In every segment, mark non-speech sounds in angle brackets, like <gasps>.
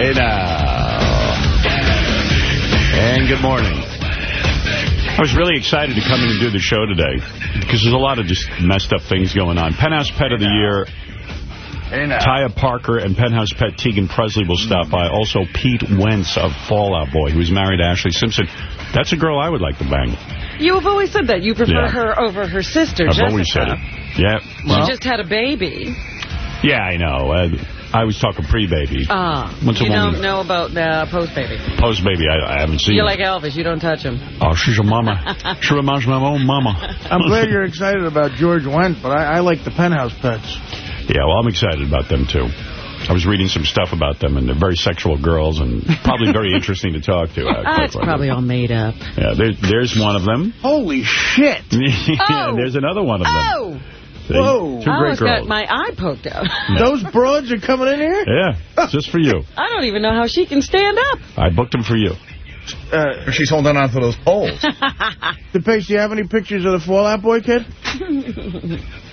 Hey now. And good morning. I was really excited to come in and do the show today because there's a lot of just messed up things going on. Penthouse Pet of the Year, Hey now. Taya Parker and Penthouse Pet Tegan Presley will stop by. Also, Pete Wentz of Fall Out Boy, who's married to Ashlee Simpson. That's a girl I would like to bang. You have always said that. You prefer Yeah. her over her sister, I've Jessica. always said it. Yeah. She just had a baby. yeah, I know. Uh, I was talking pre-baby. Ah, What's you don't know about uh, post-baby. Post-baby, I, I haven't seen You're it. like Elvis. You don't touch him. Oh, she's a mama. <laughs> She reminds me of my own mama. I'm glad you're excited about George Wendt, but I, I like the penthouse pets. Yeah, well, I'm excited about them, too. I was reading some stuff about them, and they're very sexual girls and probably very <laughs> interesting to talk to. Uh, quite That's probably all made up. Yeah, there, there's one of them. Holy shit! <laughs> yeah, Oh. there's another one of them. Oh! See? Whoa. Two I great almost got my eye poked out. <laughs> Those broads are coming in here? Yeah, just for you. <laughs> I don't even know how she can stand up. I booked them for you. Uh, She's holding on to those poles. <laughs> DePace, do you have any pictures of the Fall Out Boy kid?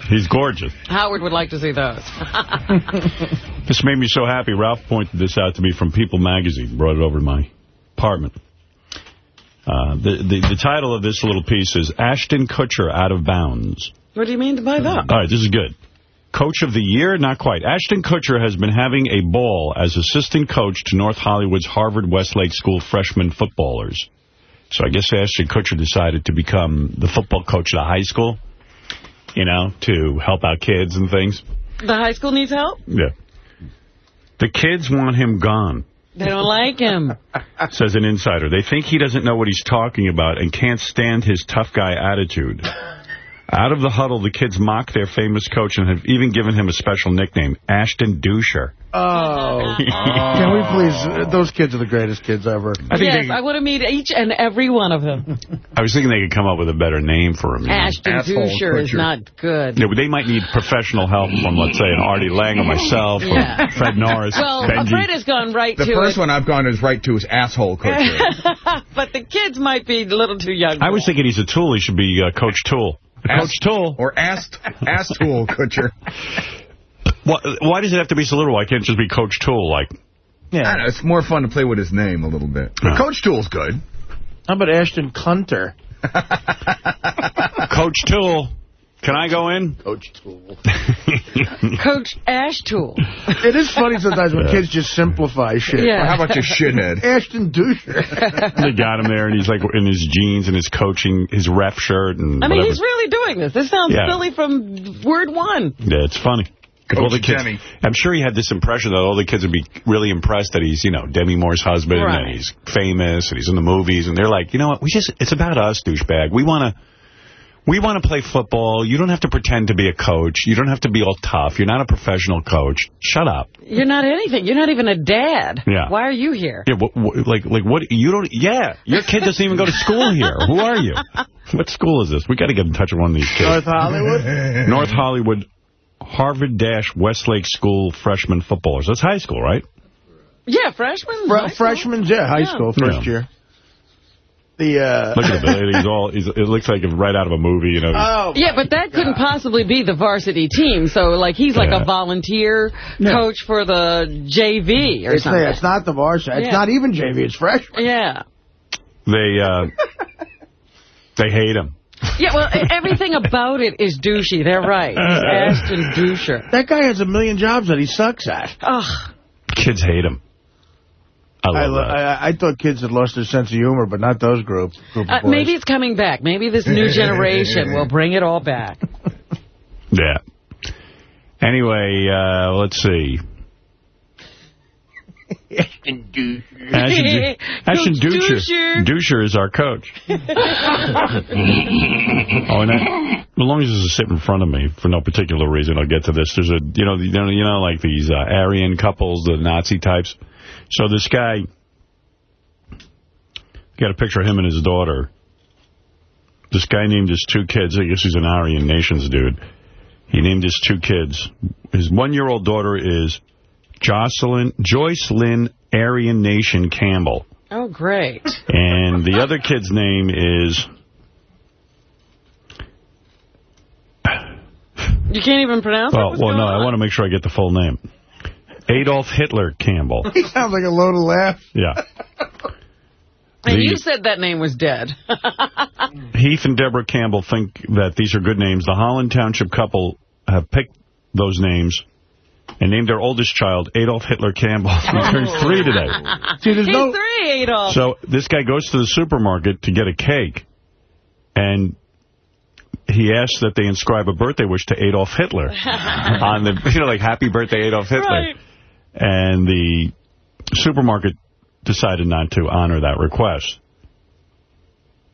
He's gorgeous. Howard would like to see those. This made me so happy. Ralph pointed this out to me from People magazine, brought it over to my apartment. Uh, the, the, the title of this little piece is Ashton Kutcher Out of Bounds. What do you mean by that? All right, this is good. Coach of the year? Not quite. Ashton Kutcher has been having a ball as assistant coach to North Hollywood's Harvard Westlake School freshman footballers. So I guess Ashton Kutcher decided to become the football coach at a high school, you know, to help out kids and things. The high school needs help? Yeah. The kids want him gone, They don't like him. <laughs> says an insider. They think he doesn't know what he's talking about and can't stand his tough guy attitude. Out of the huddle, the kids mock their famous coach and have even given him a special nickname, Ashton Doucher. Oh. Can we please? uh, Those kids are the greatest kids ever. I think yes, they, I want to meet each and every one of them. I was thinking they could come up with a better name for him. Ashton Asshole Dusher is not good. Yeah, but they might need professional help from, let's say, an Artie Lange or myself or Yeah. Fred Norris, Well, Benjy. Fred has gone right to The first it, one I've gone is right to is asshole coach. <laughs> but the kids might be a little too young. I was thinking he's a tool. He should be uh, Coach Tool. Coach Tool. Or ass, ass tool Kutcher. Why, why does it have to be so little? Why can't it just be Coach Tool? Like, I don't know, it's more fun to play with his name a little bit. But Yeah. Coach Tool's good. How about Ashton Cunter? <laughs> Coach Tool, can I go in? Coach Tool. <laughs> <laughs> Coach Ash Tool. It is funny sometimes when kids just simplify shit. Yeah. Or how about your shithead? Ashton Doucher. <laughs> they got him there, and he's like in his jeans and his coaching, his ref shirt, and I mean, whatever. he's really doing this. This sounds Yeah. silly from word one. Yeah, it's funny. Coach all the kids, Jenny. I'm sure he had this impression that all the kids would be really impressed that he's, you know, Demi Moore's husband Right. and he's famous and he's in the movies. And they're like, you know what? We just, it's about us, douchebag. We want to, we want to play football. You don't have to pretend to be a coach. You don't have to be all tough. You're not a professional coach. Shut up. You're not anything. You're not even a dad. Yeah. Why are you here? Yeah, wh- wh- like, like what? You don't. Yeah, your kid doesn't even go to school here. Who are you? What school is this? We got to get in touch with one of these kids. North Hollywood? <laughs> North Hollywood, Harvard Dash Westlake School freshman footballers. That's high school, right? Yeah, freshman. Fre- Freshman's, yeah, high Yeah. school, first Yeah. year. The, uh... Look at him. He's all. He's, it looks like right out of a movie. You know. Oh, Yeah, but that couldn't possibly be the varsity team. So, like, he's like Yeah. a volunteer coach for the JV or it's, something. it's not the varsity. It's Yeah. not even JV. It's freshman. Yeah. They. Uh, <laughs> they hate him. Yeah, well, everything about it is douchey. They're right. He's <laughs> Ashton Doucher. That guy has a million jobs that he sucks at. Ugh. Kids hate him. I I, lo- that. I, I thought kids had lost their sense of humor, but not those group, group Uh, maybe it's coming back. Maybe this new <laughs> generation will bring it all back. <laughs> Yeah. Anyway, uh, let's see. Ashton, Du- <laughs> Ashton Coach Dutcher. Duscher. Duscher is our coach. oh, and I, as long as it's sit in front of me for no particular reason, I'll get to this. There's a, you know, you know, you know like these uh, Aryan couples, the Nazi types. So this guy, got a picture of him and his daughter. This guy named his two kids. I guess he's an Aryan Nations dude. He named his two kids. His one-year-old daughter is Jocelyn, Joyce Lynn Aryan Nation Campbell. Oh, great. <laughs> And the other kid's name is... You can't even pronounce Well, it? well, no, I want to make sure I get the full name. Adolf Hitler Campbell. <laughs> He sounds like a load of laughs. Yeah. And The- you said that name was dead. <laughs> Heath and Deborah Campbell think that these are good names. The Holland Township couple have picked those names and named their oldest child Adolf Hitler Campbell, <laughs> who turns oh. three today. See, there's He's no... three, Adolf. So this guy goes to the supermarket to get a cake, and he asks that they inscribe a birthday wish to Adolf Hitler on the, you know, like Happy Birthday Adolf Hitler. Right. And the supermarket decided not to honor that request.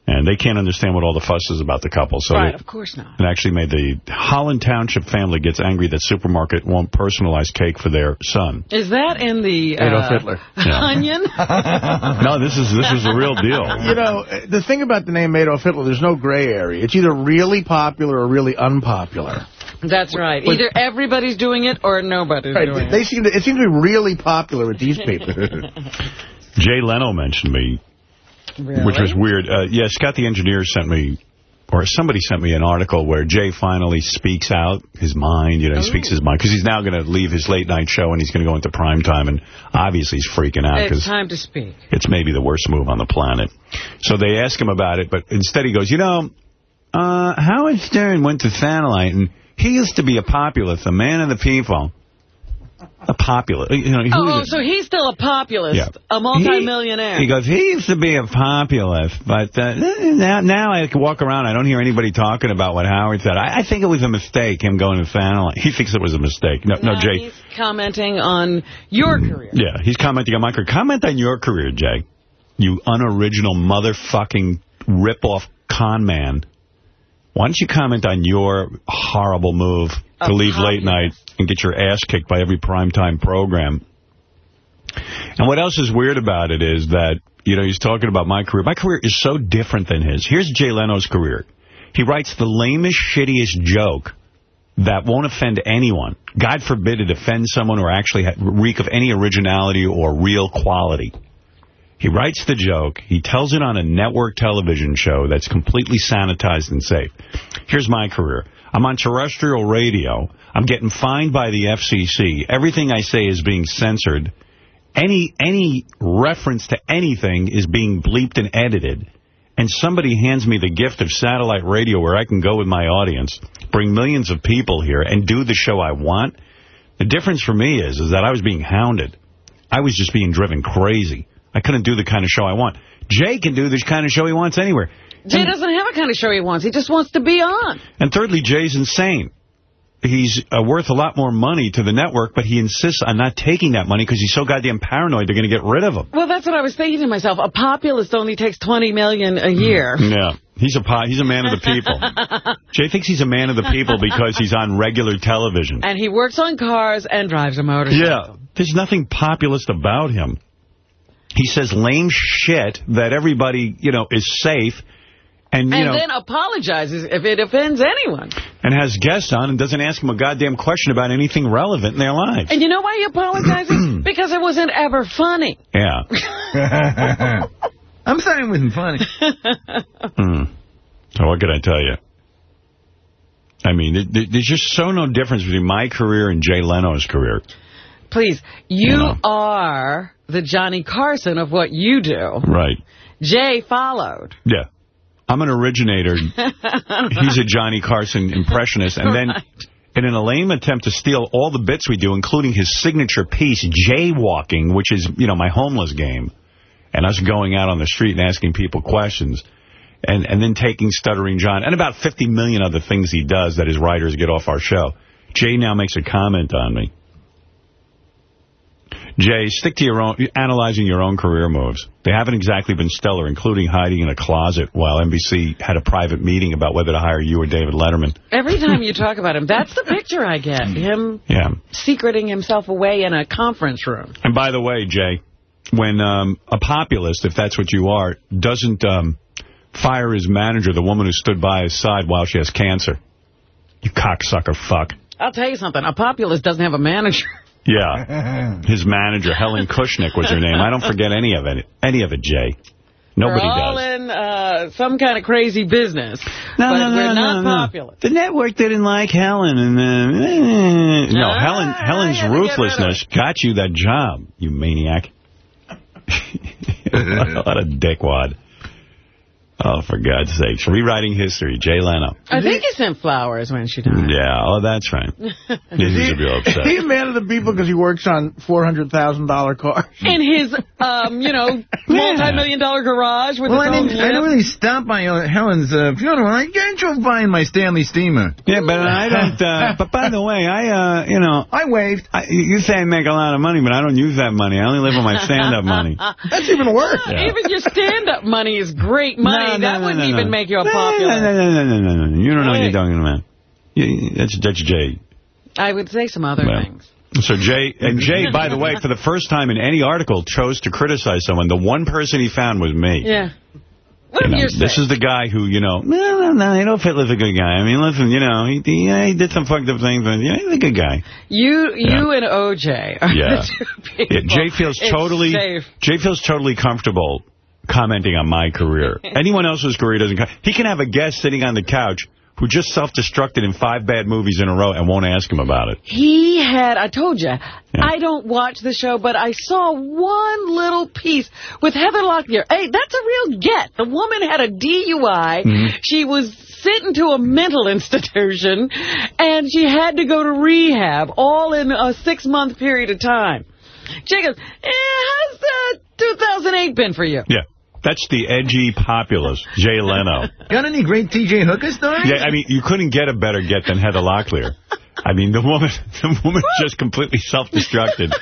And they can't understand what all the fuss is about the couple. So right, they- of course not. it actually made the Holland Township family gets angry that supermarket won't personalize cake for their son. Is that in the uh, Adolf Hitler. <laughs> Yeah. onion? <laughs> No, this is this is the real deal. <laughs> You know, the thing about the name Adolf Hitler, there's no gray area. It's either really popular or really unpopular. That's right. Either everybody's doing it or nobody's Right, doing they it. seem to, it seems to be really popular with these people. <laughs> Jay Leno mentioned me, Really? which was weird. Uh, yeah, Scott the engineer sent me, or somebody sent me an article where Jay finally speaks out his mind. You know, he speaks his mind because he's now going to leave his late night show and he's going to go into prime time, and obviously he's freaking out It's because time to speak. it's maybe the worst move on the planet. So they ask him about it, but instead he goes, you know, uh, Howard Stern went to Satellite, and he used to be a populist, a man of the people. A populist. You know, who Oh, so he's still a populist, Yeah. a multimillionaire. He, he goes, he used to be a populist, but uh, now, now I can walk around. I don't hear anybody talking about what Howard said. I, I think it was a mistake, him going to Satellite. He thinks it was a mistake. No, no, Now Jay. He's commenting on your career. Yeah, he's commenting on my career. Comment on your career, Jay. You unoriginal motherfucking rip-off con man. Why don't you comment on your horrible move to A leave late night and get your ass kicked by every primetime program? And what else is weird about it is that, you know, he's talking about my career. My career is so different than his. Here's Jay Leno's career. He writes the lamest, shittiest joke that won't offend anyone. God forbid it offend someone or actually reek of any originality or real quality. He writes the joke. He tells it on a network television show that's completely sanitized and safe. Here's my career. I'm on terrestrial radio. I'm getting fined by the FCC. Everything I say is being censored. Any any reference to anything is being bleeped and edited. And somebody hands me the gift of satellite radio where I can go with my audience, bring millions of people here, and do the show I want. The difference for me is, is that I was being hounded. I was just being driven crazy. I couldn't do the kind of show I want. Jay can do the kind of show he wants anywhere. Jay doesn't have a kind of show he wants. He just wants to be on. And thirdly, Jay's insane. He's uh, worth a lot more money to the network, but he insists on not taking that money because he's so goddamn paranoid they're going to get rid of him. Well, that's what I was thinking to myself. A populist only takes 20 million a year. Yeah. He's a po- he's a man of the people. <laughs> Jay thinks he's a man of the people because he's on regular television. And he works on cars and drives a motorcycle. Yeah. There's nothing populist about him. He says lame shit that everybody, you know, is safe. And, you And know, then apologizes if it offends anyone. and has guests on and doesn't ask them a goddamn question about anything relevant in their lives. And you know why he apologizes? <clears throat> because it wasn't ever funny. Yeah. <laughs> I'm saying it wasn't funny. <laughs> Hmm. So what can I tell you? I mean, th- th- there's just so no difference between my career and Jay Leno's career. Please, you You know. are the Johnny Carson of what you do. Right. Jay followed. Yeah. I'm an originator. <laughs> He's a Johnny Carson impressionist. And then, Right. in an lame attempt to steal all the bits we do, including his signature piece, jaywalking, which is, you know, my homeless game, and us going out on the street and asking people questions, and, and then taking Stuttering John, and about 50 million other things he does that his writers get off our show. Jay now makes a comment on me. Jay, stick to your own, analyzing your own career moves. They haven't exactly been stellar, including hiding in a closet while NBC had a private meeting about whether to hire you or David Letterman. Every time you talk about him, that's the picture I get. Him Yeah. secreting himself away in a conference room. And by the way, Jay, when um, a populist, if that's what you are, doesn't um, fire his manager, the woman who stood by his side while she has cancer, you cocksucker fuck. I'll tell you something. A populist doesn't have a manager. Yeah. <laughs> His manager, Helen Kushnick, was her name. I don't forget any of it. Any of it, Jay. Nobody We're all does. in uh, some kind of crazy business. No, but no, no, we're no, not no. popular. The network didn't like Helen. and then, eh. No, Ah, Helen. Helen's had to get rid of ruthlessness got you that job, you maniac. <laughs> what a dickwad. Oh, for God's sakes. Rewriting history, Jay Leno. I think he sent flowers when she died. Yeah, oh, that's right. <laughs> Yeah, he's a real Is he upset. a man of the people because he works on $400,000 cars? In his, um, you know, <laughs> multi-million dollar garage with Well, I his own didn't, I didn't really stop by uh, Helen's uh, funeral. I I drove by in my Stanley steamer. Yeah, but I don't, uh, <laughs> but by the way, I, uh, you know, I waved. I, you say I make a lot of money, but I don't use that money. I only live on my stand-up money. That's even worse. Yeah. Even your stand-up money is great money. No, that no, wouldn't no, even make you a popular. No, no, no, no, no, no. You don't know what you're talking about. You, that's, that's Jay. I would say some other Well, things. So Jay, and Jay, <laughs> by the way, for the first time in any article, chose to criticize someone. The one person he found was me. Yeah. What You know, this is the guy who, you know, no, no, no, Adolf Hitler's a good guy. I mean, listen, you know, he, he, he did some fucked up things, but yeah, he's a good guy. You, you and OJ are <laughs> Yeah. the two Yeah, people. Jay feels totally. Jay feels totally comfortable commenting on my career. <laughs> Anyone else's career doesn't. co- He can have a guest sitting on the couch who just self-destructed in five bad movies in a row and won't ask him about it. He had, I told you, I don't watch the show, but I saw one little piece with Heather Locklear. Hey, that's a real get. The woman had a DUI. Mm-hmm. She was sent into a mental <laughs> institution, and she had to go to rehab, all in a six-month period of time. She goes, eh, how's uh, 2008 been for you? Yeah. That's the edgy populist, Jay Leno. <laughs> Got any great T.J. Hooker stories? Yeah, I mean, you couldn't get a better get than Heather Locklear. I mean, the woman, <laughs> the woman just completely self-destructed,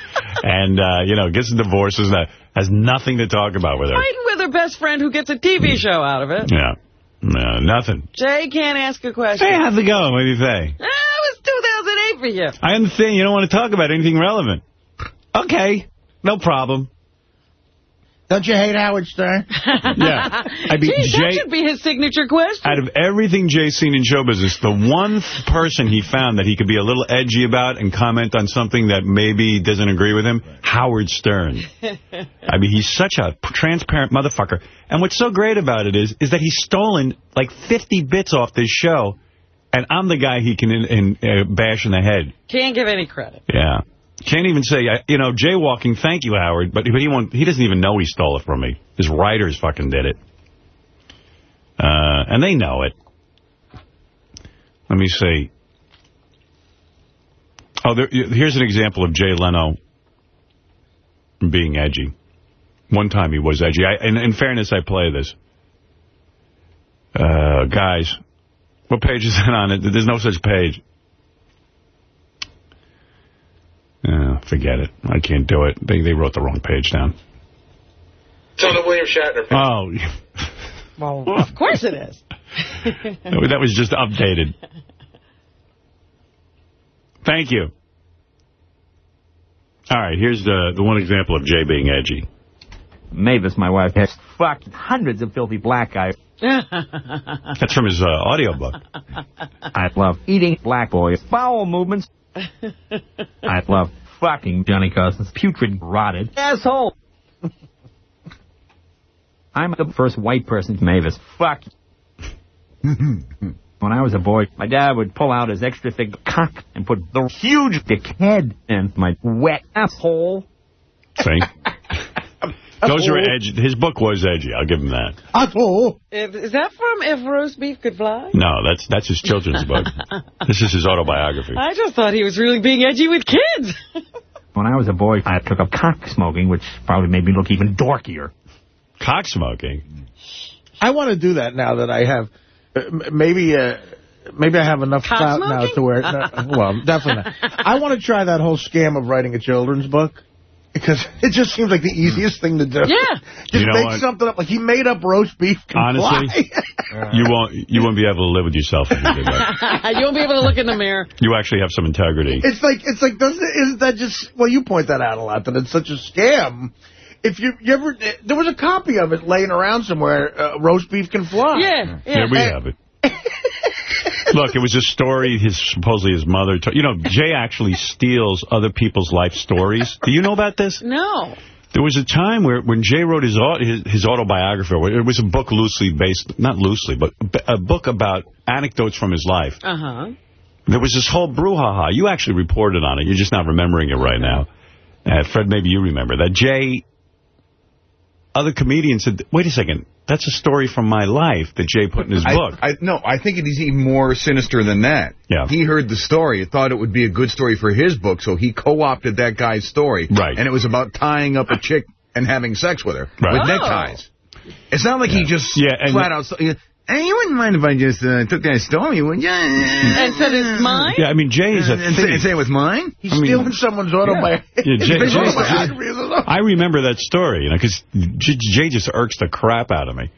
and uh, you know, gets a divorce, and uh, has nothing to talk about with her. Fighting with her best friend who gets a TV show out of it. Yeah, no, nothing. Jay can't ask a question. Hey, how's it going? What do you say? Ah, it was 2008 for you. I understand you don't want to talk about anything relevant. Okay, no problem. Don't you hate Howard Stern? <laughs> Yeah, I mean, Geez, that should be his signature question. Out of everything Jay's seen in show business, the one person he found that he could be a little edgy about and comment on something that maybe doesn't agree with him, Howard Stern. I mean, he's such a transparent motherfucker. And what's so great about it is, is that he's stolen like 50 bits off this show, and I'm the guy he can in, in, uh, bash in the head. Can't give any credit. Yeah. Can't even say, uh, you know, jaywalking, thank you, Howard, but, but he won't, he doesn't even know he stole it from me. His writers fucking did it. Uh, and they know it. Let me see. Oh, there, here's an example of Jay Leno being edgy. One time he was edgy. I, in, in fairness, I play this. Uh, guys, what page is that on? it? There's no such page. Uh, forget it. I can't do it. They they wrote the wrong page down. It's on the William Shatner page. Oh, Well, of course it is. <laughs> that was just updated. Thank you. All right, here's the the one example of Jay being edgy. Mavis, my wife, has fucked hundreds of filthy black guys. That's from his uh, audiobook. I love eating black boys, bowel movements. <laughs> I love fucking Johnny Carson's putrid, rotted asshole. <laughs> I'm the first white person, to Mavis. Fuck. <laughs> when I was a boy, my dad would pull out his extra thick cock and put the huge dick head in my wet asshole. See? Those are edgy. His book was edgy. I'll give him that. Asshole. If, is that from If Roast Beef Could Fly? No, that's that's his children's book. <laughs> This is his autobiography. I just thought he was really being edgy with kids. <laughs> When I was a boy, I took up cock smoking, which probably made me look even dorkier. Cock smoking. I want to do that now that I have, uh, maybe uh, maybe I have enough Cock clout now smoking? to where, no, well, definitely not. <laughs> I want to try that whole scam of writing a children's book. Because it just seems like the easiest thing to do. Yeah. <laughs> Just You know make what? something up. Like he made up roast beef can Honestly? fly. <laughs> You won't you won't be able to live with yourself if you did that. <laughs> you won't be able to look in the mirror. You actually have some integrity. It's like, it's like, doesn't it, isn't that just, well, you point that out a lot, that it's such a scam. If you, you ever, there was a copy of it laying around somewhere, uh, roast beef can fly. Yeah, yeah. Here we have it. <laughs> Look, it was a story his supposedly his mother told. You know, Jay actually steals other people's life stories. Do you know about this? No. There was a time where when Jay wrote his, his his autobiography, it was a book loosely based, not loosely, but a book about anecdotes from his life. Uh-huh. There was this whole brouhaha. You actually reported on it. You're just not remembering it right now. Uh, Fred, maybe you remember that. Jay, other comedians said, wait a second, that's a story from my life that Jay put in his I, book. I, no, I think it is even more sinister than that. Yeah. He heard the story, thought it would be a good story for his book, so he co-opted that guy's story. Right. And it was about tying up a chick and having sex with her Right. with Oh. neckties. It's not like he just Yeah, flat out... so- Hey, you wouldn't mind if I just uh, took that story, would you? And said it's mine? yeah, I mean, Jay is a And say, say it was mine? He's I mean- stealing someone's autobiography. Yeah, Jay- <laughs> His Jay- autobiography is his own. I remember that story, you know, because Jay just irks the crap out of me.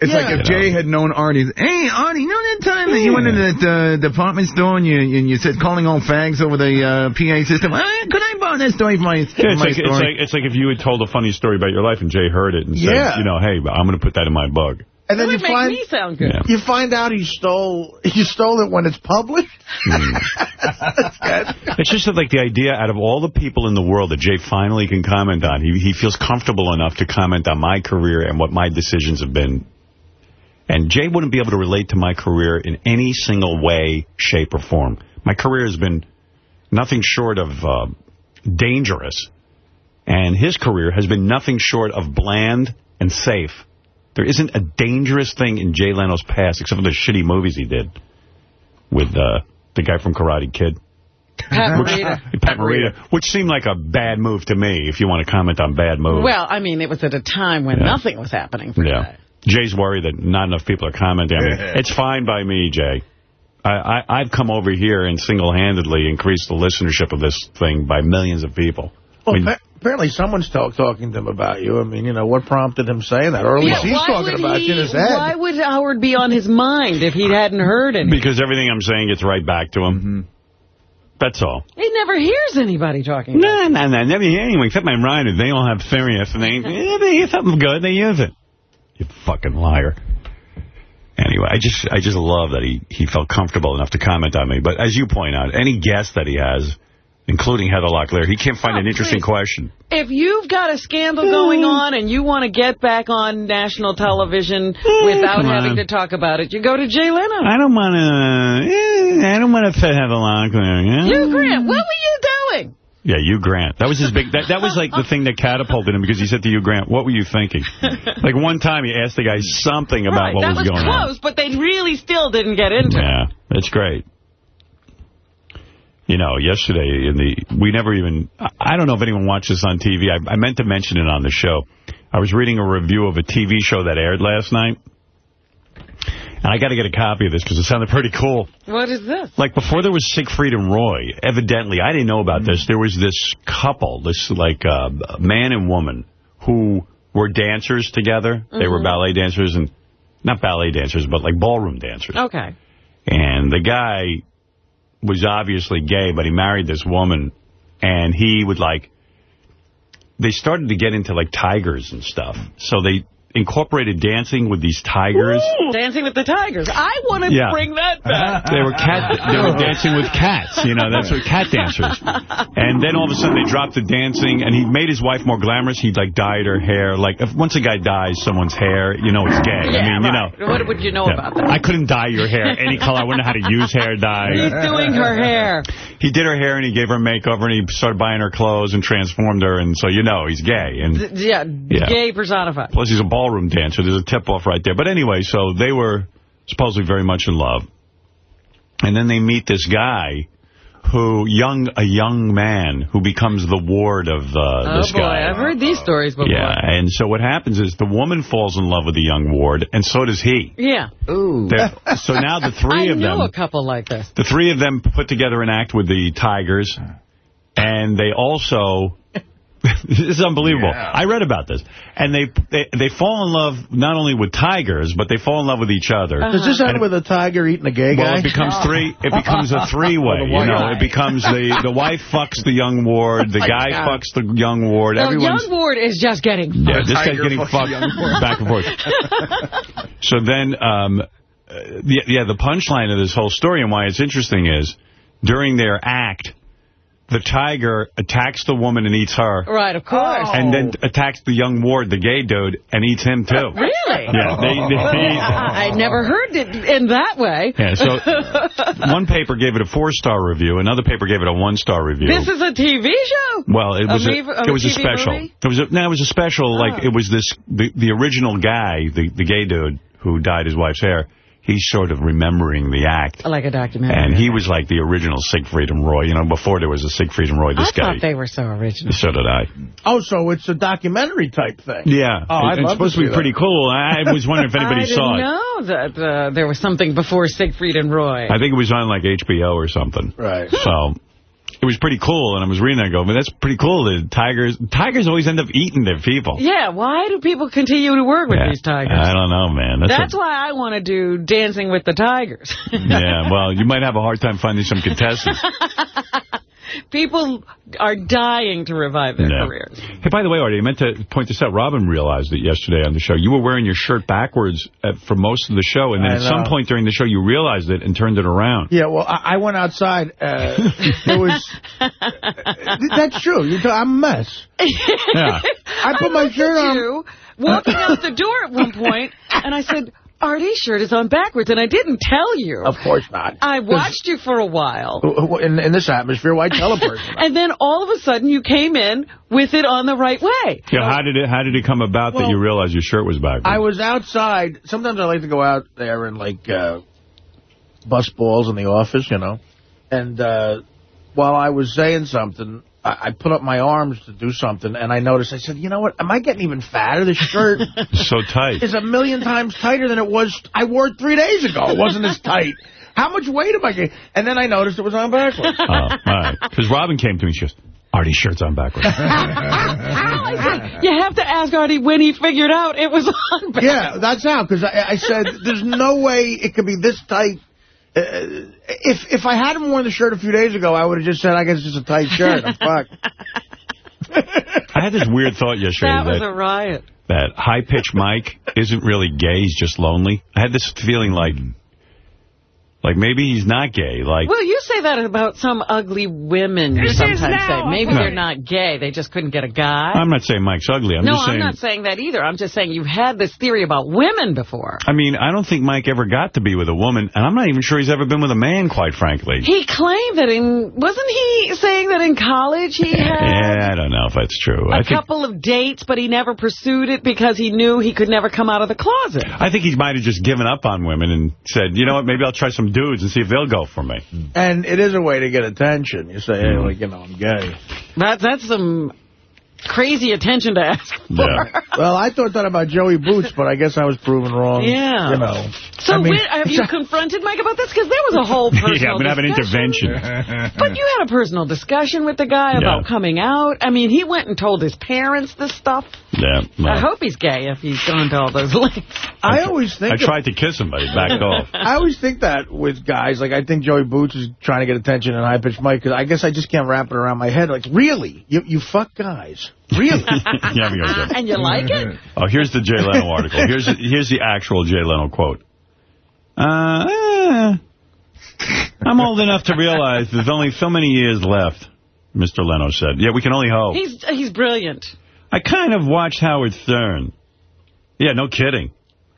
It's Yeah. like if You know. Jay had known Artie. Hey, Artie, you know that time that you went into that uh, department store and you, and you said calling all fags over the uh, PA system? Uh, could I borrow that story for my, Yeah, for it's my like, story? it's like it's like if you had told a funny story about your life and Jay heard it and Yeah. said, you know, hey, I'm going to put that in my book. And then you make find me sound good. Yeah. you find out he stole he stole it when it's published. <laughs> That's good. It's just that, like the idea out of all the people in the world that Jay finally can comment on, he he feels comfortable enough to comment on my career and what my decisions have been. And Jay wouldn't be able to relate to my career in any single way, shape, or form. My career has been nothing short of uh, dangerous, and his career has been nothing short of bland and safe. There isn't a dangerous thing in Jay Leno's past, except for the shitty movies he did with uh, the guy from Karate Kid. Pat Morita. Pat Morita, which seemed like a bad move to me, if you want to comment on bad moves. Well, I mean, it was at a time when Yeah. nothing was happening for yeah. that. Jay's worried that not enough people are commenting. I mean, it's fine by me, Jay. I, I, I've come over here and single-handedly increased the listenership of this thing by millions of people. Well, I mean, appa- apparently someone's talk, talking to him about you. I mean, you know, what prompted him saying that? Or at least he's talking about he- you in his head. Why would Howard be on his mind if he hadn't heard it? because everything I'm saying gets right back to him. Mm-hmm. That's all. He never hears anybody talking No, no, no. Never hear anyone except my writers. They all have serious and they, <laughs> if they hear something good, they use it. You fucking liar. Anyway, I just I just love that he, he felt comfortable enough to comment on me. But as you point out, any guest that he has, including Heather Locklear, he can't find Oh, an interesting please. question. If you've got a scandal going hmm. on and you want to get back on national television hmm. without come having on. to talk about it, you go to Jay Leno. I don't want to. Eh, I don't want to fit Heather Locklear. You, Grant, what were you doing? Yeah, Hugh Grant. That was his big. That, that was like the thing that catapulted him because he said to Hugh Grant, "What were you thinking?" <laughs> like one time he asked the guy something about right, what that was, going on. That was close, but they really still didn't get into it. Yeah, that's great. You know, yesterday in the we never even I don't know if anyone watched this on TV. I, I meant to mention it on the show. I was reading a review of a TV show that aired last night. And I got to get a copy of this because it sounded pretty cool. What is this? Like, before there was Siegfried and Roy, evidently, I didn't know about this, there was this couple, this, like, uh, man and woman, who were dancers together. They were ballet dancers, and not ballet dancers, but, like, ballroom dancers. Okay. And the guy was obviously gay, but he married this woman, and he would, like, they started to get into, like, tigers and stuff. So they incorporated dancing with these tigers. Dancing with the Tigers. I want to Yeah. bring that back. <laughs> They were cat. They were dancing with cats. You know, that's what cat dancers. And then all of a sudden they dropped the dancing, and he made his wife more glamorous. He like dyed her hair. Like if once a guy dyes someone's hair, you know it's gay. Yeah, I mean, you know. What would you know Yeah. about that? I couldn't dye your hair any color. I wouldn't know how to use hair dye. He's doing her hair. He did her hair and he gave her makeover and he started buying her clothes and transformed her. And so you know he's gay. And Yeah, Yeah. gay personified. Plus, he's a ballroom dancer. There's a tip-off right there. But anyway, so they were supposedly very much in love. And then they meet this guy who, young, a young man who becomes the ward of uh, Oh, this boy, guy. I've heard these stories before. Yeah, and so what happens is the woman falls in love with the young ward, and so does he. Yeah. Ooh. They're- so now the three <laughs> I of knew them, a couple like this. the three of them put together an act with the Tigers, and they also. <laughs> this is unbelievable. Yeah. I read about this. And they, they they fall in love not only with tigers, but they fall in love with each other. Does this end with a tiger eating a gay Well, guy? it becomes <laughs> three. It becomes a three-way. Oh, You know, guy. it becomes the the wife fucks the young ward, the guy God. fucks the young ward. Well, Everyone's young Ward is just getting yeah, this guy's getting fucked the young ward. <laughs> back and forth. so then, um, uh, yeah, yeah, the punchline of this whole story and why it's interesting is during their act, the tiger attacks the woman and eats her. Right, of course. And then oh. attacks the young ward, the gay dude, and eats him, too. <laughs> Really? Yeah, they, they, oh. I never heard it in that way. yeah, so one paper gave it a four-star review, another paper gave it a one-star review. This is a TV show? Well, it was a, a it was a TV special. movie? It was a, no, it was a special. Like Oh. it was this the the original guy, the the gay dude who dyed his wife's hair. He's sort of remembering the act, Like a documentary. and he was like the original Siegfried and Roy. You know, before there was a Siegfried and Roy, I this guy. thought they were so original. So did I. Oh, so it's a documentary type thing. Yeah, Oh, I'd it's love supposed to to, see be pretty cool. I was wondering if <laughs> anybody saw it. I didn't saw it. know that uh, there was something before Siegfried and Roy. I think it was on like HBO or something. Right. So it was pretty cool, and I was reading that, go, but that's pretty cool. The tigers, tigers always end up eating their people. yeah, why do people continue to work with Yeah. these tigers? I don't know, man. That's, That's a- why I want to do Dancing with the Tigers. yeah, well, you might have a hard time finding some contestants. <laughs> People are dying to revive their Yeah. careers. Hey, by the way, Artie, I meant to point this out. Robin realized it yesterday on the show. You were wearing your shirt backwards at, for most of the show, and then I at some point during the show, you realized it and turned it around. Yeah, well, I, I went outside. Uh, <laughs> it was. that's true. You I'm a mess. Yeah. I put my shirt on. you walking out the door at one point, and I said, Artie's shirt is on backwards, and I didn't tell you. Of course not. I watched you for a while. In, in this atmosphere, why tell a person? <laughs> And then all of a sudden you came in with it on the right way. Yeah, how did it how did it come about that you realized your shirt was backwards? I was outside. Sometimes I like to go out there and, like, uh, bust balls in the office, you know. And uh, while I was saying something, I, I put up my arms to do something, and I noticed, I said, you know what, am I getting even fatter? This shirt <laughs> so tight. is a million times tighter than it was I wore it three days ago. It wasn't as tight. How much weight am I getting? And then I noticed it was on backwards. Oh, all right. Because Robin came to me, she goes, Artie's shirt's on backwards. <laughs> I you have to ask Artie when he figured out it was on backwards. Yeah, that's how, because I, I said, there's no way it could be this tight. Uh, if if I hadn't worn the shirt a few days ago, I would have just said, I guess it's just a tight shirt. I'm fucked. <laughs> I had this weird thought yesterday That was that, a riot. that high-pitched Mike isn't really gay, he's just lonely. I had this feeling like, like maybe he's not gay. Like, Well, you say that about some ugly women you sometimes say. Maybe No. they're not gay. They just couldn't get a guy. I'm not saying Mike's ugly. I'm no, just I'm saying. not saying that either. I'm just saying you've had this theory about women before. I mean, I don't think Mike ever got to be with a woman, and I'm not even sure he's ever been with a man, quite frankly. He claimed that in, wasn't he saying that in college he <laughs> had Yeah, I don't know if that's true. a I think couple of dates, but he never pursued it because he knew he could never come out of the closet. I think he might have just given up on women and said, you know what, maybe I'll try some dudes and see if they'll go for me. And it is a way to get attention. You say, hey, hmm. like, you know, I'm gay. That, that's some crazy attention to ask <laughs> for. Yeah. Well, I thought that about Joey Boots, but I guess I was proven wrong. Yeah. You know. So I mean, when, have you <laughs> confronted Mike about this? Because there was a whole <laughs> personal yeah, I'm going to have an intervention. But you had a personal discussion with the guy Yeah. about coming out. I mean, he went and told his parents this stuff. Yeah. well, I hope he's gay if he's gone to all those lengths. I always think I tried to kiss him, but he backed off. I always think that with guys. Like, I think Joey Boots is trying to get attention in High Pitch Mike, because I guess I just can't wrap it around my head. Like, really? You you fuck guys? Really? <laughs> yeah, we and you like it? <laughs> Oh, here's the Jay Leno article. Here's here's the actual Jay Leno quote. Uh, eh, I'm old enough to realize there's only so many years left, Mr. Leno said. Yeah, we can only hope. He's he's brilliant. I kind of watched Howard Stern. Yeah, no kidding.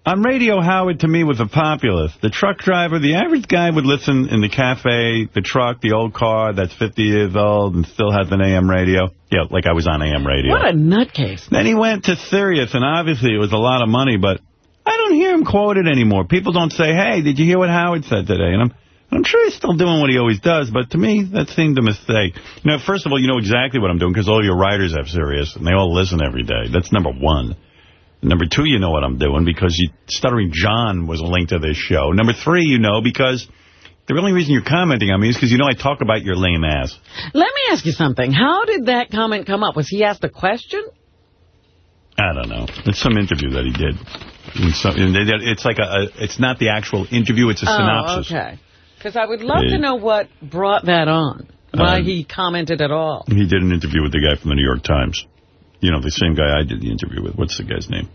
On radio, Howard to me was a populist. The truck driver, the average guy would listen in the cafe, the truck, the old car that's 50 years old and still has an AM radio. Yeah, like I was on AM radio. What a nutcase. Then he went to Sirius, and obviously it was a lot of money, but I don't hear him quoted anymore. People don't say, hey, did you hear what Howard said today? And I'm, I'm sure he's still doing what he always does, but to me, that seemed a mistake. Now, first of all, you know exactly what I'm doing, because all your writers have Sirius, and they all listen every day. That's number one. Number two, you know what I'm doing, because you, Stuttering John was linked to this show. Number three, you know, because the only reason you're commenting on me is because you know I talk about your lame ass. Let me ask you something. How did that comment come up? Was he asked a question? I don't know. It's some interview that he did. In some- and It's like a, a. It's not the actual interview. It's a synopsis. Oh, okay. Because I would love Yeah. to know what brought that on. Why Um, he commented at all. He did an interview with the guy from the New York Times. You know, the same guy I did the interview with. What's the guy's name?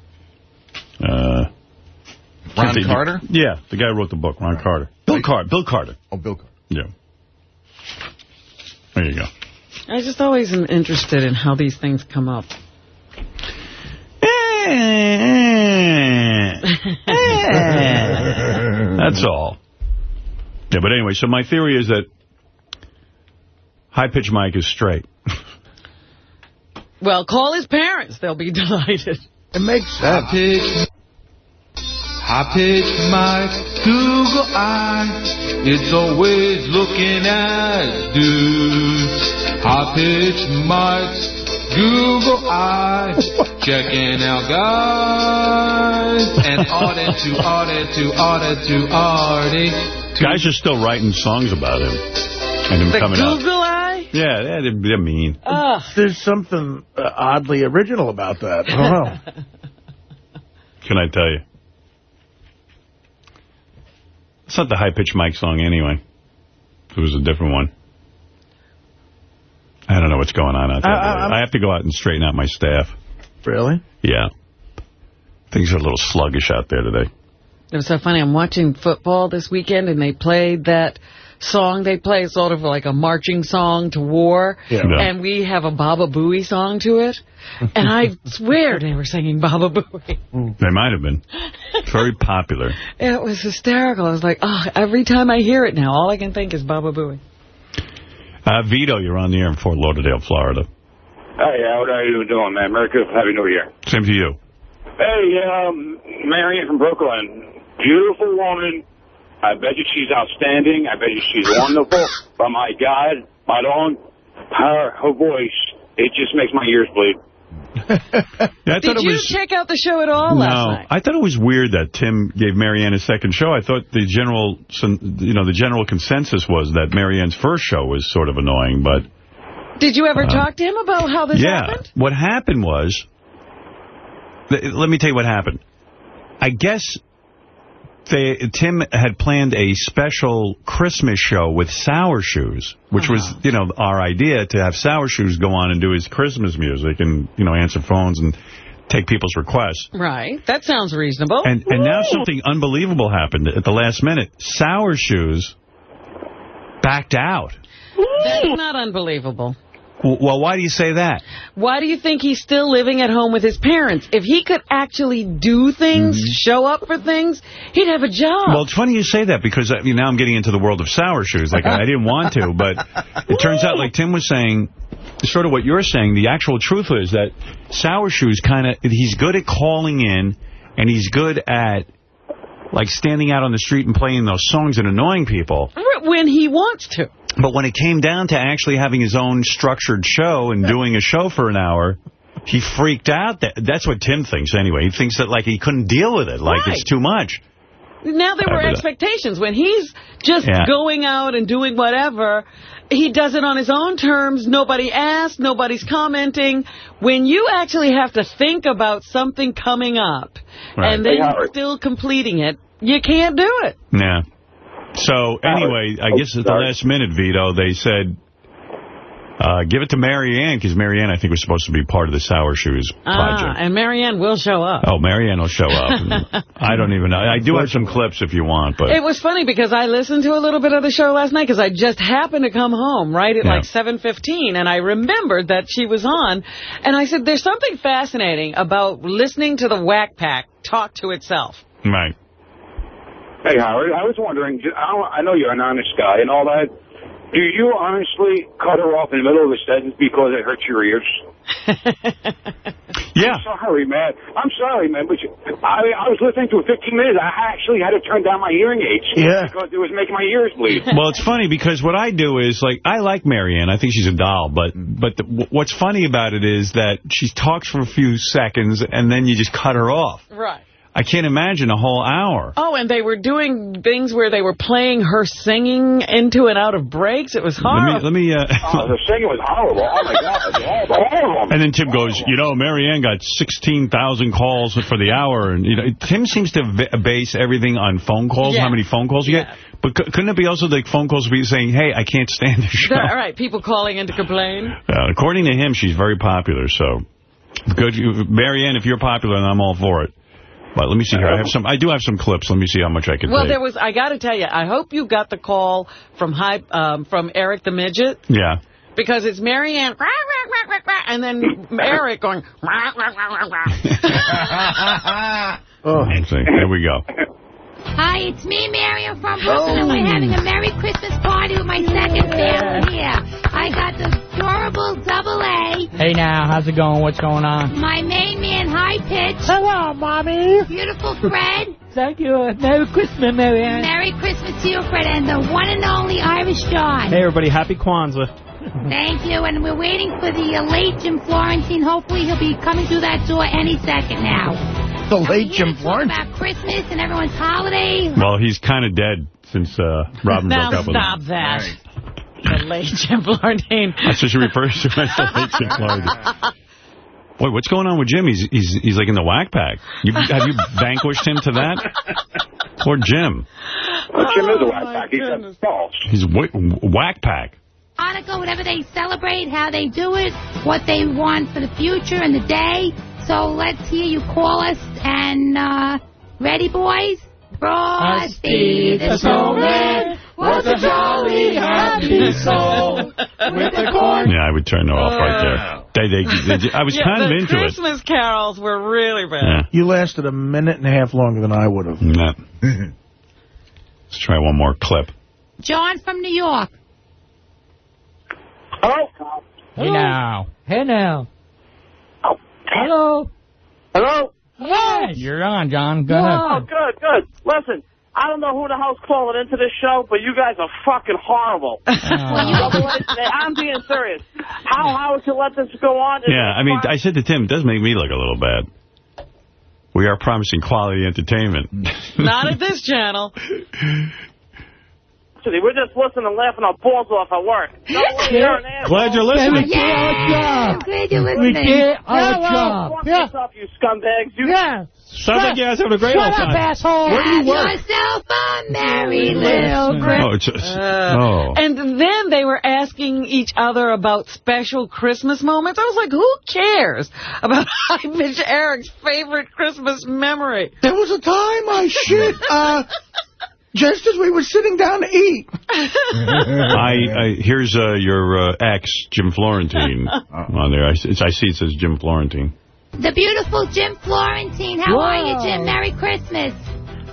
Uh, Ron can't think- Carter? Yeah, the guy who wrote the book, Ron Carter. Bill Carter. Bill Carter. Oh, Bill Carter. Yeah. There you go. I just always am interested in how these things come up. Eh, eh, eh. <laughs> That's all. Yeah, but anyway, so my theory is that High Pitch Mike is straight. Well, call his parents. They'll be <laughs> delighted. It makes sense. High pitch, high pitch Mike, Google eye. It's always looking at dudes. High pitch Mike, Google eye. <laughs> Checking out guys. And audit to audit to audit to audit. Guys are still writing songs about him. And him The coming out. Google eye? Yeah, they're, they're mean. Ugh. There's something uh, oddly original about that. I don't know. <laughs> Can I tell you? It's not the High Pitch Mike song anyway. It was a different one. I don't know what's going on out there. I- I- I have to go out and straighten out my staff. really? Yeah. Things are a little sluggish out there today. It was so funny. I'm watching football this weekend, and they played that song they play, sort of like a marching song to war. Yeah. Yeah. And we have a Baba Booey song to it. And I <laughs> swear they were singing Baba Booey. They might have been. Very popular. It was hysterical. I was like, oh, every time I hear it now, all I can think is Baba Booey. Uh, Vito, you're on the air in Fort Lauderdale, Florida. Hey, how are you doing, man? Merry Christmas, Happy New Year. Same to you. Hey, um, Marianne from Brooklyn. Beautiful woman. I bet you she's outstanding. I bet you she's wonderful. But my God, I don't, her, her voice, it just makes my ears bleed. <laughs> Did you was, check out the show at all last no, night? I thought it was weird that Tim gave Marianne a second show. I thought the general, you know, the general consensus was that Marianne's first show was sort of annoying, but Did you ever Uh, talk to him about how this yeah, happened? what happened was, th- let me tell you what happened. I guess they, Tim had planned a special Christmas show with Sour Shoes, which was, Uh-huh. you know, our idea to have Sour Shoes go on and do his Christmas music and, you know, answer phones and take people's requests. Right. That sounds reasonable. And and now something unbelievable happened at the last minute. Sour Shoes backed out. That's not unbelievable. Well, why do you say that? Why do you think he's still living at home with his parents? If he could actually do things, mm-hmm. show up for things, he'd have a job. Well, it's funny you say that because I mean, now I'm getting into the world of Sour Shoes. Like, I didn't want to, but it turns out, like <laughs> Tim was saying, sort of what you're saying, the actual truth is that Sour Shoes kind of, he's good at calling in, and he's good at, like, standing out on the street and playing those songs and annoying people. when he wants to. But when it came down to actually having his own structured show and doing a show for an hour, he freaked out. That That's what Tim thinks anyway. He thinks that, like, he couldn't deal with it. Like, Right. it's too much. Now there were expectations. When he's just Yeah. going out and doing whatever, he does it on his own terms. Nobody asks. Nobody's commenting. When you actually have to think about something coming up Right. and then Hey, Howard. still completing it, you can't do it. Yeah. So, anyway, I Oh, guess at the last minute, Vito, they said, uh, give it to Marianne, because Marianne, I think, was supposed to be part of the Sour Shoes project. Ah, and Marianne will show up. Oh, Marianne will show up. <laughs> I don't even know. I do have some clips if you want, but... It was funny because I listened to a little bit of the show last night because I just happened to come home right at Yeah. like 7.15 and I remembered that she was on. And I said, there's something fascinating about listening to the Whack Pack talk to itself. Right. Hey, Howard, I was wondering, I know you're an honest guy and all that. Do you honestly cut her off in the middle of a sentence because it hurts your ears? <laughs> Yeah. I'm sorry, man. I'm sorry, man, but you, I, I was listening to it 15 minutes. I actually had to turn down my hearing aids Yeah. because it was making my ears bleed. Well, it's funny because what I do is, like, I like Marianne. I think she's a doll. But but the, what's funny about it is that she talks for a few seconds, and then you just cut her off. Right. I can't imagine a whole hour. Oh, and they were doing things where they were playing her singing into and out of breaks. It was Let me, horrible. let me, uh, Oh, the singing was horrible. Oh, my God. It was horrible. horrible. <laughs> And then Tim goes, you know, Marianne got 16,000 calls for the hour. And, you know, Tim seems to v- base everything on phone calls, Yeah. how many phone calls you Yeah. get. But c- couldn't it be also like phone calls be saying, hey, I can't stand the <laughs> show? All right, people calling in to complain. Uh, according to him, she's very popular. So, good. Marianne, if you're popular, then I'm all for it. But let me see here. I have some. I do have some clips. Let me see how much I can Well, take. there was. I got to tell you, I hope you got the call from High, um, from Eric the Midget. yeah. because it's Marianne, rah, rah, rah, rah, rah, and then <laughs> Eric going, rah, rah, rah, rah, rah. <laughs> Oh. Let's see. Here we go. Hi, it's me, Marianne from Brooklyn, and we're having a Merry Christmas party with my second family here. I got the adorable double A, Hey now, how's it going? What's going on? my main man, High Pitch, Hello, Mommy. beautiful Fred. Thank you. Merry Christmas, Marianne. Merry Christmas to you, Fred, and the one and only Irish John. Hey, everybody. Happy Kwanzaa. Thank you, and we're waiting for the uh, late Jim Florentine. Hopefully, he'll be coming through that door any second now. The And late we're here Jim to talk Florence. about Christmas and everyone's holiday. Well, he's kind of dead since uh, Robin broke up with him. Now stop that. The late <laughs> Jim Florentine. That's what she refers to as the late Jim Florentine. <laughs> Boy, what's going on with Jim? He's he's he's like in the whack pack. You, have you <laughs> vanquished him to that? Poor Jim. But Jim is a Oh, whack my pack. He's goodness. got balls. He's w- whack pack. Hanukkah, whatever they celebrate, how they do it, what they want for the future and the day. So let's hear you call us and uh, ready, boys? Frosty the snowman was a jolly happy soul with a corn. Yeah, I would turn it off right there. They, they, they, I was Yeah, kind of the into it. Christmas carols were really bad. Yeah. You lasted a minute and a half longer than I would have. Yeah. Let's try one more clip. John from New York. Hello? Hey now. Hey now. Oh, Hello. Hello? Yes. You're on, John. Go Oh, ahead. good, good. Listen, I don't know who the hell's calling into this show, but you guys are fucking horrible. Uh, Double A today. I'm being serious. How how would you let this go on? Yeah, I mean, I said to Tim, it does make me look a little bad. We are promising quality entertainment. Not at this channel. <laughs> We're just listening and laughing our balls off at work. <laughs> No way, you're an asshole. Glad you're listening. Yeah, I'm glad you're listening. our Fuck yourself, you scumbags. You Yeah. Sounds like you guys having a great old time. asshole. Have yourself a merry little Christmas. Oh, just, Uh, oh. And then they were asking each other about special Christmas moments. I was like, who cares about <laughs> High Pitch Eric's favorite Christmas memory? There was a time I shit, uh, <laughs> just as we were sitting down to eat. <laughs> I, I here's uh, your uh, ex, Jim Florentine, <laughs> on there. I see it says Jim Florentine. The beautiful Jim Florentine. How are you, Jim? Merry Christmas.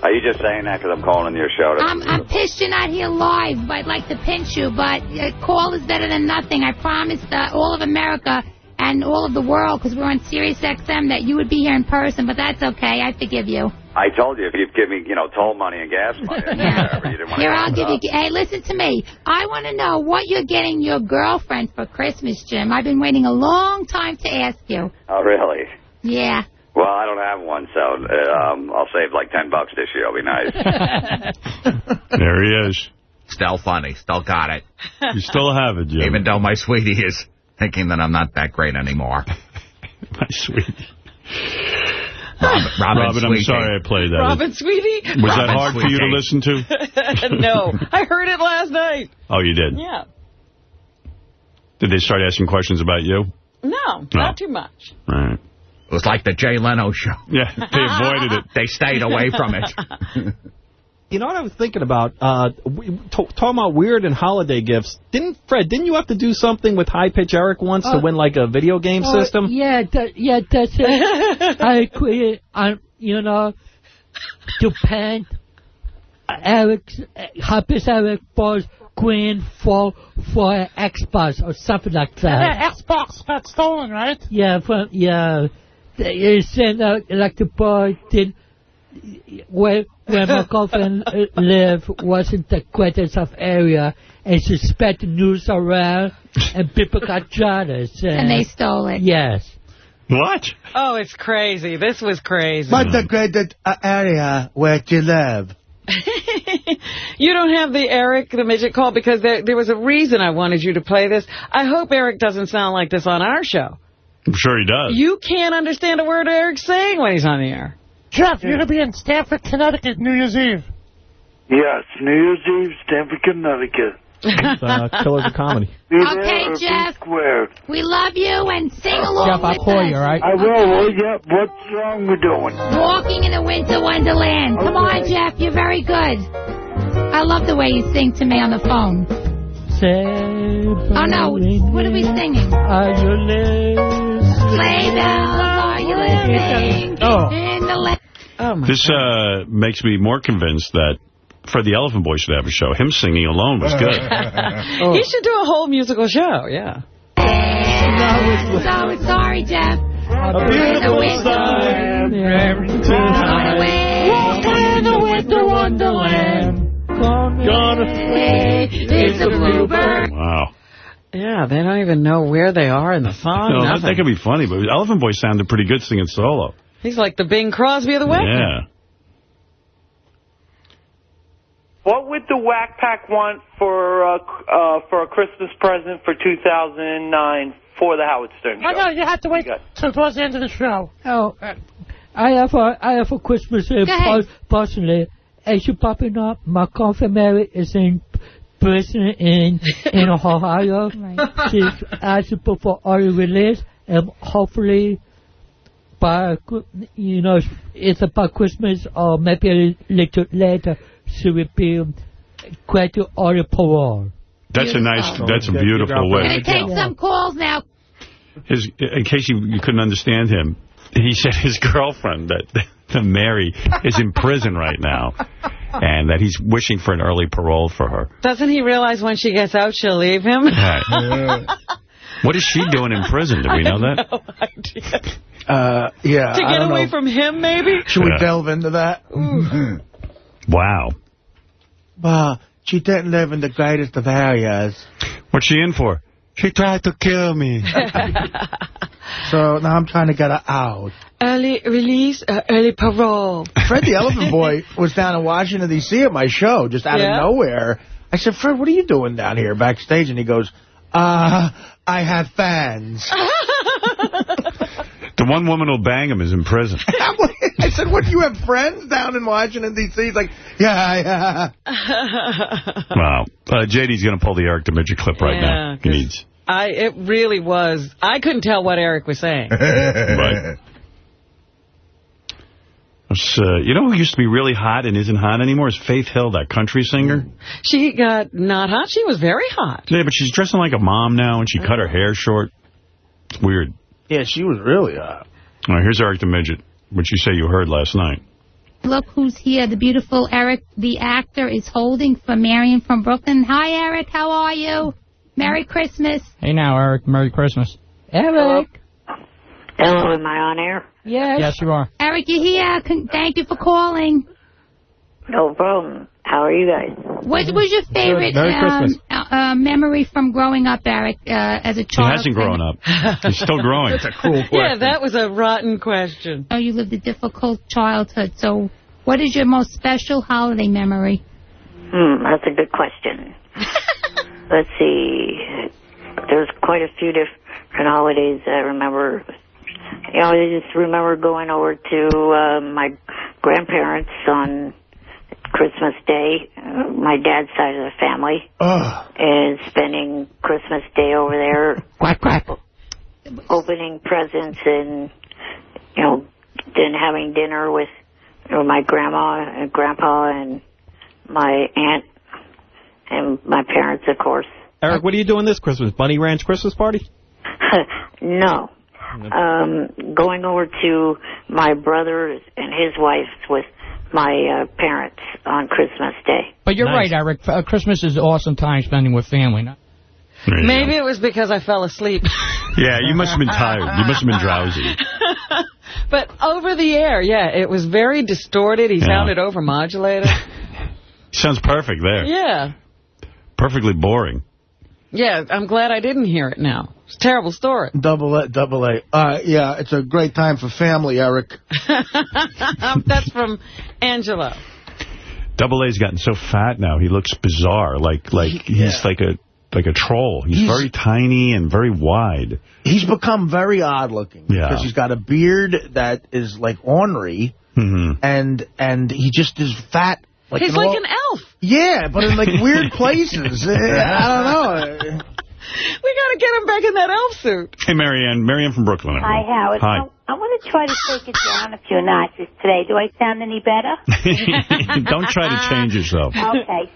Are you just saying that because I'm calling your show? I'm, I'm pissed you're not here live. I'd like to pinch you, but a call is better than nothing. I promised uh, all of America and all of the world, because we're on Sirius XM, that you would be here in person, but that's okay. I forgive you. I told you if you'd give me, you know, toll money and gas money, or <laughs> whatever, you didn't want Here, to I'll give you... Hey, listen to me. I want to know what you're getting your girlfriend for Christmas, Jim. I've been waiting a long time to ask you. Oh, really? Yeah. Well, I don't have one, so uh, um, I'll save like ten bucks this year. It'll be nice. <laughs> There he is. Still funny. Still got it. You still have it, Jim. Even though my sweetie is thinking that I'm not that great anymore. <laughs> My sweetie. Robin, <laughs> Robin, Robin, I'm sorry I played that. Robin, sweetie? Was that Robin, hard for you to listen to? <laughs> no. I heard it last night. Oh, you did? Yeah. Did they start asking questions about you? No, No. not too much. All right. It was like the Jay Leno show. Yeah, they avoided it. <laughs> They stayed away from it. You know what I was thinking about? Uh, we, t- talking about weird and holiday gifts. Didn't Fred? Didn't you have to do something with High Pitch Eric once to Uh, win like a video game Oh, system? Yeah, that, yeah, that's it. <laughs> I quit. I'm, you know, to paint Eric's, Happy Eric Ball's green for for Xbox or something like that. Xbox got stolen, right? Yeah, from, yeah. They said uh, like the boy did where where <laughs> my girlfriend uh, lived wasn't the greatest of area, and she spread the news around, and people got jealous. And they stole it. Yes. What? Oh, it's crazy. This was crazy. But the greatest uh, area where you live. <laughs> You don't have the Eric the midget call because there, there was a reason I wanted you to play this. I hope Eric doesn't sound like this on our show. I'm sure he does. You can't understand a word Eric's saying when he's on the air. Jeff, you're going to be in Stamford, Connecticut New Year's Eve. Yes, New Year's Eve, Stamford, Connecticut. It's, uh, <laughs> Killers of Comedy. Be Okay, there or be Jeff. squared. We love you and sing along Jeff, I'll call us. you, all right? I will, well, yeah, what song we doing? Walking in the Winter Wonderland. Come on, Jeff. You're very good. I love the way you sing to me on the phone. Oh, no. What are we singing? Are you? Sleigh bells, are you listening? Oh. In the Oh, my This uh, makes me more convinced that Fred the Elephant Boy should have a show. Him singing alone was <laughs> good. <laughs> He should do a whole musical show, yeah. So sorry, Jeff. A beautiful sun, Walking in the winter wonderland. Gonna It's a bluebird. Wow. Yeah, they don't even know where they are in the song. No, that, nothing. that could be funny, but Elephant Boy sounded pretty good singing solo. He's like the Bing Crosby of the West. Yeah. What would the Whack Pack want for uh, uh, for a Christmas present for 2009 for the Howard Stern Oh, show? no, you have to wait until towards the end of the show. Oh, uh, I have a I have a Christmas uh, Go ahead. personally. As you popping up, my confirmary is in person in in <laughs> Ohio. She's asking for early release, and hopefully by you know it's about Christmas or maybe a little later she will be granted early parole. That's a nice, that's a beautiful Gonna take some calls now. His, in case you, you couldn't understand him, he said his <laughs> girlfriend, that, that <laughs> Mary, is in prison right now, and that he's wishing for an early parole for her. Doesn't he realize when she gets out, she'll leave him? Right. <laughs> What is she doing in prison? Do we know that? No idea. Uh, yeah. to get away know. from him, maybe? Should we delve into that? Wow. Well, she didn't live in the greatest of areas. What's she in for? She tried to kill me. <laughs> So now I'm trying to get her out. Early release, uh, early parole. Fred the <laughs> Elephant Boy was down in Washington, D.C. at my show, just out Yeah? of nowhere. I said, Fred, what are you doing down here backstage? And he goes, uh, I have fans. <laughs> The one woman who'll bang him is in prison. I said, what, do you have friends down in Washington, D.C.? He's like, yeah, yeah. Wow. Uh, JD's going to pull the Eric the Midget clip right Yeah, now. He 'cause- needs. I It really was. I couldn't tell what Eric was saying. <laughs> Right. It's, uh, you know who used to be really hot and isn't hot anymore? Is Faith Hill, that country singer. She got not hot. She was very hot. Yeah, but she's dressing like a mom now, and she cut her hair short. It's weird. Yeah, she was really hot. All right, here's Eric the Midget, which you say you heard last night. Look who's here. The beautiful Eric, the actor, is holding for Marianne from Brooklyn. Hi, Eric. How are you? Merry Christmas. Hey now, Eric. Merry Christmas. Eric. Hello, am I on air? Yes. Yes, you are. Eric, you're here. Con- Thank you for calling. No problem. How are you guys? What was your favorite Merry um, uh, uh, memory from growing up, Eric, uh, as a child? He child? hasn't grown up. He's still growing. That's a cruel question. <laughs> Yeah, that was a rotten question. Oh, you lived a difficult childhood. So, what is your most special holiday memory? Hmm, that's a good question. <laughs> Let's see. There's quite a few different holidays I remember. You know, I just remember going over to uh, my grandparents on Christmas Day, uh, my dad's side of the family, and spending Christmas Day over there. <laughs> Quack, quack. Opening presents and, you know, then having dinner with you know, my grandma and grandpa and my aunt and my parents, of course. Eric, what are you doing this Christmas? Bunny Ranch Christmas party? <laughs> no. Um, going over to my brother and his wife with my uh, parents on Christmas Day. But you're right, Eric. Uh, Christmas is an awesome time spending with family. No? Maybe it was because I fell asleep. <laughs> Yeah, you must have been tired. You must have been drowsy. <laughs> but over the air, yeah, it was very distorted. He Yeah. sounded overmodulated. Sounds perfect there. yeah. Perfectly boring. Yeah, I'm glad I didn't hear it now. It's a terrible story. Double A, double A. Uh, yeah, it's a great time for family, Eric. <laughs> That's from Angelo. Double A's gotten so fat now, he looks bizarre. Like like he's like a like a troll. He's, He's- very tiny and very wide. He's become very odd looking Yeah. because he's got a beard that is like ornery, Mm-hmm. and and he just is fat. Like He's like all- an elf. Yeah, but in like weird <laughs> places. I don't know. We got to get him back in that elf suit. Hey, Marianne. Marianne from Brooklyn. Hi, Howard. Hi. I, I want to try to take it down a few notches today. Do I sound any better? <laughs> <laughs> Don't try to change yourself. okay.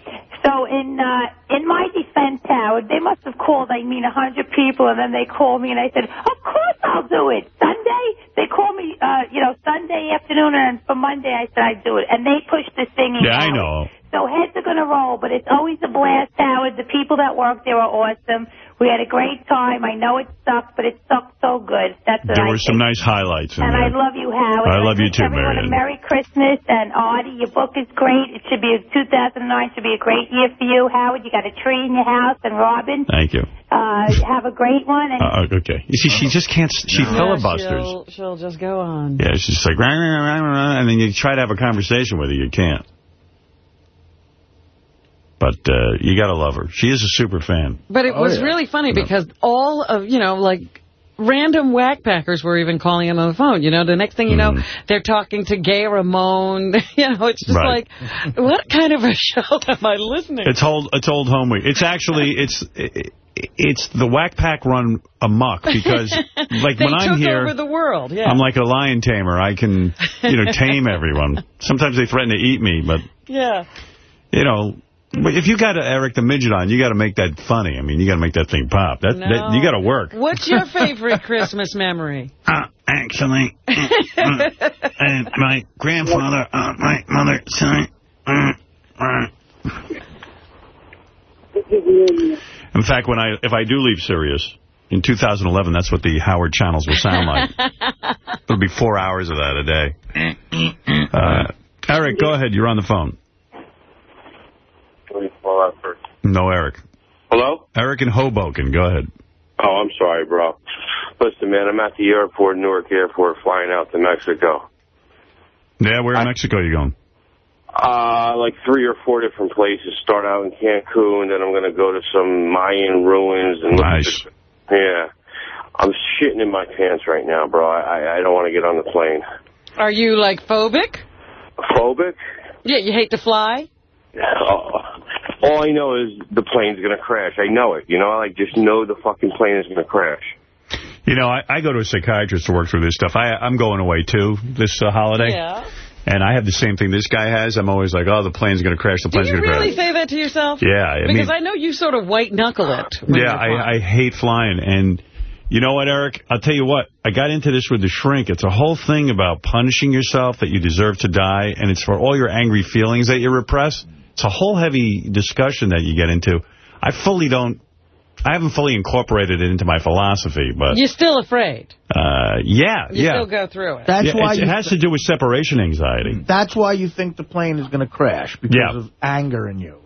So in uh, in my defense, Howard, they must have called, I mean, a 100 people, and then they called me, and I said, of course I'll do it. Sunday? They called me, uh, you know, Sunday afternoon, and for Monday I said I'd do it. And they pushed the thing in. Yeah, I know. So heads are going to roll, but it's always a blast, Howard. The people that work there are awesome. We had a great time. I know it sucked, but it sucked so good. That's what There I were some nice highlights in and I love you, Howard. I love you too, everyone Marianne. a Merry Christmas. And Artie, your book is great. It should be, 2009 should be a great year for you, Howard. You got a tree in your house. And Robin, Thank you. uh, have a great one. And Uh, okay. You see, she just can't, she Yeah, filibusters. She'll, she'll just go on. Yeah, she's just like, rah, rah, rah, rah, rah, and then you try to have a conversation with her, you can't. But uh, you got to love her. She is a super fan. But it Oh, was yeah. really funny Yeah. because all of, you know, like, random whack packers were even calling him on the phone. You know, the next thing you know, they're talking to Gay Ramone. <laughs> you know, it's just Mm-hmm. Right. like, what kind of a show <laughs> am I listening It's old, it's old home week. It's actually, it's it, it's the whack pack run amok because, <laughs> like, when I'm here, over the world, yeah. I'm like a lion tamer. I can, you know, tame everyone. Sometimes they threaten to eat me, but, yeah. you know, but if you got Eric the Midget on, you got to make that funny. I mean, you got to make that thing pop. That, that No. You got to work. What's your favorite Christmas memory? <laughs> Uh, actually, uh, and my grandfather, uh, my mother, son, uh, uh. In fact, when I if I do leave Sirius in 2011, that's what the Howard channels will sound like. <laughs> It'll be four hours of that a day. Uh, Eric, go ahead. You're on the phone. No, Eric. Hello? Eric in Hoboken. Go ahead. Oh, I'm sorry, bro. Listen, man, I'm at the airport, Newark Airport, flying out to Mexico. Yeah, where in Mexico are you going? Uh, like three or four different places. Start out in Cancun, then I'm going to go to some Mayan ruins. and look at Nice. Yeah. I'm shitting in my pants right now, bro. I, I, I don't want to get on the plane. Are you, like, phobic? Phobic? Yeah, you hate to fly? <laughs> Oh, all I know is the plane's going to crash. I know it. You know, I like, just know the fucking plane is going to crash. You know, I, I go to a psychiatrist to work through this stuff. I, I'm going away, too, this uh, holiday. Yeah. And I have the same thing this guy has. I'm always like, oh, the plane's going to crash, the plane's going to really crash. say that to yourself? Yeah, I because mean- I know you sort of white-knuckle it. Yeah. I, I hate flying. And you know what, Eric? I'll tell you what. I got into this with the shrink. It's a whole thing about punishing yourself that you deserve to die, and it's for all your angry feelings that you repress. It's a whole heavy discussion that you get into. I fully don't... I haven't fully incorporated it into my philosophy, but... You're still afraid. Uh, yeah, You yeah. still go through it. That's Yeah, why you it has to do with separation anxiety. That's why you think the plane is going to crash because Yeah. of anger in you.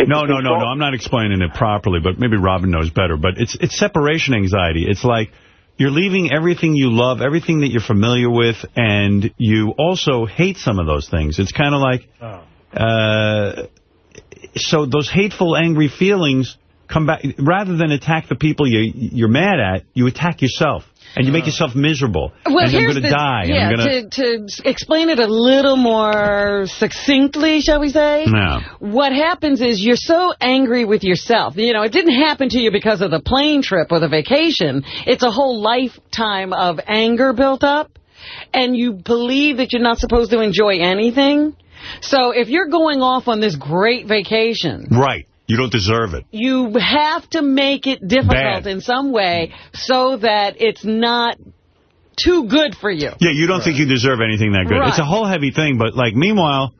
No, no, no, no. I'm not explaining it properly, but maybe Robin knows better. But it's it's separation anxiety. It's like you're leaving everything you love, everything that you're familiar with, and you also hate some of those things. It's kind of like, uh, so those hateful, angry feelings come back. Rather than attack the people you, you're mad at, you attack yourself. And you make yourself miserable. Well, and I'm here's going to die. Yeah, I'm gonna, to, to explain it a little more succinctly, shall we say? No. What happens is you're so angry with yourself. You know, it didn't happen to you because of the plane trip or the vacation. It's a whole lifetime of anger built up, and you believe that you're not supposed to enjoy anything. So if you're going off on this great vacation, Right. You don't deserve it. you have to make it difficult Bad. in some way so that it's not too good for you. Yeah, you don't think you deserve anything that good. Right. It's a whole heavy thing, but, like, meanwhile,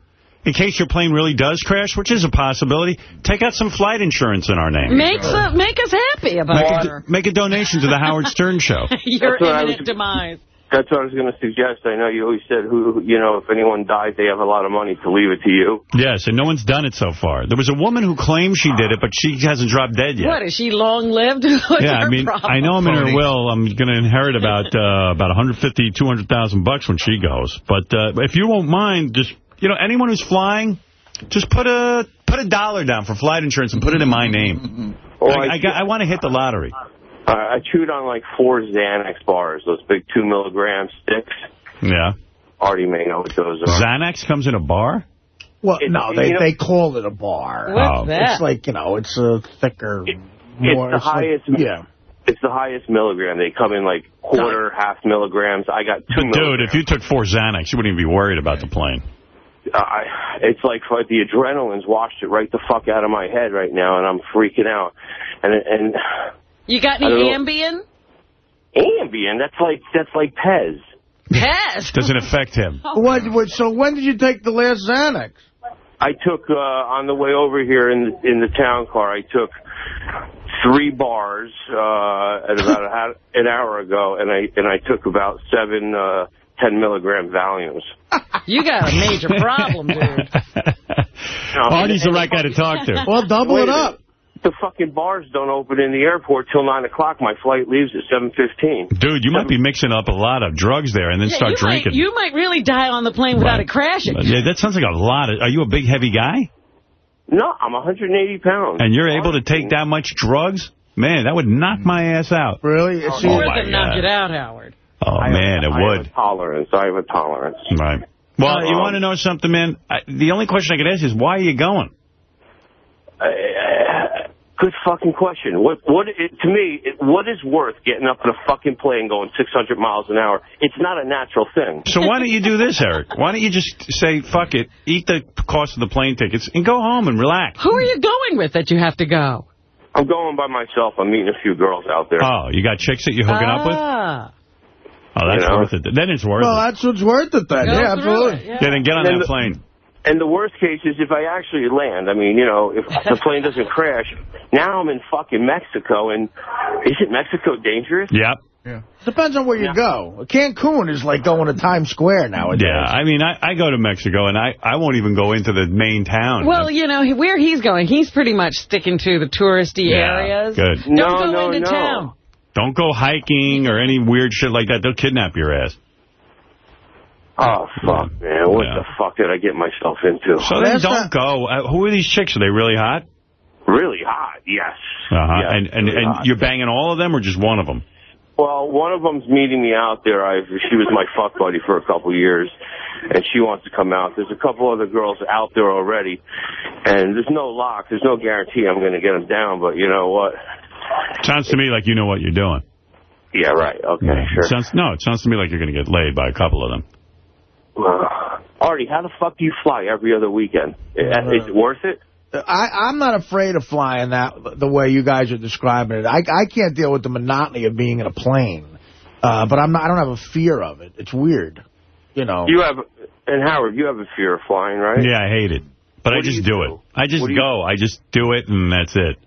in case your plane really does crash, which is a possibility, take out some flight insurance in our name. Make, some, make us happy Make about a, make a donation to the Howard Stern Show. <laughs> your That's imminent demise. That's what I was going to suggest. I know you always said, who, you know, if anyone dies, they have a lot of money to leave it to you. Yes, and no one's done it so far. There was a woman who claimed she did it, but she hasn't dropped dead yet. What, is she long-lived? <laughs> Yeah, I mean, problem? I know I'm in her will. I'm going to inherit about <laughs> uh, about 150, 200,000 bucks when she goes. But uh, if you won't mind, just you know, anyone who's flying, just put a put a dollar down for flight insurance and put it in my name. Well, I, I- I, I want to hit the lottery. Uh, I chewed on like four Xanax bars, those big two milligram sticks. Yeah. Artie may know what those are. Xanax comes in a bar. Well, It- no, they you know- they call it a bar. What's Oh. that? It's like, you know, it's a thicker, It's more... the it's like- highest. yeah. It's the highest milligram. They come in like quarter, half milligrams. I got two But dude, if you took four Xanax, you wouldn't even be worried about the plane. I, it's like like the adrenaline's washed it right the fuck out of my head right now, and I'm freaking out. And and You got any. Ambien? Ambien, that's like that's like Pez. Pez? <laughs> Doesn't affect him. <laughs> What, what, so when did you take the last Xanax? I took uh, on the way over here in in the town car. I took three bars uh, at about a, an hour ago, and I and I took about seven uh, ten milligram Valiums. You got a major problem, dude. <laughs> Artie's the right guy to talk to. Well, double Wait it up. Minute. The fucking bars don't open in the airport till 9 o'clock. My flight leaves at 7.15. Dude, you might be mixing up a lot of drugs there and then Yeah, start you drinking. Might, you might really die on the plane without it crashing. yeah, that sounds like a lot. Of, are you a big, heavy guy? No, I'm 180 pounds. And you're able to take that much drugs? Man, that would knock my ass out. Really? Oh, More my than knock it out, Howard. Oh, man, it I would. have a tolerance. I have a tolerance. Right. Well, you Um, want to know something, man? I, the only question I could ask is, why are you going? Uh, good fucking question. What, what, it, to me, it, what is worth getting up in a fucking plane going 600 miles an hour? It's not a natural thing. So why don't you do this, Eric? Why don't you just say, fuck it, eat the cost of the plane tickets, and go home and relax? Who are you going with that you have to go? I'm going by myself. I'm meeting a few girls out there. Oh, you got chicks that you're hooking up with? Ah. Oh, that's You know? worth it. Then it's worth Well, it. that's what's worth it then. Go Yeah, absolutely. it, yeah. Yeah, then get on And that the- plane. And the worst case is if I actually land, I mean, you know, if <laughs> the plane doesn't crash, now I'm in fucking Mexico, and isn't Mexico dangerous? Yep. Yeah. Depends on where you go. Cancun is like going to Times Square nowadays. Yeah, I mean, I, I go to Mexico, and I, I won't even go into the main town. Well, you know, where he's going, he's pretty much sticking to the touristy Yeah, areas. good. Don't No, go no, into no. town. Don't go hiking or any weird shit like that. They'll kidnap your ass. Oh, fuck, man. What Yeah. the fuck did I get myself into? So then That's don't go. Uh, who are these chicks? Are they really hot? Really hot, yes. Uh-huh. Yes, and and, really and hot. you're banging all of them or just one of them? Well, one of them's meeting me out there. I she was my fuck buddy for a couple years, and she wants to come out. There's a couple other girls out there already, and there's no lock. There's no guarantee I'm going to get them down. But you know what? Sounds to me like you know what you're doing. Yeah, right. Okay, It sure. sounds, no, it sounds to me like you're going to get laid by a couple of them. Uh, Artie, how the fuck do you fly every other weekend? Is it worth it? I, I'm not afraid of flying that the way you guys are describing it. I, I can't deal with the monotony of being in a plane, uh, but I'm not. I don't have a fear of it. It's weird, you know. You have, and Howard, you have a fear of flying, right? Yeah, I hate it. But I What do just do, do? it. I just What do you- go. I just do it, and that's it.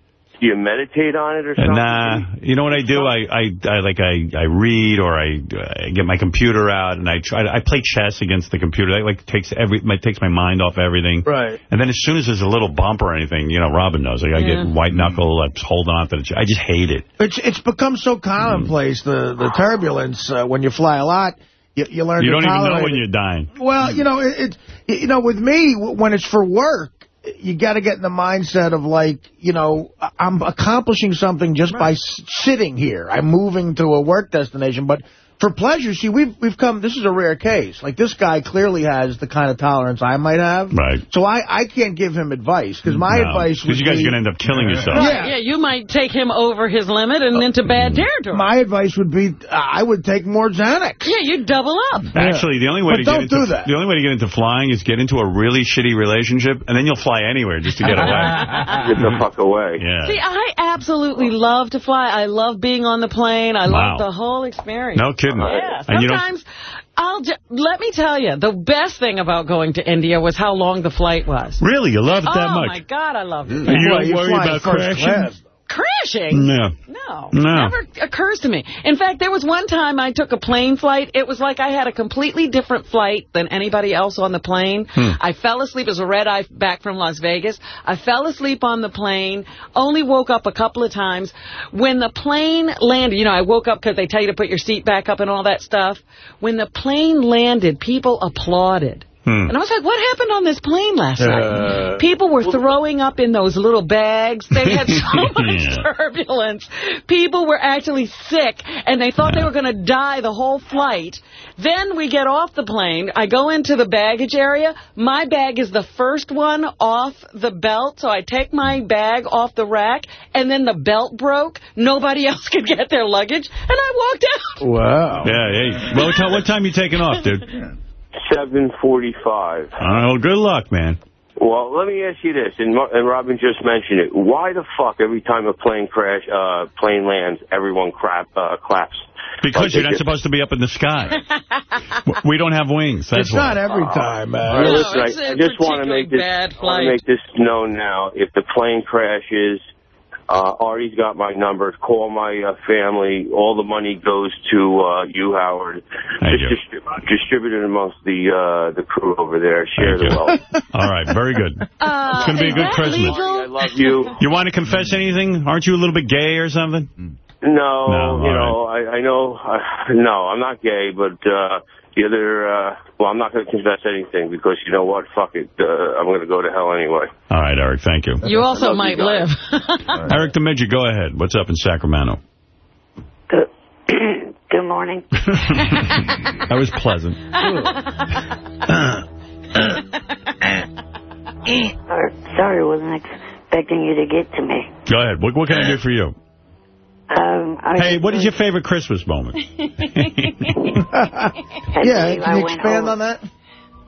Do you meditate on it or something? Nah. you know what I do? I, I, I like I, I read or I, I get my computer out and I try. To, I play chess against the computer. That like takes every my takes my mind off everything. Right. And then as soon as there's a little bump or anything, you know, Robin knows. Like I Yeah. get white knuckle. I'm holding on to the. ch- I just hate it. It's it's become so commonplace the the turbulence uh, when you fly a lot. You, you learn You to don't even know when it. you're dying. Well, you know, it, it you know, with me, when it's for work, you got to get in the mindset of like, you know, I'm accomplishing something just by s sitting here. I'm moving to a work destination, but for pleasure, see, we've we've come. This is a rare case. Like this guy clearly has the kind of tolerance I might have. Right. So I I can't give him advice because my No, advice Because you guys be, are going to end up killing yourself. Right, yeah, you might take him over his limit and into bad territory. My advice would be uh, I would take more Xanax. Yeah, you double up. Actually, the only way But to get don't into do that. the only way to get into flying is get into a really shitty relationship, and then you'll fly anywhere just to get away. <laughs> Get the fuck away. Yeah. See, I absolutely love to fly. I love being on the plane. I Wow. love the whole experience. No kidding. Yeah, And you sometimes I'll just, let me tell you, the best thing about going to India was how long the flight was. Really, you loved it that oh, much? Oh, my God, I loved it. And you Well, don't you're worry about crashing? class. Crashing? No. No. No. Never occurs to me. In fact, there was one time I took a plane flight. It was like I had a completely different flight than anybody else on the plane. Hmm. I fell asleep. as a red eye back from Las Vegas. I fell asleep on the plane, only woke up a couple of times. When the plane landed, you know, I woke up because they tell you to put your seat back up and all that stuff. When the plane landed, people applauded. Hmm. And I was like, what happened on this plane last Uh, night? People were throwing up in those little bags. They had <laughs> so much Yeah. turbulence. People were actually sick, and they thought they were going to die the whole flight. Then we get off the plane. I go into the baggage area. My bag is the first one off the belt, so I take my bag off the rack, and then the belt broke. Nobody <laughs> else could get their luggage, and I walked out. Wow. Yeah, hey. Well, what, time, what time you taking off, dude? 745. All right, well, good luck, man. Well, let me ask you this, and, and Robin just mentioned it. Why the fuck every time a plane crash, uh, plane lands, everyone crap, uh, claps? Because Like you're not just- supposed to be up in the sky. <laughs> we don't have wings. That's It's why. not every time, All man. No, listen, it's I, a I just want to make this, want to make this known now. If the plane crashes, uh, Artie's got my number. Call my uh, family. All the money goes to uh, you, Howard. Thank just you. distri- distribute it amongst the uh, the crew over there. Share Thank the wealth. <laughs> All right, very good. <laughs> Uh, It's gonna be a good that Christmas. legal? I love you. You want to confess anything? Aren't you a little bit gay or something? No, No, you all know, I, I know. Uh, no, I'm not gay, but uh, the other. Uh, well, I'm not going to confess anything because you know what? Fuck it. Uh, I'm going to go to hell anyway. All right, Eric, thank you. You also might you guys. live. <laughs> Eric the Midget, go ahead. What's up in Sacramento? Good, <clears throat> good morning. <laughs> That was pleasant. Sorry, sorry, wasn't expecting you to get to me. Go ahead. What, what can I do for you? Um, I Hey, what is your favorite Christmas moment? <laughs> I Yeah, believe I can you went expand over- on that?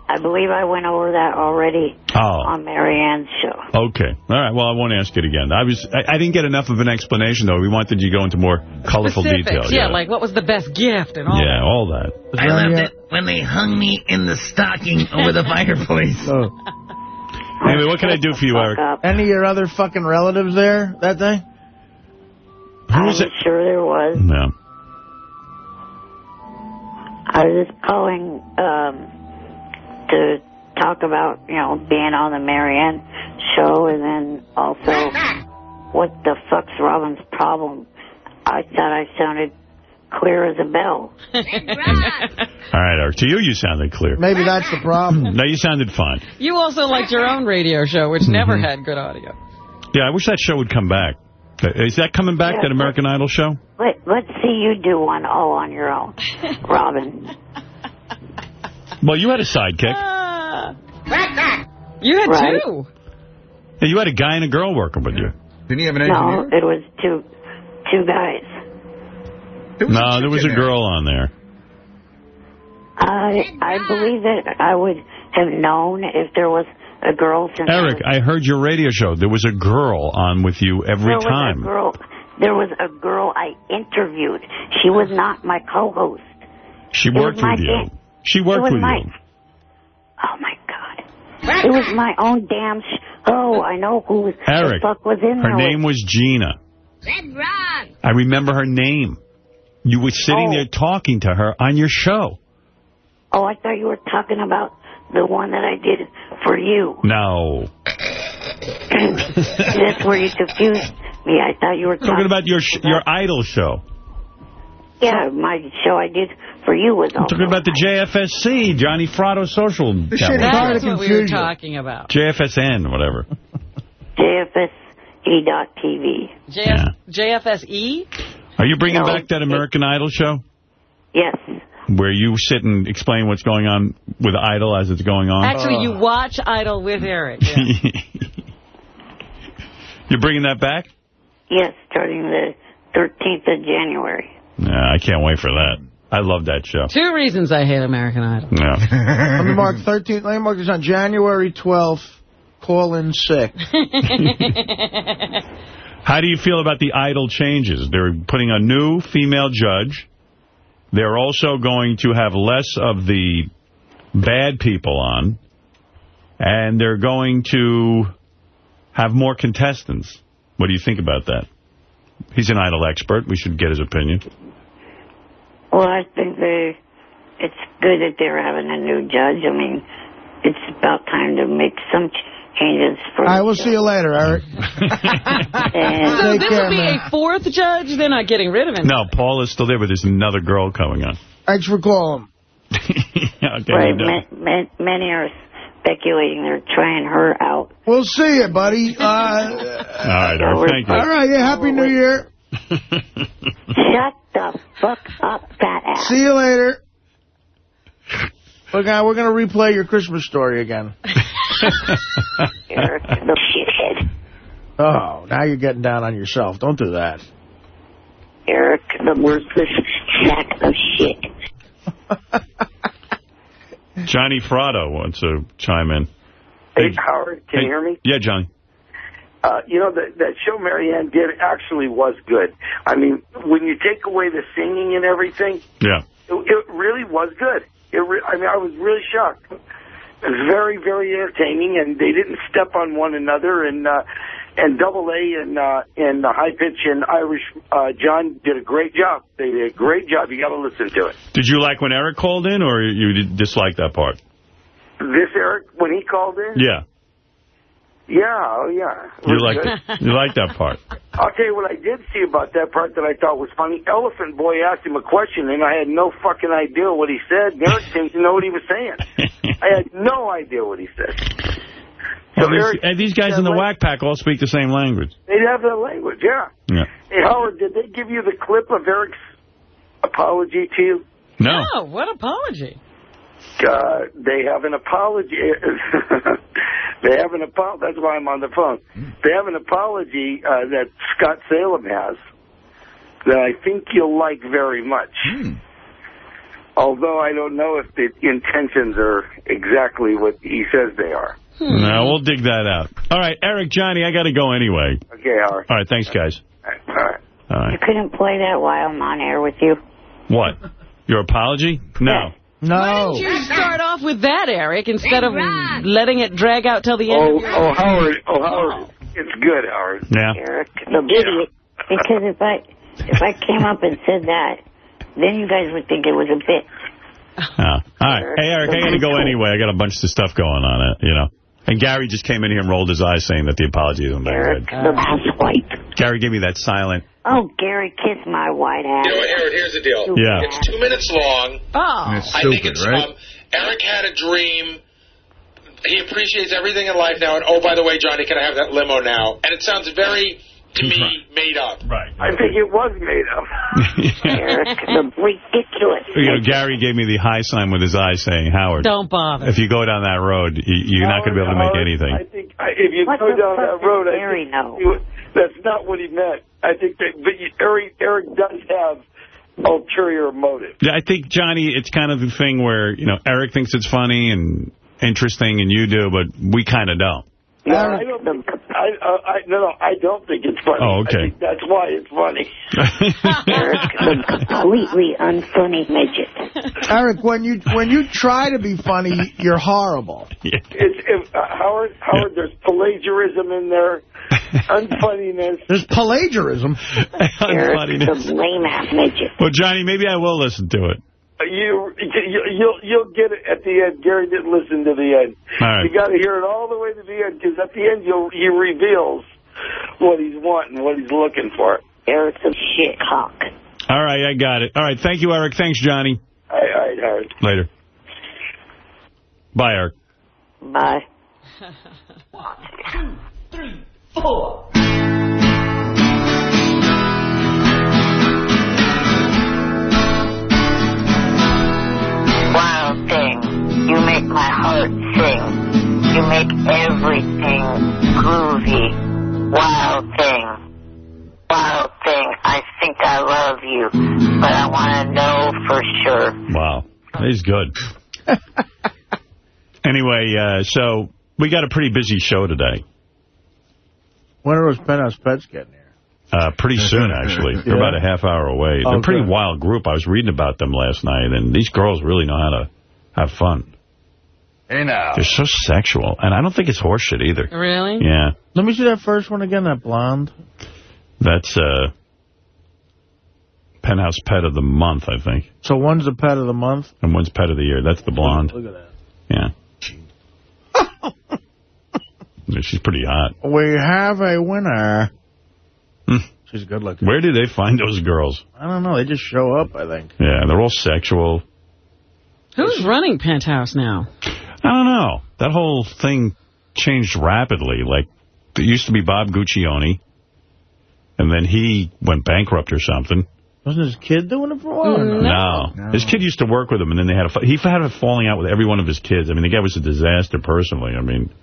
I believe I went over that already Oh, on Marianne's show. okay. All right. Well, I won't ask it again. I was I, I didn't get enough of an explanation though. We wanted you to go into more colorful Specifics, detail. yeah, like what was the best gift and all yeah, all that. I loved it when they hung me in the stocking <laughs> over the fireplace. Anyway, what can I do for you, Eric? Any of your other fucking relatives there that day? I'm it? sure there was. No. I was just calling um, to talk about, you know, being on the Marianne show and then also what the fuck's Robin's problem? I thought I sounded clear as a bell. <laughs> All right, Eric. To you, you sounded clear. Maybe that's the problem. No, you sounded fine. You also liked your own radio show, which never had good audio. Yeah, I wish that show would come back. Uh, Is that coming back, Yeah. that American Idol show? Let, let's see you do one all on your own, <laughs> Robin. Well, you had a sidekick. Ah. You had Right. two. Yeah, you had a guy and a girl working with you. Didn't you have an No, it was two two guys. Was No, there was a chick girl on there. I I believe that I would have known if there was a girl since I Eric, was- I heard your radio show. There was a girl on with you every there was time. a girl. There was a girl I interviewed. She was not my co-host. She It was worked my with you. She worked with my, you. Oh my god! It was my own damn show. Oh, I know who Eric, the fuck was in her there. Her name was Gina. I remember her name. You were sitting Oh. there talking to her on your show. Oh, I thought you were talking about the one that I did for you. No. <laughs> That's where you confused me. I thought you were talking, Talking about your sh your idol show. Yeah, my show I did for you was I'm talking about the JFSC, Johnny Fratto Social This shit is Network. hard That's to what we were talking about. JFSN, whatever. JFSE.TV. JF, JFSE? Are you bringing No. back that American Idol show? Yes. Where you sit and explain what's going on with Idol as it's going on? Actually, you watch Idol with Eric. yeah. <laughs> You're bringing that back? Yes, starting the 13th of January. Nah, I can't wait for that. I love that show. Two reasons I hate American Idol. Yeah. <laughs> Let me mark 13th. Let me mark this on January 12th. Call in sick. <laughs> How do you feel about the Idol changes? They're putting a new female judge. They're also going to have less of the bad people on. And they're going to have more contestants. What do you think about that? He's an Idol expert. We should get his opinion. Well, I think they, it's good that they're having a new judge. I mean, it's about time to make some changes for All right, we'll see you later, Eric. <laughs> So Take this care, will be man. a fourth judge? They're not getting rid of him. No, Paul is still there, but there's another girl coming on. Thanks for calling. <laughs> okay, Right, ma- ma- many are speculating they're trying her out. We'll see you, buddy. <laughs> Uh, All right, Eric, thank you. all right, yeah, Happy New Year. Shut the fuck up, fat ass. See you later. Look, uh, we're going to replay your Christmas story again. Eric, the shithead. Oh, now you're getting down on yourself. Don't do that. Eric, the worthless sack of shit. <laughs> Johnny Fratto wants to chime in. Hey, Howard, can you hear me? Yeah, Johnny. Uh, you know, that, that show Marianne did actually was good. I mean, when you take away the singing and everything, Yeah. it, it really was good. It I mean, I was really shocked. It was very, very entertaining, and they didn't step on one another. And uh, and Double A and uh, and the High Pitch and Irish uh, John did a great job. They did a great job. You got to listen to it. Did you like when Eric called in, or you did dislike that part? This Eric, when he called in, Yeah. Yeah, oh yeah, You like liked you liked that part. <laughs> I'll tell you what I did see about that part that I thought was funny. Elephant Boy asked him a question, and I had no fucking idea what he said. Eric seemed to know what he was saying. <laughs> I had no idea what he said. Well, these, Eric- and these guys in the whack pack all speak the same language. They have that language, yeah. Yeah. Hey, Howard, did they give you the clip of Eric's apology to you? No. Oh, what apology? Uh, they have an apology. <laughs> they have an apology. That's why I'm on the phone. They have an apology uh, that Scott Salem has that I think you'll like very much. Although I don't know if the intentions are exactly what he says they are. No, we'll dig that out. All right, Eric, Johnny, I got to go anyway. Okay, Howard. All right, thanks, guys. All right. All You couldn't play that while I'm on air with you. What? Your apology? No. Why didn't you start off with that, Eric, instead of letting it drag out till the end? Oh, oh, Howard. Oh, Howard. It's good, Howard. Yeah. Eric, the idiot. Because if I if I came up and said that, then you guys would think it was a bit. Oh. All right. Hey, Eric, I got to go anyway. I got a bunch of stuff going on, it, you know. And Gary just came in here and rolled his eyes saying that the apology isn't very good. The housewife. Gary gave me that silent. Oh, Gary, kiss my white ass. You know, Aaron, here's the deal. Yeah. It's two minutes long. Oh. It's I think stupid, it's, right? um, Eric had a dream. He appreciates everything in life now. And, oh, by the way, Johnny, can I have that limo now? And it sounds very, to me, made up. Right. I think it was made up. <laughs> Eric, the ridiculous. You know, Gary gave me the high sign with his eyes saying, Howard, Don't bother. if you go down that road, you're not going to be able to make Howard, anything. I think I, if you What go down that road, does I think know? That's not what he meant. I think that but Eric Eric does have ulterior motive. Yeah, I think, Johnny, it's kind of the thing where, you know, Eric thinks it's funny and interesting and you do, but we kind of don't. No, I don't think. I, uh, I no, no, I don't think it's funny. Oh, okay. I think that's why it's funny. Eric, <laughs> the completely unfunny midget. Eric, when you when you try to be funny, you're horrible. It's if, uh, Howard. Howard, there's plagiarism in there, unfunniness. There's plagiarism. Eric, the lame ass midget. Well, Johnny, maybe I will listen to it. You, you you'll you'll get it at the end. Gary didn't listen to the end. All right. You got to hear it all the way to the end because at the end you'll, he reveals what he's wanting, what he's looking for. Eric's a shit cock. All right, I got it. All right, thank you, Eric. Thanks, Johnny. All right, all right, Howard. Later. Bye, Eric. Bye. <laughs> Four. Thing, you make my heart sing. You make everything groovy. Wild thing, wild thing, I think I love you, but I want to know for sure. Wow. He's good. <laughs> anyway, uh, so we got a pretty busy show today. When are those penthouse pets getting here? Uh, pretty soon, actually. <laughs> They're about a half hour away. They're Oh, a pretty good. wild group. I was reading about them last night, and these girls really know how to have fun. Hey, now. They're so sexual, and I don't think it's horseshit either. Really? Yeah, Let me see that first one again, that blonde. that's uh, Penthouse Pet of the Month, I think. So one's the pet of the month. And one's Pet of the Year. That's the blonde. Look at that. Yeah. <laughs> Yeah, She's pretty hot. We have a winner. Hmm. She's good looking. Where do they find those girls? I don't know. They just show up, I think. Yeah, they're all sexual. Who's running Penthouse now? I don't know. That whole thing changed rapidly. Like, it used to be Bob Guccione, and then he went bankrupt or something. Wasn't his kid doing it for a while? or No. His kid used to work with him, and then they had a he had a falling out with every one of his kids. I mean, the guy was a disaster personally. I mean,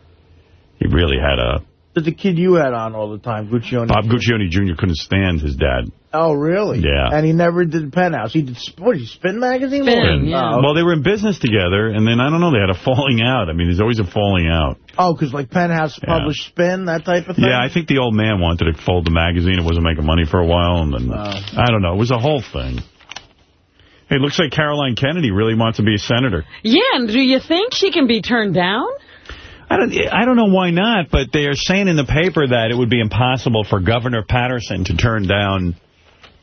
he really had a... Did the kid you had on all the time, Guccione? Bob Guccione Jr. couldn't stand his dad. Oh, really? Yeah. And he never did Penthouse. He did, what, did he Spin Magazine? Spin, Oh, Well, they were in business together, and then, I don't know, they had a falling out. I mean, there's always a falling out. Oh, because like Penthouse Yeah. published Spin, that type of thing? Yeah, I think the old man wanted to fold the magazine. It wasn't making money for a while, and then, Oh. I don't know, it was a whole thing. Hey, it looks like Caroline Kennedy really wants to be a senator. Yeah, and do you think she can be turned down? I don't I don't know why not, but they are saying in the paper that it would be impossible for Governor Paterson to turn down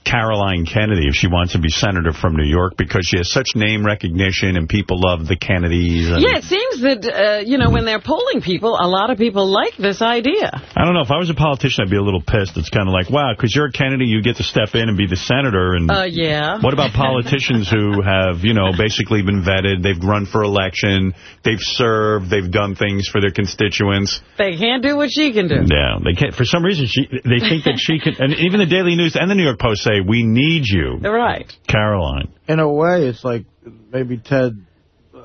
Caroline Kennedy if she wants to be senator from New York because she has such name recognition and people love the Kennedys. Yeah, it seems that, uh, you know, when they're polling people, a lot of people like this idea. I don't know. If I was a politician, I'd be a little pissed. It's kind of like, wow, because you're a Kennedy, you get to step in and be the senator. And Uh, yeah. What about politicians who <laughs> have, you know, basically been vetted, they've run for election, they've served, they've done things for their constituents. They can't do what she can do. Yeah, they can't. For some reason, she they think that she can. And even the Daily News and the New York Post say, we need you, Right. Caroline. In a way, it's like maybe Ted...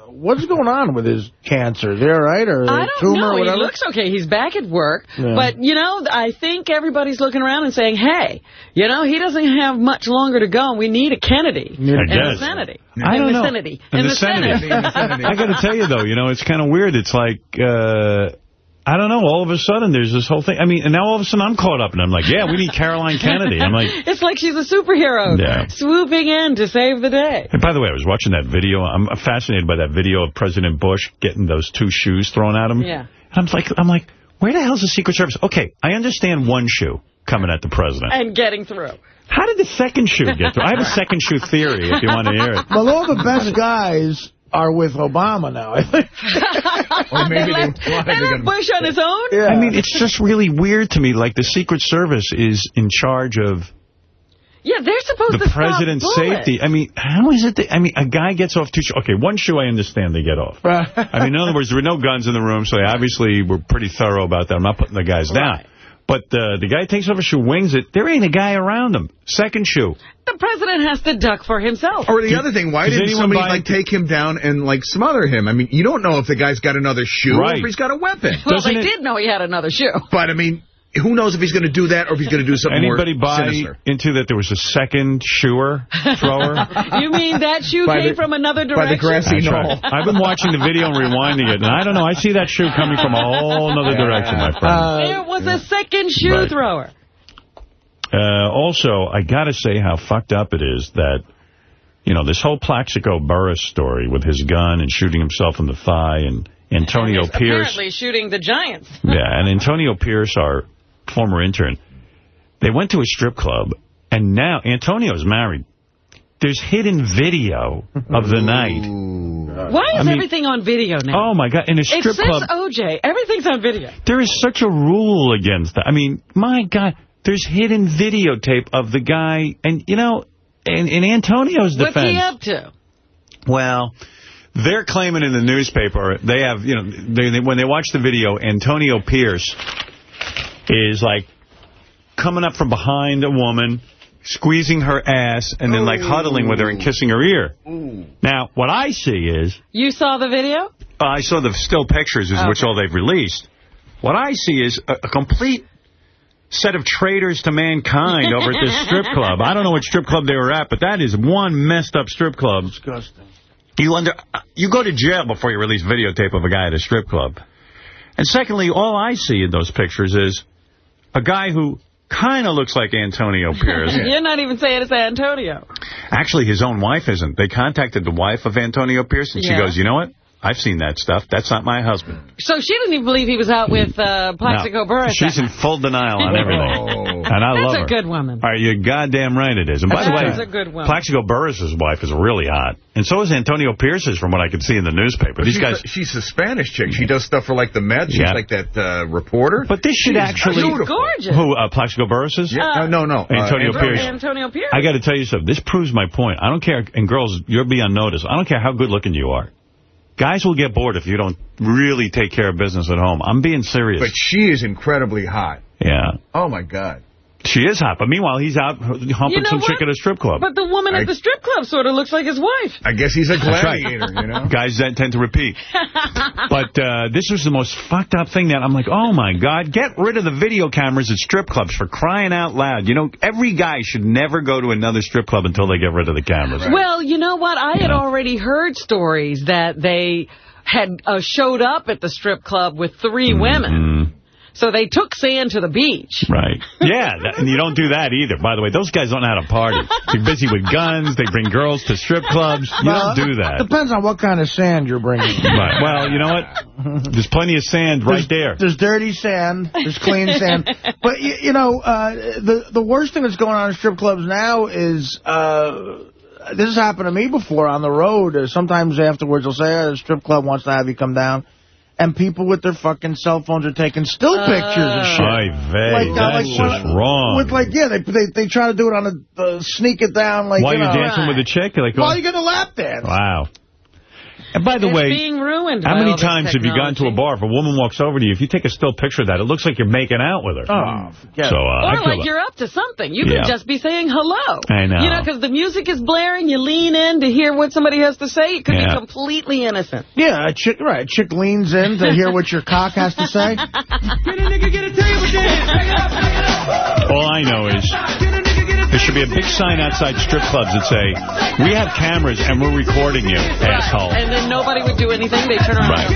What's going on with his cancer? Is he all right? Or I don't tumor know. or He looks okay. He's back at work. Yeah. But, you know, I think everybody's looking around and saying, hey, you know, he doesn't have much longer to go. And We need a Kennedy I in the guess. Senate. I don't the know. Senate. In In the the Senate. Senate. <laughs> I got to tell you, though, you know, it's kind of weird. It's like, uh, I don't know, all of a sudden there's this whole thing. I mean, and now all of a sudden I'm caught up, and I'm like, yeah, we need Caroline Kennedy. I'm like, <laughs> It's like she's a superhero Yeah. swooping in to save the day. and by the way, I was watching that video. I'm fascinated by that video of President Bush getting those two shoes thrown at him. Yeah. And I'm like, I'm like, where the hell's the Secret Service? Okay, I understand one shoe coming at the president. And getting through. How did the second shoe get through? I have a second shoe theory, if you want to hear it. Well, all the best guys are with Obama now, I <laughs> think. Or maybe they left, they left Bush on his own? Yeah. I mean, it's just really weird to me. Like, the Secret Service is in charge of Yeah, they're supposed the to The president's safety. I mean, how is it that, I mean, a guy gets off two shoes. Okay, one shoe I understand they get off. I mean, in other words, there were no guns in the room, so they obviously were pretty thorough about that. I'm not putting the guys down. But uh, the guy takes off a shoe, wings it. There ain't a guy around him. Second shoe. The president has to duck for himself. Or the other thing, why didn't anyone somebody like take him down and like smother him? I mean, you don't know if the guy's got another shoe or Right. if he's got a weapon. Well, they did know he had another shoe. But I mean, who knows if he's going to do that or if he's going to do something Anybody more buy sinister? into that there was a second shoer thrower? <laughs> you mean that shoe By came the- from another direction? by direction? the grassy That's right. I've been watching the video and rewinding it, and I don't know. I see that shoe coming from a whole other direction, my friend. there was a second shoe Right. thrower. Uh, also, I got to say how fucked up it is that, you know, this whole Plaxico Burress story with his gun and shooting himself in the thigh and Antonio He's Pierce. Apparently shooting the Giants. Yeah, and Antonio Pierce, our former intern, they went to a strip club, and now Antonio's married. There's hidden video of the night. Why is I mean- everything on video now? Oh, my God. In a strip it strip says club, OJ. Everything's on video. there is such a rule against that. I mean, my God, there's hidden videotape of the guy, and, you know, in, in Antonio's What's he up to? Well, they're claiming in the newspaper, they have, you know, they, they, when they watch the video, Antonio Pierce is like coming up from behind a woman, squeezing her ass, and then like huddling with her and kissing her ear. Now, what I see is, You saw the video? uh, I saw the still pictures, is which all they've released. What I see is a, a complete set of traitors to mankind over at this <laughs> strip club. I don't know what strip club they were at, but that is one messed up strip club. Disgusting. You under you go to jail before you release videotape of a guy at a strip club. And secondly, all I see in those pictures is a guy who kind of looks like Antonio Pierce. <laughs> You're not even saying it's Antonio. Actually, his own wife isn't. They contacted the wife of Antonio Pierce, and she goes, you know what? I've seen that stuff. That's not my husband. So she didn't even believe he was out with uh, Plaxico No, Burress. She's in full denial on everything. <laughs> And I That's love a her. good woman. All right, you're goddamn right it is. And by the way, is a good woman. Plaxico Burress' wife is really hot. And so is Antonio Pierce's, from what I could see in the newspaper. These she's, guys... a, she's a Spanish chick. She does stuff for like the Met. She's Yeah. like that uh, reporter. But this should She's actually... beautiful. gorgeous. Who, uh, Plaxico Burress's? Yeah. Uh, no, no. Antonio uh, Pierce. Antonio Pierce. I got to tell you something. This proves my point. I don't care, and girls, you'll be on notice. I don't care how good looking you are. Guys will get bored if you don't really take care of business at home. I'm being serious. But she is incredibly hot. yeah. Oh, my God. She is hot, but meanwhile, he's out humping You know some what? chick at a strip club. But the woman I- at the strip club sort of looks like his wife. I guess he's a That's right. gladiator, you know? <laughs> Guys that tend to repeat. <laughs> but uh, this was the most fucked up thing that I'm like, oh, my God, get rid of the video cameras at strip clubs for crying out loud. You know, every guy should never go to another strip club until they get rid of the cameras. Well, you know what? I had already heard stories that they had uh, showed up at the strip club with three Mm-hmm. women. So they took Sand to the beach. Right. Yeah, <laughs> that, and you don't do that either. By the way, those guys don't know how to party. They're busy with guns. They bring girls to strip clubs. You Well, don't do that. Depends on what kind of sand you're bringing. Right. Well, you know what? There's plenty of sand right there. There's dirty sand. There's clean sand. But, you, you know, uh, the, the worst thing that's going on in strip clubs now is... Uh, this has happened to me before on the road. Uh, sometimes afterwards they'll say, oh, the strip club wants to have you come down. And people with their fucking cell phones are taking still pictures of shit. Oy vey, uh, that's just wrong. With like, yeah, they they, they try to do it on a, uh, sneak it down. like While you you're know, dancing with a chick, you're like, While oh, you get a lap dance. wow. And by the It's way, being ruined how many times have you gone to a bar, if a woman walks over to you, if you take a still picture of that, it looks like you're making out with her. Oh, forget so, uh, Or feel like you're up to something. You Yeah. could just be saying hello. I know. You know, because the music is blaring, you lean in to hear what somebody has to say. It could Yeah. be completely innocent. Yeah, a chick, right, a chick leans in to hear what your cock has to say. <laughs> All I know is there should be a big sign outside strip clubs that say, we have cameras and we're recording you, asshole. And then nobody would do anything. They turn around. Right.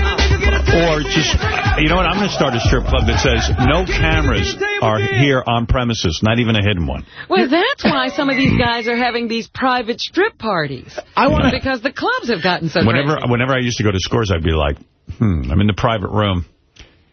Or just, you know what, I'm going to start a strip club that says, no cameras are here on premises, not even a hidden one. Well, that's why some of these guys are having these private strip parties. I wanna- Because the clubs have gotten so Whenever crazy. whenever I used to go to scores, I'd be like, hmm, I'm in the private room.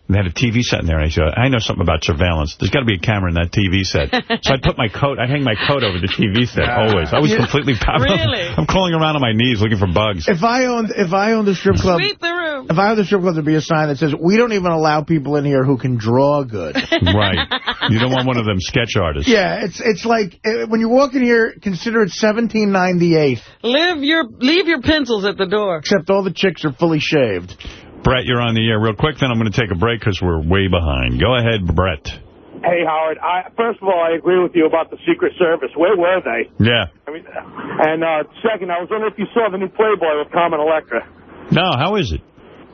And they had a TV set in there, and I said, I know something about surveillance. There's got to be a camera in that TV set. so I'd put my coat, I'd hang my coat over the TV set, always. I was Yeah. completely... Really? <laughs> I'm crawling around on my knees looking for bugs. If I owned, if I owned a strip club, Sweep the room. if I owned a strip club, there'd be a sign that says, "We don't even allow people in here who can draw good." <laughs> right. You don't want one of them sketch artists. Yeah, it's it's like uh, when you walk in here, consider it 1798. Live your, leave your pencils at the door. Except all the chicks are fully shaved. Brett, you're on the air real quick, then I'm going to take a break because we're way behind. Go ahead, Brett. Hey, Howard. I, first of all, I agree with you about the Secret Service. Where were they? Yeah. I mean, and uh, second, I was wondering if you saw the new Playboy with Carmen Electra. No, how is it?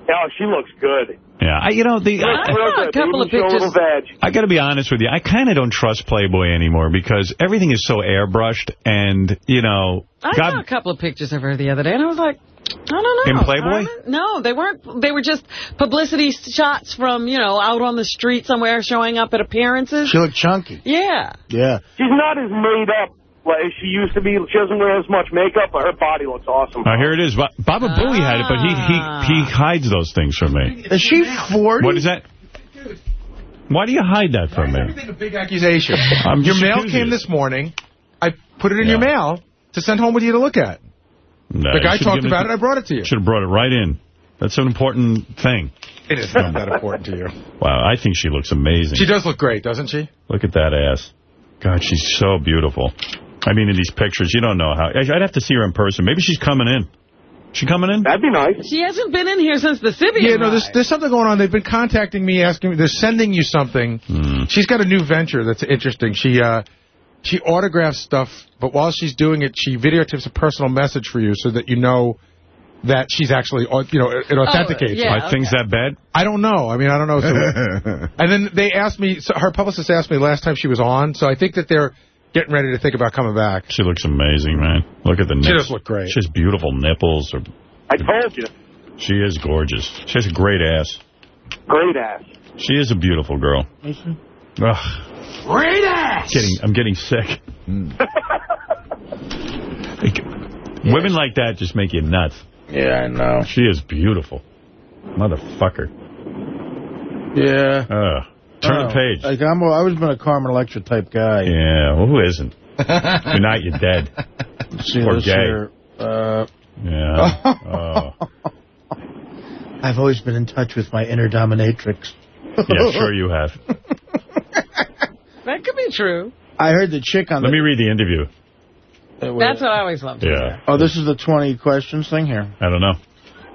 Oh, she looks good. Yeah, I, you know, the... Real good. a couple of show a little pictures. I got to be honest with you. I kind of don't trust Playboy anymore because everything is so airbrushed and, you know, I God, saw a couple of pictures of her the other day, and I was like, I don't know. In Playboy? No, they weren't. They were just publicity shots from, you know, out on the street somewhere showing up at appearances. She looked chunky. Yeah. Yeah. She's not as made up like she used to be. She doesn't wear as much makeup, but her body looks awesome. uh, here it is. Ba- Baba Booey had it, but he, he, he hides those things from me. Is she 40? What is that? Why do you hide that from me? a big accusation. Your mail came this morning. I put it in Yeah. your mail to send home with you to look at. No, the guy talked about it. I brought it to you. Should have brought it right in. That's an important thing. It is not that important to you. Wow, I think she looks amazing. She does look great, doesn't she? Look at that ass. God, she's so beautiful. I mean, in these pictures, you don't know how. I'd have to see her in person. Maybe she's coming in. She coming in? That'd be nice. She hasn't been in here since the Sybian Yeah, no, there's, there's something going on. They've been contacting me, asking me, they're sending you something. Hmm. She's got a new venture that's interesting. She uh, she autographs stuff, but while she's doing it, she videotapes a personal message for you so that you know that she's actually, you know, it it oh, authenticates. yeah, Are things that bad? I don't know. I mean, I don't know. So, <laughs> and then they asked me, so her publicist asked me last time she was on, so I think that they're getting ready to think about coming back. She looks amazing, man. Look at the nipples. She does look great. She has beautiful nipples. Or, I told you. she is gorgeous. She has a great ass. Great ass. She is a beautiful girl. Ugh. Great ass. Getting, I'm getting sick. Like, Women like that just make you nuts. Yeah, I know. She is beautiful. Motherfucker. Yeah. Ugh. Turn Oh, the page. Like I'm, I always been a Carmen Electra type guy. Yeah, well, who isn't? You're not, you're dead. <laughs> See, or this gay. here, uh, Yeah. <laughs> Oh. I've always been in touch with my inner dominatrix. Yeah, sure you have. <laughs> That could be true. I heard the chick on the Let me read the interview. That's what I always loved. Yeah. Oh, this is the 20 questions thing here. I don't know.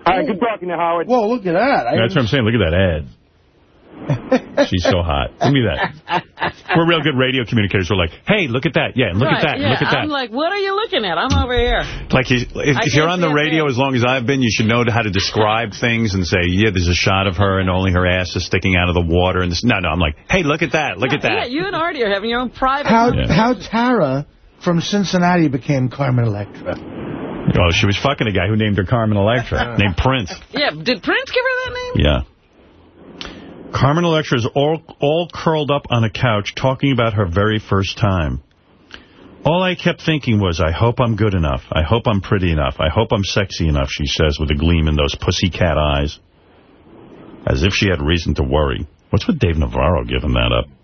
All right, good talking to Howard. Whoa, look at that. I That's what I'm saying. Look at that ad. <laughs> She's so hot. Give me that. We're real good radio communicators. We're like, hey, look at that. Yeah, look right, at that. Yeah. Look at that. I'm like, what are you looking at? I'm over here. Like, if, if you're on the radio as long as I've been, you should know how to describe things and say, yeah, there's a shot of her and only her ass is sticking out of the water. And this. No, no, I'm like, hey, look at that. Look at that. Yeah, you and Artie are having your own private... How Yeah. how Tara from Cincinnati became Carmen Electra. Oh, she was fucking a guy who named her Carmen Electra, <laughs> named Prince. Yeah, did Prince give her that name? Yeah. Carmen Electra is all, all curled up on a couch talking about her very first time. All I kept thinking was, I hope I'm good enough. I hope I'm pretty enough. I hope I'm sexy enough, she says with a gleam in those pussycat eyes. As if she had reason to worry. What's with Dave Navarro giving that up?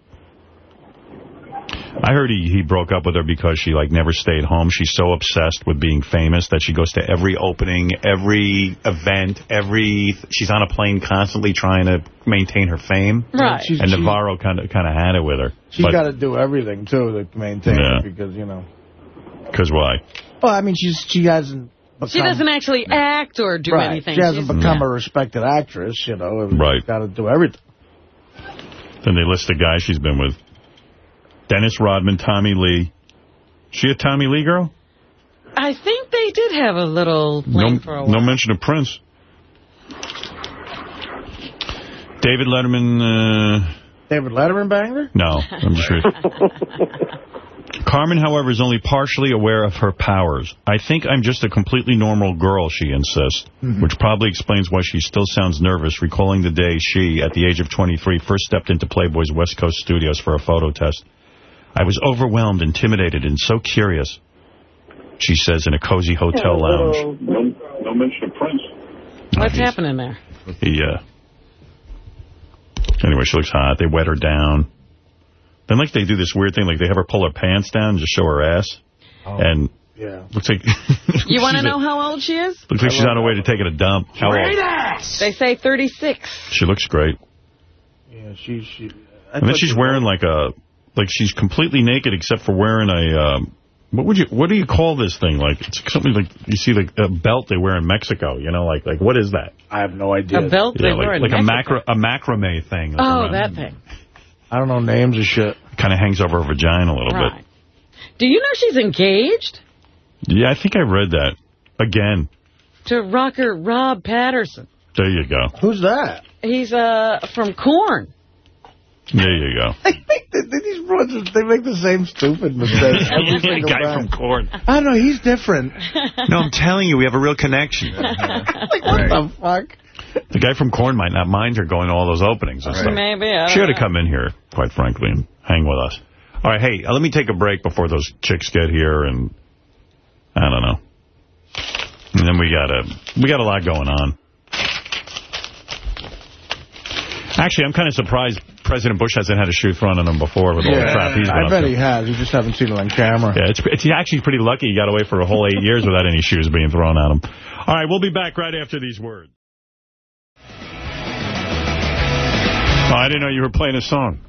I heard he, he broke up with her because she like never stayed home. She's so obsessed with being famous that she goes to every opening, every event, every... She's on a plane constantly trying to maintain her fame. Right. She's- and she- Navarro kind of kind of had it with her. She's got to do everything too to maintain Yeah. it because you know. Because why? Well, I mean, she's she hasn't. Become, She doesn't actually act or do right. anything. She hasn't She's- become yeah. a respected actress, you know. Right. She's got to do everything. Then they list the guys she's been with. Dennis Rodman, Tommy Lee. She a Tommy Lee girl? I think they did have a little fling No, for a while. no mention of Prince. David Letterman, uh, David Letterman banged her? no, I'm just reading. <laughs> Carmen, however, is only partially aware of her powers. I think I'm just a completely normal girl, she insists, Mm-hmm. which probably explains why she still sounds nervous, recalling the day she, at the age of 23, first stepped into Playboy's West Coast studios for a photo test. I was overwhelmed, intimidated, and so curious, she says in a cozy hotel lounge. No, no mention of Prince. What's happening there? He, uh, anyway, she looks hot. They wet her down. Then, like, they do this weird thing, like they have her pull her pants down and just show her ass. And Yeah. looks like <laughs> You want to know a- how old she is? looks like she's on her way to taking a dump. How old? They say 36. She looks great. Yeah, she she. I And then she's she- wearing like a, like she's completely naked except for wearing a, um, what would you, what do you call this thing? Like, it's something like, you see like a belt they wear in Mexico, you know, like, like what is that? I have no idea. A belt Yeah, they like, wear in like a Mexico. macra, a macrame thing. like Oh, around- that thing. I don't know names of shit. Kind of hangs over her vagina a little bit. Do you know she's engaged Yeah, I think I read that. Again. to rocker Rob Patterson? There you go. Who's that? He's uh from Korn. There you go. These brothers, they make the same stupid <laughs> mistakes every single Guy time. from Korn. I don't know, he's different. <laughs> No, I'm telling you, we have a real connection. <laughs> like, what the fuck? The guy from Korn might not mind her going to all those openings and stuff. Maybe. I She ought don't to come in here, quite frankly, and hang with us. All right, hey, uh, let me take a break before those chicks get here, and I don't know. And then we got a we got a lot going on. Actually, I'm kind of surprised President Bush hasn't had a shoe thrown on him before with all the crap he's been I up bet to. he has. You just haven't seen it on camera. Yeah, it's, it's actually pretty lucky he got away for a whole eight years without any shoes being thrown at him. All right, we'll be back right after these words. Oh, I didn't know you were playing a song.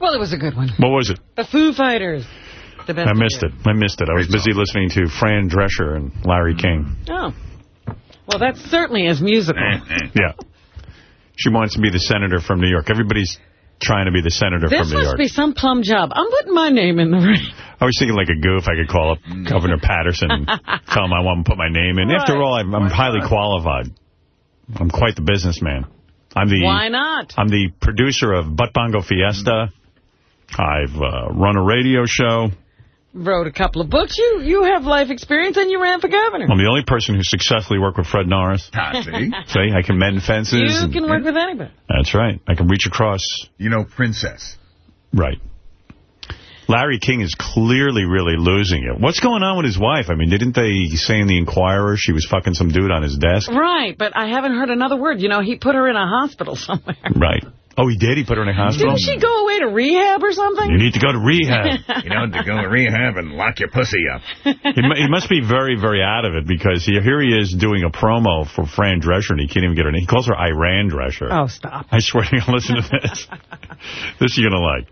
Well, it was a good one. What was it? The Foo Fighters. The best I missed it. I missed it. I was busy listening to Fran Drescher and Larry King. Oh. Well, that certainly is musical. Yeah. She wants to be the senator from New York. Everybody's trying to be the senator This from New York. This must York. be some plum job. I'm putting my name in the ring. I was thinking like a goof. I could call up Governor Paterson and <laughs> tell him I want to put my name in. After all, I'm, I'm highly qualified. I'm quite the businessman. I'm the Why not? I'm the producer of Butt Bongo Fiesta. I've uh, run a radio show. Wrote a couple of books. You you have life experience and you ran for governor. I'm the only person who successfully worked with Fred Norris. Ah, see? <laughs> See, I can mend fences. You and- can work with anybody. That's right. I can reach across. You know, Princess. Right. Larry King is clearly really losing it. What's going on with his wife? I mean, didn't they say in the Inquirer she was fucking some dude on his desk? Right, but I haven't heard another word. You know, he put her in a hospital <laughs> somewhere. Right. Oh, he did? He put her in a hospital? Didn't she go away to rehab or something? You need to go to rehab. <laughs> You know, to go to rehab and lock your pussy up. he, he must be very, very out of it because he, here he is doing a promo for Fran Drescher and he can't even get her name. He calls her Iran Drescher. Oh, stop. I swear to you, <laughs> listen to this. <laughs> this you're going to like.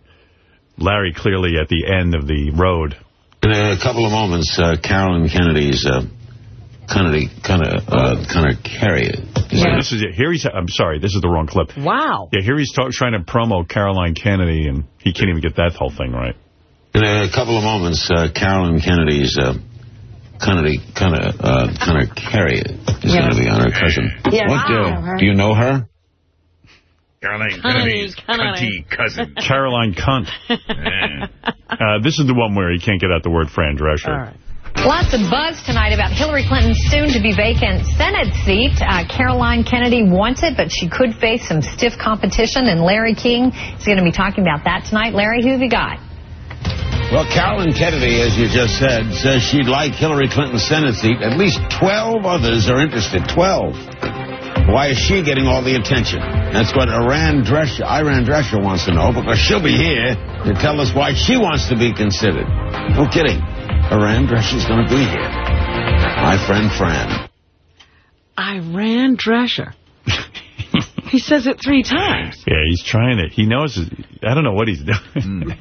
Larry clearly at the end of the road. In a couple of moments, uh, Carolyn Kennedy's uh, kind of kind of uh, kind of carry it. So this is it. Here he's. I'm sorry, this is the wrong clip. Wow. Yeah, here he's talk, trying to promo Caroline Kennedy, and he can't even get that whole thing right. In a couple of moments, uh, Carolyn Kennedy's uh, kind of kind of uh, kind of carry it is Yeah. going to be on her cousin. Yeah. What Wow. uh, do you know her? Caroline Kennedy's cunty cousin. Caroline Cunt. <laughs> uh, this is the one where he can't get out the word Fran Drescher. Lots of buzz tonight about Hillary Clinton's soon-to-be vacant Senate seat. Uh, Caroline Kennedy wants it, but she could face some stiff competition. And Larry King is going to be talking about that tonight. Larry, who have you got? Well, Carolyn Kennedy, as you just said, says she'd like Hillary Clinton's Senate seat. At least 12 others are interested. 12. Why is she getting all the attention? That's what Iran Drescher, Iran Drescher wants to know, because she'll be here to tell us why she wants to be considered. No kidding. Iran Drescher's going to be here. My friend Fran. Iran Drescher. <laughs> he says it three times. Yeah, he's trying it. He knows. I don't know what he's doing. Hmm. <laughs>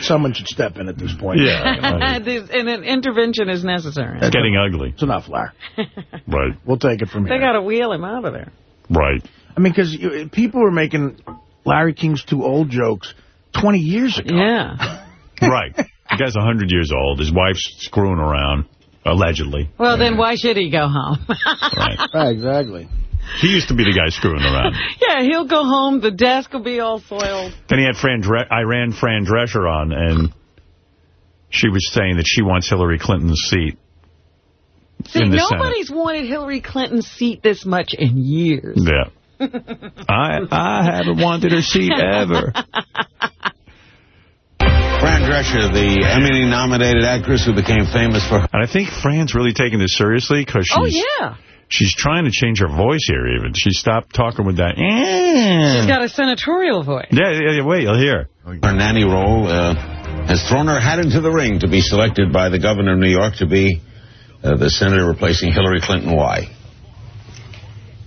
Someone should step in at this point. <laughs> This- and an intervention is necessary. It's getting ugly. It's enough, Larry. Right. We'll take it from They here. They got to wheel him out of there. Right. I mean, because people were making Larry King's too old jokes 20 years ago. Yeah. right. The <laughs> guy's 100 years old. His wife's screwing around, allegedly. Well, then why should he go home? <laughs> Right. exactly. He used to be the guy screwing around. <laughs> yeah, he'll go home. The desk will be all soiled. Then he had Fran Dre Iran Fran Drescher on, and she was saying that she wants Hillary Clinton's seat See, in the Senate. nobody's wanted Hillary Clinton's seat this much in years. Yeah. I I haven't wanted her seat ever. Fran Drescher, the Emmy-nominated actress who became famous for... And I think Fran's really taking this seriously because she's, Oh, yeah. she's trying to change her voice here even. She stopped talking with that. She's got a senatorial voice. Yeah, yeah, yeah, wait, you'll hear. Her nanny role uh, has thrown her hat into the ring to be selected by the governor of New York to be uh, the senator replacing Hillary Clinton. Why?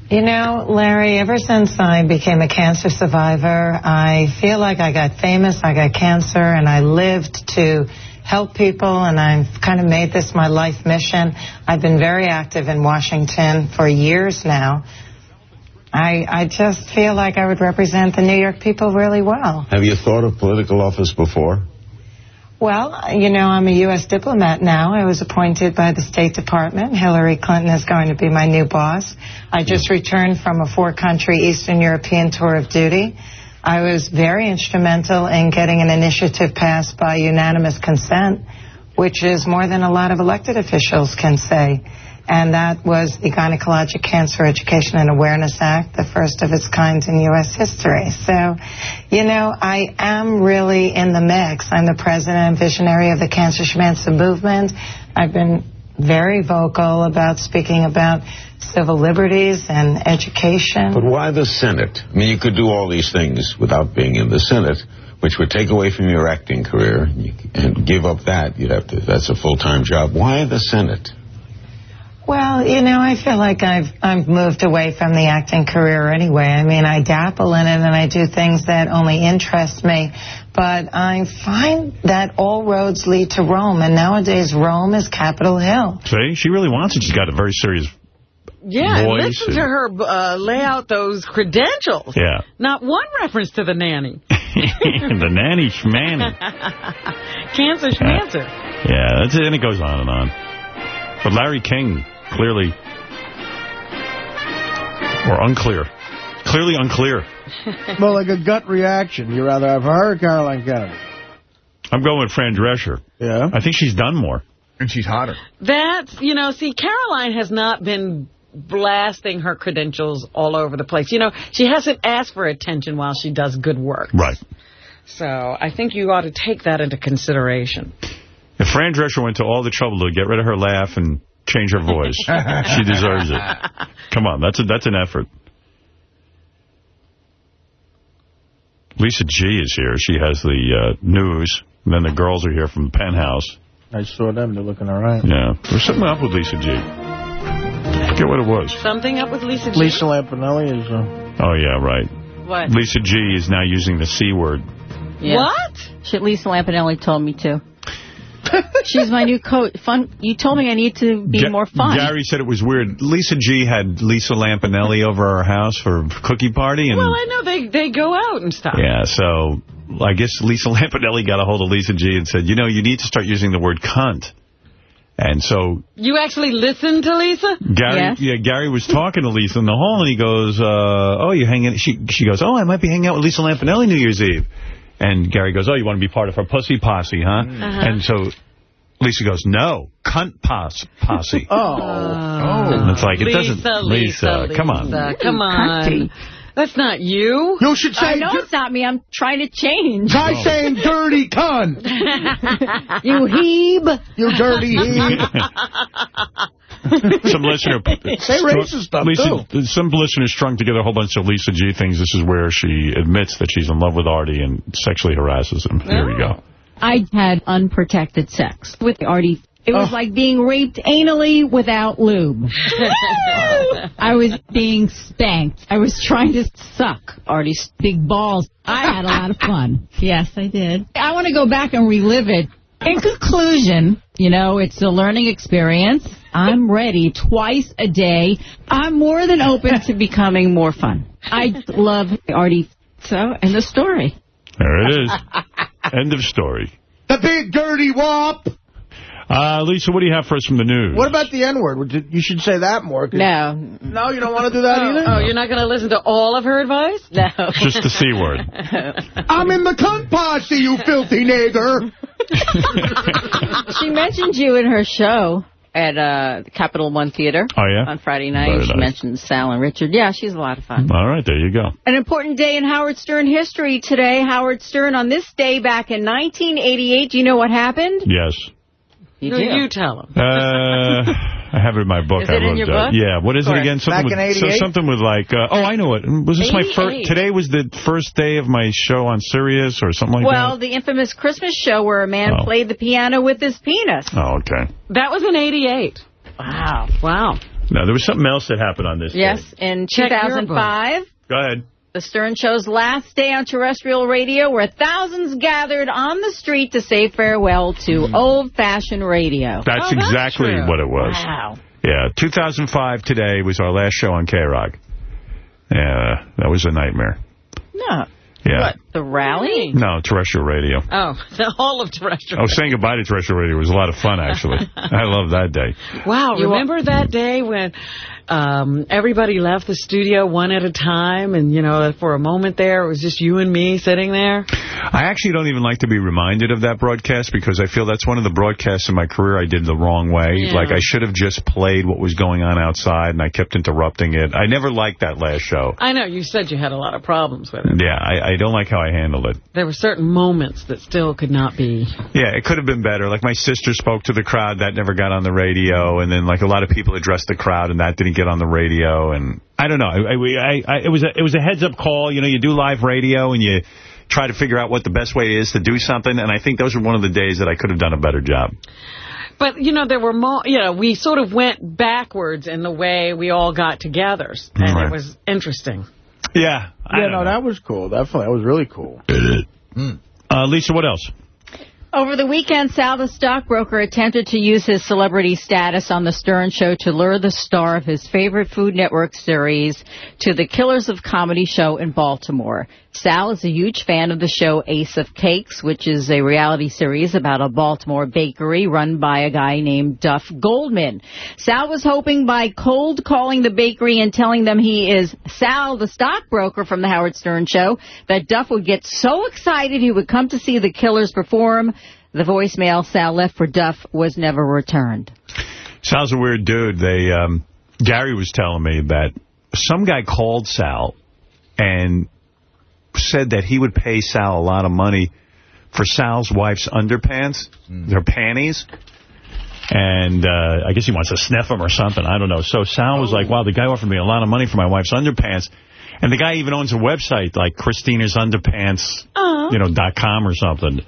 You know, Larry, ever since I became a cancer survivor, I feel like I got famous, I got cancer, and I lived to help people, and I've kind of made this my life mission. I've been very active in Washington for years now. I, I just feel like I would represent the New York people really well. Have you thought of political office before? Well, you know, I'm a U.S. diplomat now. I was appointed by the State Department. Hillary Clinton is going to be my new boss. I just mm-hmm. returned from a four-country Eastern European tour of duty. I was very instrumental in getting an initiative passed by unanimous consent, which is more than a lot of elected officials can say. And that was the Gynecologic Cancer Education and Awareness Act, the first of its kind in U.S. history. So, you know, I am really in the mix. I'm the president and visionary of the Cancer Schmancer movement. I've been very vocal about speaking about civil liberties and education. But why the Senate? I mean, you could do all these things without being in the Senate, which would take away from your acting career and give up that. You'd have to. That's a full-time job. Why the Senate? Well, you know, I feel like I've I've moved away from the acting career anyway. I mean, I dabble in it and I do things that only interest me, but I find that all roads lead to Rome, and nowadays Rome is Capitol Hill. See, she really wants it. She's got a very serious Yeah, voice. listen to her uh, lay out those credentials. Yeah. Not one reference to the nanny. <laughs> the nanny schmanny. <laughs> Cancer schmancer. Yeah, that's it, and it goes on and on. But Larry King, clearly, or unclear. Clearly unclear. <laughs> well, like a gut reaction. You rather have her or Caroline Kennedy? I'm going with Fran Drescher. Yeah? I think she's done more. And she's hotter. That's, you know, see, Caroline has not been blasting her credentials all over the place. You know, she hasn't asked for attention while she does good work. Right. So I think you ought to take that into consideration. If Fran Drescher went to all the trouble to get rid of her laugh and change her voice, <laughs> she deserves it. Come on, that's a, that's an effort. Lisa G is here. She has the uh, news. And then the girls are here from the Penthouse. I saw them. They're looking all right. Yeah. There's something up with Lisa G. I forget what it was. Something up with Lisa G? Lisa Lampanelli is... Uh, Oh, yeah, right. What? Lisa G is now using the C word. What? She, Lisa Lampanelli told me to. <laughs> She's my new coach. Fun. You told me I need to be more fun. Gary said it was weird. Lisa G had Lisa Lampanelli over our house for a cookie party. and Well, I know they, they go out and stuff. Yeah, so I guess Lisa <laughs> Lampanelli got a hold of Lisa G and said, you know, you need to start using the word cunt. And so You actually listened to Lisa? Gary, yeah, Gary was talking to Lisa in the hall, and he goes, uh, "Oh, you're hanging." She she goes, "Oh, I might be hanging out with Lisa Lampanelli New Year's Eve." And Gary goes, "Oh, you want to be part of her pussy posse, huh?" Uh-huh. And so Lisa goes, "No, cunt pos posse." <laughs> oh, And it's like it Lisa, doesn't. Lisa, come on. Come on. Cunty. That's not you. You should say... I know it's not me. I'm trying to change. try saying dirty cunt. <laughs> you heeb. You dirty <laughs> heeb. <laughs> some listener Say racist stuff, Lisa, Some listener strung together a whole bunch of Lisa G things. This is where she admits that she's in love with Artie and sexually harasses him. Here we go. I had unprotected sex with Artie. It was oh. like being raped anally without lube. <laughs> I was being spanked. I was trying to suck Artie's big balls. I had a lot of fun. <laughs> Yes, I did. I want to go back and relive it. In conclusion, you know, it's a learning experience. I'm ready twice a day. I'm more than open to becoming more fun. I love Artie. So, and the story. There it is. End of story. The big dirty wop. Uh, Lisa, what do you have for us from the news? What about the N-word? You- You should say that more. No. No, you don't want to do that Oh, either? oh, you're not going to listen to all of her advice? No. Just the C word. <laughs> I'm in the cunt posse, you filthy nigger. she mentioned you in her show at uh, the Capital One Theater Oh, yeah? on Friday night. Very she nice. mentioned Sal and Richard. Yeah, she's a lot of fun. All right, there you go. An important day in Howard Stern history today. Howard Stern, on this day back in 1988, do you know what happened? Yes. You No, do. you tell him. Uh, <laughs> I have it in my book. Is I it in wrote your that. book? Yeah. What is Of it again? Something Back in with, so something with like. Uh, oh, I know it. Was this my first? Today was the first day of my show on Sirius or something like that? well, the infamous Christmas show where a man Oh. played the piano with his penis. Oh, okay. That was in 88. Wow. Wow. No, there was something else that happened on this. Yes, day. in 2005. Go ahead. The Stern Show's last day on terrestrial radio, where thousands gathered on the street to say farewell to hmm. old-fashioned radio. That's Oh, that's exactly true. what it was. Wow. Yeah, 2005 today was our last show on K-Rock. Yeah, that was a nightmare. No. Yeah. What, the rally? No, terrestrial radio. Oh, the whole of terrestrial. Oh, saying goodbye to terrestrial radio was a lot of fun, actually. <laughs> I love that day. Wow, You remember that day when um, everybody left the studio one at a time and, you know, for a moment there, it was just you and me sitting there? I actually don't even like to be reminded of that broadcast because I feel that's one of the broadcasts in my career I did the wrong way. Yeah. Like, I should have just played what was going on outside, and I kept interrupting it. I never liked that last show. I know, you said you had a lot of problems with it. Yeah, I, I don't like how I handled it. There were certain moments that still could not be. Yeah, it could have been better. Like, my sister spoke to the crowd. That never got on the radio. And then, like, a lot of people addressed the crowd, and that didn't get on the radio. And I don't know. I, I, I, it was a, it was a heads-up call. You know, you do live radio, and you try to figure out what the best way is to do something. And I think those were one of the days that I could have done a better job. But, you know, there were more, you know, we sort of went backwards in the way we all got together. And Right. it was interesting. Yeah. I Yeah, no, know. that was cool. Definitely. That was really cool. Uh, Lisa, what else? Over the weekend, Sal the stockbroker attempted to use his celebrity status on the Stern Show to lure the star of his favorite Food Network series to the Killers of Comedy show in Baltimore. Sal is a huge fan of the show Ace of Cakes, which is a reality series about a Baltimore bakery run by a guy named Duff Goldman. Sal was hoping by cold calling the bakery and telling them he is Sal the stockbroker from the Howard Stern show that Duff would get so excited he would come to see the Killers perform. The voicemail Sal left for Duff was never returned. Sal's a weird dude. They um, Gary was telling me that some guy called Sal and said that he would pay Sal a lot of money for Sal's wife's underpants, their panties. And uh, I guess he wants to sniff them or something. I don't know. So Sal was like, wow, the guy offered me a lot of money for my wife's underpants. And the guy even owns a website like Christina's Underpants, you know, dot com or something.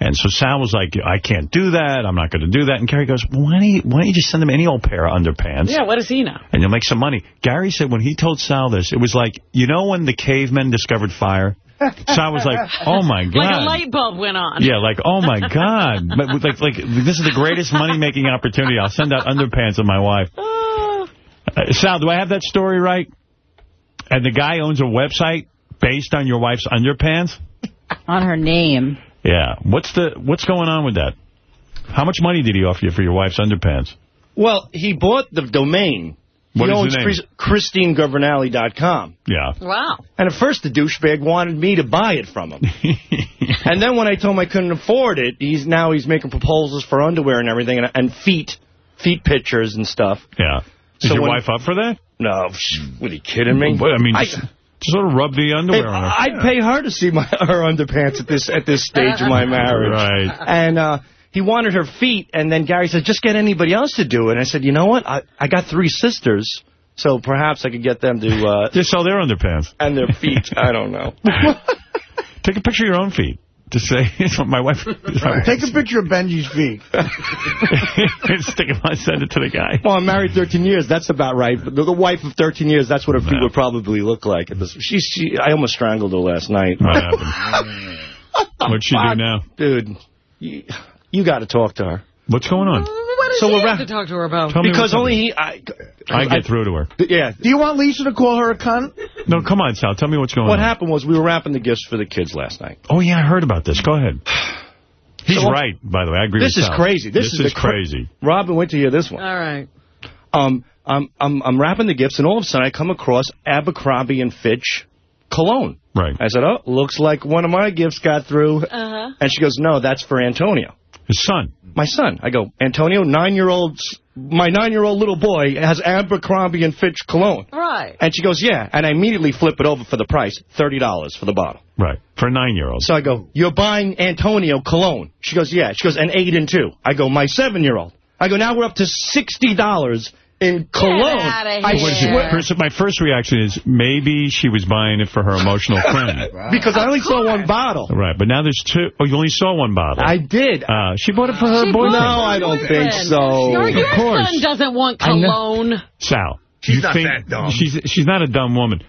And so Sal was like, I can't do that. I'm not going to do that. And Gary goes, well, why don't, you, why don't you just send him any old pair of underpants? Yeah, what does he know? And you'll make some money. Gary said when he told Sal this, it was like, you know when the cavemen discovered fire? Sal was like, oh, my God. <laughs> Like a light bulb went on. Yeah, like, oh, my God. Like, like this is the greatest money-making opportunity. I'll send out underpants of my wife. Uh, Sal, do I have that story right? And the guy owns a website based on your wife's underpants? On her name. Yeah. What's the what's going on with that? How much money did he offer you for your wife's underpants? Well, he bought the domain. What he is the owns name? Chris- ChristineGovernale.com. Yeah. Wow. And at first, the douchebag wanted me to buy it from him. <laughs> and then when I told him I couldn't afford it, he's now he's making proposals for underwear and everything, and, and feet, feet pictures and stuff. Yeah. Is So your when- wife up for that? No, sh- what are you kidding me? Well, I mean, I- just, just sort of rub the underwear on her. I'd pay her to see my <laughs> her underpants at this at this stage of my <laughs> marriage. Right. And uh, he wanted her feet, and then Gary said, just get anybody else to do it. And I said, you know what? I, I got three sisters, so perhaps I could get them to... Uh, <laughs> Just sell their underpants. and their feet. I don't know. Take a picture of your own feet. Just say, <laughs> my wife... <laughs> Take a picture of Benjy's feet. <laughs> Stick it on, send it to the guy. Well, I'm married 13 years. That's about right. The, the wife of 13 years, that's what her feet would probably look like. At this. She, she, I almost strangled her last night. What happened? What'd she do now? Dude, you, you got to talk to her. What's going on? What does So he we're have to talk to her about? Tell Because only he... I, I get through to her. yeah. Do you want Lisa to call her a cunt? No, come on, Sal. Tell me what's going What on. What happened was we were wrapping the gifts for the kids last night. Oh, yeah, I heard about this. Go ahead. <sighs> He's So- right, by the way. I agree This with is crazy. This, is, is, the cra- crazy. Robin, wait to hear this one. All right. Um, I'm, I'm, I'm wrapping the gifts, and all of a sudden I come across Abercrombie and Fitch cologne. Right. I said, oh, looks like one of my gifts got through. Uh-huh. And she goes, no, that's for Antonio. His son. My son. I go, Antonio, nine-year-old, my nine-year-old little boy has Abercrombie and Fitch cologne. Right. And she goes, yeah. And I immediately flip it over for the price, $30 for the bottle. Right. For a nine-year-old. So I go, you're buying Antonio cologne. She goes, yeah. She goes, and eight and two. I go, my seven-year-old. I go, now we're up to $60 in cologne. I here. What is it? swear- First, my first reaction is maybe she was buying it for her emotional <laughs> friend. Because I only saw one bottle. Right, but now there's two. Oh, you only saw one bottle. I did. Uh, she bought it for her She boyfriend. No, it I don't her think so. Your, Of your course. son doesn't want cologne. Sal. She's you not think that dumb. She's she's not a dumb woman.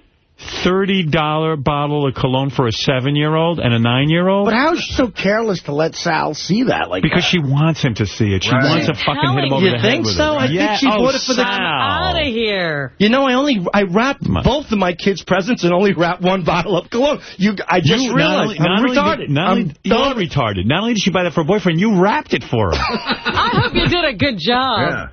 $30 bottle of cologne for a seven-year-old and a nine-year-old? But how is she so careless to let Sal see that like Because that? she wants him to see it. She Right. wants to fucking hit him over You the head You think so? it. I think she oh, bought it for the- Sal. Out of here. You know, I only I wrapped My- both of my kids' presents and only wrapped one bottle of cologne. You, I just You- realized not I'm only, not retarded. Only, not I'm only, you're dumb. retarded. Not only did she buy that for a boyfriend, you wrapped it for her. <laughs> I hope you did a good job. Yeah.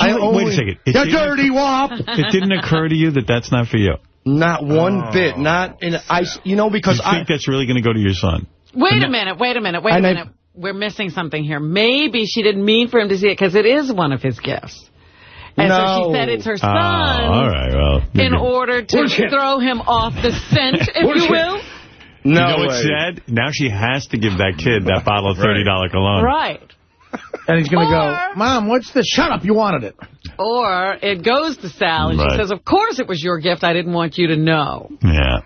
I, only- wait a second. It You dirty wop. it didn't occur to you that that's not for you. Not one Oh. bit. Not in I. You know You because I. think that's really going to go to your son? Wait a minute, wait a minute, wait a And I- minute. We're missing something here. Maybe she didn't mean for him to see it because it is one of his gifts. And so No. she said it's her Oh, son all right, well. in good. order to Bullshit. throw him off the scent, if you Bullshit. will. You No know what's way. sad? Now she has to give that kid that bottle of $30 cologne. Right. And he's going to go, Mom, what's this? Shut up, you wanted it. Or it goes to Sal and Right. she says, of course it was your gift. I didn't want you to know. Yeah.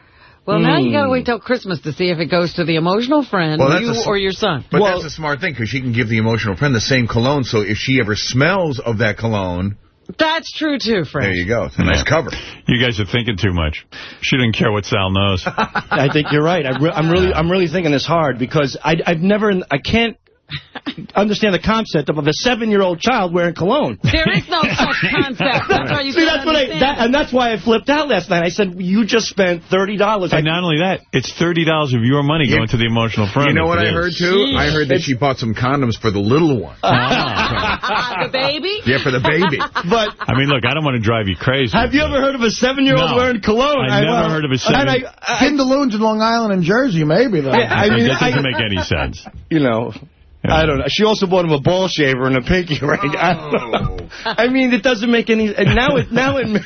Well, now you Hmm. got to wait till Christmas to see if it goes to the emotional friend, Well, you a s- or your son. But Well- that's a smart thing, because she can give the emotional friend the same cologne, so if she ever smells of that cologne, That's true, too, Frank. there you go. It's a nice cover. You guys are thinking too much. She didn't care what Sal knows. <laughs> I think you're right. I re I'm really, I'm really thinking this hard because I, I've never, I can't <laughs> understand the concept of a seven-year-old child wearing cologne. There is no such <laughs> concept. That's why you See, can't that's what I, understand. that, and that's why I flipped out last night. I said, you just spent $30. I, and not only that, it's $30 of your money going to the emotional friend. You know what I is. heard, too? I heard that she bought some condoms for the little one. Ah, <laughs> the baby? Yeah, for the baby. but I mean, look, I don't want to drive you crazy. have you ever heard of a seven-year-old No. wearing cologne? I've never well, heard of a and seven- I, I, Kindaloons in Long Island and Jersey, maybe, though. Yeah, I mean, that doesn't I- make any sense. you know, Yeah. I don't know. She also bought him a ball shaver and a pinky <laughs> ring. I don't oh. know. I mean, it doesn't make any. And now it now it.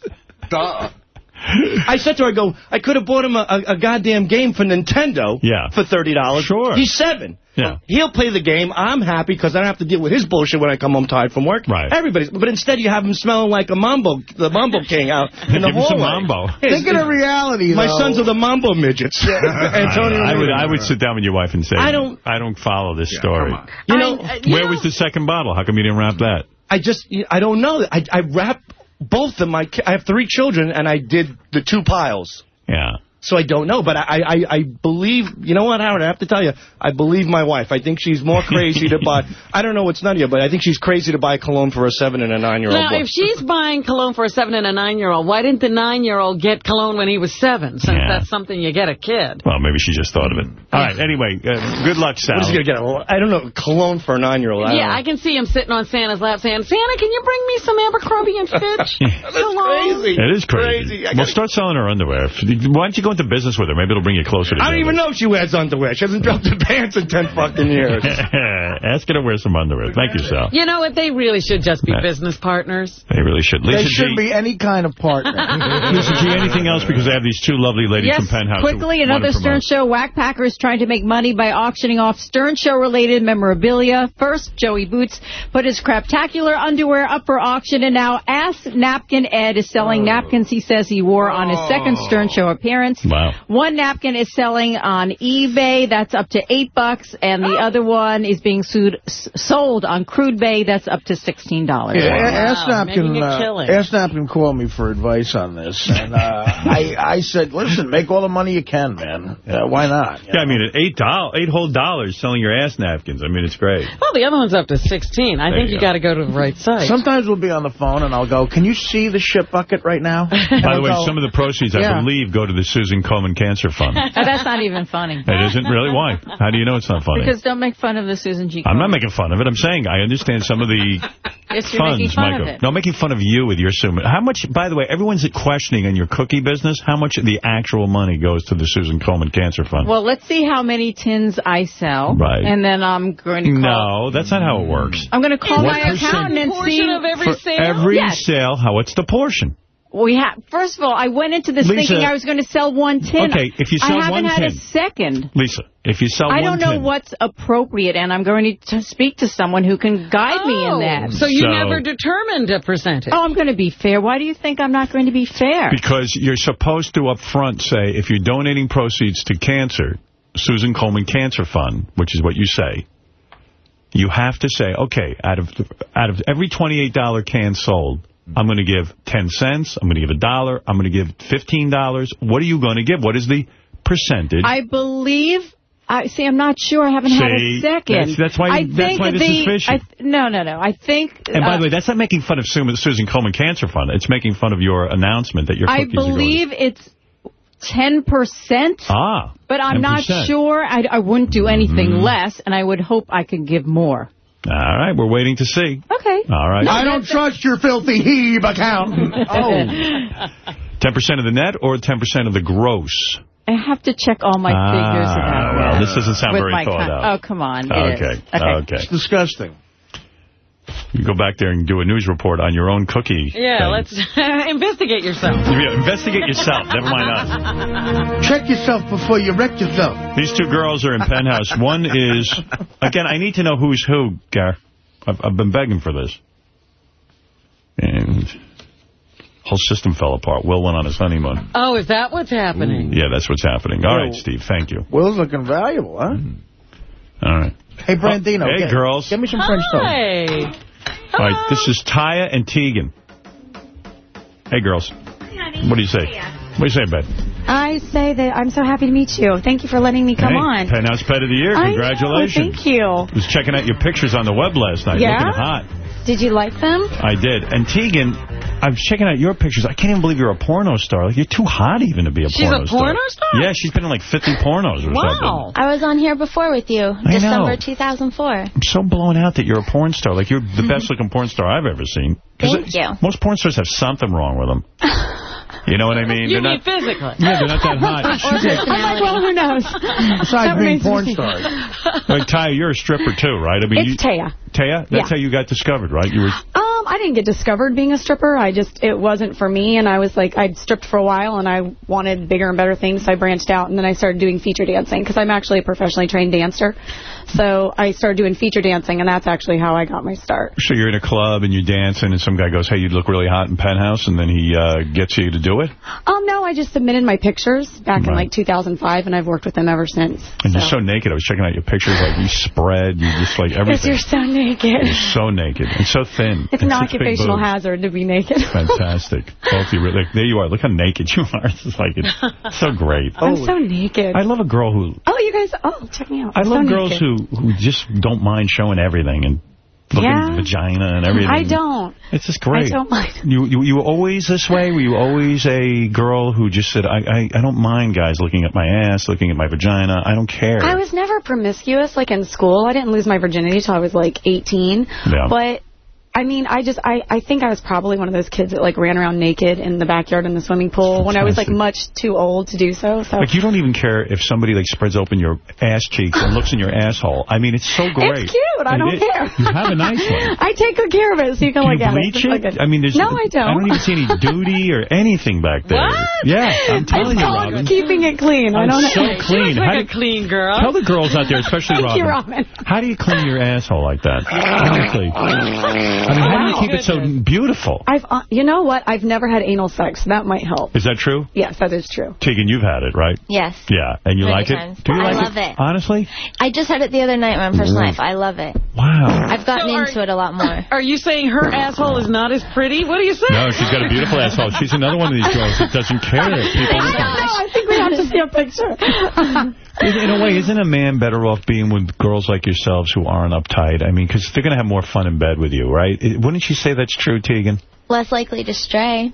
<laughs> Duh. <laughs> I said to her, I go, I could have bought him a, a, a goddamn game for Nintendo Yeah. for $30. Sure. He's seven. Yeah. He'll play the game. I'm happy because I don't have to deal with his bullshit when I come home tired from work. Right. Everybody's. But instead, you have him smelling like a mambo, the mambo king out <laughs> in the Give him some hallway. mambo. His- Think of the reality, My though. sons are the mambo midgets. <laughs> Antonio. I would, I would sit down with your wife and say, I don't- I don't follow this story. come on. You know, I- you Where know- was the second bottle? How come you didn't wrap that? I just, I don't know. I, I wrap both of my, I have three children, and I did the two piles. Yeah. So I don't know. But I, I, I believe, you know what, Howard, I have to tell you, I believe my wife. I think she's more crazy to <laughs> buy, I don't know what's none of you, but I think she's crazy to buy cologne for a seven and a nine-year-old Now, boy. if she's <laughs> buying cologne for a seven and a nine-year-old, why didn't the nine-year-old get cologne when he was seven, since Yeah. that's something you get a kid? Well, maybe she just thought of it. All right, anyway, uh, good luck, Sal. What is he going to get? A, I don't know, cologne for a nine-year-old. Yeah, know. I can see him sitting on Santa's lap saying, Santa, can you bring me some Abercrombie and <laughs> Fitch? cologne? crazy. It is crazy. Well, start selling her underwear. Why don't you go into business with her? Maybe it'll bring you closer to I don't even know if she wears underwear. She hasn't dropped her pants in ten fucking years. <laughs> Ask her to wear some underwear. Thank you, Sal. You know what? They really should just be business partners. They really should. Lisa They shouldn't be any kind of partner. <laughs> Lisa G, anything else? Because I have these two lovely ladies Yes, from Penthouse. who quickly, another Stern promote. Show whackpacker is trying to make money by auctioning off Stern Show-related memorabilia. First, Joey Boots put his craptacular underwear up for auction, and now Ass Napkin Ed is selling oh. napkins he says he wore on his second Stern Show appearance. Wow. One napkin is selling on eBay. That's up to eight bucks, and the other one is being sued, sold on Crude Bay. That's up to sixteen dollars. Yeah, Ass Napkin, making a uh, killing. Ass Napkin called me for advice on this, and uh, <laughs> I, I said, listen, make all the money you can, man. Yeah, why not? Yeah, I mean, at eight doll eight whole dollars selling your ass napkins. I mean, it's great. Well, the other one's up to 16. I There think you you got to go to the right site. Sometimes we'll be on the phone, and I'll go, can you see the shit bucket right now? By the way, some of the proceeds, I believe, go to the Susan Komen Cancer Fund. <laughs> Oh, that's not even funny. It isn't really? Why? How do you know it's not funny? Because don't make fun of the Susan G. I'm not making fun of it. I'm saying I understand some of the <laughs> Yes, you're making funds fun might of go. it. No, making fun of you with your Susan. How much, by the way, everyone's questioning in your cookie business, how much of the actual money goes to the Susan Komen Cancer Fund? Well, let's see how many tins I sell. Right. And then I'm going to call. no, that's not how it works. I'm going to call What my percent- accountant and see. Of every For sale? every Yes. sale, how what's the portion? We have. First of all, I went into this Lisa- thinking I was going to sell one tin. Okay, if you sell I haven't one had a second. Lisa, if you sell I one don't know tin- what's appropriate, and I'm going to speak to someone who can guide me in oh. that. So you So- never determined a percentage. Oh, I'm going to be fair. Why do you think I'm not going to be fair? Because you're supposed to up front say, if you're donating proceeds to cancer, Susan Komen Cancer Fund, which is what you say, you have to say, okay, out of out of every $28 can sold, I'm going to give 10 cents, I'm going to give a dollar, I'm going to give $15. What are you going to give? What is the percentage? I believe. I see. I'm not sure. I haven't had a second. that's- that's why- I that's think why this the, is fishy. I, no, no, no. I think. and by uh, the way, that's not making fun of Su- Susan Komen Cancer Fund. It's making fun of your announcement that your I cookies are going believe it's ten percent. Ah. But I'm not 10%. sure. I, I wouldn't do anything Mm. less, and I would hope I could give more. All right, we're waiting to see. Okay. All right. I don't trust your filthy heave accountant. <laughs> Oh. 10% of the net or 10% of the gross? I have to check all my Ah, figures about well, this doesn't sound With very my thought out. Oh, come on. Okay, Okay. okay. It's disgusting. You go back there and do a news report on your own cookie. Yeah, thing. let's <laughs> investigate yourself. Yeah, investigate yourself. Never mind us. Check yourself before you wreck yourself. These two girls are in penthouse. One is, again, I need to know who's who, Gar. I've, I've been begging for this. And whole system fell apart. Will went on his honeymoon. Oh, is that what's happening? Yeah, that's what's happening. All right, Steve, thank you. Will's looking valuable, huh? Mm. All right. Hey, Brandino. Hey, get- girls. Give me some French toast. Hey. All right, this is Taya and Tegan. Hey, girls. What do you say? What do you say, babe? I say that I'm so happy to meet you. Thank you for letting me come hey, on. Penthouse Pet of the Year. I know, Congratulations. thank you. I was checking out your pictures on the web last night. Yeah? Looking hot. Did you like them? I did. And Tegan, I'm checking out your pictures. I can't even believe you're a porno star. Like, you're too hot even to be a She's porno a star. porno star? Yeah, she's been in like 50 pornos or something. Wow. I was on here before with you, I December know. 2004. I'm so blown out that you're a porn star. Like, you're the hmm. best looking porn star I've ever seen. Thank it- you. Most porn stars have something wrong with them. <laughs> You know what I mean? You They're mean not, physically? Yeah, they're not that hot. <laughs> I'm like, well, who knows? Besides That being remains to porn stars. like, Ty, you're a stripper too, right? I mean, It's you, Taya. Taya? That's Yeah. how you got discovered, right? You were Um, I didn't get discovered being a stripper. I just, it wasn't for me. And I was like, I'd stripped for a while and I wanted bigger and better things. So I branched out and then I started doing feature dancing because I'm actually a professionally trained dancer. So I started doing feature dancing and that's actually how I got my start. So you're in a club and you're dancing and some guy goes, hey, you look really hot in Penthouse, and then he uh, gets you to do it? Um, no, I just submitted my pictures back in like 2005 and I've worked with them ever since. And you're so naked. I was checking out your pictures. Like, you spread. You just, like, everything. Because you're so naked. You're so naked and so thin. It's Six occupational hazard to be naked. Fantastic. <laughs> Both you, like, there you are. Look how naked you are. <laughs> It's like it's so great. I'm so naked. I love a girl who Oh, you guys, oh, check me out. I I'm love so girls naked. who who just don't mind showing everything and Yeah. vagina and everything. I don't. It's just great. I don't mind. You, you you were always this way? Were you always a girl who just said, I, I, I don't mind guys looking at my ass, looking at my vagina. I don't care. I was never promiscuous, like in school. I didn't lose my virginity until I was like 18. Yeah. But, I mean, I just, I, I think I was probably one of those kids that like ran around naked in the backyard in the swimming pool when I was like much too old to do so. So Like, you don't even care if somebody, like, spreads open your ass cheeks and looks in your asshole. I mean, it's so great. It's cute. I It don't is. care. You have a nice <laughs> one. I take good care of it so you can Do look you at bleach it. it? Look at- I mean, there's... no, I don't. I don't even see any <laughs> duty or anything back there. What? Yeah, I'm telling it's you, called Robin. keeping it clean. I I'm don't so know. clean. How do you- clean girl. Tell the girls out there, especially <laughs> Thank Robin. you, Robin. How do you clean your asshole like that? Honestly. I mean, how do you keep it so beautiful? I've, uh, you know what? I've never had anal sex. That might help. Is that true? Yes, that is true. Tegan, you've had it, right? Yes. Yeah, and you Many like times. it? Do you I like love it. Honestly? I just had it the other night in my personal Mm. life. I love it. Wow. I've gotten into it a lot more. <laughs> Are you saying her asshole is not as pretty? What are you saying? No, she's got a beautiful asshole. She's another one of these girls that doesn't care if people look at her. I think we have to see a picture. <laughs> In a way, isn't a man better off being with girls like yourselves who aren't uptight? I mean, because they're going to have more fun in bed with you, right? Wouldn't you say that's true, Tegan? Less likely to stray.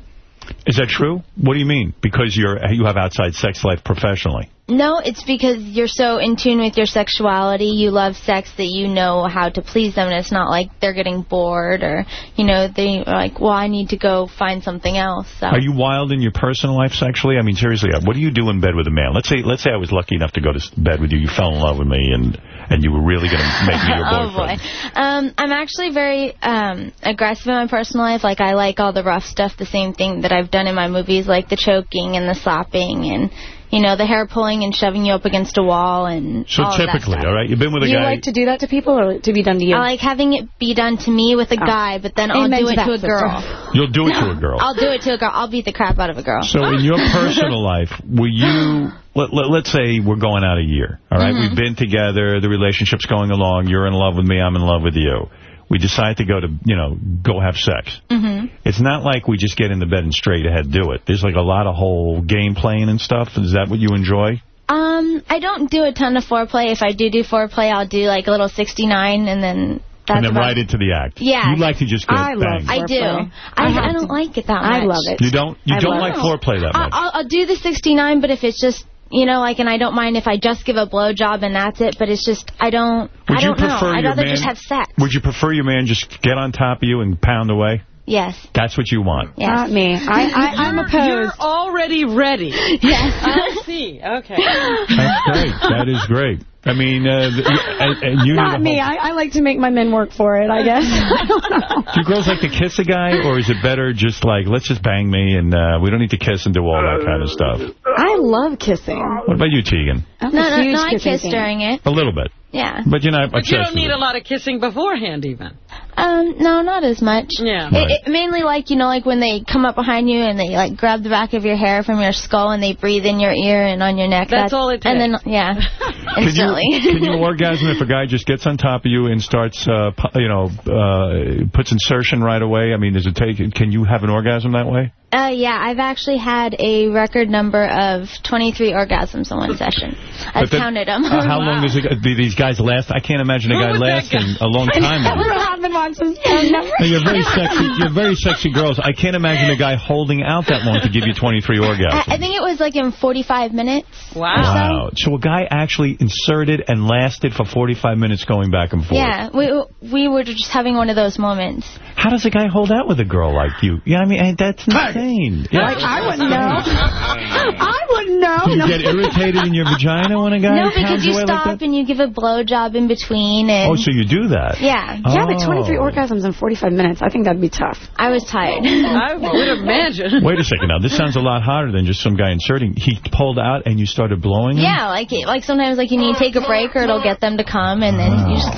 Is that true? What do you mean? Because you're you have outside sex life professionally. No, it's because you're so in tune with your sexuality. You love sex that you know how to please them, and it's not like they're getting bored or, you know, they are like, well, I need to go find something else. So. Are you wild in your personal life sexually? I mean, seriously, uh, what do you do in bed with a man? Let's say let's say I was lucky enough to go to bed with you. You fell in love with me, and and you were really going to make me your boyfriend. <laughs> oh boyfriend. boy. Um, I'm actually very um, aggressive in my personal life. Like I like all the rough stuff, the same thing that I've done in my movies, like the choking and the slapping and you know the hair pulling and shoving you up against a wall and So all typically, all right, you've been with a Do you guy. like to do that to people or to be done to you? I like having it be done to me with a Oh. guy, but then I'll Amen do to it that, to a sister. girl. <laughs> You'll do it to a girl. I'll do it to a girl. I'll beat the crap out of a girl. So in your <laughs> personal life, were you, <gasps> let, let, let's say we're going out a year, all right? Mhm. We've been together, the relationship's going along, you're in love with me, I'm in love with you. We decide to go to, you know, go have sex. hmm It's not like we just get in the bed and straight ahead do it. There's like a lot of whole game playing and stuff. Is that what you enjoy? Um, I don't do a ton of foreplay. If I do do foreplay, I'll do like a little 69 and then that's and then right into the act. Yeah. You like to just get I banged. I do. I, I don't like it that much. I love it. You don't, you I don't like it. foreplay that I- much. I'll, I'll do the 69, but if it's just, you know, like, and I don't mind if I just give a blowjob and that's it, but it's just, I don't, Would I don't know. prefer I'd rather man- just have sex. Would you prefer your man just get on top of you and pound away? Yes. That's what you want. Yes. Not me. I, I, I'm opposed. You're already ready. <laughs> Yes. I see. Okay. <laughs> That's great. That is great. I mean, uh, and, and you Not me. I, I like to make my men work for it, I guess. <laughs> I don't know. Do girls like to kiss a guy, or is it better just like, let's just bang me and uh, we don't need to kiss and do all that kind of stuff? I love kissing. What about you, Tegan? I'm No, a no, huge no, I kiss during it. A little bit. Yeah. But you're not But you don't need a lot of kissing beforehand, even. Um, no, not as much. Yeah. Right. It, it, mainly like, you know, like when they come up behind you and they like grab the back of your hair from your skull and they breathe in your ear and on your neck. That's all it And then, yeah, <laughs> Can instantly. you, can you orgasm if a guy just gets on top of you and starts, uh, you know, uh, puts insertion right away? I mean, does it take, can you have an orgasm that way? Uh, yeah, I've actually had a record number of 23 orgasms in one session. I've But then- counted them. Uh, how long does it, do these guys last? I can't imagine a guy lasting a long time. with you. Robin watches phone number. Now, You're very sexy. You're very sexy girls. I can't imagine a guy holding out that long to give you 23 orgasms. I, I think it was like in 45 minutes. Wow. So a guy actually inserted and lasted for 45 minutes going back and forth. Yeah, we we were just having one of those moments. How does a guy hold out with a girl like you? Yeah, I mean, eh, that's insane. Yeah. Like, I wouldn't know. <laughs> I wouldn't know. Do you No. get irritated in your vagina when a guy no, because you stop like and you give a blowjob in between. And Oh, so you do that? Yeah. Oh. Yeah, but 23 Oh. orgasms in 45 minutes, I think that'd be tough. I was tired. <laughs> I would imagine. Wait a second now. This sounds a lot hotter than just some guy inserting. He pulled out and you started blowing him? Yeah, like it, like sometimes like you need to take a break or it'll get them to come and then you just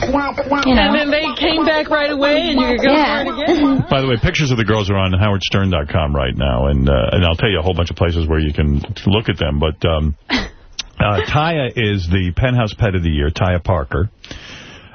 you know. And then they came back right away and you could go Yeah. for it again. By the way, pictures of the girls are on howardstern.com right now, and uh, and I'll tell you a whole bunch of places where you can look at them. But um, <laughs> uh, Taya is the Penthouse Pet of the Year, Taya Parker.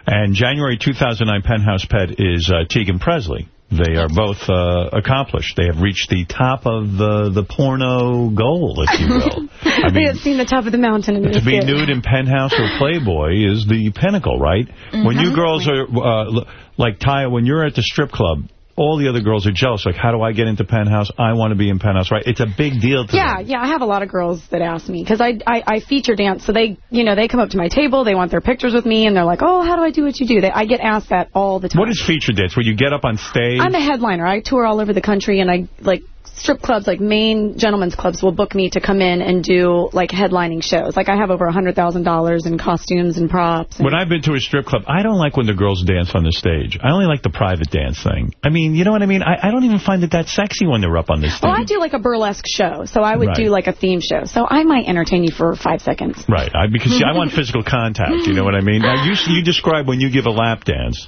And January 2009 Penthouse Pet is uh, Tegan Presley. they are both uh, accomplished. They have reached the top of the, the porno goal, if you will. <laughs> I they mean, have seen the top of the mountain. To be it. nude in Penthouse or Playboy is the pinnacle, right? When you Mhm. girls are, uh, like Taya, when you're at the strip club, all the other girls are jealous. Like, how do I get into Penthouse? I want to be in Penthouse, right? It's a big deal to Yeah, yeah, I have a lot of girls that ask me because I, I I feature dance, so they you know they come up to my table, they want their pictures with me, and they're like, oh, how do I do what you do? They, I get asked that all the time. What is feature dance? Where you get up on stage? I'm a headliner. I tour all over the country, and I like strip clubs, like main gentlemen's clubs, will book me to come in and do like headlining shows. Like I have over a hundred thousand dollars in costumes and props. When I've been to a strip club, I don't like when the girls dance on the stage. I only like the private dance thing. I mean, you know what I mean? I, I don't even find it that sexy when they're up on the stage. Well, I do like a burlesque show, so I would Right. do like a theme show. So I might entertain you for five seconds. Right, I, because see, I want physical contact, you know what I mean? Now, you, you describe when you give a lap dance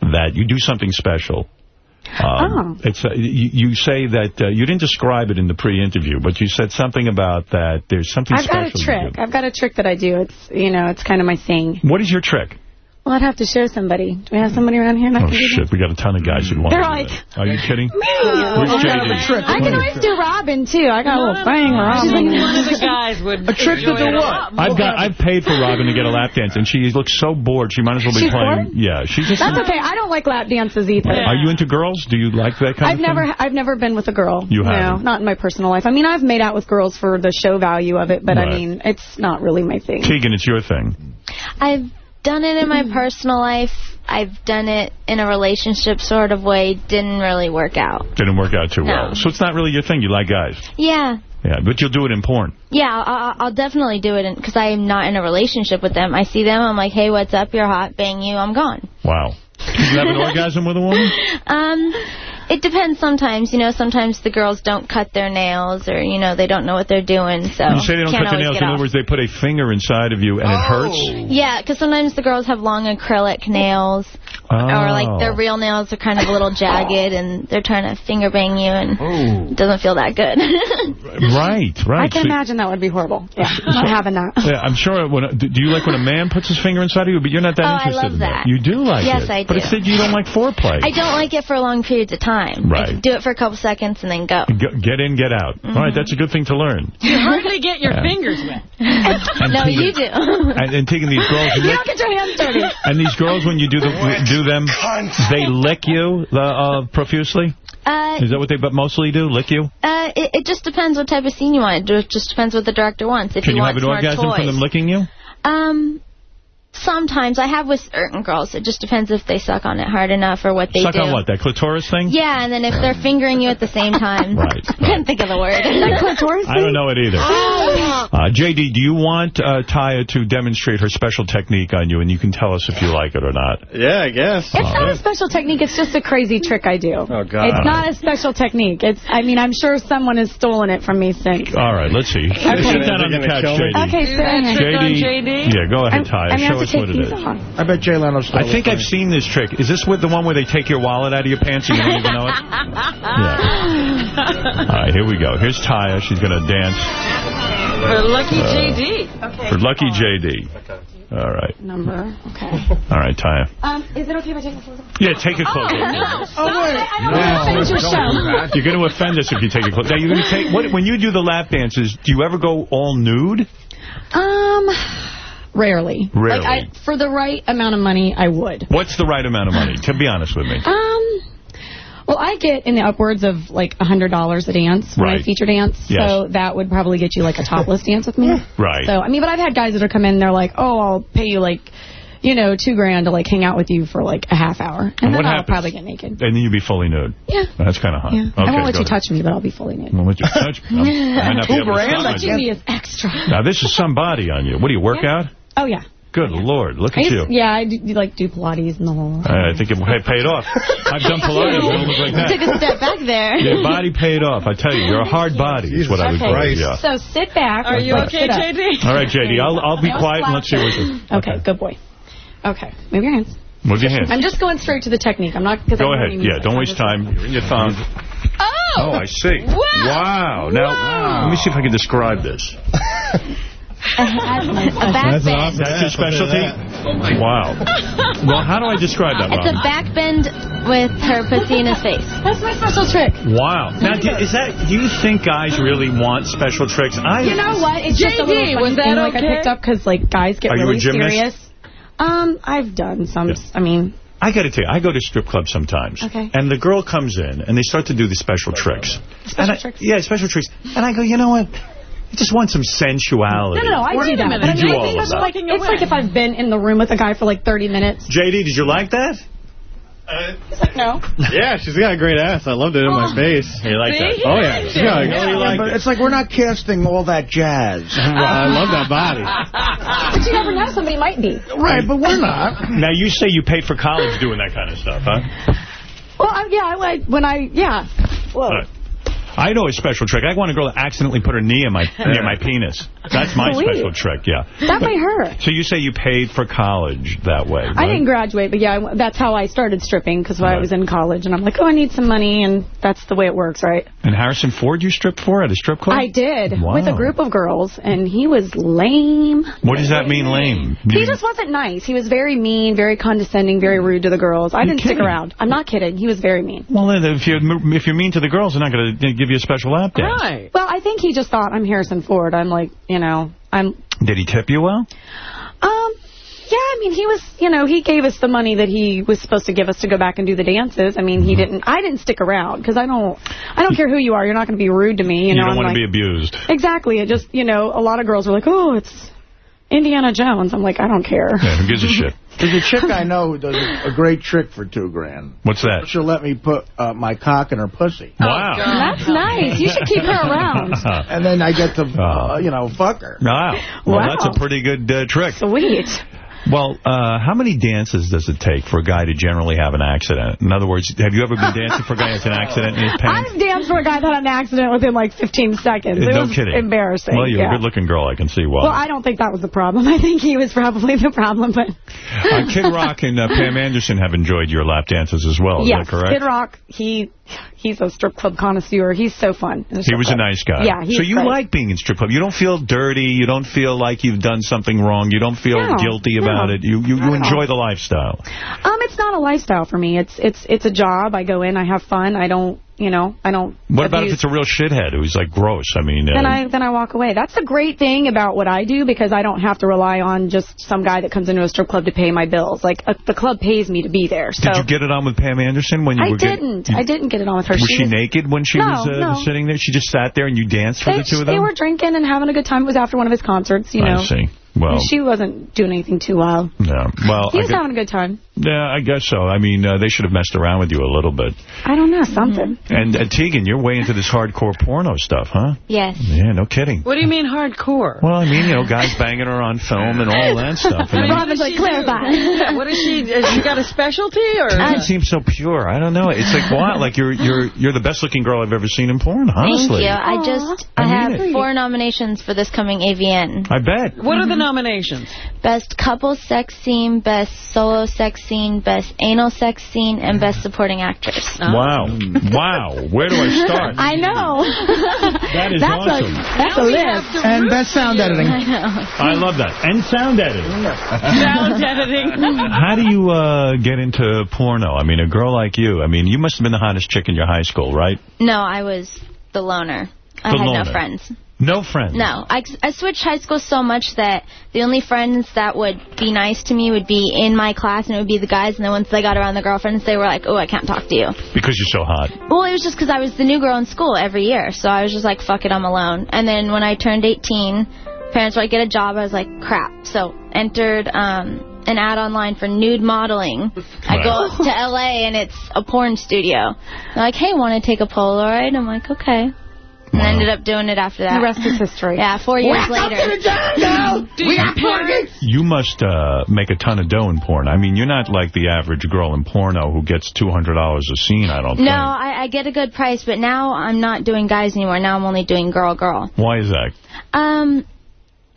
that you do something special. Um, It's uh, you, you say that, uh, you didn't describe it in the pre-interview, but you said something about that there's something I've got a trick. I've got a trick that I do. It's you know, it's kind of my thing. What is your trick? Well, I'd have to show somebody. Do we have somebody around here? that Oh, shit, we got a ton of guys who want They're to do like, that. Are you kidding? Me. Where's What JD? kind of? I can always do Robin, too. I got a little thing, Robin. She's like, one of the <laughs> guys would A trick to enjoy do it a what? I've got I've paid for Robin to get a lap dance, and she looks so bored. She might as well be She's playing. bored? Yeah, she's just. That's okay. I don't like lap dances either. Are you into girls? Do you like that kind I've of thing? never, I've never been with a girl. You no, haven't? not in my personal life. I mean, I've made out with girls for the show value of it, but I mean, it's not really my thing. Keegan, it's your thing. I've done it in my personal life. I've done it in a relationship sort of way. Didn't really work out. Didn't work out too No. well. So it's not really your thing. You like guys. Yeah. Yeah, but you'll do it in porn. Yeah, I'll, I'll definitely do it because I'm not in a relationship with them. I see them, I'm like, hey, what's up? You're hot. Bang you, I'm gone. Wow. Did you have an <laughs> orgasm with a woman? Um, it depends sometimes. You know, sometimes the girls don't cut their nails or, you know, they don't know what they're doing. So you say they don't cut their nails. In other words, they put a finger inside of you and it hurts? Oh. Yeah, because sometimes the girls have long acrylic nails. Oh. Or, like, their oh. real nails are kind of a little jagged, and they're trying to finger bang you, and it doesn't feel that good. <laughs> Right, right. I can See- imagine that would be horrible. <laughs> Yeah, not having that. Uh. Yeah, I'm sure. When, do you like when a man puts his finger inside of you? But you're not that Oh, I interested love in that. You do like Yes, it. Yes, I do. But do. it said you don't like foreplay. I don't like it for long periods of time. Right. Do it for a couple seconds and then go. G- Get in, get out. All right, that's a good thing to learn. <laughs> You hardly get your Yeah. fingers <laughs> wet. no, you do. <laughs> And, and taking these girls, You lick, don't get your hands dirty. and these girls, when you do the, do them, they lick you uh, uh, profusely. Uh, Is that what they but mostly do? Lick you? uh, it, it just depends what type of scene you want. It just depends what the director wants. If Can he you have wants an more orgasm toys. from them licking you? Um, sometimes I have with certain girls. It just depends if they suck on it hard enough or what they Suck do. Suck on what? That clitoris thing? Yeah, and then if they're fingering you at the same time. <laughs> Right, <laughs> I couldn't think of the word. clitoris I don't know it either. Uh, JD, do you want uh, Taya to demonstrate her special technique on you, and you can tell us if you like it or not? Yeah, I guess. It's not a special technique. It's just a crazy trick I do. Oh, God. It's not a special technique. It's. I mean, I'm sure someone has stolen it from me since. All right, let's see. Okay. Sit down on the couch. JD. Okay, sit on JD, JD. Yeah, go ahead, I'm- Taya. I'm gonna Show have us what take it these is. off. I bet Jay Leno stole I think. I've seen this trick. Is this with the one where they take your wallet out of your pants and you don't even know it? <laughs> yeah. All right, here we go. Here's Taya. She's going to dance For Lucky Uh, JD. for Lucky JD. Okay. All right. Number. Okay. All right, Taya. Um, is it okay if I take my clothes off? Yeah, take it close. Oh, wait. I don't want to finish your show. You're going to offend us if you take it close. Now, you're going to take what, when you do the lap dances. Do you ever go all nude? Um, rarely. Rarely. Like, I, for the right amount of money, I would. What's the right amount of money? To be honest with me. Um, well, I get in the upwards of like a $100 a dance when I feature dance. Yes. So that would probably get you like a topless <laughs> dance with me. Right. So, I mean, but I've had guys that are come in, they're like, oh, I'll pay you like, you know, two grand to like hang out with you for like a half hour. And, And then what I'll happens? probably get naked. And then you'd be fully nude. Yeah. That's kind of hot. Yeah. Okay, I won't let go you ahead. touch me, but I'll be fully naked. Won't let you touch me. <laughs> I might not be to stop Touching it. me is extra. Now, this is some body on you. What do you work out? Oh, yeah. Good Lord, look at used- you. Yeah, I do, like do Pilates and the whole. I think it hey, paid off. <laughs> I've done Pilates. I don't look like that. Took a step back there. Your body paid off. I tell you, you're a hard body is what I would call it. Yeah. So sit back. Are you okay. JD? All right, JD, I'll, I'll be quiet and let's see what you... Okay, good boy. Okay, move your hands. Move your hands. I'm just going straight to the technique. I'm not. Cause Go I'm ahead. Yeah, don't waste time. You're in your phone. Oh! Oh, I see. Wow. Now, let me see if I can describe this. <laughs> a back bend. That's your specialty? Wow. Well, how do I describe that, It's a back bend with her pussy in his face. That's my special trick. Wow. Now, do, is that? Do you think guys really want special tricks? I. You know what? It's just a JD, little funny was that thing, like I okay? picked up because like guys get Are you a really gymnast? serious. Um, I've done some. I mean, I got to tell you, I go to strip clubs sometimes. Okay. And the girl comes in, and they start to do the special tricks. Special And I- tricks? Yeah, special tricks. And I go, you know what? I just want some sensuality. no, no, no. I Wait do a that. minute. But I mean, do I think of it's that. like it's like if I've been in the room with a guy for like 30 minutes. JD, did you like that? He's like, no. <laughs> Yeah, she's got a great ass. I loved it in my oh. face. You like that? Oh, yeah. She's got a- Yeah, you like but it. it's like we're not casting all that jazz. <laughs> I love that body. <laughs> But you never know. Somebody might be. Right, but we're not. Now, you say you paid for college doing that kind of stuff, huh? Well, I, yeah, I like when I yeah. Whoa. Right. I know a special trick. I want a girl to accidentally put her knee in my <laughs> near my penis. That's my Sweet. special trick, yeah. That might hurt. So you say you paid for college that way, right? I didn't graduate, but yeah, I- that's how I started stripping because I was in college, and I'm like, oh, I need some money, and that's the way it works, right? And Harrison Ford you stripped for at a strip club? I did Wow. with a group of girls, and he was lame. What does that mean, lame? He just wasn't nice. He was very mean, very condescending, very rude to the girls. I You're didn't stick around. I'm not kidding. He was very mean. Well, then, if you're, if you're mean to the girls, they're not going to give you a special lap dance. Right. Well, I think he just thought I'm Harrison Ford. I'm like, you know, I'm. Did he tip you well? Um. Yeah, I mean, he was, you know, he gave us the money that he was supposed to give us to go back and do the dances. I mean, he didn't, I didn't stick around because I don't, I don't care who you are. You're not going to be rude to me. You, You, know, don't want like, to be abused. Exactly. It just, you know, a lot of girls were like, oh, it's Indiana Jones. I'm like, I don't care. Yeah, who gives a shit? <laughs> There's a chick I know who does a, a great trick for two grand. What's that? She'll let me put uh, my cock in her pussy. Wow. That's nice. You should keep her <laughs> around. And then I get to, uh, you know, fuck her. Wow. Well, Wow. that's a pretty good uh, trick. Sweet. Well, uh, how many dances does it take for a guy to generally have an accident? In other words, have you ever been dancing for a guy that's an accident in his pants? I've danced for a guy that had an accident within like 15 seconds. It no was kidding. embarrassing. Well, you're yeah. a good-looking girl, I can see why. Well, I don't think that was the problem. <laughs> I think he was probably the problem, but uh, Kid Rock and uh, Pam Anderson have enjoyed your lap dances as well. Is yes, that correct? Kid Rock, he <laughs> he's a strip club connoisseur. He's so fun. He strip was a nice guy. Yeah, he's So you great. like being in strip club. You don't feel dirty. You don't feel like you've done something wrong. You don't feel No, guilty no, about it. You you, you enjoy the lifestyle. Um, it's not a lifestyle for me. It's it's it's a job. I go in, I have fun. I don't, you know, I don't. What about if it's a real shithead who's like gross? I mean, uh, Then I then I walk away. That's the great thing about what I do because I don't have to rely on just some guy that comes into a strip club to pay my bills. Like uh, the club pays me to be there. So did you get it on with Pam Anderson when you I were getting- didn't. I didn't get it on with her. Was she, was, naked when she No, was uh, no. sitting there? She just sat there and you danced for They, the two of them. they were drinking and having a good time. It was after one of his concerts, you know. I see. Well, she wasn't doing anything too wild. no. Well, He was gu- having a good time. yeah, I guess so. I mean, uh, they should have messed around with you a little bit. I don't know, something. And uh, Tegan, you're way into this hardcore porno stuff, huh? Yes. Yeah, no kidding. What do you mean hardcore? Well, I mean, you know, guys banging her on film and all that stuff. And I mean, Robin's like, clarify. <laughs> What is she? Has she got a specialty or? Tegan seems so pure. I don't know. It's like, what? like you're you're you're the best looking girl I've ever seen in porn. Honestly, Thank you. I just I I, mean have it. four nominations for this coming AVN. I bet. What are the nominations? Best couple sex scene, best solo sex scene, best anal sex scene, and best supporting actress. Wow, <laughs> wow. Where do I start? I know. <laughs> That is that's awesome. A, that's a list. And best sound editing. I know. I love that. And sound editing. <laughs> Sound editing. How do you uh, get into porno? I mean, a girl like you, I mean, you must have been the hottest chick in your high school, right? No, I was the loner. I The had loner. no friends. No friends. No, I, I switched high school so much that the only friends that would be nice to me would be in my class, and it would be the guys. And then once they got around the girlfriends, they were like, "Oh, I can't talk to you." Because you're so hot. Well, it was just because I was the new girl in school every year, so I was just like, "Fuck it, I'm alone." And then when I turned 18, parents were like, "Get a job." I was like, "Crap." So entered um, an ad online for nude modeling. I go to LA, and it's a porn studio. They're like, "Hey, want to take a Polaroid?" I'm like, "Okay." And I ended up doing it after that. The rest is history. Yeah, four years Welcome later. to the jungle. Do We your got porn parents- You must uh, make a ton of dough in porn. I mean, you're not like the average girl in porno who gets $200 a scene, I don't No, think. I, I get a good price, but now I'm not doing guys anymore. Now I'm only doing girl girl. Why is that? Um,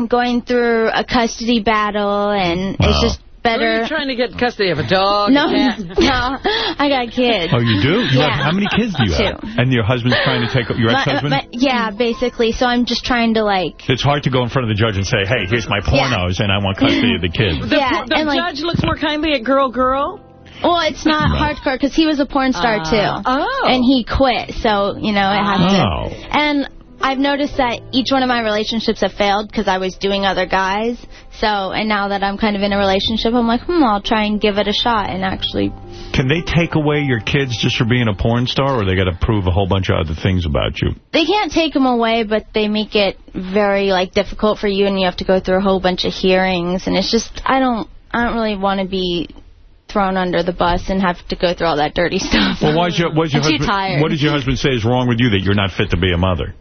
going through a custody battle, and Wow. it's just better. Are you trying to get custody of a dog? No, a <laughs> no, I got kids. Oh, you do? You Yeah. have, how many kids do you have? And your husband's trying to take your ex-husband? yeah, basically. So I'm just trying to like. It's hard to go in front of the judge and say, hey, here's my pornos and I want custody of the <laughs> kids. The, Yeah, the and, like- judge looks more kindly at girl, girl. Well, it's not Right. hardcore because he was a porn star Ah. too. Oh. And he quit, so you know it has Oh. to. And I've noticed that each one of my relationships have failed because I was doing other guys. So, and now that I'm kind of in a relationship, I'm like, hmm, I'll try and give it a shot and actually. Can they take away your kids just for being a porn star, or they got to prove a whole bunch of other things about you? They can't take them away, but they make it very like difficult for you, and you have to go through a whole bunch of hearings, and it's just I don't I don't really want to be thrown under the bus and have to go through all that dirty <laughs> stuff. Well, why's your, why's your I'm too tired. What does your husband say is wrong with you that you're not fit to be a mother?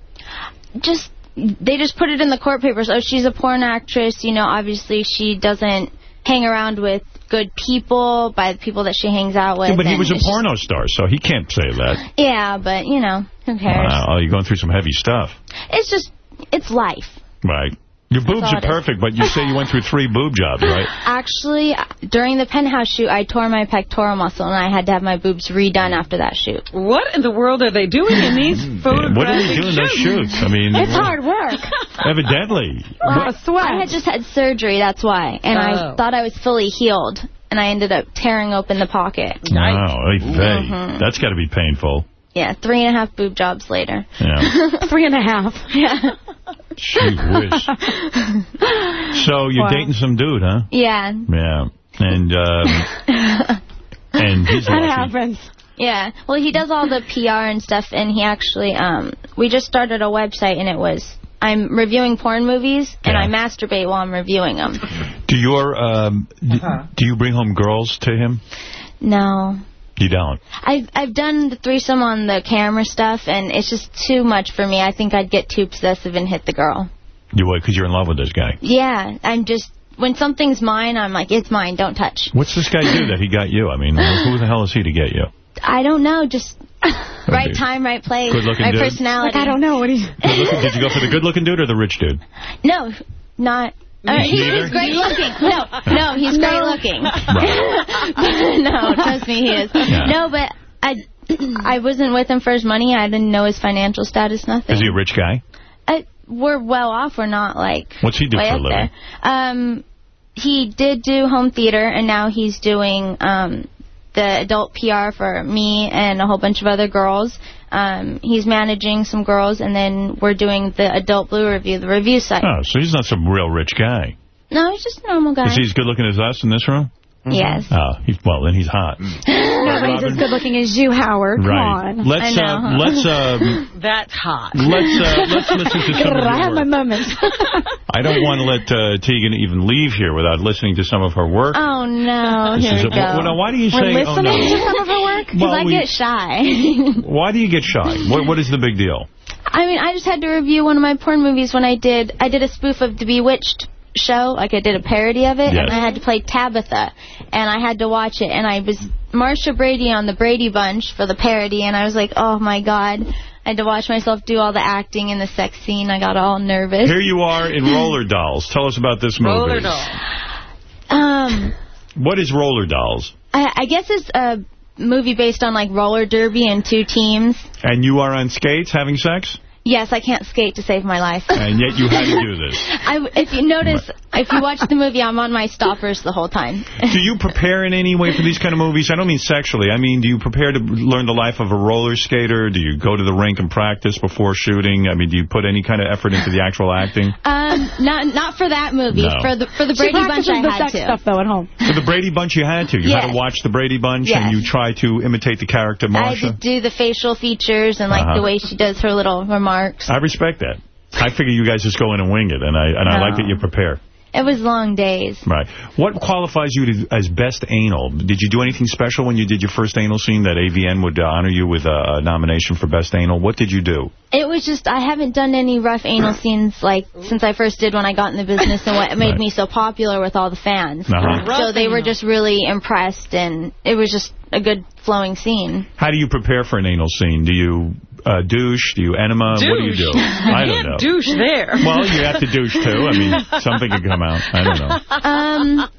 just they just put it in the court papers. Oh, she's a porn actress. You know, obviously she doesn't hang around with good people by the people that she hangs out with. Yeah, but he was a just- porno star, so he can't say that. yeah, but you know, who cares? Wow, oh, you're going through some heavy stuff. It's just it's life. Right. Your boobs are perfect, but you say you went through three boob jobs, <laughs> right? Actually, during the penthouse shoot, I tore my pectoral muscle, and I had to have my boobs redone after that shoot. What in the world are they doing in these <laughs> photographic What are they doing in those shoots? I mean, It's hard work. <laughs> Evidently. Well, I had just had surgery, that's why. And Oh. I thought I was fully healed, and I ended up tearing open the pocket. Wow, oy vey. Mhm. that's got to be painful. Yeah, three and a half boob jobs later. Yeah. <laughs> Three and a half. Yeah. Gee whiz. So you're Wow. dating some dude, huh? Yeah. Yeah. And um, <laughs> and he's That lucky. happens. Yeah. Well, he does all the PR and stuff, and he actually, um, we just started a website, and it was, I'm reviewing porn movies, and I masturbate while I'm reviewing them. Do your um, d- do you bring home girls to him? No. You don't. I've I've done the threesome on the camera stuff, and it's just too much for me. I think I'd get too possessive and hit the girl. You would because you're in love with this guy. Yeah, I'm just when something's mine, I'm like, it's mine, don't touch. What's this guy do that he got you? I mean, who who the hell is he to get you? I don't know, just <laughs> right time, right place, Good-looking right dude? personality. Like, I don't know what he's. Good looking, did you go for the good-looking dude or the rich dude? <laughs> No, not. Uh, he, he's great looking. No, <laughs> no, he's great looking. <laughs> no, trust me, he is. Yeah. No, but I, <clears throat> I wasn't with him for his money. I didn't know his financial status, nothing. Is he a rich guy? I, we're well off. We're not like What's he do for a living? there. Um, he did do home theater, and now he's doing um the adult PR for me and a whole bunch of other girls. Um, he's managing some girls, and then we're doing the adult blue review, the review site. Oh, so he's not some real rich guy. No, he's just a normal guy. Is he as good looking as us in this room? Yes. Oh, he's, well, then he's hot. <laughs> Nobody's as good looking as you, Howard. Come Right. on. Let's, uh, let's, uh, <laughs> That's hot. let's, uh, let's listen to some of <laughs> I have my moments. I don't want to let uh, Tegan even leave here without listening to some of her work. Oh, no. This Here is we a- go. well, now, why do you We're say, oh, listening no? to some of her work? Because Well, I we- get shy. Why do you get shy? What, what is the big deal? I mean, I just had to review one of my porn movies when I did, I did a spoof of the Bewitched show, like I did a parody of it, Yes. and I had to play Tabitha, and I had to watch it, and I was Marcia Brady on the Brady Bunch for the parody, and I was like, oh my god, I had to watch myself do all the acting in the sex scene, I got all nervous. Here you are in <laughs> Roller Dolls. Tell us about this movie. Roller Dolls. Um, What is Roller Dolls? I, I guess it's a movie based on like roller derby and two teams. And you are on skates having sex? Yes, I can't skate to save my life. And yet you had to do <laughs> this. I, if you notice, if you watch the movie, I'm on my stoppers the whole time. <laughs> Do you prepare in any way for these kind of movies? I don't mean sexually. I mean, do you prepare to learn the life of a roller skater? Do you go to the rink and practice before shooting? I mean, do you put any kind of effort into the actual acting? Um, not not for that movie. No. For the for the Brady Bunch, practices I the had sex to. stuff, though, at home. For the Brady Bunch, you had to. You had to watch the Brady Bunch, Yes. and you try to imitate the character I had to do the facial features and like Uh-huh. the way she does her little remarks. I respect that. I figure you guys just go in and wing it, and I and I like that you prepare. It was long days. Right. What qualifies you to, as best anal? Did you do anything special when you did your first anal scene that AVN would uh, honor you with a, a nomination for best anal? What did you do? It was just I haven't done any rough anal scenes like since I first did when I got in the business and what made Right. me so popular with all the fans. Uh-huh. So they were just really impressed and it was just a good flowing scene. How do you prepare for an anal scene? Do you uh, douche? Do you enema? What do you do? I don't <laughs> know. douche there. <laughs> Well, you have to douche, too. I mean, <laughs> something could come out. I don't know. Um,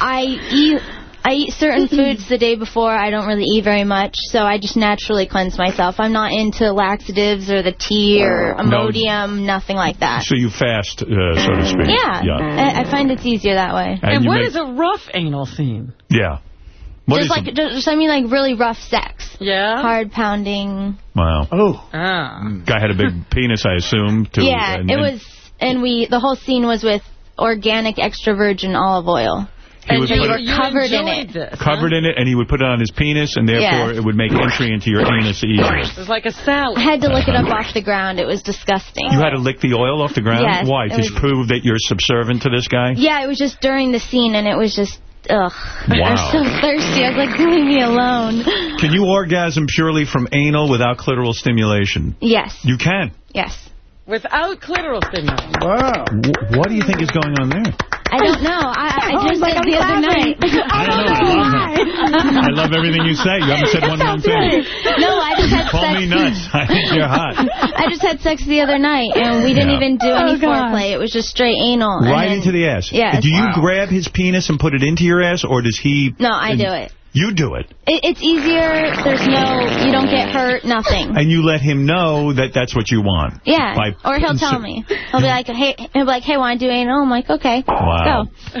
I eat I eat certain foods the day before. I don't really eat very much, so I just naturally cleanse myself. I'm not into laxatives or the tea or No. Imodium, nothing like that. So you fast, uh, so to speak. Yeah, I, I find it's easier that way. And And you what make- is a rough anal scene? Yeah. What just like, a- just, I mean, like really rough sex. Yeah. Hard pounding. Wow. Oh. Ah. Guy had a big <laughs> penis, I assume. To, yeah, and- it was, and we, the whole scene was with organic extra virgin olive oil. He would and put we it- were covered in it. Covered in it, and he would put it on his penis, and therefore Yes. it would make entry into your anus easier. was like a salad. I had to lick it up off the ground. It was disgusting. You had to lick the oil off the ground? Yes, Why? it To was- prove that you're subservient to this guy? Yeah, it was just during the scene, and it was just, ugh. I'm so thirsty. I was like, leave me alone. Can you orgasm purely from anal without clitoral stimulation? Yes, You can. yes. Without clitoral stimulation. Wow. W- what do you think is going on there? I don't know. I, I <laughs> oh, just like, the other night. <laughs> I don't know. I love. <laughs> I love everything you say. You haven't said one wrong thing. No, I just had Call sex. me nuts. I think you're hot. I just had sex the other night, and we didn't Yeah. even do oh, any Oh, foreplay. It was just straight anal. and Right then- into the ass. Yes. Do you Wow. grab his penis and put it into your ass, or does he... No, I do it. You do it. it. It's easier. There's no, you don't get hurt, nothing. And you let him know that that's what you want. Yeah, By- or he'll tell me. He'll be like, "Hey," he'll be like, "Hey, want to do anal?" I'm like, "Okay, Wow. go." <laughs>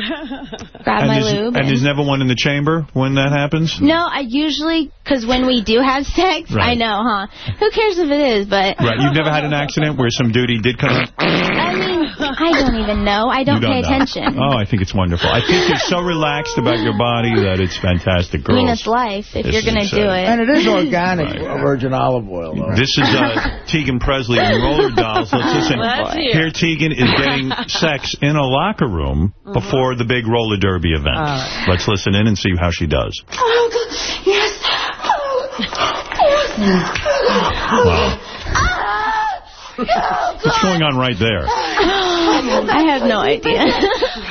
Grab and my there's, lube. And there's never one in the chamber when that happens? No, I usually, because when we do have <laughs> sex, Right. I know, huh? Who cares if it is, but... Right. You've never had an accident where some duty did come out? I mean, I don't even know. I don't, you pay know. attention. Oh, I think it's wonderful. I think you're so relaxed about your body that it's fantastic, I mean, it's life if This you're going to do it. And it is <laughs> organic virgin olive oil, though. This is uh, <laughs> Tegan Presley and Roller Dolls. Let's <laughs> listen. Let's. Here Tegan is getting sex in a locker room before the big roller derby event. All right. Let's listen in and see how she does. Oh, God. Yes. Wow. What's going on right there? <gasps> I have no idea.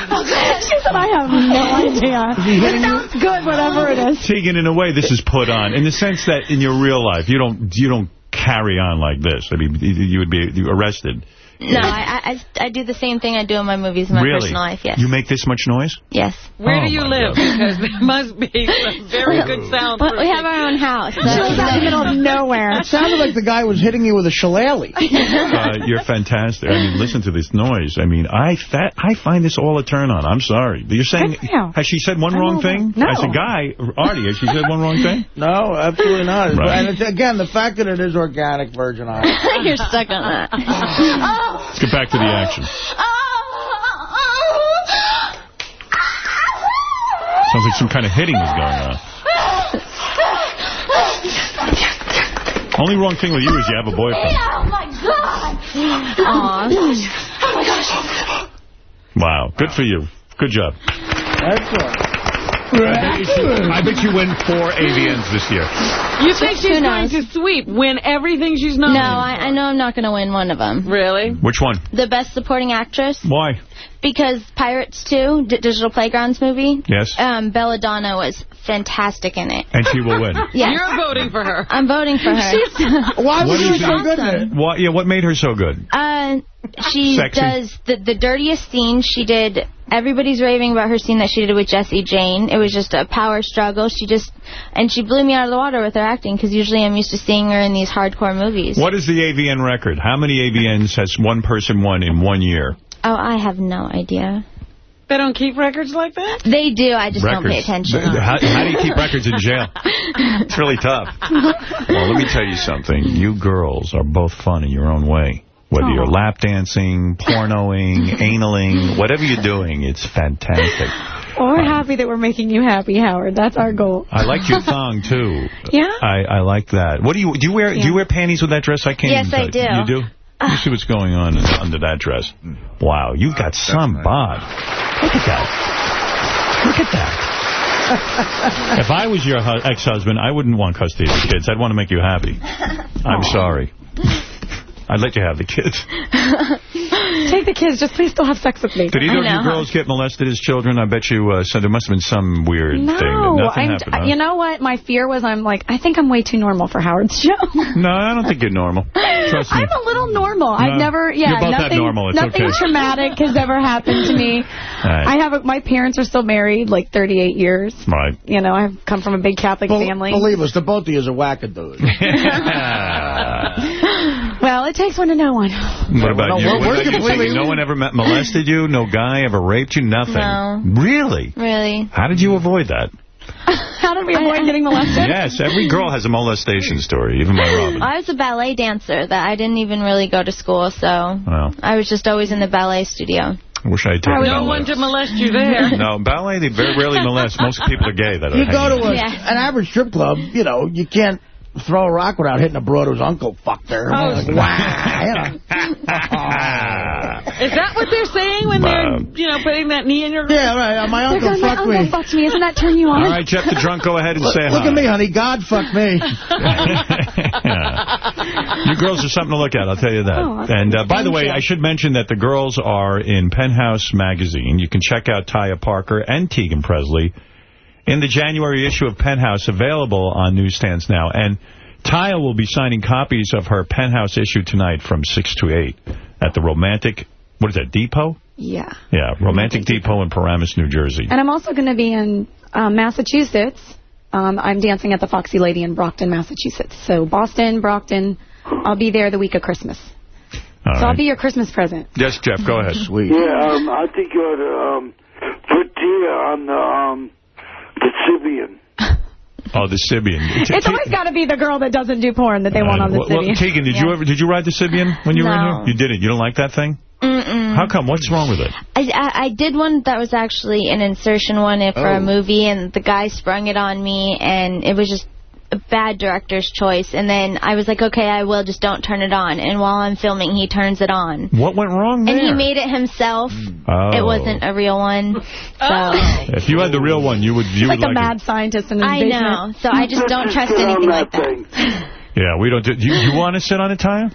She said, I have no idea. It sounds good, whatever it is. Tegan, in a way, this is put on in the sense that in your real life, you don't you don't carry on like this. I mean, you you would be arrested. No, I, I I do the same thing I do in my movies in my really? personal life, yes. You make this much noise? Yes. Where Oh, do you my live? Because there must be some very good <laughs> sound. But we have our own house. She lives out in the middle of nowhere. <laughs> It sounded like the guy was hitting you with a shillelagh. <laughs> Uh, you're fantastic. I mean, listen to this noise. I mean, I that, I find this all a turn on. I'm sorry. But you're saying, Good for you. has she said one I'm wrong thing? No. As a guy, Artie, has she said one wrong thing? No, absolutely not. Right. And it's, again, the fact that it is organic virgin olive. You're stuck on that. Let's get back to the action. Sounds like some kind of hitting is going on. Only wrong thing with you is you have a boyfriend. Oh, my God. Aw. Oh, my gosh. Wow. Good for you. Good job. Excellent. I bet you, I bet you win four AVNs this year. You think she's going to sweep, win everything she's No, nominated I, I know I'm not going to win one of them. Really? Which one? The best supporting actress, Why? because Pirates 2, D Digital Playgrounds movie, Yes. um, Belladonna was fantastic in it. And she will win. <laughs> Yes. You're voting for her. I'm voting for her. <laughs> Why What was she so it? good in it? What, yeah, what made her so good? Uh, she Sexy. does the, the dirtiest scene. She did. Everybody's raving about her scene that she did with Jesse Jane. It was just a power struggle. She just and she blew me out of the water with her acting because usually I'm used to seeing her in these hardcore movies. What is the AVN record? How many AVNs has one person won in one year? Oh, I have no idea. They don't keep records like that? They do. I just don't pay attention. Th- How, how do you keep records in jail? <laughs> It's really tough. Well, let me tell you something. You girls are both fun in your own way. Whether you're lap dancing, pornoing, <laughs> analing, whatever you're doing, it's fantastic. Well, we're happy that we're making you happy, Howard. That's our goal. I like your thong, too. <laughs> Yeah? I, I like that. What do you do? You wear do you wear panties with that dress? I can't. Yes, I do. You do. Uh. Let me see what's going on under that dress. Wow, you've got some bod. Look at that. Look at that. <laughs> if I was your ex-husband, I wouldn't want custody of the kids. I'd want to make you happy. I'm sorry. <laughs> I'd let you have the kids. <laughs> Take the kids. Just please still have sex with me. Did either of you girls get molested as children? I bet you uh, so there must have been some weird No, thing. That nothing I'm, huh? you know what? My fear was I'm like, I think I'm way too normal for Howard's show. <laughs> No, I don't think you're normal. Trust me. I'm a little normal. No, I've never, yeah, you're both that nothing, normal. It's nothing okay. traumatic has ever happened to me. right. I have, a, my parents are still married, like 38 years. Right. You know, I've come from a big Catholic Bel- family. Believe us, the both of you is a wackadoodle. <laughs> well, it takes one to know one. What about No, you? we're- What we're about you, completely- No one ever met, molested you? No guy ever raped you? Nothing? No. Really? Really? How did you avoid that? <laughs> How did we avoid getting molested? Yes, every girl has a molestation story, even my Robin. I was a ballet dancer that I didn't even really go to school, so Well, I was just always in the ballet studio. I wish I had taken No ballet. one to molest you there. <laughs> No, ballet, they very rarely molest. Most people are gay that are You go to hanging. a, an average strip club, you know, you can't throw a rock without hitting a broad whose uncle fucked her. Oh, Like, wow, you know. Is that what they're saying when they're, you know, putting that knee in your... Yeah, right. uh, my They're uncle going, my uncle me. fucked me. Doesn't that turn you on? All right, Jeff the drunk, go ahead and Look, say look hi. at me, honey. God fucked me. <laughs> You girls are something to look at, I'll tell you that. Oh, and uh, by the way, you. I should mention that the girls are in Penthouse magazine. You can check out Taya Parker and Tegan Presley in the January issue of Penthouse, available on newsstands now. And Taya will be signing copies of her Penthouse issue tonight from 6 to 8 at the Romantic, what is that, Depot? Yeah. Yeah, Romantic Depot in Paramus, New Jersey. And I'm also going to be in um, Massachusetts. Um, I'm dancing at the Foxy Lady in Brockton, Massachusetts. So Boston, Brockton, I'll be there the week of Christmas. All so right. I'll be your Christmas present. Yes, Jeff, go ahead. Sweet. Yeah, um, I think you ought to um, put Tia on the um, the Sybian. <laughs> Oh, the Sybian. <laughs> It's always got to be the girl that doesn't do porn that they want on the well, well, city. Tegan, did you ever did you ride the Sybian when you were in No. here? You didn't. You don't like that thing? Mm-mm. How come? What's wrong with it? I, I, I did one that was actually an insertion one for Oh. a movie, and the guy sprung it on me, and it was just a bad director's choice. And then I was like, okay, I will, just don't turn it on. And while I'm filming, he turns it on. What went wrong there? And he made it himself. Oh. It wasn't a real one. <laughs> So If you had the real one, you would you like would the like mad scientist in his I basement. know. So I just don't trust <laughs> anything like that. it. <laughs> Yeah, we don't. Do, you you want to sit on it, Taya?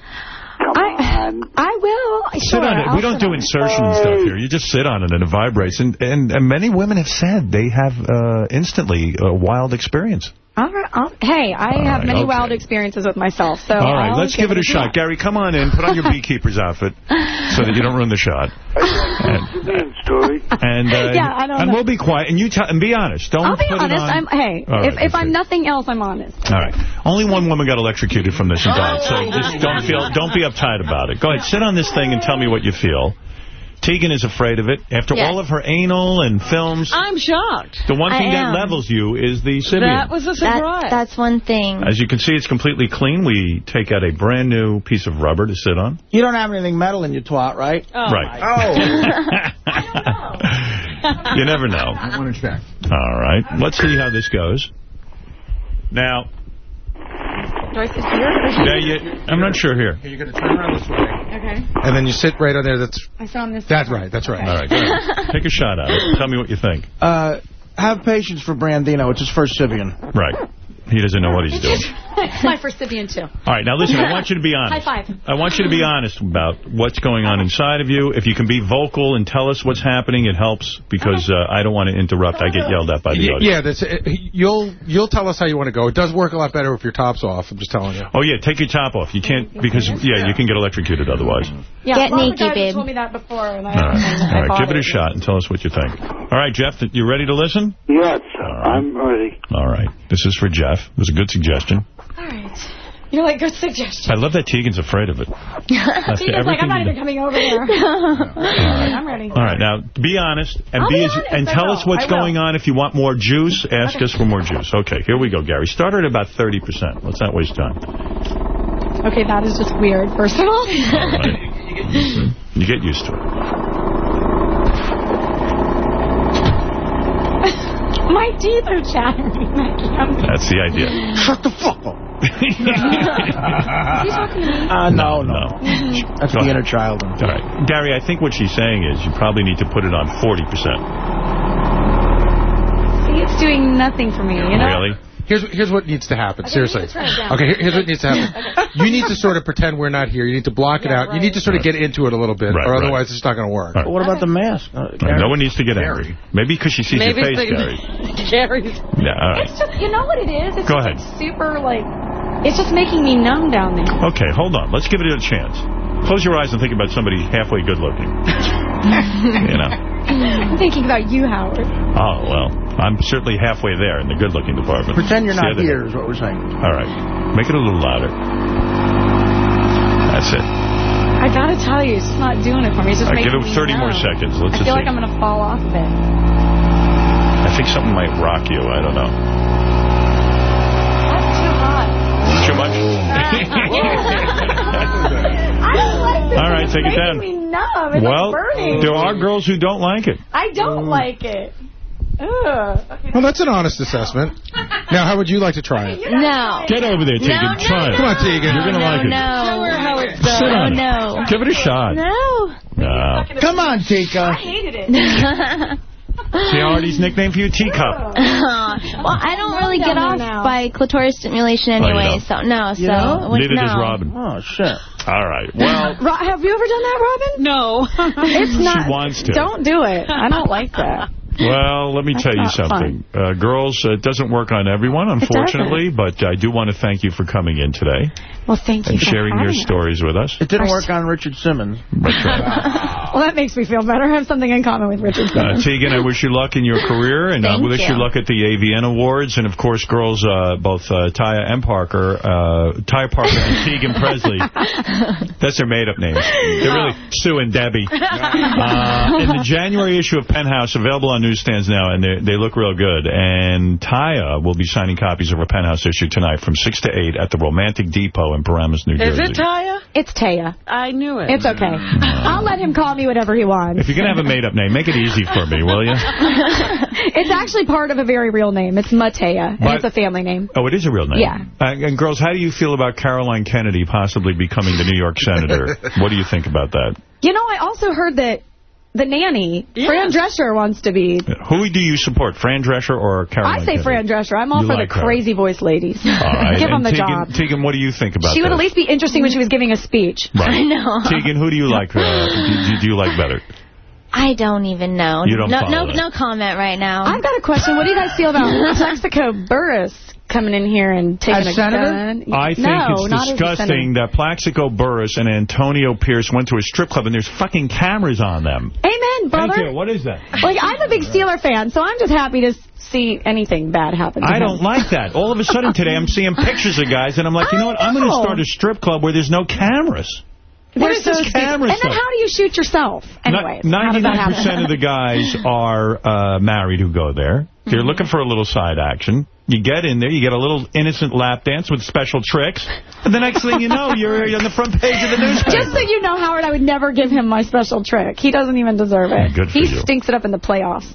I, I will. Sit Sure, on it. I'll we don't do insertion and stuff here. You just sit on it and it vibrates. And and, and many women have said they have uh, instantly a wild experience. All right, I'll, hey, I All have right, many okay. wild experiences with myself. So All right, I'll let's give it a shot. Gary, come on in. Put on your beekeeper's outfit so that you don't ruin the shot. And, story. and, uh, Yeah, I don't and know. we'll be quiet. And you tell and be honest. Don't I'll be put it honest. on- I'm hey. All if right, if I'm nothing else, I'm honest. All right. Only one woman got electrocuted from this and died. So just don't feel, don't be uptight about it. Go ahead, sit on this thing and tell me what you feel. Teagan is afraid of it. After Yes. all of her anal and films, I'm shocked. the one thing that levels you is the Sybian. That was a surprise. That, that's one thing. As you can see, it's completely clean. We take out a brand new piece of rubber to sit on. You don't have anything metal in your twat, right? Oh, right. Oh. <laughs> You never know. I want to check. All right. Let's see how this goes. Now, Do I sit here? now you, I'm not sure here. You're going to turn around this way. Okay. And then you sit right on there. That's I sit on this. that's right. That's right. All right, go. <laughs> Take a shot at it. Tell me what you think. Uh, have patience for Brandino. It's his first Sybian. Right. He doesn't know what he's doing. it's <laughs> my first Sybian too. All right, now listen, I want you to be <laughs> honest. High five. I want you to be honest about what's going on inside of you. If you can be vocal and tell us what's happening, it helps because uh, I don't want to interrupt. I get yelled at by the Y- audience. Yeah, that's it. you'll you'll tell us how you want to go. It does work a lot better if your top's off. I'm just telling you. Oh, yeah, take your top off. You can't, because, yeah, you can get electrocuted otherwise. Yeah, Get lots of naked, guys babe. told me that before, and I, All right, and All right. bought give it a shot and tell us what you think. All right, Jeff, you ready to listen? Yes, I'm ready. All right, this is for Jeff. It was a good suggestion. All right. You're like, good suggestion. I love that Teagan's afraid of it. <laughs> After Teagan's like, I'm not you even coming over <laughs> there. I'm ready. All right, now be honest and I'll be, be as, honest, and I tell will, us what's going on. If you want more juice, ask us for more juice. Okay, here we go, Gary. Start at about 30%. Let's not waste time. Okay, that is just weird, first of all. All right. <laughs> You get used to it. <laughs> <laughs> My teeth are chattering. <laughs> That's the idea. Shut the fuck up. Is he talking to me? Uh, no, no. That's Go the ahead. inner child. All right. Gary, I think what she's saying is you probably need to put it on 40%. See, it's doing nothing for me, you know? Really? Here's here's what needs to happen. Okay, Seriously. you can turn it down. Okay, here- here's what needs to happen. <laughs> You need to sort of pretend we're not here. You need to block it out. You need to sort of get into it a little bit, Right, or right. otherwise it's not going to work. Right. What about the mask? Uh, No one needs to get angry. Maybe because she sees Maybe your face, the- Gary. <laughs> Gary's. Yeah, all right. It's just, you know what it is? It's Go just ahead. like super, like, it's just making me numb down there. Okay, hold on. Let's give it a chance. Close your eyes and think about somebody halfway good looking. <laughs> you know. I'm thinking about you, Howard. Oh, well, I'm certainly halfway there in the good looking department. Pretend you're not here is what we're saying. All right. Make it a little louder. That's it. I gotta tell you, it's not doing it for me. It's just All right, making give it 30 more seconds. Let's I just feel see. like I'm gonna fall off of it. I think something might rock you. I don't know. That's too hot. Too much? <laughs> <laughs> I don't like this. All right, take it making down. me numb. It's well, like burning. there are girls who don't like it. I don't mm. like it. Ugh. Well, that's an honest assessment. Now, how would you like to try it? No. Get over there, Teagan. no, Try it. Come on, Teagan. You're going to like it. No. Sit on it. no. Give it a shot. No. No. Come on, Tika. I hated it. <laughs> See Artie's nickname for you? Teacup. <laughs> well, I don't really get off now. by clitoris stimulation Oh, you anyway, don't? so no. So You don't? Neither no. does Robin. Oh, shit. All right. Well, <laughs> Ro- have you ever done that, Robin? No. <laughs> It's not. She wants to. Don't do it. I don't like that. Well, let me That's tell you something. Uh, girls, uh, it doesn't work on everyone, unfortunately, but I do want to thank you for coming in today Well, thank you and for sharing your having us. stories with us. It didn't work on Richard Simmons. <laughs> Well, that makes me feel better. I have something in common with Richard Uh, Simmons. Teagan, I wish you luck in your career, and I wish you you. luck at the AVN Awards. And, of course, girls, uh, both uh, Taya and Parker, uh, Taya Parker and Teagan Presley. <laughs> That's their made-up names. They're really Sue and Debbie. <laughs> Uh, in the January issue of Penthouse, available on newsstands now, and they, they look real good. And Taya will be signing copies of her Penthouse issue tonight from 6 to 8 at the Romantic Depot in Paramus, New Jersey. Is it Taya? It's Taya. I knew it. It's okay. I'll let him call me whatever he wants. If you're going to have a made-up name, make it easy for me, will you? <laughs> it's actually part of a very real name. It's Matea, and it's a family name. Oh, it is a real name. Yeah. Uh, and girls, how do you feel about Caroline Kennedy possibly becoming the New York senator? <laughs> what do you think about that? You know, I also heard that the nanny, Fran Drescher, wants to be. Who do you support, Fran Drescher or Caroline I say Kennedy? Fran Drescher. I'm all You for like the her. crazy voice ladies. All right. <laughs> Give and them the Teagan, job. Teagan, what do you think about She would that? at least be interesting when she was giving a speech. Right. <laughs> I know. Teagan, who do you like? Uh, do, do you like better? I don't even know. You don't no, follow no, that. no comment right now. I've got a question. What do you guys feel about <laughs> Plaxico Burress coming in here and taking As a senator? gun? I think no, it's not as a disgusting that Plaxico Burress and Antonio Pierce went to a strip club and there's fucking cameras on them. Amen, brother. Thank you. What is that? Like, I'm a big Steeler fan, so I'm just happy to see anything bad happen to I him. don't like that. All of a sudden today, I'm seeing pictures of guys, and I'm like, you know what? I'm going to start a strip club where there's no cameras. What They're is this so stupid. camera And then how do you shoot yourself? Anyways, how does that happen? 99% of the guys are uh, married who go there. If you're looking for a little side action, you get in there, you get a little innocent lap dance with special tricks, and the next thing you know, <laughs> you're on the front page of the newspaper. Just so you know, Howard, I would never give him my special trick. He doesn't even deserve it. Good for he you. stinks it up in the playoffs.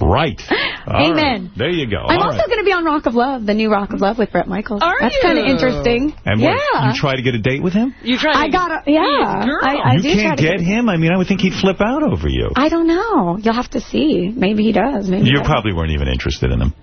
Right. <laughs> All Amen. right. There you go. I'm All also right. going to be on Rock of Love, the new Rock of Love with Bret Michaels. Are That's you? kind of interesting. And what, yeah. you try to get a date with him? You try I got a, yeah. Girl. I, I you do can't to get him? I mean, I would think he'd flip out over you. I don't know. You'll have to see. Maybe he does. Maybe You probably weren't even interested in him.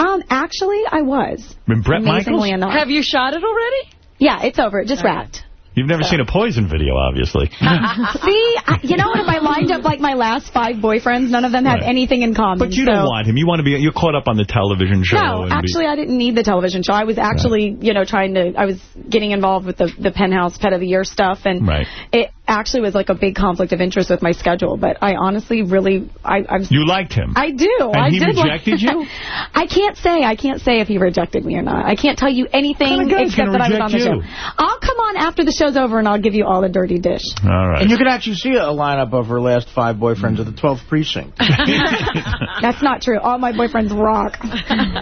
Um, actually, I was. Bret Amazingly Michaels? enough. Have you shot it already? Yeah, it's over. It just wrapped. You've never seen a Poison video, obviously. <laughs> See, I, you know what? If I lined up like my last five boyfriends, none of them had Right. anything in common. But you so. don't want him. You want to be. You're caught up on the television show. No, actually, I didn't need the television show. I was actually, you know, trying to. I was getting involved with the the Penthouse Pet of the Year stuff, and Right. it actually was like a big conflict of interest with my schedule. But I honestly, really, I, I'm. You liked him. I do. And I he did like- rejected you? <laughs> I can't say. I can't say if he rejected me or not. I can't tell you anything What kind of guy's except that I was on the reject show. I'll come on after the show's over and I'll give you all the dirty dish. All right. And you can actually see a lineup of her last five boyfriends at the 12th precinct. <laughs> That's not true. All my boyfriends rock.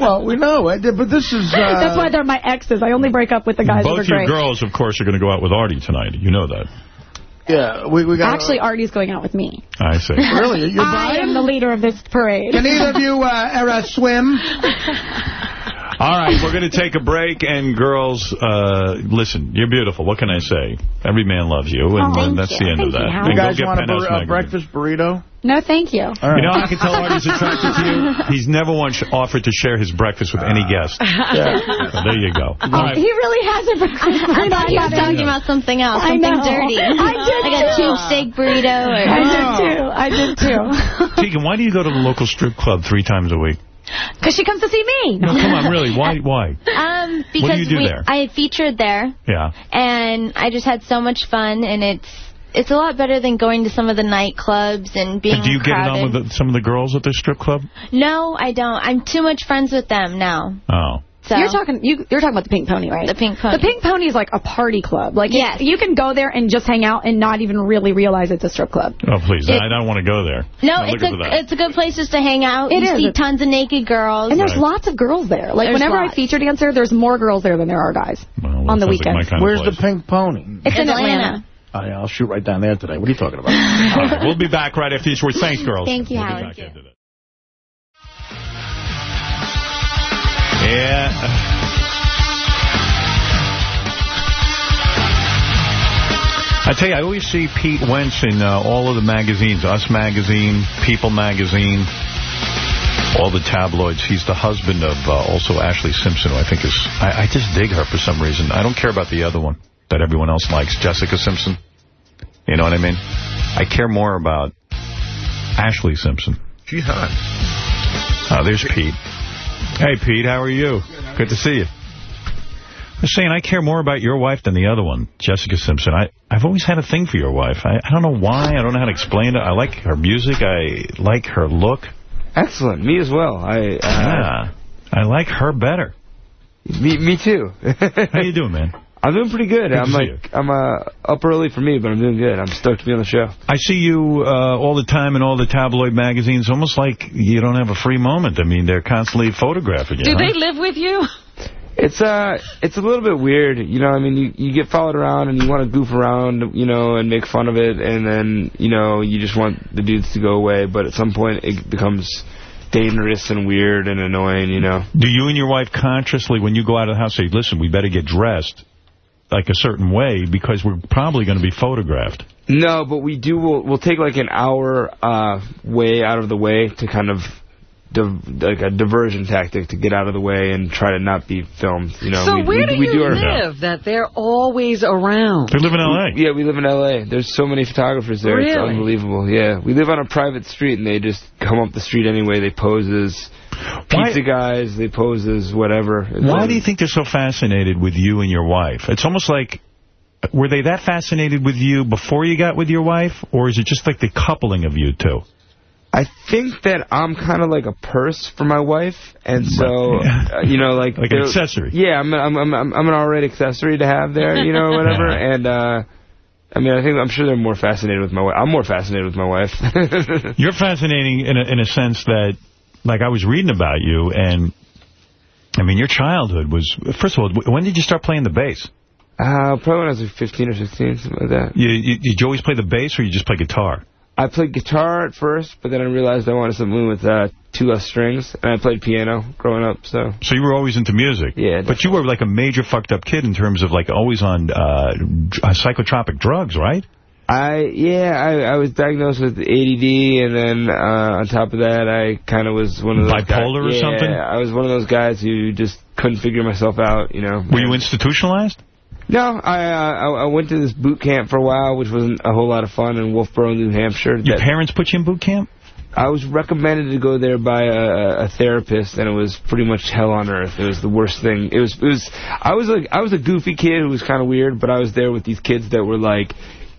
well, we know, eh, but this is... Uh, That's why they're my exes. I only break up with the guys Both that are your girls, of course, are going to go out with Artie tonight. You know that. Yeah, we, we got... Actually, Artie's going out with me. I see. <laughs> Really? You're I buying? am the leader of this parade. Can either of you uh, <laughs> ever swim? All right, we're going to take a break. And girls, uh, listen, you're beautiful. What can I say? Every man loves you, and Oh, thank that's you. the end Thank of that. you, And You go guys get want a, bur- a breakfast burrito? No, thank you. You know, I can tell Artie's attracted to you. <laughs> He's never once offered to share his breakfast with any guest. <laughs> So there you go. <laughs> All right. He really hasn't. breakfast. I thought he was talking about something else, I something know. dirty. I did like a too. tube steak burrito. Or... I did too. I did too. Teagan, why do you go to the local strip club three times a week? Because she comes to see me. No, come on, really. Why? <laughs> Why? Um, What do because you do we, there? I featured there, Yeah. and I just had so much fun, and it's it's a lot better than going to some of the nightclubs and being And do you get it on with the, some of the girls at the strip club? No, I don't. I'm too much friends with them now. Oh. So You're talking you, you're talking about the Pink Pony, right? The Pink Pony. The Pink Pony is like a party club. Like, Yes. it- you can go there and just hang out and not even really realize it's a strip club. Oh, please. It- I don't want to go there. No, I'm it's looking for that. a it's a good place just to hang out. It you is. see tons of naked girls. And there's Right. lots of girls there. Like, There's whenever lots. I feature dancer, there's more girls there than there are guys Well, on the weekend. like kind of Where's place. the pink pony? It's in Atlanta. Atlanta. Oh, I'll shoot right down there today. What are you talking about? All right, we'll be back right after these words. Thanks, <laughs> girls. Thank you, We'll be Howard. Yeah. I tell you, I always see Pete Wentz in uh, all of the magazines, Us Magazine, People Magazine, all the tabloids. He's the husband of uh, also Ashlee Simpson, who I think is... I, I just dig her for some reason. I don't care about the other one that everyone else likes, Jessica Simpson. You know what I mean? I care more about Ashlee Simpson. She's hot. Oh, there's Pete. Hey, Pete, how are you? Good to see you. I was saying I care more about your wife than the other one, Jessica Simpson. I, I've always had a thing for your wife. I, I don't know why. I don't know how to explain it. I like her music. I like her look. Excellent. Me as well. I uh, Yeah. I like her better. Me, me too. <laughs> How you doing, man? I'm doing pretty good. Good I'm see like I'm uh, up early for me, but I'm doing good. I'm stoked to be on the show. I see you uh, all the time in all the tabloid magazines, almost like you don't have a free moment. I mean, they're constantly photographing you. Do huh? they live with you? It's uh, it's a little bit weird, you know. I mean, you you get followed around and you want to goof around, you know, and make fun of it, and then you know you just want the dudes to go away. But at some point, it becomes dangerous and weird and annoying, you know. Do you and your wife consciously, when you go out of the house, say, listen, we better get dressed like a certain way because we're probably going to be photographed? No, but we do. We'll, we'll take like an hour uh, way out of the way to kind of like a diversion tactic to get out of the way and try to not be filmed. You know, so we, where we, do we you do our, live that they're always around? They live in L.A. Yeah, we live in L.A. There's so many photographers there. It's Really? unbelievable. Yeah, we live on a private street, and they just come up the street anyway. They pose as pizza guys. They pose as whatever. Why do you think they're so fascinated with you and your wife? It's almost like, were they that fascinated with you before you got with your wife, or is it just like the coupling of you two? I think that I'm kind of like a purse for my wife, and so uh, you know, like <laughs> Like an accessory. Yeah, I'm I'm I'm I'm an alright accessory to have there, you know, whatever. <laughs> and uh I mean, I think I'm sure they're more fascinated with my wife. I'm more fascinated with my wife. <laughs> You're fascinating in a, in a sense that, like, I was reading about you, and, I mean, your childhood was, first of all, when did you start playing the bass? Uh, probably when I was like 15 or 16, something like that. You, you, did you always play the bass, or you just play guitar? I played guitar at first, but then I realized I wanted something with uh, two less strings, and I played piano growing up. So So you were always into music? Yeah. But you were like a major fucked up kid in terms of like always on uh, uh, psychotropic drugs, right? I yeah, I, I was diagnosed with ADD, and then uh, on top of that, I kind of was one of those Bipolar or yeah, something? I was one of those guys who just couldn't figure myself out. You know. Were you institutionalized? No, I, uh, I I went to this boot camp for a while, which wasn't a whole lot of fun in Wolfeboro, New Hampshire. Your That- parents put you in boot camp? I was recommended to go there by a, a therapist, and it was pretty much hell on earth. It was the worst thing. It was. It was. I was like. I was a goofy kid who was kind of weird, but I was there with these kids that were like,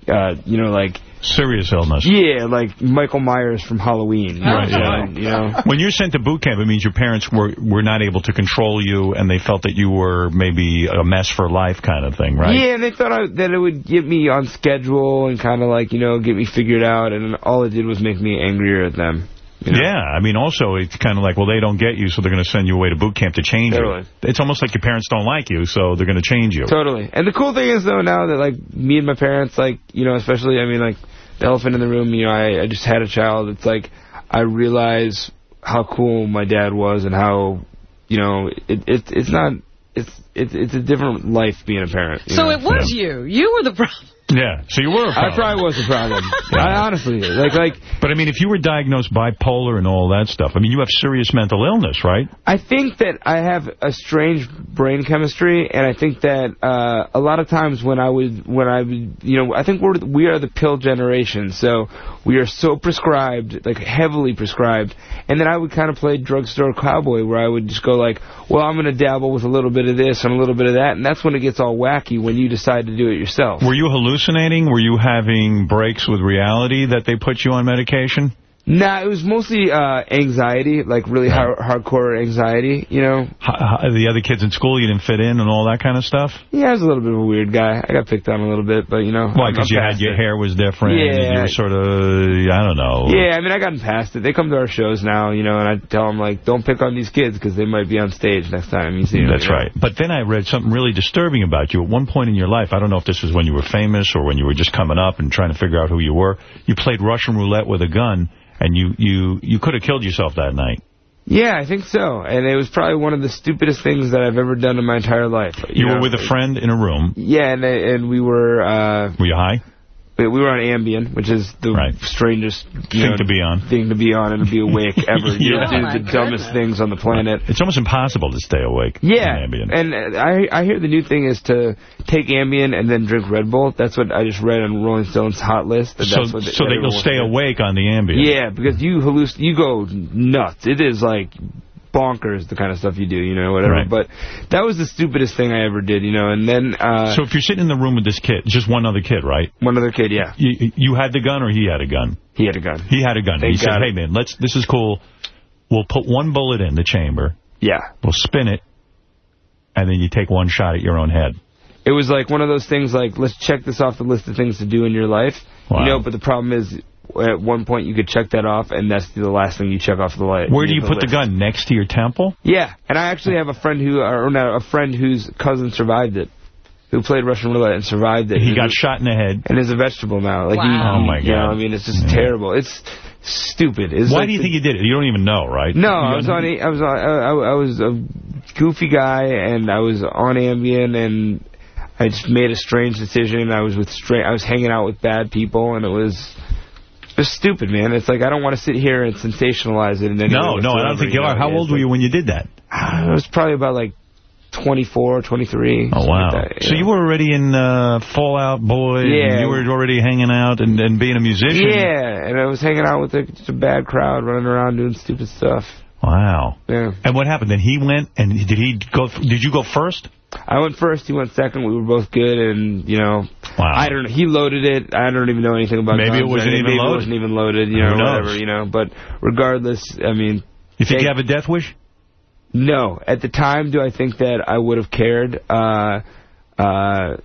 uh, you know, like Serious illness. yeah, like Michael Myers from Halloween. Right, yeah. You know. When you're sent to boot camp, it means your parents were were not able to control you, and they felt that you were maybe a mess for life kind of thing, right? Yeah, and they thought I, that it would get me on schedule and kind of like you know get me figured out, and all it did was make me angrier at them. Yeah, I mean, also, it's kind of like, well, they don't get you, so they're going to send you away to boot camp to change Totally. you. It's almost like your parents don't like you, so they're going to change you. Totally. And the cool thing is, though, now that, like, me and my parents, like, you know, especially, I mean, like, the elephant in the room, you know, I, I just had a child. It's like, I realize how cool my dad was and how you know, it, it it's not. It's it's it's a different life being a parent. So know? it was you. You were the problem. Yeah, so you were a problem. I probably was a problem. <laughs> I honestly, like, like. But I mean, if you were diagnosed bipolar and all that stuff, I mean, you have serious mental illness, right? I think that I have a strange brain chemistry, and I think that uh, a lot of times when I would, when I would, you know, I think we're we are the pill generation, so we are so prescribed, like heavily prescribed, and then I would kind of play drugstore cowboy, where I would just go like, well, I'm going to dabble with a little bit of this and a little bit of that, and that's when it gets all wacky when you decide to do it yourself. Were you hallucinating? Were you having breaks with reality that they put you on medication? Nah, it was mostly uh, anxiety, like really hard, hardcore anxiety, you know. H- the other kids in school, you didn't fit in and all that kind of stuff? Yeah, I was a little bit of a weird guy. I got picked on a little bit, but, you know. Why, because you had your it. hair was different? and Yeah. You were sort of, I don't know. Yeah, I mean, I gotten past it. They come to our shows now, you know, and I tell them, like, don't pick on these kids because they might be on stage next time you see them. That's you know? right. But then I read something really disturbing about you. At one point in your life, I don't know if this was when you were famous or when you were just coming up and trying to figure out who you were, you played Russian roulette with a gun, and you, you, you could have killed yourself that night. Yeah, I think so. And it was probably one of the stupidest things that I've ever done in my entire life. You, were know? with a friend in a room. Yeah, and and we were... Uh, Were you high? We we were on Ambien, which is the strangest Thing know, to be on. Thing to be on and to be awake <laughs> ever. You Yeah. do Oh, my the dumbest things on the planet. It's almost impossible to stay awake. Yeah, on Ambien. and uh, I I hear the new thing is to take Ambien and then drink Red Bull. That's what I just read on Rolling Stone's hot list. that So, that's what so that you'll stay wants to do. awake on the Ambien. Yeah, because you halluc you go nuts. It is like bonkers the kind of stuff you do, you know, whatever. Right. But that was the stupidest thing I ever did, you know. And then uh, So if you're sitting in the room with this kid, just one other kid, right? One other kid, yeah. You, you had the gun or he had a gun? He had a gun. He had a gun. They he said, got hey, man, let's. this is cool. We'll put one bullet in the chamber. Yeah. We'll spin it, and then you take one shot at your own head. it was like one of those things like let's check this off the list of things to do in your life. Wow. You know, but the problem is at one point you could check that off and that's the last thing you check off the list. Where do you put the gun? Next to your temple? Yeah, and I actually have a friend who, or no, a friend whose cousin survived it, who played Russian roulette and survived it. He got shot in the head. and is a vegetable now. Like he, Wow. Oh, my you know, God. I mean, it's just terrible. It's stupid. It's Why like do you the- think you did it? You don't even know, right? No, I was on. I was on. I, I was a goofy guy, and I was on Ambien, and I just made a strange decision. I was with I was hanging out with bad people, and it was just stupid, man. It's like I don't want to sit here and sensationalize it. In any No, no, I don't think you know? are. How old were you when you did that? I was probably about like 24, 23. Oh, wow. Like that, So you were already in uh, Fall Out Boy. and Yeah. You were already hanging out and, and being a musician. Yeah, and I was hanging out with a, just a bad crowd, running around doing stupid stuff. Wow. Yeah. And what happened? Then he went, and did he go? Did you go first? I went first, he went second. We were both good, and you know, Wow. I don't know. He loaded it. I don't even know anything about. Maybe it guns. wasn't I mean, even maybe loaded. It wasn't even loaded. You Who know, knows? whatever. You know, but regardless, I mean, You think they- you have a death wish? no. At the time, do I think that I would have cared? Uh, uh,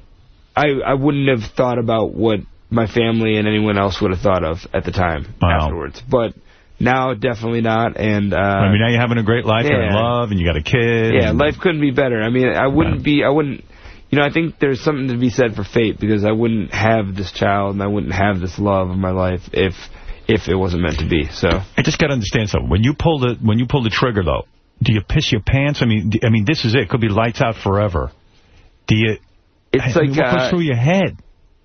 I I wouldn't have thought about what my family and anyone else would have thought of at the time afterwards. But now, definitely not. And uh, I mean, now you're having a great life. You're in love, and you got a kid. Yeah, life couldn't be better. I mean, I wouldn't be, I wouldn't, you know, I think there's something to be said for fate because I wouldn't have this child and I wouldn't have this love of my life if if it wasn't meant to be. So I just got to understand something. When you pull the when you pull the trigger, though, do you piss your pants? I mean, I mean, this is it. It could be lights out forever. Do you? It's I mean, like, what goes uh, through your head?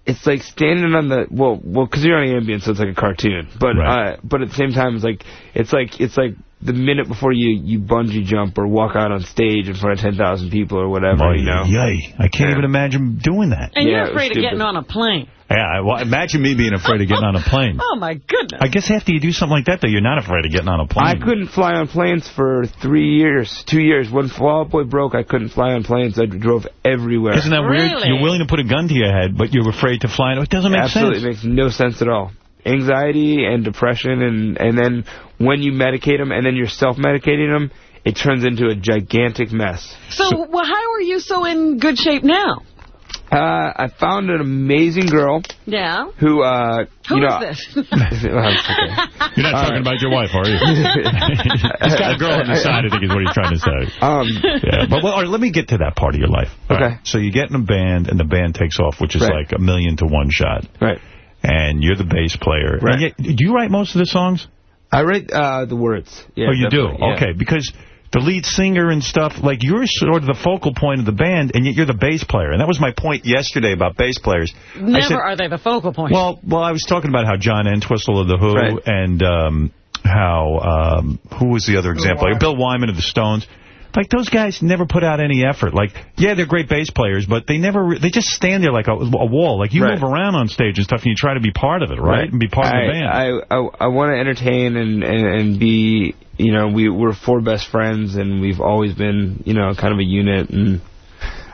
It's like standing on the well, well, because you're on Ambien, so it's like a cartoon. But Right. uh, but at the same time, it's like it's like it's like the minute before you you bungee jump or walk out on stage in front of ten thousand people or whatever, you know. Yay! I can't Yeah. even imagine doing that. And Yeah, you're afraid of stupid. getting on a plane. Yeah, well, imagine me being afraid of getting on a plane. <laughs> Oh, my goodness. I guess after you do something like that, though, you're not afraid of getting on a plane. I couldn't fly on planes for three years, two years. When Fall Out Boy broke, I couldn't fly on planes. I drove everywhere. Isn't that weird? You're willing to put a gun to your head, but you're afraid to fly. It doesn't make Absolutely, sense. it makes no sense at all. Anxiety and depression, and and then when you medicate them, and then you're self-medicating them, it turns into a gigantic mess. So, well, how are you so in good shape now? Uh, I found an amazing girl Yeah. who, uh, Who you is know, this? <laughs> Well, okay. You're not All talking right. about your wife, are you? <laughs> He's got a girl on the side, I think is what he's trying to say. Um, yeah, but well, all right, let me get to that part of your life. All Okay. right, So you get in a band, and the band takes off, which is Right. like a million to one shot. Right. And you're the bass player. Right. And yet, do you write most of the songs? I write uh, the words. Yeah, oh, you do? yeah. Okay, because the lead singer and stuff, like you're sort of the focal point of the band, and yet you're the bass player. And that was my point yesterday about bass players. Never said- are they the focal point. Well, well, I was talking about how John Entwistle of The Who Right. and um, how, um, who was the other example? Like Bill Wyman of the Stones. Like, those guys never put out any effort. Like, yeah, they're great bass players, but they never, they just stand there like a, a wall. Like, you Right. move around on stage and stuff, and you try to be part of it, right? And be part I, of the band. I I, I want to entertain and, and and be you know we we're four best friends and we've always been you know kind of a unit and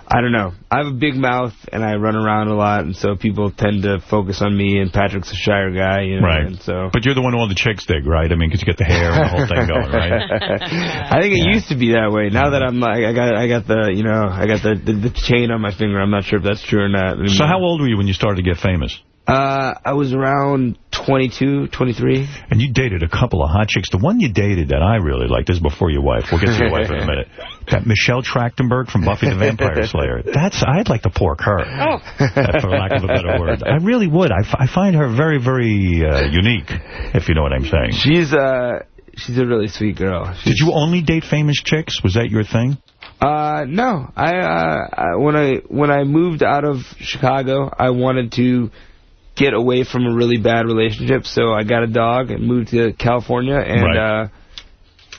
I don't know I have a big mouth and I run around a lot and so people tend to focus on me and Patrick's a shyer guy you know Right. and so But you're the one who all the chicks dig, right? I mean, because you get the hair and the whole thing going, right? <laughs> I think it used to be that way. Now that I'm like, I got, I got the, you know, I got the, the the chain on my finger. I'm not sure if that's true or not. So how old were you when you started to get famous? Uh, I was around 22, 23. And you dated a couple of hot chicks. The one you dated that I really liked, this is before your wife. We'll get to your wife in a minute. <laughs> That Michelle Trachtenberg from Buffy the Vampire <laughs> Slayer. That's I'd like to pork her. Oh. Uh, for lack of a better word. I really would. I, f I find her very, very uh, unique, if you know what I'm saying. She's uh, she's a really sweet girl. Did you only date famous chicks? Was that your thing? Uh, no. I, uh, I when I when I moved out of Chicago, I wanted to get away from a really bad relationship, so I got a dog and moved to California, and Right. uh,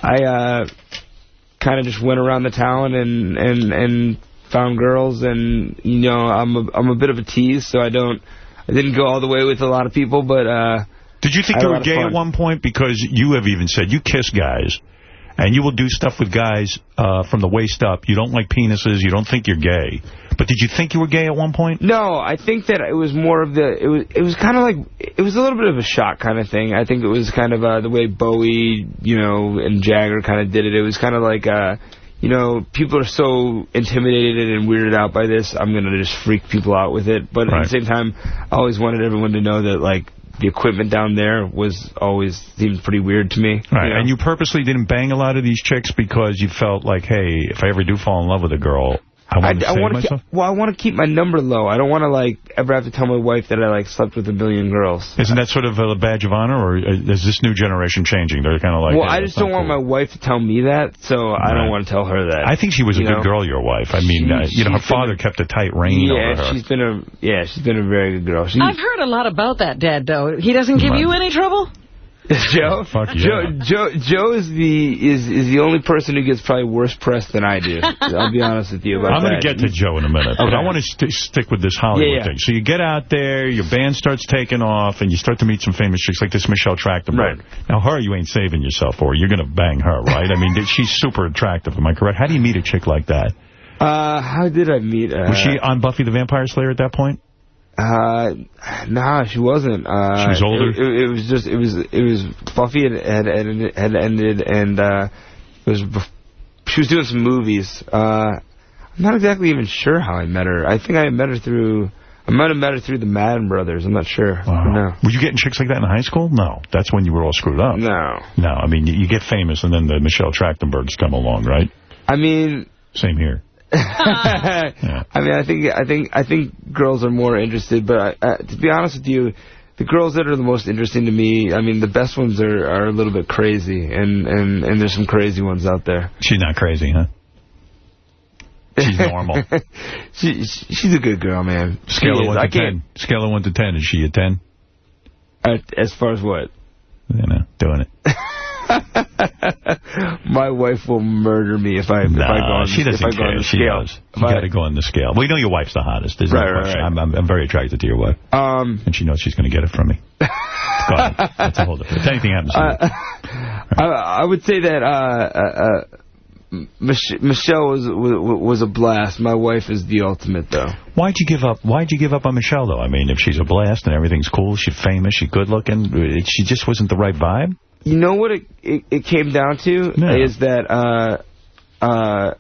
I uh, kind of just went around the town and and and found girls, and you know, I'm a I'm a bit of a tease, so I don't I didn't go all the way with a lot of people, but uh. Did you think you were gay at one point? Because you have even said you kiss guys, and you will do stuff with guys uh, from the waist up. You don't like penises. You don't think you're gay. But did you think you were gay at one point? No, I think that it was more of the it was it was kind of like it was a little bit of a shock kind of thing. I think it was kind of uh, the way Bowie, you know, and Jagger kind of did it. It was kind of like uh you know, people are so intimidated and weirded out by this. I'm going to just freak people out with it. But at the same time, I always wanted everyone to know that like the equipment down there was always seemed pretty weird to me. Right, you know? and you purposely didn't bang a lot of these chicks because you felt like, hey, if I ever do fall in love with a girl, I want to I save want to myself. keep, well, I want to keep my number low. I don't want to like ever have to tell my wife that I like slept with a million girls. Isn't that sort of a badge of honor, or is this new generation changing? They're kind of like, well, hey, I just don't not want my wife to tell me that, so I don't want to tell her that. I think she was a you good know? girl, your wife. I mean, uh, you know, her father a- kept a tight rein yeah, over her. she's been a yeah, she's been a very good girl. She, I've heard a lot about that dad, though. He doesn't give you any trouble? Joe, <laughs> Fuck Joe, Joe, Joe is the is is the only person who gets probably worse press than I do. I'll be honest with you about I'm going that. to get to Joe in a minute, but I want to st stick with this Hollywood Yeah, yeah. thing. So you get out there, your band starts taking off, and you start to meet some famous chicks like this Michelle Trachtenberg. Right. Now, her you ain't saving yourself for. You're going to bang her, right? I mean, she's super attractive. Am I correct? How do you meet a chick like that? Uh, how did I meet? Uh, Was she on Buffy the Vampire Slayer at that point? Uh, nah, she wasn't. Uh, She was older? It, it, it was just, it was, it was Buffy had had, had, had ended, and uh, it was. She was doing some movies. Uh, I'm not exactly even sure how I met her. I think I met her through. I might have met her through the Madden Brothers. I'm not sure. No. Were you getting chicks like that in high school? No. That's when you were all screwed up. No. No, I mean, you, you get famous, and then the Michelle Trachtenbergs come along, right? I mean. Same here. <laughs> I mean, I think I think I think girls are more interested, but uh, to be honest with you, the girls that are the most interesting to me, I mean, the best ones are are a little bit crazy, and and and there's some crazy ones out there. She's not crazy, huh? She's normal. <laughs> she she's a good girl, man. Scale of is. 1 I to 10. Scale of 1 to 10. Is she a 10? Uh, as far as what? You know, doing it. <laughs> <laughs> My wife will murder me if I if I go on, she if doesn't I go on care. the She scale. does. You got to go on the scale. We know your wife's the hottest. There's no Right, right, question. right. I'm, I'm, I'm very attracted to your wife. Um, and she knows she's going to get it from me. <laughs> go ahead. That's a whole different. If anything happens to you. Uh, <laughs> I, I would say that uh, uh, uh, Mich- Michelle was, was was a blast. My wife is the ultimate, though. Why'd you give up? Why'd you give up on Michelle, though? I mean, if she's a blast and everything's cool, she's famous, she's good looking, she just wasn't the right vibe? You know what it it, it came down to Yeah. is that uh, uh,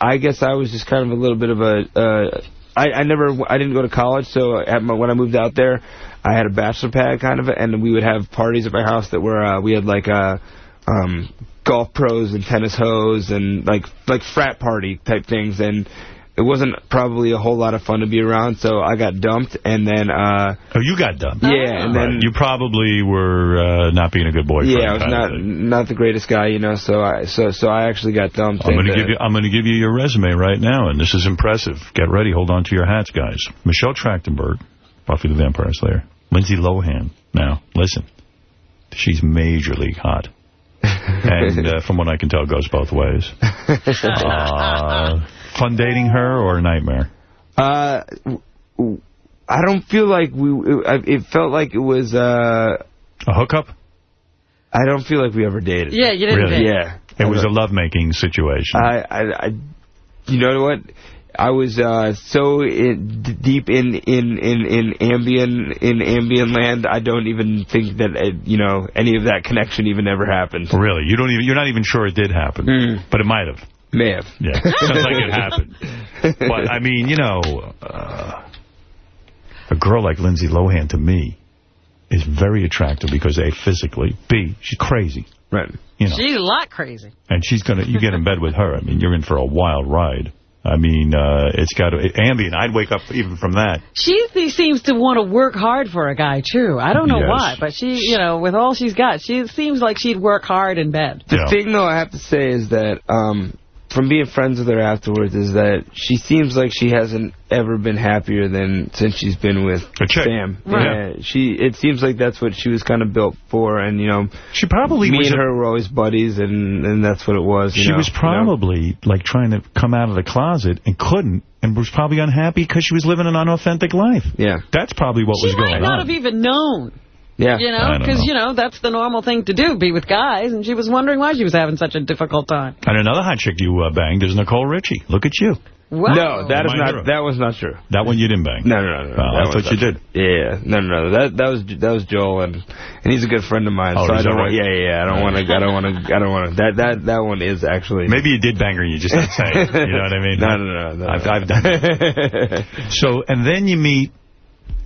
I guess I was just kind of a little bit of a. Uh, I, I never I didn't go to college, so at my, when I moved out there, I had a bachelor pad kind of, and we would have parties at my house that were uh, we had like uh, um, golf pros and tennis hoes and like like frat party type things and. It wasn't probably a whole lot of fun to be around, so I got dumped, and then... Uh, oh, you got dumped? Yeah, and Right. then... You probably were uh, not being a good boyfriend. yeah, I was not not the greatest guy, you know, so I so so I actually got dumped. I'm going to uh, give you. I'm going to give you your resume right now, and this is impressive. Get ready. Hold on to your hats, guys. Michelle Trachtenberg, Buffy the Vampire Slayer. Lindsay Lohan. Now, listen, she's major league hot, <laughs> and uh, from what I can tell, goes both ways. <laughs> Uh, fun dating her or a nightmare? Uh, w- w- I don't feel like we. It, it felt like it was uh, a hookup. I don't feel like we ever dated. Yeah, you didn't Really? date. Yeah, It was a lovemaking situation. I, I, I, you know what? I was uh, so in, d- deep in in in in Ambien in Ambien land. I don't even think that uh, you know any of that connection even ever happened. Really, you don't even. You're not even sure it did happen, but it might have. May have. Yeah, sounds like it happened. But I mean, you know, uh, a girl like Lindsay Lohan to me is very attractive because a physically, b she's crazy. Right. You know, She's a lot crazy. and she's gonna. You get in bed with her. I mean, you're in for a wild ride. I mean, uh, it's got to, Ambien, I'd wake up even from that. She seems to want to work hard for a guy, too. I don't know Yes. why, but she, you know, with all she's got, she seems like she'd work hard in bed. The thing, though, I have to say is that um, from being friends with her afterwards is that she seems like she hasn't ever been happier than since she's been with Sam. Right. Yeah, she. It seems like that's what she was kind of built for, and you know, she probably me was and a- her were always buddies, and and that's what it was. you She know, was you know? probably, like, trying to come out of the closet and couldn't, and was probably unhappy because she was living an unauthentic life. Yeah. That's probably what She was might going not on. have even known. Yeah. You know, because, you know, that's the normal thing to do, be with guys, and she was wondering why she was having such a difficult time. And another hot chick you uh, banged is Nicole Richie. Look at you. Wow. No, that is My not. hero. That was not true. That one you didn't bang. No, no, no. no. Oh, I That was you not did. Yeah, no, no, no. That that was that was Joel, and and he's a good friend of mine. Oh, so I is that don't. right? Yeah, yeah, yeah. I don't want to. I don't want to. I don't want to. That that that one is actually. Maybe you did bang her, you just <laughs> didn't say it. You know what I mean? No, no, no. no I've, I've done that. <laughs> So, and then you meet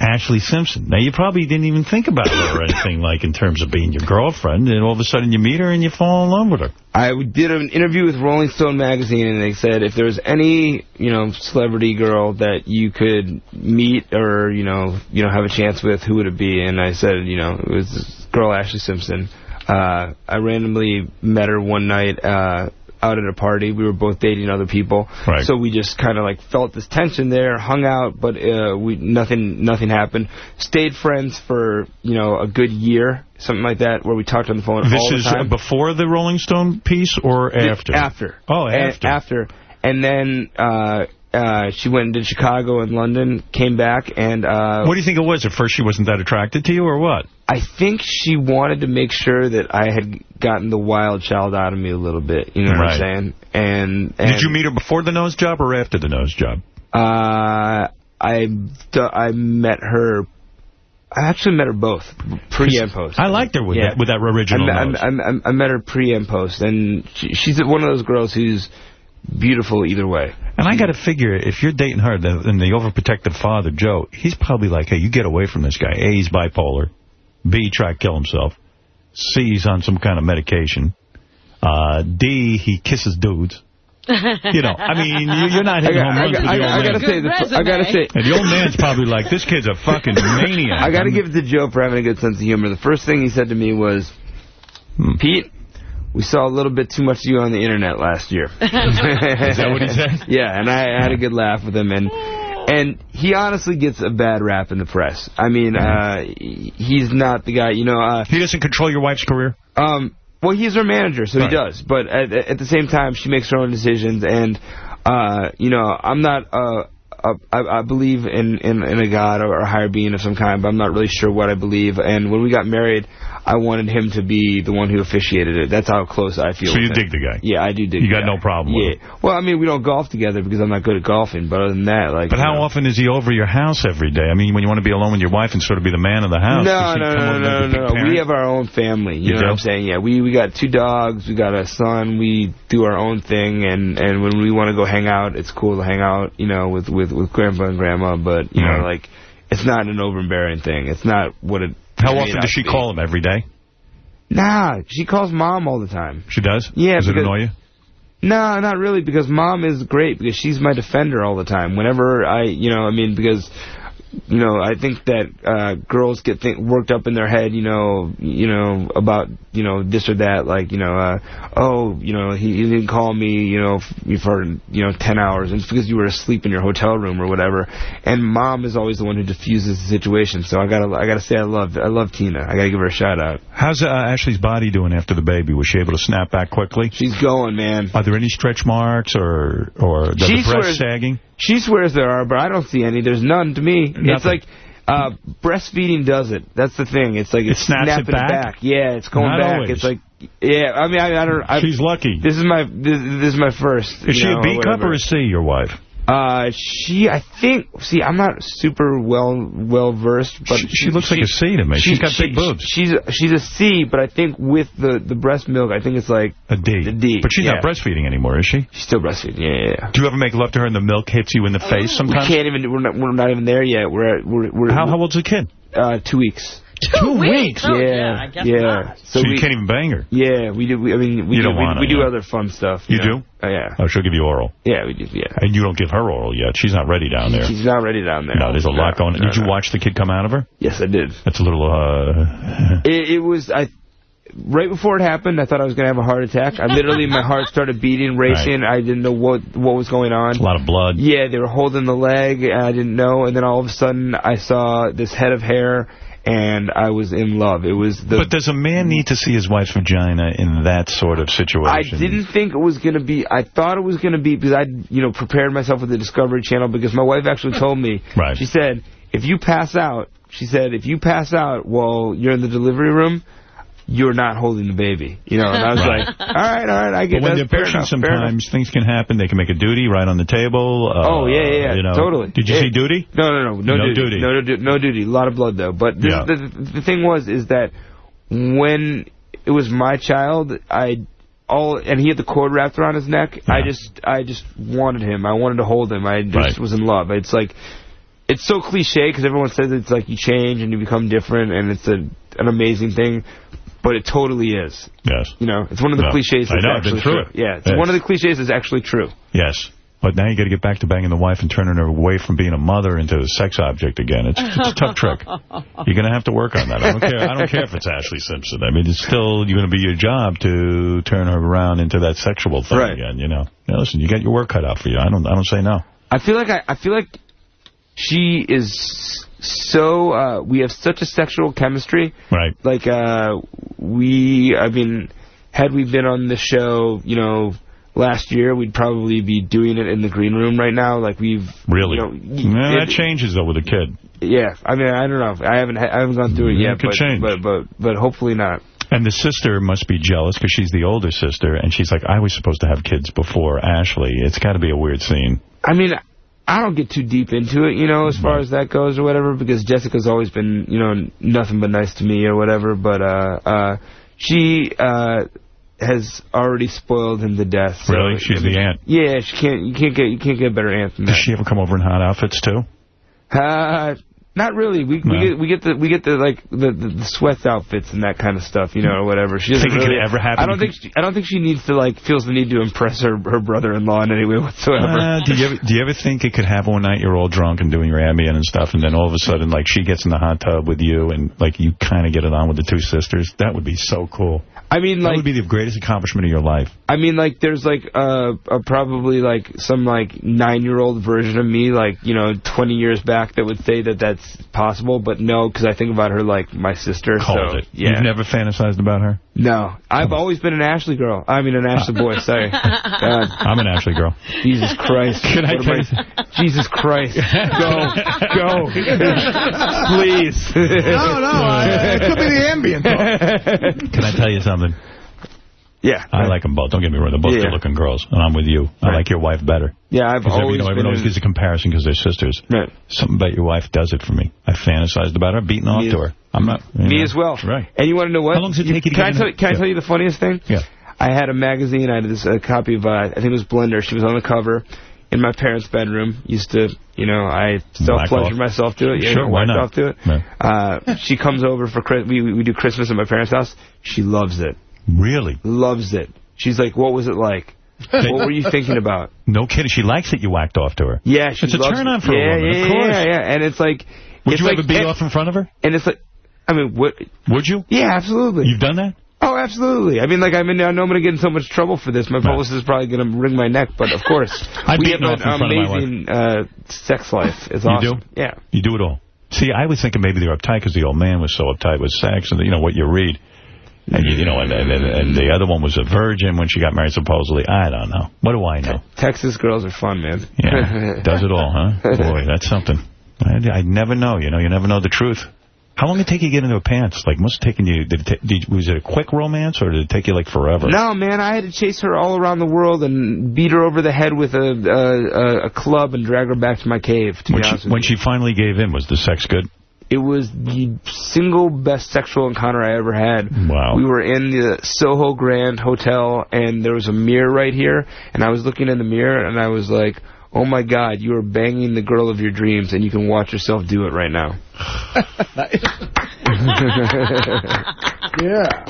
Ashlee Simpson. Now, you probably didn't even think about her or anything like in terms of being your girlfriend, and all of a sudden you meet her and you fall in love with her. I did an interview with Rolling Stone magazine, and they said if there was any, you know, celebrity girl that you could meet or you know, you know, have a chance with, who would it be? And I said, you know, it was this girl Ashlee Simpson. Uh, I randomly met her one night uh, out at a party. We were both dating other people, Right. so we just kind of like felt this tension there, hung out, but uh, we nothing nothing happened. Stayed friends for you know a good year, something like that, where we talked on the phone This all the is before the Rolling Stone piece or after? After. Oh, after. after. And then uh, uh, she went and did Chicago and London, came back, and... Uh, What do you think it was? At first she wasn't that attracted to you, or what? I think she wanted to make sure that I had gotten the wild child out of me a little bit, you know what I'm saying? And, and Did you meet her before the nose job or after the nose job? Uh, I, I met her... I actually met her both, pre and post. I liked her with that with that original I, nose. I, I, I met her pre and post, and she, she's one of those girls who's beautiful either way. And I got to figure, if you're dating her, then then the overprotective father, Joe, he's probably like, hey, you get away from this guy. A, he's bipolar. B, try to kill himself. C, he's on some kind of medication. Uh, D, he kisses dudes. <laughs> You know, I mean, you- you're not hitting I got- home runs I with got- the old I man. gotta say, the- I gotta say, And the old man's probably like, this kid's a fucking <laughs> maniac. I got to give it to Joe for having a good sense of humor. The first thing he said to me was, Hmm. Pete, we saw a little bit too much of you on the internet last year. <laughs> Is that what he said? Yeah, and I had a good laugh with him, and and he honestly gets a bad rap in the press. I mean, uh, he's not the guy, you know. Uh, he doesn't control your wife's career. Um, well, he's her manager, so Right. he does. But at, at the same time, she makes her own decisions, and uh, you know, I'm not. Uh, uh, I, I believe in, in, in a God or a higher being of some kind, but I'm not really sure what I believe. And when we got married, I wanted him to be the one who officiated it. That's how close I feel. So you him. dig the guy? Yeah, I do dig. You got no problem Yeah. Well, I mean, we don't golf together because I'm not good at golfing. But other than that, like. But how know. often is he over your house every day? I mean, when you want to be alone with your wife and sort of be the man of the house. No, no, no, no, no, no? We have our own family. You, You know do? what I'm saying? Yeah, we we got two dogs. We got a son. We do our own thing, and and when we want to go hang out, it's cool to hang out. You know, with with with grandpa and grandma. But you Yeah. know, like it's not an overbearing thing. It's not what it. How often does she be. call him? Every day? Nah, she calls mom all the time. She does? Yeah, Does it annoy you? No, not really, because mom is great because she's my defender all the time. Whenever I, you know, I mean, because you know, I think that uh, girls get th worked up in their head, you know, you know about you know this or that, like you know, uh, oh, you know, he, he didn't call me, you know, f- for you know ten hours, and it's because you were asleep in your hotel room or whatever. And mom is always the one who diffuses the situation. So I gotta, I gotta say, I love, I love Tina. I gotta give her a shout out. How's uh, Ashlee's body doing after the baby? Was she able to snap back quickly? She's going, man. Are there any stretch marks or or the breast sagging? She swears there are, but I don't see any. There's none to me. It's like uh, breastfeeding does it. That's the thing. It's like it's It snaps it snapping back? Yeah, it's going Not back. always. It's like yeah. I mean, I, I don't. I, She's lucky. This is my this, this is my first. Is she know, a B cup or a C, your wife? Uh, she, I think. See, I'm not super well well versed, but She- she looks like a C to me. She's got big boobs. She's she's a C, but I think with the the breast milk, I think it's like A D. the D. But she's yeah. not breastfeeding anymore, is she? She's still breastfeeding. Yeah, yeah. yeah. Do you ever make love to her and the milk hits you in the face Sometimes We can't even. We're not. We're not even there yet. We're at. We're. we're How, how old's the kid? Uh, two weeks. Two weeks? Oh, yeah, yeah, I guess yeah. not. So, we, you can't even bang her. Yeah, we do. We, I mean, we You do. don't we, wanna, we do yeah. other fun stuff. You know? do? Oh yeah. Oh, she'll give you oral. Yeah, we do. Yeah. And you don't give her oral yet. She's not ready down there. She's not ready down there. No, there's a lot going on. no, Did you no. watch the kid come out of her? Yes, I did. That's a little, uh... <laughs> It, it was. I. Right before it happened, I thought I was gonna have a heart attack. I literally, my heart started beating, <laughs> racing. I didn't know what what was going on. a lot of blood. Yeah, they were holding the leg, and I didn't know. And then all of a sudden, I saw this head of hair, and I was in love. It was the. But does a man need to see his wife's vagina in that sort of situation? I didn't think it was going to be. I thought it was going to be because I, you know, prepared myself with the Discovery Channel because my wife actually <laughs> told me. Right. She said, if you pass out, she said, if you pass out while you're in the delivery room, you're not holding the baby. You know, and I was Right. like, all right, all right, I get But when they're pushing enough, sometimes, things can happen. They can make a duty right on the table. Uh, Oh yeah, yeah, yeah, you know. totally. Did you Yeah. see duty? No, no, no, no, No duty. duty. No, no, no duty. A lot of blood though. But this, Yeah. the, the thing was is that when it was my child, I all and he had the cord wrapped around his neck. I just, I just wanted him. I wanted to hold him. I just Right. was in love. It's like. It's so cliche because everyone says it's like you change and you become different and it's a, an amazing thing, but it totally is. Yes. You know, it's one of the No. cliches I that's know, I've been actually true. it. Yeah, it's Yes. one of the cliches that's actually true. Yes. But now you got to get back to banging the wife and turning her away from being a mother into a sex object again. It's, it's a tough trick. You're going to have to work on that. I don't care. I don't care if it's Ashlee Simpson. I mean, it's still you're going to be your job to turn her around into that sexual thing Right. again. You know. Now, listen, you got your work cut out for you. I don't. I don't say no. I feel like I, I feel like she is so uh we have such a sexual chemistry. Right. Like uh we I mean had we been on the show, you know, last year we'd probably be doing it in the green room right now like we've Really. you know, Yeah, it- that changes though with a kid. Yeah, I mean I don't know. I haven't I haven't gone through it Yeah, yet could but, change. but but but hopefully not. And the sister must be jealous because she's the older sister, and she's like, I was supposed to have kids before Ashlee. It's got to be a weird scene. I mean, I don't get too deep into it, you know, as far as that goes or whatever, because Jessica's always been, you know, nothing but nice to me or whatever. But uh, uh, she uh, has already spoiled him to death. so- Really? She's the aunt. Yeah, she can't. You can't get. You can't get a better aunt than Does that. she ever come over in hot outfits too? Uh, not really. We No. we get we get the we get the like the, the, the sweats outfits and that kind of stuff, you know, or whatever. She doesn't Think it could really, ever happen? I don't think she, I don't think she needs to like feels the need to impress her her brother-in-law in any way whatsoever. Uh, do you ever do you ever think it could happen one night you're all drunk and doing your Ambien and stuff, and then all of a sudden like she gets in the hot tub with you and like you kind of get it on with the two sisters? That would be so cool. I mean, that like would be the greatest accomplishment of your life. I mean, like, there's, like, uh, a probably, like, some, like, nine-year-old version of me, like, you know, 20 years back that would say that that's possible, but no, because I think about her like my sister. Called so, it. Yeah. You've never fantasized about her? No. I've always been an Ashlee girl. I mean, an Ashlee boy, <laughs> sorry. God. I'm an Ashlee girl. Jesus Christ. Can I What tell am Jesus Christ. <laughs> Go. Go. <laughs> Please. No, no, I- it could be the Ambien. Can I tell you something? Yeah. I like them both. Don't get me wrong. They're both Yeah. good-looking girls, and I'm with you. I like your wife better. Yeah, I've always you know, everyone always gives a comparison because they're sisters. Right. Something about your wife does it for me. I fantasized about her, beating off Me to her. I'm not. Me know. as well. Right. And you want to know what? How long does it take you to can get I tell, the- Can I tell you the funniest thing? Yeah. I had a magazine. I had this uh, copy of, uh, I think it was Blender. She was on the cover in my parents' bedroom. Used to, you know, I self-pleasure myself to it. Yeah, Sure, why whacked not? off to it. Yeah. Uh, she comes over for Chris. We, we do Christmas at my parents' house. She loves it. Really? Loves it. She's like, what was it like? what were you thinking about? No kidding. She likes that you whacked off to her. Yeah, she It's a turn-on for yeah, a woman, yeah, of course. Yeah, yeah, and it's like... Would it's you like, ever beat off in front of her? And it's like, I mean, what... Would you? Yeah, absolutely. You've done that? Oh, absolutely. I mean, like, I mean, I know I'm going to get in so much trouble for this. My publicist is probably going to wring my neck, but of course, <laughs> I've we have an front of my wife. amazing uh, sex life. It's You awesome. do? Yeah. You do it all. See, I was thinking maybe they were uptight because the old man was so uptight with sex and, you know, what you read. And, you, you know, and, and, and the other one was a virgin when she got married, supposedly. I don't know. What do I know? Texas girls are fun, man. Yeah, <laughs> does it all, huh? Boy, that's something. I, I never know, you know, you never know the truth. How long did it take you to get into her pants? Like, must have taken you, did it did, was it a quick romance or did it take you, like, forever? No, man, I had to chase her all around the world and beat her over the head with a a, a club and drag her back to my cave, to When, be she, honest with when she finally gave in, was the sex good? It was the single best sexual encounter I ever had. Wow. We were in the Soho Grand Hotel, and there was a mirror right here, and I was looking in the mirror, and I was like, oh, my God, you are banging the girl of your dreams, and you can watch yourself do it right now. <laughs> yeah.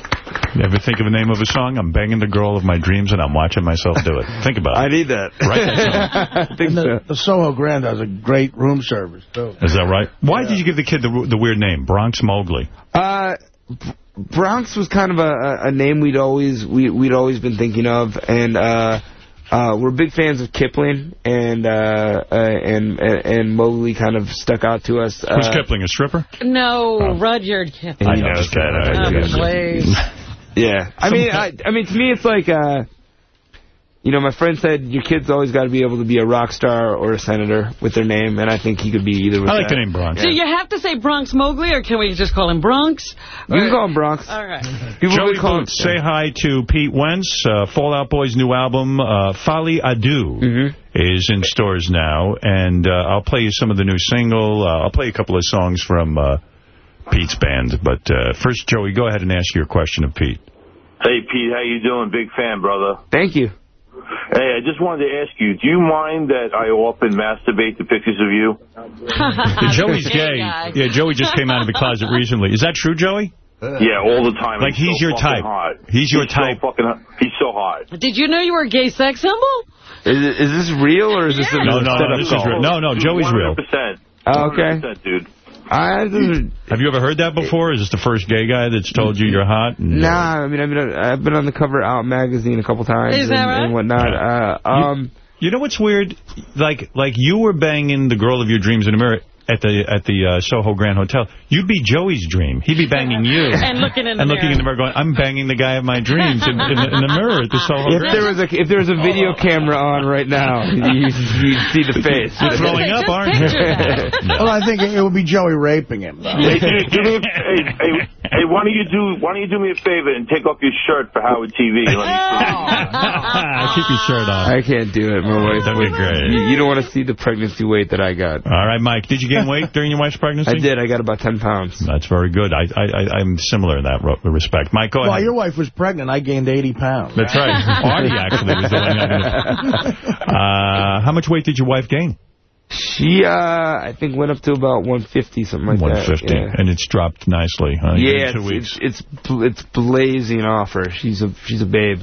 You ever think of the name of a song? I'm banging the girl of my dreams and I'm watching myself do it. Think about it. I need that. Write that <laughs> I think the, the Soho Grand has a great room service, too. Is that right? Why did you give the kid the, the weird name, Bronx Mowgli? Uh, Bronx was kind of a, a- a name we'd always we, we'd always been thinking of, and uh, uh, we're big fans of Kipling, and uh, uh, and and and Mowgli kind of stuck out to us. Who's uh, Kipling, a stripper? No, Rudyard Kipling. I know that. Oh, please. Yeah, I mean, I, I mean, to me, it's like, uh, you know, my friend said your kid's always got to be able to be a rock star or a senator with their name, and I think he could be either. With I like that. the name Bronx. Do you have to say Bronx Mowgli, or can we just call him Bronx? You can call him Bronx. All right. <laughs> People Joey would call him- Boots, say hi to Pete Wentz. Uh, Fall Out Boy's new album, uh, Folie à Deux, Mm-hmm. is in stores now. And uh, I'll play you some of the new single. Uh, I'll play you a couple of songs from uh, Pete's band. But uh, first, Joey, go ahead and ask your question of Pete. Hey, Pete, how you doing? Big fan, brother. Thank you. Hey, I just wanted to ask you, do you mind that I often masturbate to pictures of you? <laughs> Yeah, Joey's gay. Yeah, Joey just came out of the closet recently. Is that true, Joey? Yeah, all the time. Like, he's so your type. Hot. He's your type. So fucking, hot. he's so hot. Did you know you were a gay sex symbol? Is, it, is this real or is this a No, no, no, setup this is real. No, no, Joey's real. 100%. Oh, okay. 100%, dude. I, Have you ever heard that before? Is this the first gay guy that's told you you're hot? And, uh, Nah, I mean, I've been, I've been on the cover of Out magazine a couple times Is that and, right? and whatnot. Uh, um, You know what's weird? Like, like you were banging the girl of your dreams in the mirror at the at the uh, Soho Grand Hotel. You'd be Joey's dream. He'd be banging you <laughs> And looking in the and looking in mirror. the mirror, going, "I'm banging the guy of my dreams in, in, the, in the mirror at the Soho if Grand." there was a if there was a video camera on right now, you you'd see the face. You're throwing up, aren't you? Well, I think it would be Joey raping him. hey, hey, hey, hey, hey, why don't you do why don't you do me a favor and take off your shirt for Howard TV? Let me <laughs> Keep your shirt on. I can't do it. My wife. That'd be great. You, you don't want to see the pregnancy weight that I got. All right, Mike. Did you gain <laughs> weight during your wife's pregnancy? I did. I got about 10 pounds. That's very good. I, I, I, I'm similar in that respect. Mike, go While ahead. your wife was pregnant, I gained 80 pounds. That's right. <laughs> Artie actually was the one. Uh, how much weight did your wife gain? She, uh, I think went up to about 150, something like 150. that. Yeah. And it's dropped nicely, huh? Yeah, In two it's, weeks. it's it's it's blazing off her. She's a she's a babe.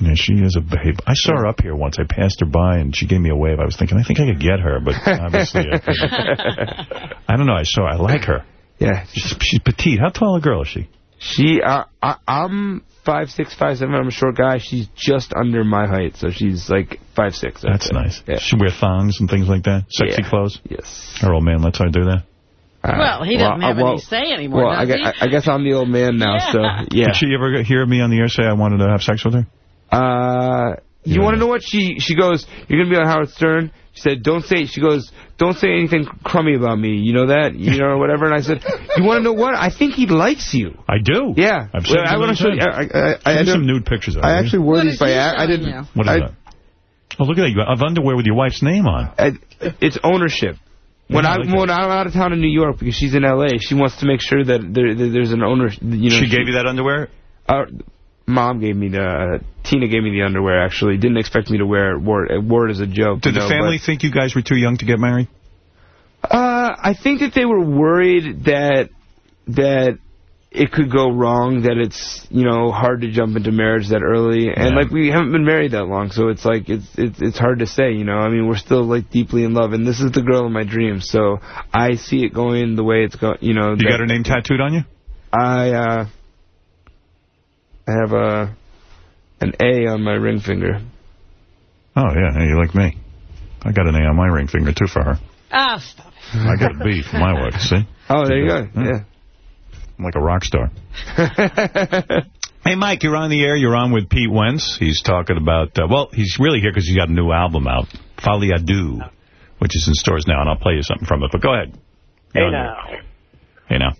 Yeah, she is a babe. I saw her up here once. I passed her by, and she gave me a wave. I was thinking, I think I could get her, but <laughs> obviously I. I don't know. I saw I like her. Yeah. She's, she's petite. How tall a girl is she? She, uh, I, I'm five six, five seven. I'm a short guy. She's just under my height, so she's like five six. That's nice. Yeah. She wear thongs and things like that? Sexy Yeah. clothes? Yes. Her old man lets her do that? Well, he doesn't well, have uh, well- any say anymore, Well, I, does gue- he? I, I guess I'm the old man now, <laughs> so yeah. Did she ever hear me on the air say I wanted to have sex with her? Uh, you want to know what she she goes? You're gonna be on Howard Stern. She said, "Don't say." She goes, "Don't say anything crummy about me." You know that, you know, <laughs> whatever. And I said, "You want to know what? I think he likes you." I do. Yeah. I've seen Well, I many want to show you. I, I, I, I some nude pictures of her. I you? actually wore these by. I, I didn't. What is I, that? Oh, look at that. You have underwear with your wife's name on. I, it's ownership. When Yeah, I I like when I'm out of town in New York because she's in L.A., she wants to make sure that there, that there's an owner. You know, She gave you that underwear? Uh, Mom gave me the uh, Tina gave me the underwear. Actually, didn't expect me to wear it. Wore it, wore it as a joke. Did the know, family think you guys were too young to get married? Uh, I think that they were worried that that it could go wrong, that it's, you know, hard to jump into marriage that early. And, like, we haven't been married that long, so it's like, it's, it's, it's hard to say, you know. I mean, we're still, like, deeply in love, and this is the girl of my dreams, so I see it going the way it's going, you know. You got her name tattooed on you? I, uh, I have a, an A on my ring finger. Oh, yeah, you like me. I got an A on my ring finger, too, for her. Ah, stop it. I got a B for my wife, <laughs> see? Oh, there you go, yeah. I'm like a rock star. <laughs> hey, Mike, you're on the air. You're on with Pete Wentz. He's talking about, uh, well, he's really here because he's got a new album out, Folie à which is in stores now, and I'll play you something from it. But go ahead. Hey You're on now. there. Hey, now.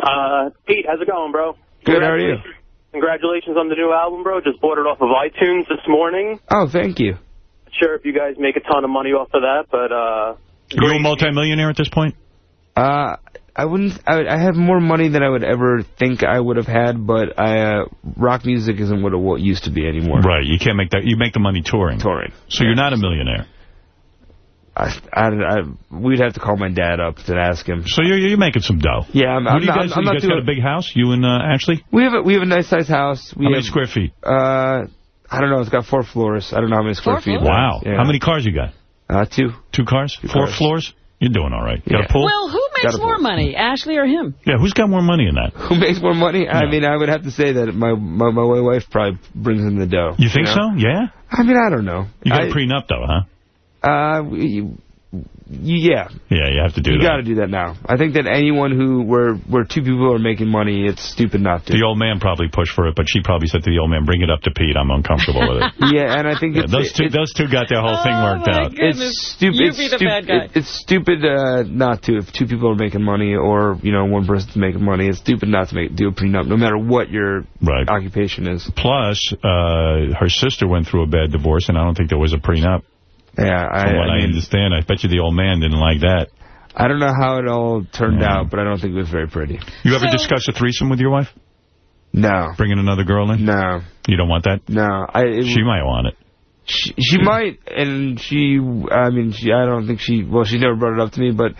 Uh, Pete, how's it going, bro? Good, how are you? Congratulations on the new album, bro. Just bought it off of iTunes this morning. Oh, thank you. Not sure if you guys make a ton of money off of that, but, uh, You're a multimillionaire at this point? Uh, I wouldn't. I, would, I have more money than I would ever think I would have had, but I, uh, rock music isn't what it used to be anymore. Right, you can't make that. You make the money touring. Touring. So you're not a millionaire. I, I, I, we'd have to call my dad up to ask him. So you're you're making some dough. Yeah, I'm, I'm do you not. guys, I'm you not guys doing. got a big house? You and uh, Ashlee? We have a, we have a nice sized house. We How many have, square feet? Uh, I don't know. It's got four floors. I don't know how many square Four feet. floors? Wow. Yeah. How many cars you got? Uh, two. Two cars? Four cars. floors? You're doing all right. Got Yeah. a pool? Well, who makes more pool. money, Ashlee or him? yeah, who's got more money in that? Who makes more money? I mean, I would have to say that my my, my wife probably brings in the dough. You think know? so? Yeah? I mean, I don't know. You got I, a prenup, though, huh? Uh, you, yeah. Yeah, you have to do you that. got to do that now. I think that anyone who where where two people are making money, it's stupid not to. The old man probably pushed for it, but she probably said to the old man, bring it up to Pete. I'm uncomfortable with it. <laughs> yeah, and I think Yeah, it's, those two it's, those two got their whole thing worked out. goodness. it's stupid. You it's be the stu- bad guy. it- it's stupid uh, not to. If two people are making money, or you know, one person's making money, it's stupid not to make do a prenup, no matter what your Right. occupation is. Plus, uh, her sister went through a bad divorce, and I don't think there was a prenup. Yeah, I, From what I I, understand, I bet you the old man didn't like that. I don't know how it all turned out, but I don't think it was very pretty. You ever So- discuss a threesome with your wife? No, Bringing another girl in? no, You don't want that? no. I it, She might want it. She, she might, and she, I mean, she, I don't think she, well, she never brought it up to me, but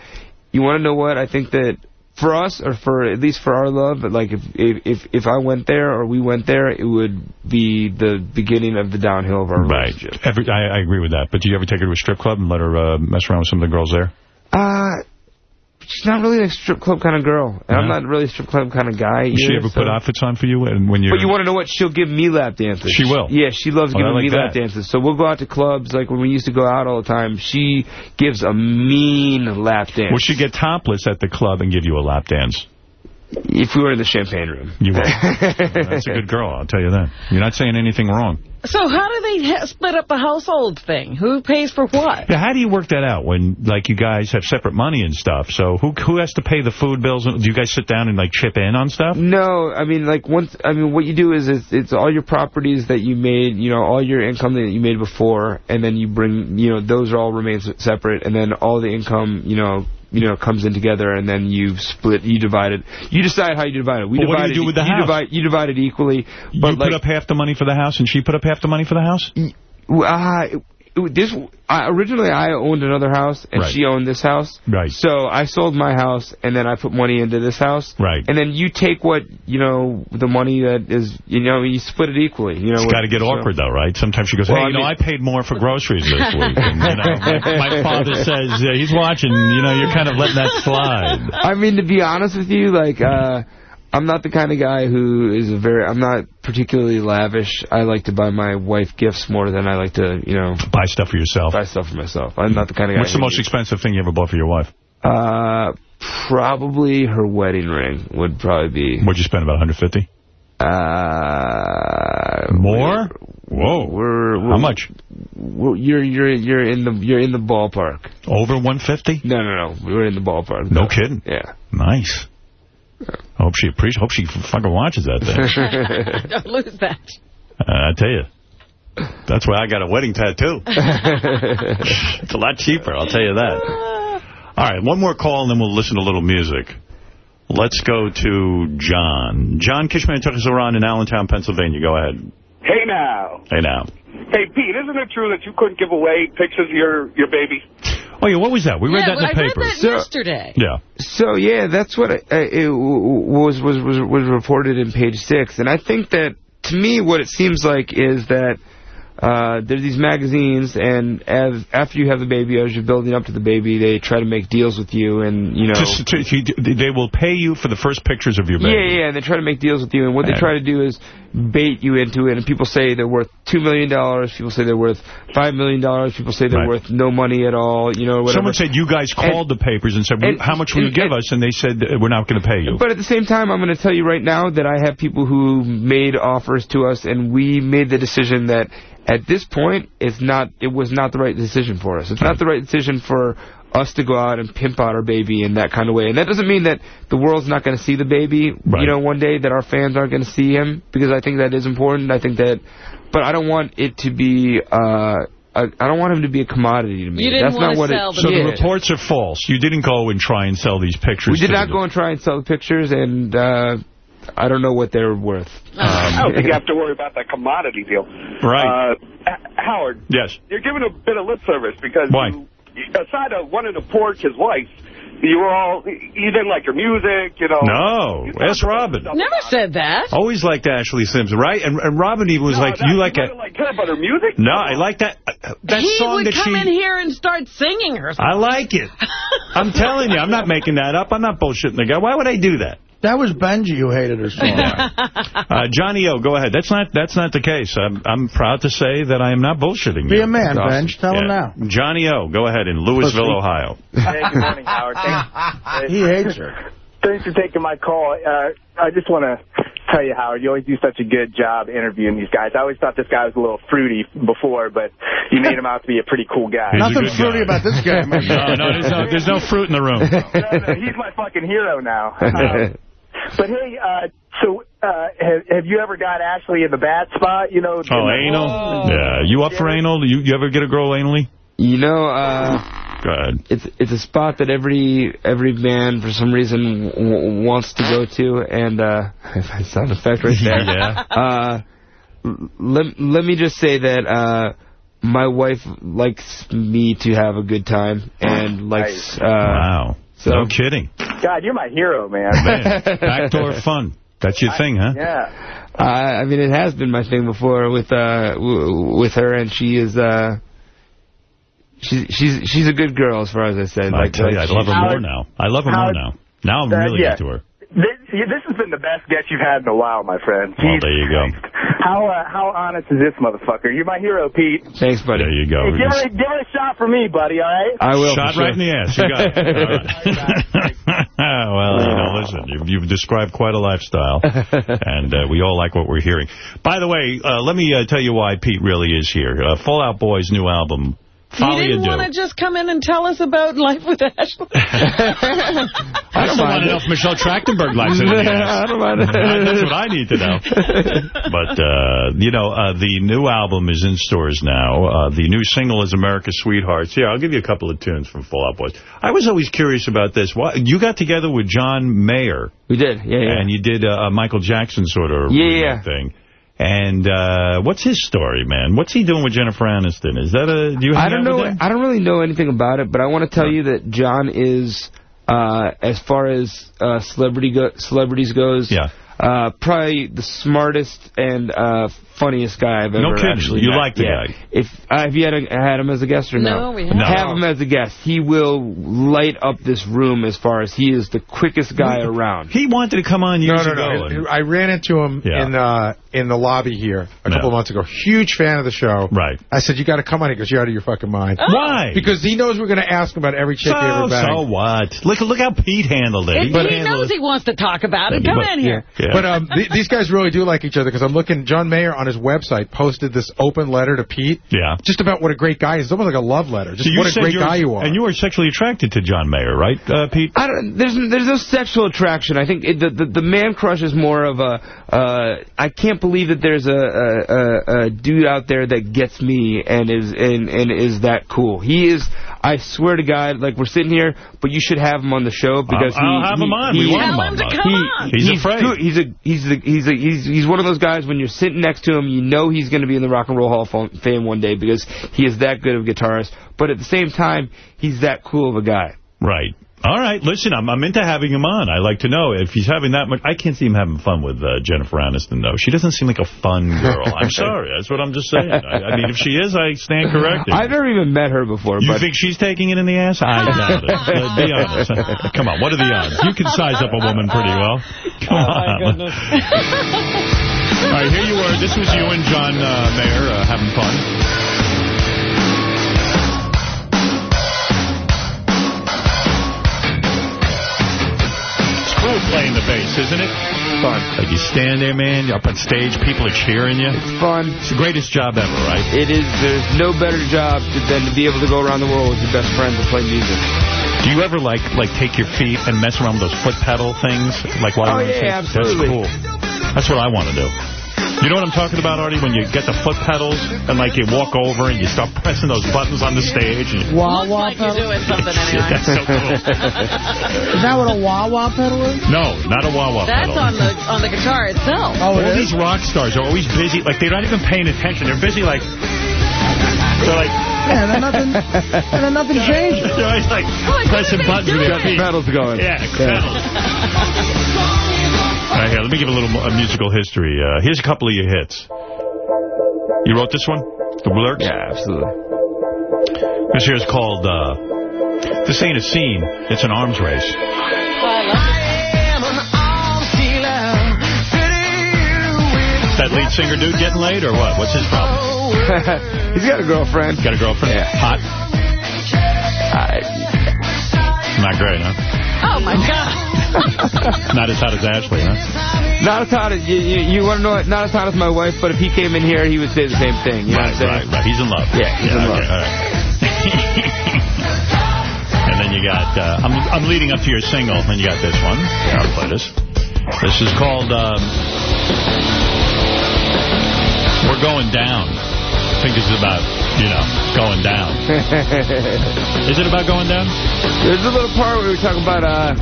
you want to know what? I think that for us, or for, at least for our love, but like if, if, if, if I went there or we went there, it would be the beginning of the downhill of our Right. relationship. Every, I, I agree with that. But do you ever take her to a strip club and let her uh, mess around with some of the girls there? Uh, she's not really a strip club kind of girl, and I'm uh-huh. not really a strip club kind of guy Does she ever so- put outfits on for you and when you're... But you want to know what? She'll give me lap dances. She will? Yeah, she loves Oh, giving like me lap dances. So we'll go out to clubs, like when we used to go out all the time. She gives a mean lap dance. Will she get topless at the club and give you a lap dance? If we were in the champagne room. You will. <laughs> That's a good girl, I'll tell you that. You're not saying anything wrong. So how do they ha- split up the household thing? Who pays for what? Yeah, how do you work that out when, like, you guys have separate money and stuff? So who who has to pay the food bills? Do you guys sit down and, like, chip in on stuff? No, I mean, like, once, I mean, what you do is it's, it's all your properties that you made, you know, all your income that you made before, and then you bring, you know, those are all remain separate, and then all the income, you know, you know, comes in together, and then you split, you divide it. You decide how you divide it. We But what do you do it, with the you house? Divide, you divide it equally. You But put up half the money for the house, and she put up half the money for the house? Uh, this I, originally I owned another house and Right. she owned this house. Right. So I sold my house and then I put money into this house. Right. And then you take what you know the money that is you know you split it equally. You know. It's got to get so- awkward, though, right? Sometimes she goes, Well, hey, I you know, I paid more for groceries this week. And, you know, my, my <laughs> father says, uh, he's watching, you know, you're kind of letting that slide. I mean, to be honest with you, like, uh, I'm not the kind of guy who is a very, I'm not particularly lavish. I like to buy my wife gifts more than I like to, you know. Buy stuff for yourself. Buy stuff for myself. I'm not the kind of guy What's the most expensive thing you ever bought for your wife? Uh, probably her wedding ring would probably be. What'd you spend, about 150 Uh, More? Whoa. We're, we're How much? We're, you're you're you're in the you're in the ballpark. Over 150 No, no, no. We're in the ballpark. No kidding. Yeah. Nice. I hope she appreciates. Hope she fucking watches that thing. <laughs> Don't lose that. Uh, I tell you, that's why I got a wedding tattoo. <laughs> it's a lot cheaper, I'll tell you that. All right, one more call, and then we'll listen to a little music. Let's go to John. John Kishman took us around in Allentown, Pennsylvania. Go ahead. Hey now. Hey, now. Hey Pete, isn't it true that you couldn't give away pictures of your your baby? Oh, yeah, what was that? We read yeah, that in the I read papers. that yesterday. Yeah. So yeah, that's what I, I, it was was was was reported in page six, and I think that to me, what it seems like is that uh, there's these magazines, and as after you have the baby, as you're building up to the baby, they try to make deals with you, and you know. Just to, to- they will pay you for the first pictures of your baby. Yeah, yeah, and they try to make deals with you, and what they Right. try to do is bait you into it, and people say they're worth $2 million, people say they're worth $5 million, people say they're Right. worth no money at all, you know, whatever. Someone said you guys called the papers and said, and- how much will you and- give us? And they said, we're not going to pay you. But at the same time, I'm going to tell you right now that I have people who made offers to us, and we made the decision that at this point, it's not. It was not the right decision for us. It's not the right decision for us to go out and pimp out our baby in that kind of way. And that doesn't mean that the world's not going to see the baby. You know, one day that our fans aren't going to see him because I think that is important. I think that, but I don't want it to be. uh I I don't want him to be a commodity to me. You didn't That's wanna not what sell it, the So yeah. the reports are false. You didn't go and try and sell these pictures. We did not go and try and sell the pictures, and uh, I don't know what they're worth. I don't think you have to worry about that commodity deal. Right. Uh, Howard. Yes. You're giving a bit of lip service because Why? You, aside of wanting to porch his wife, you were all, you didn't like her music, you know. No. Ask Robin. Never said that. Always liked Ashlee Simpson, right? And, and Robin even was like, you like you it. like her, but her music? No, I like that. uh, That he song would come in here and start singing her. I like it. I'm telling you, I'm not making that up. I'm not bullshitting the guy. Why would I do that? That was Benjy who hated her <laughs> song. Uh, Johnny O, go ahead. That's not that's not the case. I'm I'm proud to say that I am not bullshitting Be you. Be a man, That's Benj. Tell him now. Johnny O, go ahead in Louisville, Pussy. Ohio. <laughs> Hey, good morning, Howard. Thanks, <laughs> He hates her. Thanks for taking my call. Uh, I just want to tell you, Howard, you always do such a good job interviewing these guys. I always thought this guy was a little fruity before, but you made him out to be a pretty cool guy. He's Nothing fruity guy. about this guy. No, no, there's no there's no fruit in the room. no, no, he's my fucking hero now. Um, but hey, uh, so uh, have, have you ever got Ashlee in the bad spot? You know? Oh, in the- anal? Yeah. You up for anal? Do You you ever get a girl anally? You know, uh, Go ahead. it's it's a spot that every every man for some reason w wants to go to, and uh, <laughs> I sound effect right there. <laughs> Yeah. Uh, let let me just say that uh, my wife likes me to have a good time and likes. Uh, Wow. So No kidding. God, you're my hero, man. Man, backdoor fun. That's your thing, huh? Yeah. I I mean, it has been my thing before with uh w with her, and she is uh. She's she's she's a good girl as far as I said. I Like, tell you, I love her she's- more now. I love her more now. Now I'm Uh, really yeah. into her. This, this has been the best guest you've had in a while, my friend. Well, Jesus there you go. How uh, how honest is this motherfucker? You're my hero, Pete. Thanks, buddy. There you go. Hey, give, her, give her a shot for me, buddy, all right? I will. Shot for right sure. in the ass. You got it. <laughs> All right. <laughs> well, you know, listen, you've, you've described quite a lifestyle, <laughs> and uh, we all like what we're hearing. By the way, uh, let me uh, tell you why Pete really is here. Uh, Fall Out Boy's new album, You didn't want to just come in and tell us about life with Ashlee? <laughs> I don't want to know if Michelle Trachtenberg likes it. in the ass. I don't mind it. <laughs> That's what I need to know. <laughs> But, uh, you know, uh, the new album is in stores now. Uh, the new single is America's Sweethearts. Here, I'll give you a couple of tunes from Fall Out Boys. I was always curious about this. Why, you got together with John Mayer. We did, yeah, yeah. And you did uh, a Michael Jackson sort of Yeah, remake yeah. thing. And uh, what's his story, man? What's he doing with Jennifer Aniston? Is that a... Do you? I don't know. I don't really know anything about it, but I want to tell you that John is, uh, as far as uh, celebrity go celebrities goes, Yeah. uh, probably the smartest and uh, funniest guy I've ever No kidding. actually You met. like the Yeah. guy. If uh, have you had, a, had him as a guest or no? No, we haven't. No. Have him as a guest. He will light up this room as far as he is the quickest guy around. He wanted to come on No, years no, ago. no. and- I ran into him Yeah. in uh, in the lobby here a couple of months ago. Huge fan of the show. Right. I said, you got to come on. He goes, you're out of your fucking mind. Why? Because he knows we're going to ask him about every chick he So, ever banged. so what? Look, look how Pete handled it. If He he handled knows it. he wants to talk about it, come But- in here. Yeah. But um, th these guys really do like each other because I'm looking. John Mayer on his website posted this open letter to Pete, yeah. just about what a great guy he is. It's almost like a love letter. Just So you what a great you're- guy you are. And you were sexually attracted to John Mayer, right, uh, Pete? I don't. There's there's no sexual attraction. I think it, the, the the man crush is more of a. Uh, I can't can't believe that there's a, a, a, a dude out there that gets me and is and, and is that cool. He is. I swear to God, like we're sitting here, but you should have him on the show because I'll- I'll he, have he- him on. he- We want him Tell him to come on. He's afraid. good. He's a he's a, he's a, he's he's he's one of those guys when you're sitting next to him, you know he's going to be in the Rock and Roll Hall of Fame one day because he is that good of a guitarist. But at the same time, he's that cool of a guy. Right. All right, listen, I'm, I'm into having him on. I like to know if he's having that much. I can't see him having fun with uh, Jennifer Aniston, though. She doesn't seem like a fun girl. <laughs> I'm sorry. That's what I'm just saying. I, I mean, if she is, I stand corrected. I've never even met her before. You think she's taking it in the ass? I <laughs> doubt it. Uh, be honest. Come on, what are the odds? You can size up a woman pretty well. Come on. <laughs> All right, here you are. This was you and John uh, Mayer uh, having fun. Playing the bass, isn't it? Fun. Like you stand there, man, you're up on stage, people are cheering you. It's fun. It's the greatest job ever, right? It is. There's no better job than to be able to go around the world with your best friends and play music. Do you ever like like take your feet and mess around with those foot pedal things? Like while Oh, you're on yeah, stage? absolutely. That's cool. That's what I want to do. You know what I'm talking about, Artie? When you get the foot pedals and like you walk over and you start pressing those buttons on the stage. And you... Wah wah pedal. You're doing something <laughs> anyway. That's so cool. <laughs> Is that what a wah-wah pedal is? No, not a wah wah That's pedal. on the on the guitar itself. Oh, All these rock stars are always busy. Like they're not even paying attention. They're busy like. They're like. Yeah, then nothing, and then nothing <laughs> changes. They're always like pressing buttons with their feet. Pedals going. Yeah, pedals. All right, here, let me give a little uh, musical history. Uh, here's a couple of your hits. You wrote this one? The Blurks? Yeah, absolutely. This here is called, uh, This Ain't a Scene, It's an Arms Race. That lead singer dude getting laid or what? What's his problem? <laughs> He's got a girlfriend. Got a girlfriend? Yeah. Hot? Not great, huh? Oh, my God. <laughs> Not as hot as Ashlee, huh? Not as hot as you. You, you want to know? what? Not as hot as my wife, but if he came in here, he would say the same thing. You know Right, what I'm saying? right, right. He's in love. Yeah, he's in okay, love. all right. <laughs> and then you got, uh, I'm, I'm leading up to your single, and you got this one. Here, I'll play this. This is called, um, We're Going Down. I think this is about, you know, going down. <laughs> Is it about going down? There's a little part where we talk about uh,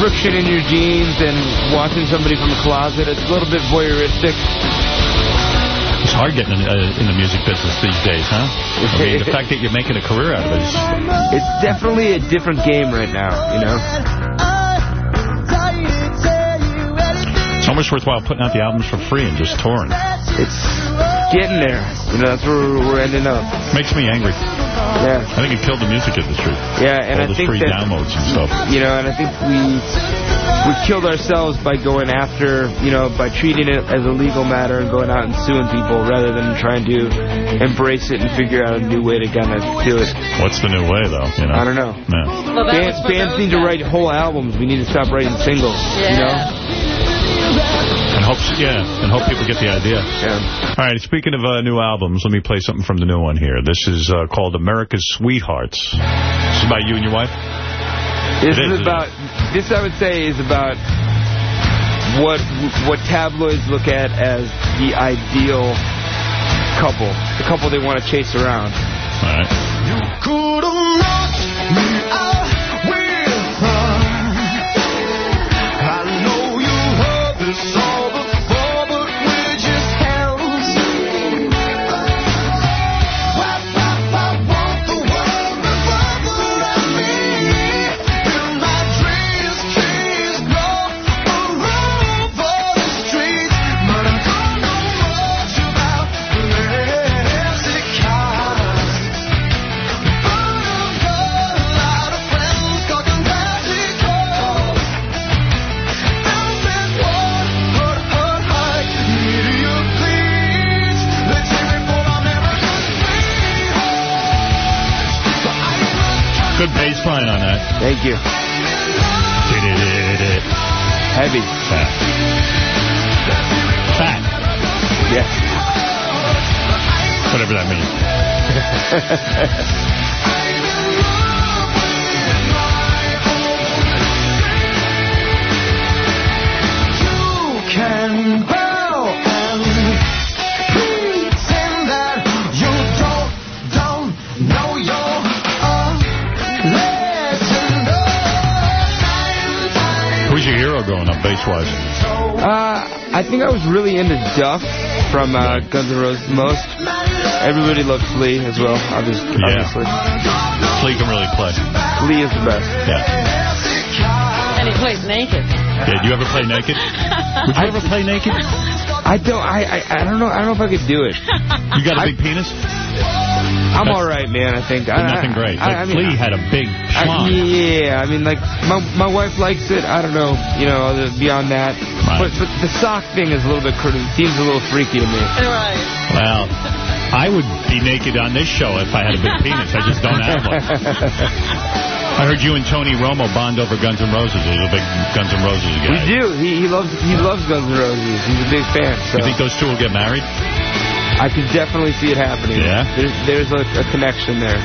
friction in your jeans and watching somebody from the closet. It's a little bit voyeuristic. It's hard getting in, uh, in the music business these days, huh? I mean, the fact that you're making a career out of it is... It's definitely a different game right now, you know? It's almost worthwhile putting out the albums for free and just touring. It's getting there. You know, that's where we're ending up. Makes me angry. Yeah. I think it killed the music industry. Yeah, and All I think free that, downloads and stuff. You know, and I think we we killed ourselves by going after, you know, by treating it as a legal matter and going out and suing people rather than trying to embrace it and figure out a new way to kind of do it. What's the new way, though? You know? I don't know. No. Well, Bands, bands those need to write whole albums. We need to stop writing singles. You know? And hope, yeah, and hope people get the idea. Yeah. All right, speaking of uh, new albums, let me play something from the new one here. This is uh, called America's Sweethearts. This is about you and your wife? This It is is, about. This I would say is about what what tabloids look at as the ideal couple, the couple they want to chase around. All right. That. Thank you. Heavy. Fat. Fat. Yes. Whatever that means. <laughs> was? Uh, I think I was really into Duff from uh, Guns N' Roses most. Everybody loved Flea as well, obviously. Yeah. obviously. Flea can really play. Flea is the best. Yeah. And he plays naked. Yeah, do you ever play naked? <laughs> Would you ever play naked? I don't. I, I. I don't know. I don't know if I could do it. You got a big penis? I'm all right, man. I think. But I, nothing great. I, Like I mean, Flea had a big I, schlong. yeah, I mean, like my my wife likes it. I don't know, you know, beyond that. But, but the sock thing is a little bit cr- seems a little freaky to me. Right. Well, I would be naked on this show if I had a big penis. I just don't have one. <laughs> I heard you and Tony Romo bond over Guns N' Roses. He's a big Guns N' Roses guy. We do. He he loves he loves Guns N' Roses. He's a big fan. So You think those two will get married? I could definitely see it happening. Yeah? There's there's a, a connection there.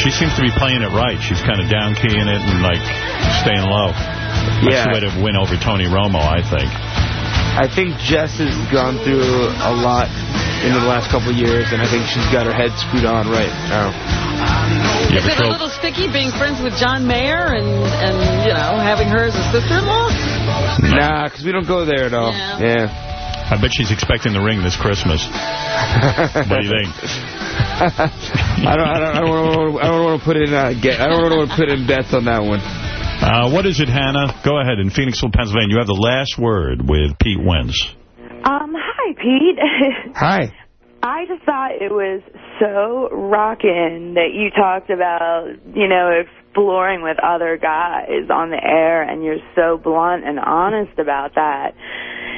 She seems to be playing it right. She's kind of down keying it and like staying low. That's Yeah. the way to win over Tony Romo, I think. I think Jess has gone through a lot in the last couple of years, and I think she's got her head screwed on right now. You Is it a little sticky being friends with John Mayer and, and you know, having her as a sister-in-law? Nah, because we don't go there at all. Yeah. Yeah. I bet she's expecting the ring this Christmas. <laughs> what do you think? <laughs> I don't. I don't. I don't want to. I don't want to put in. Uh, get. I don't want to put in bets on that one. Uh, what is it, Hannah? Go ahead. In Phoenixville, Pennsylvania, you have the last word with Pete Wentz. Um, hi, Pete. <laughs> Hi. I just thought it was so rockin' that you talked about, you know, exploring with other guys on the air, and you're so blunt and honest about that.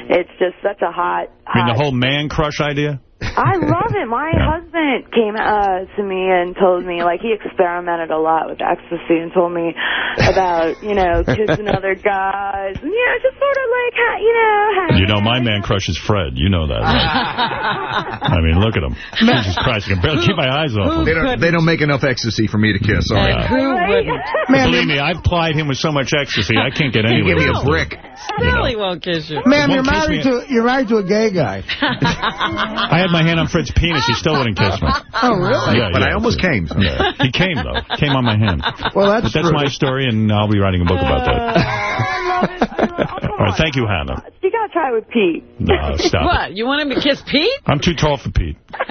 It's just such a hot, I mean, the whole man crush idea? I love it. My husband came uh, to me and told me, like, he experimented a lot with ecstasy and told me about, you know, <laughs> kissing other guys. And, you know, just sort of like, you know, You know, my man crush is Fred. You know that. <laughs> I mean, look at him. Jesus Christ, I can barely keep my eyes off him. They don't, they don't make enough ecstasy for me to kiss. Sorry. <laughs> Believe me, I've plied him with so much ecstasy, I can't get You anywhere. give me a close to brick. it. Really won't kiss you. Ma'am, you're kiss married to you're married to a gay guy. I had my hand on Fred's penis. He still wouldn't kiss me. <laughs> Oh, really? Yeah, But yeah. I almost came. so. Yeah. He came, though. Came on my hand. Well, that's But that's true. my story, and I'll be writing a book about that. <laughs> All right, thank you, Hannah. You gotta try with Pete. No, stop it. What? You want him to kiss Pete? I'm too tall for Pete. <laughs>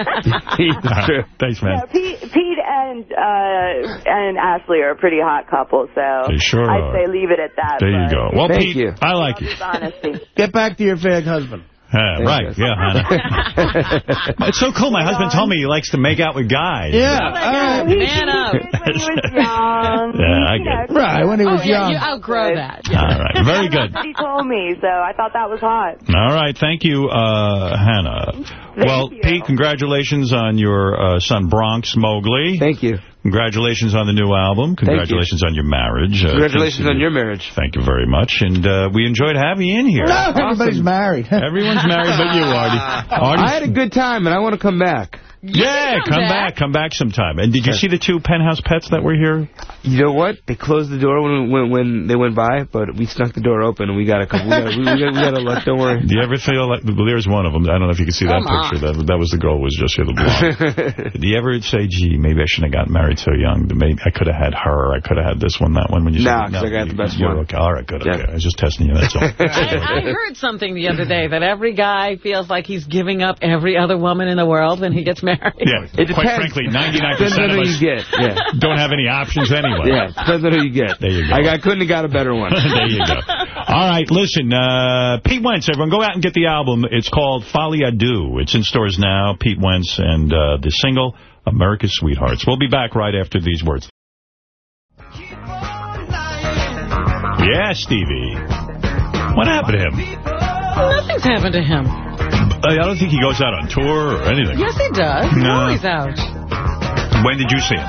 Thanks, man. Yeah, Pete, Pete and uh, and Ashlee are a pretty hot couple, so They sure I'd are. say leave it at that. There you go. Well, Thank Pete, you. I like you. Just honesty. Get back to your fag husband. Yeah, right. Yeah, Hannah. <laughs> it's so cool. My husband told me he likes to make out with guys. Yeah. Uh, he, <laughs> Man up. When he <laughs> was young. Yeah, I you get it. Right, when he was oh, yeah, young. you outgrow that. All right. Very good. That's he told me, so I thought that was hot. All right. Thank you, uh, Hannah. well, Pete, congratulations on your uh, son Bronx Mowgli. Thank you. Congratulations on the new album. Congratulations on your marriage. Uh, Congratulations on your marriage. Thank you very much. And uh, we enjoyed having you in here. No, everybody's married. <laughs> Everyone's married but you, Artie. <laughs> Artie I had a good time, and I want to come back. Yeah, come back. Come back sometime. And did you see the two penthouse pets that were here? You know what? They closed the door when when, when they went by, but we snuck the door open, and we got a couple. We got, we, we got, we got a look. Don't worry. <laughs> Do you ever feel like well, there's one of them? I don't know if you can see that on. picture. That that was the girl who was just here, the blonde. <laughs> Do you ever say, "Gee, maybe I shouldn't have gotten married so young. Maybe I could have had her. I could have had this one, that one." When you Nah, said, 'cause I got the best you're one. Okay. All right, good. Okay. I was just testing you. That's all. <laughs> I, I heard something the other day that every guy feels like he's giving up every other woman in the world when he gets married. Yeah, It quite depends. frankly, 99% of who us you get. Yeah. don't have any options anyway. Yeah, depends on who you get. There you go. I, I couldn't have got a better one. <laughs> there you go. All right, listen, uh, Pete Wentz, everyone, go out and get the album. It's called Folie à Deux. It's in stores now, Pete Wentz, and uh, the single, America's Sweethearts. We'll be back right after these words. Yeah, Stevie. What happened to him? Nothing's happened to him. I don't think he goes out on tour or anything. Yes, he does. He's No. always out. When did you see him?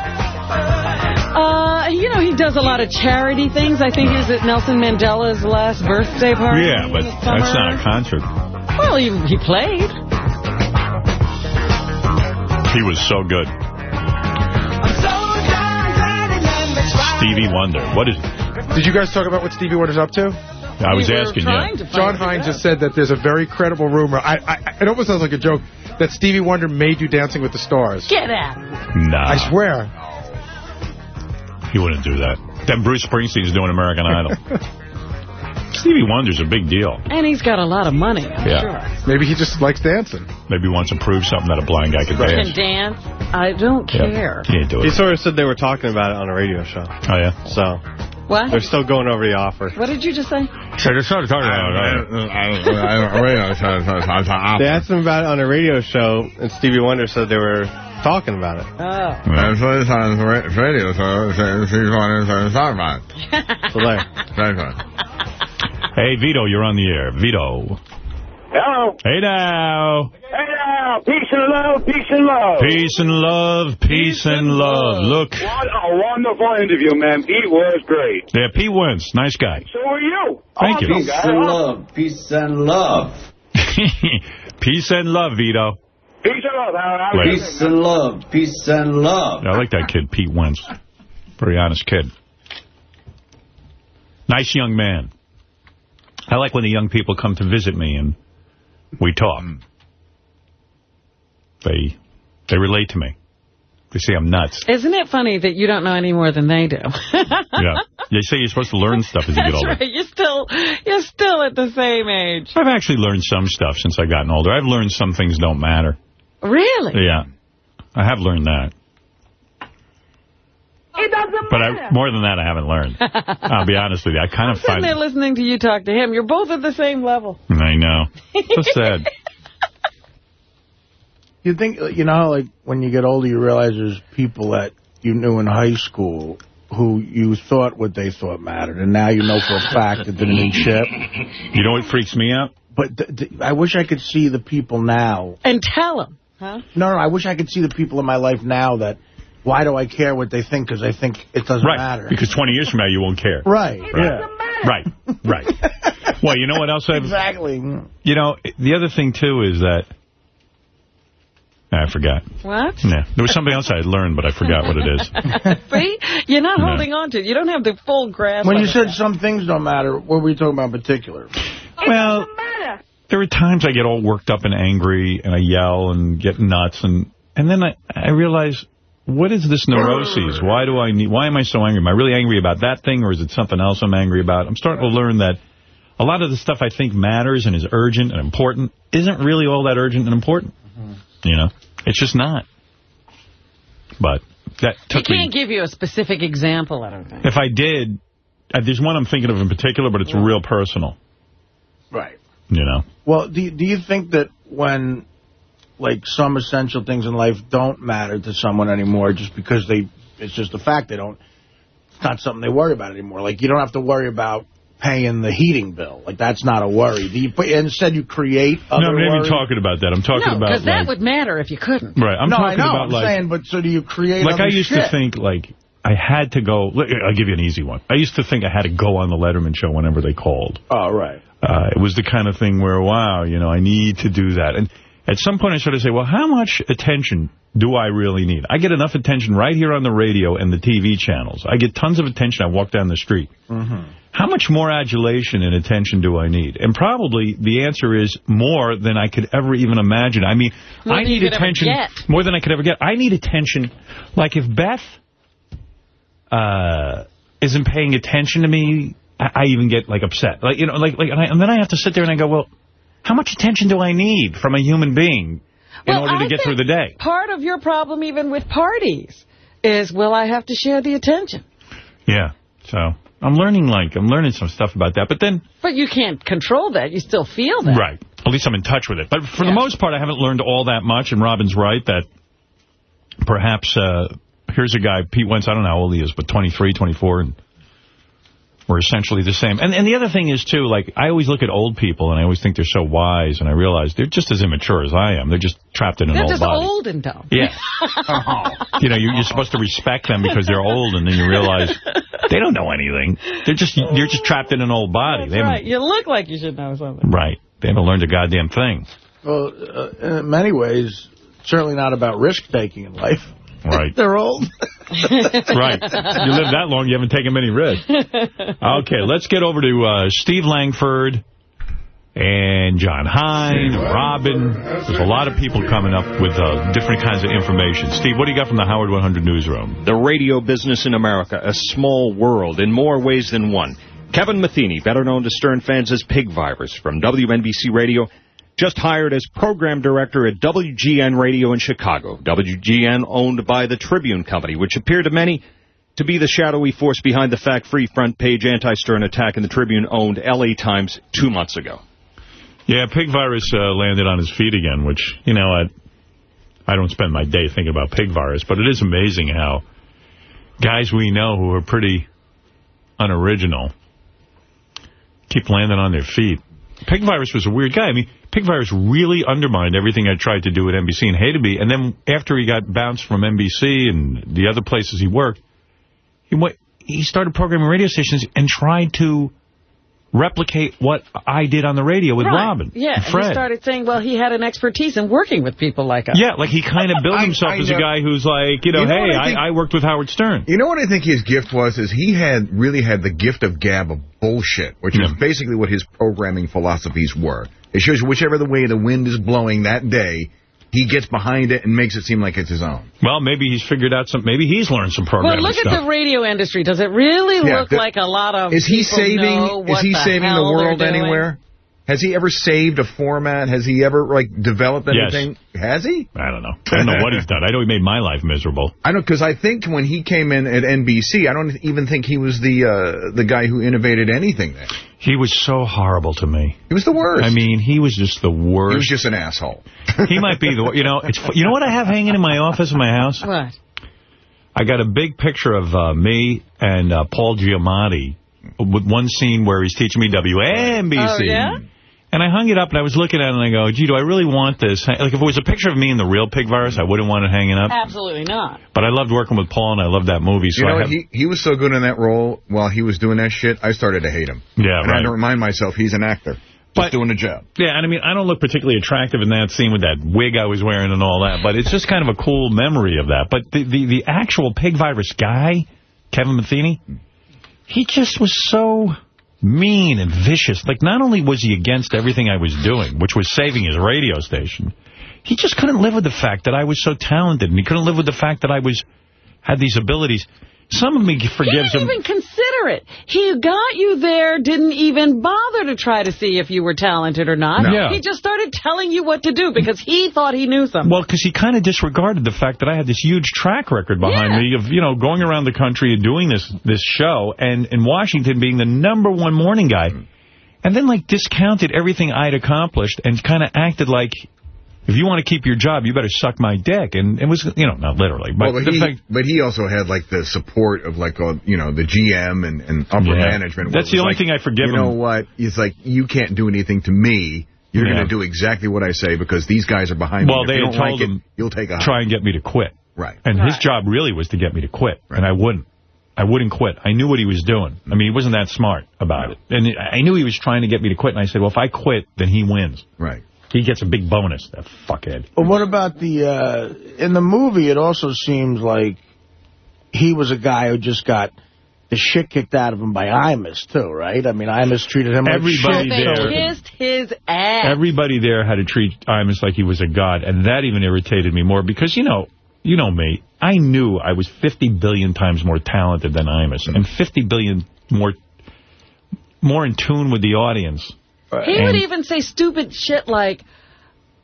Uh, you know, he does a lot of charity things. I think he was at Nelson Mandela's last birthday party. Yeah, but that's not a concert. Well, he, he played. He was so good. Stevie Wonder. What is Did you guys talk about what Stevie Wonder's up to? I was asking, yeah. John Hines just said that there's a very credible rumor. I, I, it almost sounds like a joke that Stevie Wonder may do Dancing with the Stars. Get out. Nah. I swear. He wouldn't do that. Then Bruce Springsteen's doing American Idol. <laughs> Stevie Wonder's a big deal. And he's got a lot of money, I'm Yeah. sure. Maybe he just likes dancing. Maybe he wants to prove something that a blind guy can dance. Can dance. dance. I don't Yeah. care. Can't do He sort of said they were talking about it on a radio show. Oh, yeah? So What? they're still going over the offer. What did you just say? So they started talking They asked him about it on a radio show, and Stevie Wonder said they were talking about it. Oh. That's what it's on the radio, so it's- she's wanting to talk about it. So there. That's right. Hey, Vito, you're on the air. Vito. Hello. Hey now. Hey now. Peace and love. Peace and love. Peace and love, peace and love. Look. What a wonderful interview, man. Pete was great. Yeah, Pete Wentz. Nice guy. So are you. Thank you. Awesome, guy. love. Peace and love. <laughs> peace and love, Vito. Peace and love. How, how Peace and love. Peace and love. I like that kid, Pete Wentz. Very honest kid. Nice young man. I like when the young people come to visit me and we talk. They they relate to me. They say I'm nuts. Isn't it funny that you don't know any more than they do? <laughs> Yeah. They say you're supposed to learn stuff as you get That's older. right. You're still, you're still at the same age. I've actually learned some stuff since I've gotten older. I've learned some things don't matter. Really? Yeah. I have learned that. It doesn't But I, more than that, I haven't learned. <laughs> I'll be honest with you. I kind of Sitting find... there listening to you talk to him. You're both at the same level. I know. So <laughs> sad. You think, you know, like, when you get older, you realize there's people that you knew in high school who you thought what they thought mattered, and now you know for a fact it didn't mean shit. You know what freaks me out? But th th I wish I could see the people now. And tell them. huh? No, no, I wish I could see the people in my life now that, why do I care what they think? Because I think it doesn't Right. matter. Because 20 years from now, you won't care. Right, Right. yeah. Right. Right. <laughs> well, you know what else I've... Exactly. You know, the other thing, too, is that... I forgot. What? Yeah. There was something else I had learned, but I forgot what it is. <laughs> See? You're not No. holding on to it. You don't have the full grasp When you it. said some things don't matter, what were you talking about in particular? Well, there are times I get all worked up and angry, and I yell and get nuts, and and then I, I realize, what is this neuroses? Why do I need? Why am I so angry? Am I really angry about that thing, or is it something else I'm angry about? I'm starting to learn that a lot of the stuff I think matters and is urgent and important isn't really all that urgent and important. You know, it's just not. But that He took me. can't give you a specific example, I don't think. If I did, uh, there's one I'm thinking of in particular, but it's real personal. Right. You know. Well, do do you think that when, like, some essential things in life don't matter to someone anymore just because they, it's just a fact they don't, it's not something they worry about anymore. Like, you don't have to worry about paying the heating bill. Like, that's not a worry. Do you, but instead you create other no, I'm not even talking about that. I'm talking no, about because that like, would matter if you couldn't. right. I'm no, talking I know, about I'm like saying, but so do you create like other I used shit? to think like I had to go. I'll give you an easy one. I used to think I had to go on the Letterman show whenever they called. Oh, right. Uh, it was the kind of thing where, wow, you know, I need to do that. And at some point I started to say, well, how much attention do I really need? I get enough attention right here on the radio and the TV channels. I get tons of attention. I walk down the street. Mm-hmm. How much more adulation and attention do I need? And probably the answer is more than I could ever even imagine. I mean, More I need attention more than I could ever get. I need attention. Like if Beth uh, isn't paying attention to me, I, I even get like upset. Like you know, like like, and, I, and then I have to sit there and I go, well, how much attention do I need from a human being in Well, order to I get through the think day? Part of your problem, even with parties, is will I have to share the attention? Yeah. So I'm learning like I'm learning some stuff about that, but then. But you can't control that. You still feel that. Right. At least I'm in touch with it. But for the most part, I haven't learned all that much, and Robin's right that perhaps uh, here's a guy, Pete Wentz, I don't know how old he is, but 23, 24, and we're essentially the same. And and the other thing is, too, like, I always look at old people, and I always think they're so wise, and I realize they're just as immature as I am. They're just trapped in an They're old just body. old and dumb. Yeah. <laughs> <laughs> You know, you're, you're supposed to respect them because they're old, and then you realize they don't know anything. They're just You're just trapped in an old body. That's They right. You look like you should know something. Right. They haven't learned a goddamn thing. Well, uh, in many ways, certainly not about risk-taking in life. Right. <laughs> They're old. <laughs> right. You live that long, you haven't taken many risks. Okay, let's get over to uh, Steve Langford and John Hine, Robin. There's a lot of people coming up with uh, different kinds of information. Steve, what do you got from the Howard 100 newsroom? The radio business in America, a small world in more ways than one. Kevin Metheny, better known to Stern fans as Pig Virus from WNBC Radio, just hired as program director at WGN Radio in Chicago. WGN owned by the Tribune Company, which appeared to many to be the shadowy force behind the fact-free front page anti-Stern attack in the Tribune owned L.A. Times two months ago. Yeah, Pig Virus uh, landed on his feet again, which, you know, I, I don't spend my day thinking about Pig Virus, but it is amazing how guys we know who are pretty unoriginal keep landing on their feet. Pig Virus was a weird guy. I mean, Pig Virus really undermined everything I tried to do at NBC and hated me. And then after he got bounced from NBC and the other places he worked, he went, he started programming radio stations and tried to replicate what I did on the radio with right. Robin. Yeah, and and Fred. he started saying, well, he had an expertise in working with people like us. Yeah, like he kind of <laughs> built himself I as a guy who's like, you know, You know hey, I think- I, I worked with Howard Stern. You know what I think his gift was? Is he had really had the gift of gab of bullshit, which is basically what his programming philosophies were. It shows whichever the way the wind is blowing that day, he gets behind it and makes it seem like it's his own. Well, maybe he's figured out some, maybe he's learned some programming Well, programming look stuff. at the radio industry. Does it really Yeah, look the- like a lot of Is he saving? know Is he the saving the world anywhere? Has he ever saved a format? Has he ever like developed Yes. anything? Has he? I don't know. I don't know what he's done. I know he made my life miserable. I don't because I think when he came in at NBC, I don't even think he was the uh, the guy who innovated anything there. He was so horrible to me. He was the worst. I mean, he was just the worst. He was just an asshole. he might be the, you know, it's, you know what I have hanging in my office in my house? What? I got a big picture of uh, me and uh, Paul Giamatti with one scene where he's teaching me WNBC. Oh, yeah? And I hung it up and I was looking at it and I go, gee, do I really want this? Like, if it was a picture of me and the real pig virus, I wouldn't want it hanging up. Absolutely not. But I loved working with Paul and I loved that movie. So you know, I have, he he was so good in that role while he was doing that shit. I started to hate him. Yeah, and I had to remind myself he's an actor, just doing a job. Yeah, and I mean, I don't look particularly attractive in that scene with that wig I was wearing and all that, but it's just kind of a cool memory of that. But the, the, the actual pig virus guy, Kevin Metheny, he just was so mean and vicious. Like, not only was he against everything I was doing, which was saving his radio station, he just couldn't live with the fact that I was so talented, and he couldn't live with the fact that I was had these abilities. Some of me forgives him. He didn't him. even consider it. He got you there, didn't even bother to try to see if you were talented or not. No. Yeah. He just started telling you what to do because he thought he knew something. Well, because he kind of disregarded the fact that I had this huge track record behind Yeah. me of, you know, going around the country and doing this this show, and in Washington being the number one morning guy, and then, like, discounted everything I'd accomplished and kind of acted like, if you want to keep your job, you better suck my dick. And it was, you know, not literally, but, Well, but, he, fact... but he also had like the support of like uh, you know the GM and, and upper Yeah. management. That's the only like, thing I forgive You know what? He's like you can't do anything to me. You're Yeah. going to do exactly what I say because these guys are behind Well, me. Well, they you had don't like told it, him, you'll take a try and get me to quit. Right. And his job really was to get me to quit, and I wouldn't. I wouldn't quit. I knew what he was doing. I mean, he wasn't that smart about it. And I knew he was trying to get me to quit, and I said, well, if I quit, then he wins. Right. He gets a big bonus, that fuckhead. But what about the, uh, in the movie, it also seems like he was a guy who just got the shit kicked out of him by Imus, too, right? I mean, Imus treated him Everybody like shit. there- They kissed his ass. Everybody there had to treat Imus like he was a god, and that even irritated me more because, you know, you know me, I knew I was 50 billion times more talented than Imus, and 50 billion more more in tune with the audience. He And- would even say stupid shit like,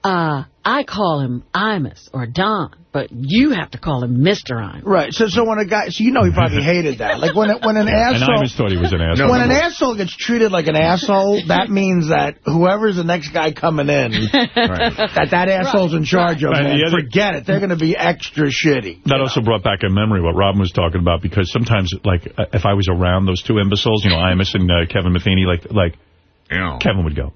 uh, I call him Imus or Don, but you have to call him Mr. Imus. Right. So, so when a guy, so you know he probably <laughs> hated that. Like when when an And asshole, Imus thought he was an <laughs> asshole. when an asshole gets treated like an asshole, that means that whoever's the next guy coming in, <laughs> that that asshole's in charge of, Right. man, The other- forget it. They're going to be extra shitty. That also brought back in memory what Robin was talking about, because sometimes, like, uh, if I was around those two imbeciles, you know, Imus and uh, Kevin Metheny, like, like Kevin would go,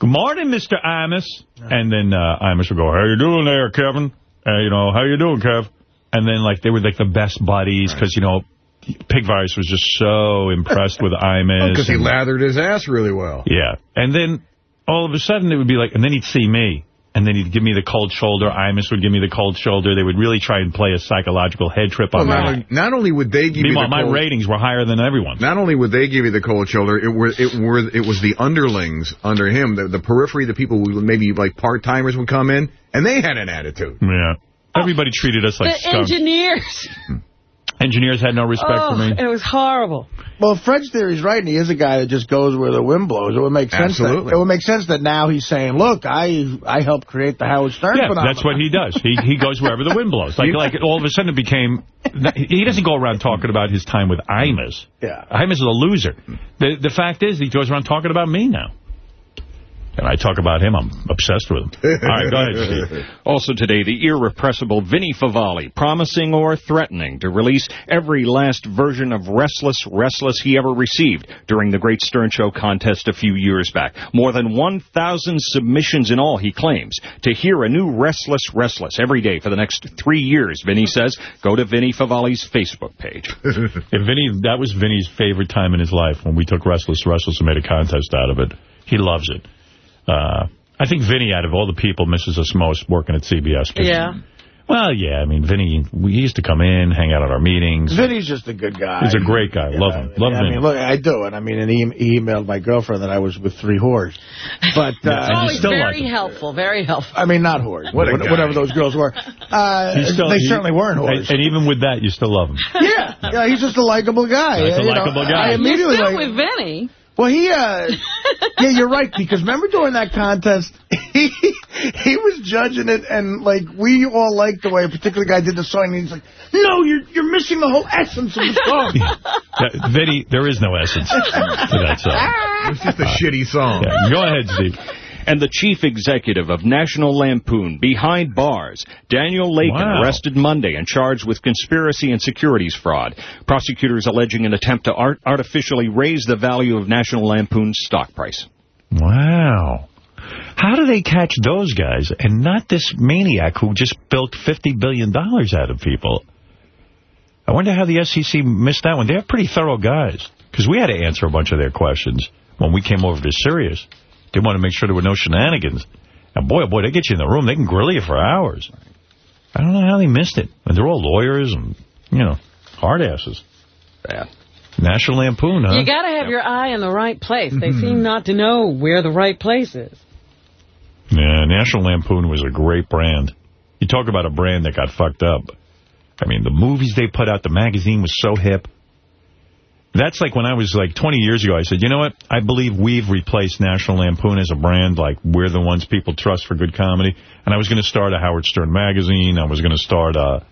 Good morning, Mr. Imus. And then uh, Imus would go, how you doing there, Kevin? Uh, you know, how you doing, Kev? And then, like, they were, like, the best buddies, because, you know, Pig Virus was just so <laughs> impressed with Imus. Because he lathered his ass really well. Yeah. And then all of a sudden it would be like, and then he'd see me. And then he'd give me the cold shoulder. Imus would give me the cold shoulder. They would really try and play a psychological head trip Well, on not, me. only, not only would they give Meanwhile, you the my cold, ratings were higher than everyone. Not only would they give you the cold shoulder, it were it were it was the underlings under him, the, the periphery, the people who maybe like part timers would come in, and they had an attitude. Yeah. Oh. Everybody treated us like the skunks. engineers. Hmm. Engineers had no respect oh, for me. It was horrible. Well, Fred's theory's right, and he is a guy that just goes where the wind blows. It would make sense. Absolutely. That, it would make sense that now he's saying, "Look, I I helped create the Howard Stern Yeah, phenomenon." that's what he does. He he goes wherever the wind blows. Like like all of a sudden it became. He doesn't go around talking about his time with Imus. Yeah. Imus is a loser. The the fact is he goes around talking about me now. And I talk about him, I'm obsessed with him. All right, go ahead, Steve. <laughs> Also today, the irrepressible Vinny Favale, promising or threatening to release every last version of Restless Restless he ever received during the Great Stern Show contest a few years back. More than 1,000 submissions in all, he claims. To hear a new Restless Restless every day for the next three years, Vinny says, go to Vinny Favale's Facebook page. <laughs> If Vinny, that was Vinny's favorite time in his life when we took Restless Restless and made a contest out of it. He loves it. Uh, I think Vinny, out of all the people, misses us most working at CBS. 'cause- Yeah. Well, yeah, I mean, Vinny, we used to come in, hang out at our meetings. Vinny's just a good guy. He's a great guy. Love him. Love I Vinny. mean, look, I do, and I mean, and he, he emailed my girlfriend that I was with three whores. But <laughs> uh, Always very helpful, very helpful. I mean, not whores. What What- whatever those girls were. <laughs> Uh, still- they he- certainly weren't And, whores. and even with that, you still love him. yeah, yeah, he's just a likable guy. That's a you know. likable guy. I immediately You're still like, with Vinny. Well, he, uh, <laughs> yeah, you're right, because remember during that contest, <laughs> he, he was judging it, and, like, we all liked the way a particular guy did the song, and he's like, no, you're you're missing the whole essence of the song. <laughs> Yeah, Vinny, there is no essence to that song. It's just a shitty song. Yeah, go ahead, Steve. And the chief executive of National Lampoon, behind bars, Daniel Lakin, Wow. arrested Monday and charged with conspiracy and securities fraud. Prosecutors alleging an attempt to art artificially raise the value of National Lampoon's stock price. Wow. How do they catch those guys and not this maniac who just built $50 billion out of people? I wonder how the SEC missed that one. They're pretty thorough guys because we had to answer a bunch of their questions when we came over to Sirius. They want to make sure there were no shenanigans. And boy, oh boy, they get you in the room. They can grill you for hours. I don't know how they missed it. And they're all lawyers and, you know, hard asses. Yeah. National Lampoon, huh? You got to have your eye in the right place. They mm-hmm. seem not to know where the right place is. Yeah, National Lampoon was a great brand. You talk about a brand that got fucked up. I mean, the movies they put out, the magazine was so hip. That's like when I was like 20 years ago, I said, you know what? I believe we've replaced National Lampoon as a brand. Like, we're the ones people trust for good comedy. And I was going to start a Howard Stern magazine. I was going to start a,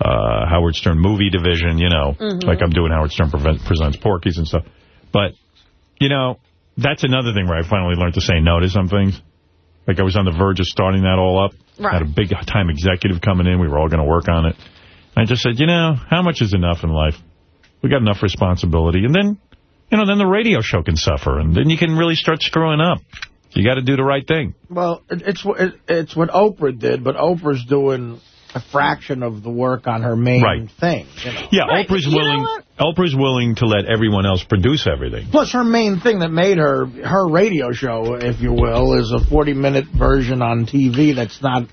uh Howard Stern movie division, you know, Mhm. like I'm doing Howard Stern Prevent, Presents Porky's and stuff. But, you know, that's another thing where I finally learned to say no to some things. Like I was on the verge of starting that all up. Right. Had a big time executive coming in. We were all going to work on it. I just said, you know, how much is enough in life? We got enough responsibility. And then, you know, then the radio show can suffer. And then you can really start screwing up. You got to do the right thing. Well, it, it's what it, it's what Oprah did, but Oprah's doing a fraction of the work on her main Right. thing. You know? Yeah, Oprah's willing. Oprah's willing to let everyone else produce everything. Plus, her main thing that made her her radio show, if you will, is a 40-minute version on TV that's not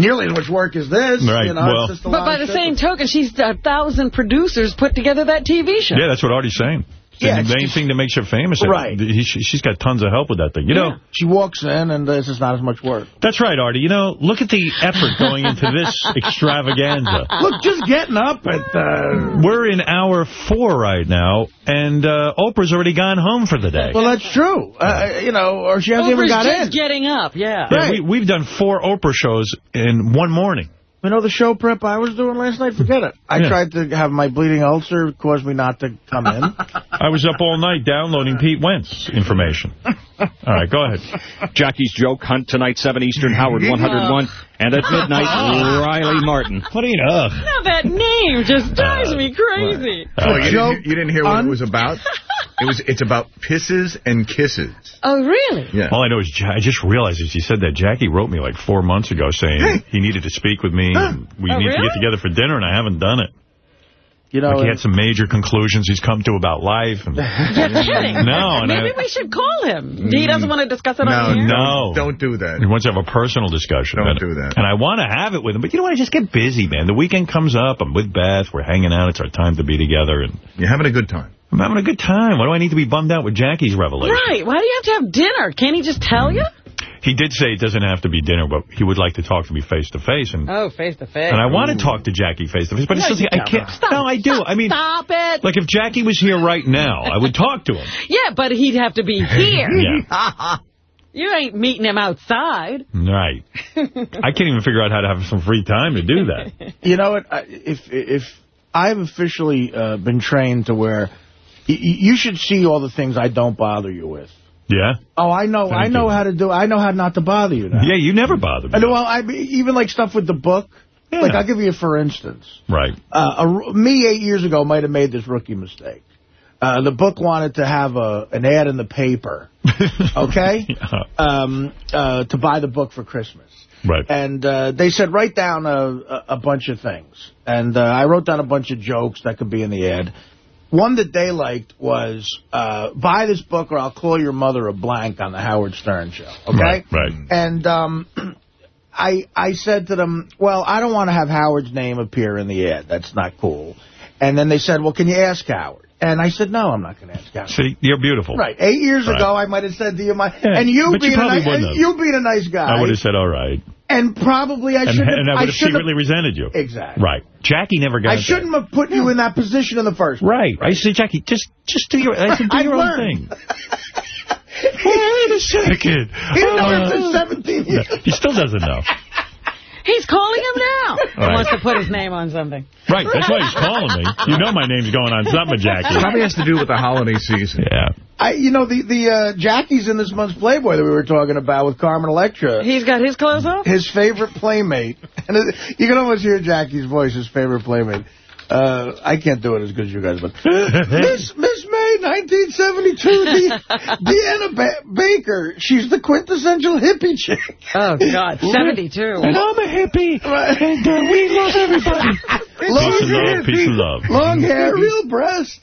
nearly as much work as this. Right, You know, well- it's just a But lot by the same token, she's a thousand producers put together that TV show. Yeah, that's what Artie's saying. Yeah, the main thing that makes her famous. Right. He, she, she's got tons of help with that thing. You know, she walks in and this is not as much work. that's right, Artie. You know, look at the effort going into this <laughs> extravaganza. Look, just getting up at. Uh, We're in hour four right now, and uh, Oprah's already gone home for the day. well, that's true. Uh, you know, or she hasn't even Oprah's got just in. getting up, yeah. Yeah, we, we've done four Oprah shows in one morning. You know the show prep I was doing last night? Forget it. I Yeah. tried to have my bleeding ulcer cause me not to come in. <laughs> I was up all night downloading Pete Wentz information. <laughs> All right, go ahead. Jackie's Joke Hunt tonight, 7 Eastern, Howard 101. And at midnight, <laughs> Riley Martin. What do you know? Now that name just uh, drives me crazy. Oh, you, didn't, you didn't hear what it was about? It was. It's about pisses and kisses. Oh, really? Yeah. All I know is Ja- I just realized as you said that Jackie wrote me like four months ago saying he needed to speak with me. and we Oh, need to get together for dinner, and I haven't done it. You know, Like he had some major conclusions he's come to about life. And, <laughs> You're kidding. No, Maybe I- we should call him. He mm. doesn't want to discuss it No, on the air? no. Don't do that. He wants to have a personal discussion. Don't and, do that. And I want to have it with him. But you know what? I just get busy, man. The weekend comes up. I'm with Beth. We're hanging out. It's our time to be together. And You're having a good time. I'm having a good time. Why do I need to be bummed out with Jackie's revelation? Right. Why do you have to have dinner? Can't he just tell you? He did say it doesn't have to be dinner, but he would like to talk to me face to face. And Oh, face to face. and I want to talk to Jackie face to face, but it's No, just I can't. Stop. No, I do. I mean, Stop it. like if Jackie was here right now, I would talk to him. <laughs> Yeah, but he'd have to be <laughs> here. Yeah. <laughs> You ain't meeting him outside. Right. I can't even figure out how to have some free time to do that. You know what? If if I've officially uh, been trained to where y- y- you should see all the things I don't bother you with. Yeah? Oh, I know. I know you. how to do. I know how not to bother you now. Yeah, you never bother me. And well, I even like stuff with the book. Like I'll give you a for instance. Right. Uh, a me eight years ago might have made this rookie mistake. Uh, the book wanted to have a an ad in the paper, <laughs> okay, um, uh, to buy the book for Christmas. Right. And uh, they said write down a, a, a bunch of things, and uh, I wrote down a bunch of jokes that could be in the ad. One that they liked was uh, buy this book or I'll call your mother a blank on the Howard Stern show. Okay. Right, right. And um, <clears throat> I I said to them, well, I don't want to have Howard's name appear in the ad. That's not cool. And then they said, well, can you ask Howard? And I said, no, I'm not going to ask Howard. See, you're beautiful. Right. Eight years Right. ago, I might have said to you, my, Yeah, and you you being a probably nice, have. you being a nice guy, I would have said, all right. and probably I And, should and I would have secretly resented you. Exactly. Right. Jackie never got I shouldn't have put you in that position in the first place. Right. I said, Jackie, just just do your, I said, do <laughs> I your own thing. <laughs> <laughs> Wait a second. He didn't know Uh, it 17 years. He still doesn't know. He's calling him now. <laughs> He wants to put his name on something. Right, that's why he's calling me. You know my name's going on something, <laughs> Jackie. Probably has to do with the holiday season. Yeah. I, you know, the the uh, Jackie's in this month's Playboy that we were talking about with Carmen Electra. He's got his clothes on? His favorite playmate. <laughs> And it, you can almost hear Jackie's voice, his favorite playmate. Uh, I can't do it as good as you guys, but Miss Miss May, 1972, De- <laughs> Deanna ba Baker. She's the quintessential hippie chick. Oh, God, <laughs> 72. And I'm a hippie. And, uh, we love everybody. <laughs> Long Peace hair, love, peace love. Long hair, real breast.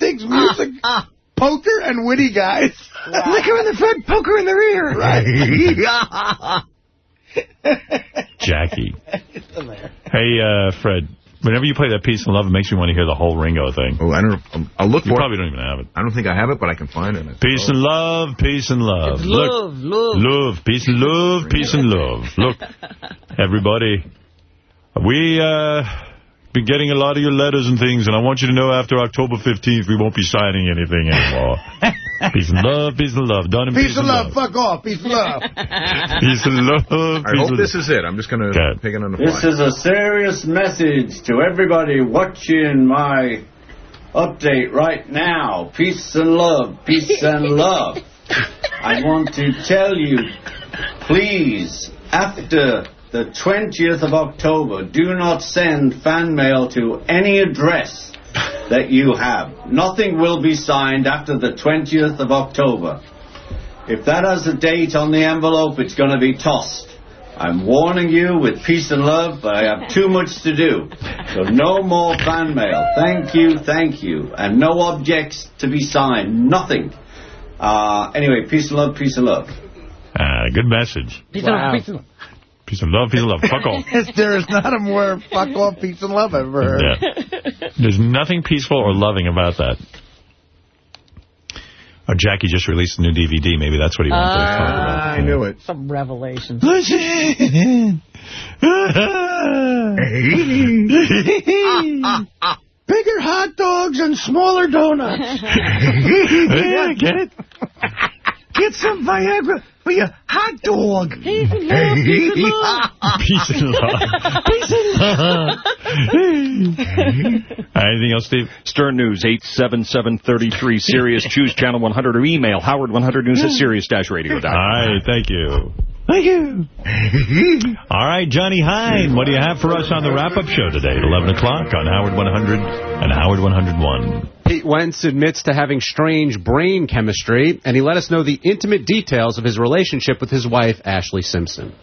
Digs music, poker, and witty guys. Liquor in the front, poker in the rear. Right. Jackie. Hey, uh, Fred, whenever you play that piece and Love, it makes me want to hear the whole Ringo thing. Oh, I don't. I'll- I'll look You for probably it. don't even have it. I don't think I have it, but I can find it. Peace and love, peace and love. It's Look, love, love. Love, peace and love, peace and love. Look, <laughs> everybody, we uh been getting a lot of your letters and things, and I want you to know after October 15th, we won't be signing anything anymore. <laughs> peace and love, peace and love. Done in Peace and love, love. fuck off. Peace and love. <laughs> Peace and love. I hope and this is it. I'm just going to take it on the This fly. is a serious message to everybody watching my update right now. Peace and love, peace and love. <laughs> I want to tell you, please, after the 20th of October, do not send fan mail to any address that you have. Nothing will be signed after the 20th of October. If that has a date on the envelope, it's going to be tossed. I'm warning you with peace and love, but I have too much to do. So no more fan mail. Thank you, thank you. And no objects to be signed. Nothing. Uh, anyway, peace and love, peace and love. Ah, good message. Peace and love, peace and love. Peace and love, peace and love. Fuck off. <laughs> There is not a more fuck off peace and love I've ever heard. Yeah. There's nothing peaceful or loving about that. Oh, Jackie just released a new DVD. Maybe that's what he wanted to talk about. Ah, I knew it. Some revelations. Listen. <laughs> Bigger hot dogs and smaller donuts. yeah, get it? Get some Viagra for your hot dog. Peace and love, peace and love. Peace and love. <laughs> Peace and love. Anything else, Steve? Stern News, 87733, Sirius, choose channel 100 or email howard100news at sirius-radio.com. All right, thank you. Thank you. <laughs> All right, Johnny Hine, what do you have for us on the wrap-up show today at 11 o'clock on Howard 100 and Howard 101? Pete Wentz admits to having strange brain chemistry, and he let us know the intimate details of his relationship with his wife, Ashlee Simpson.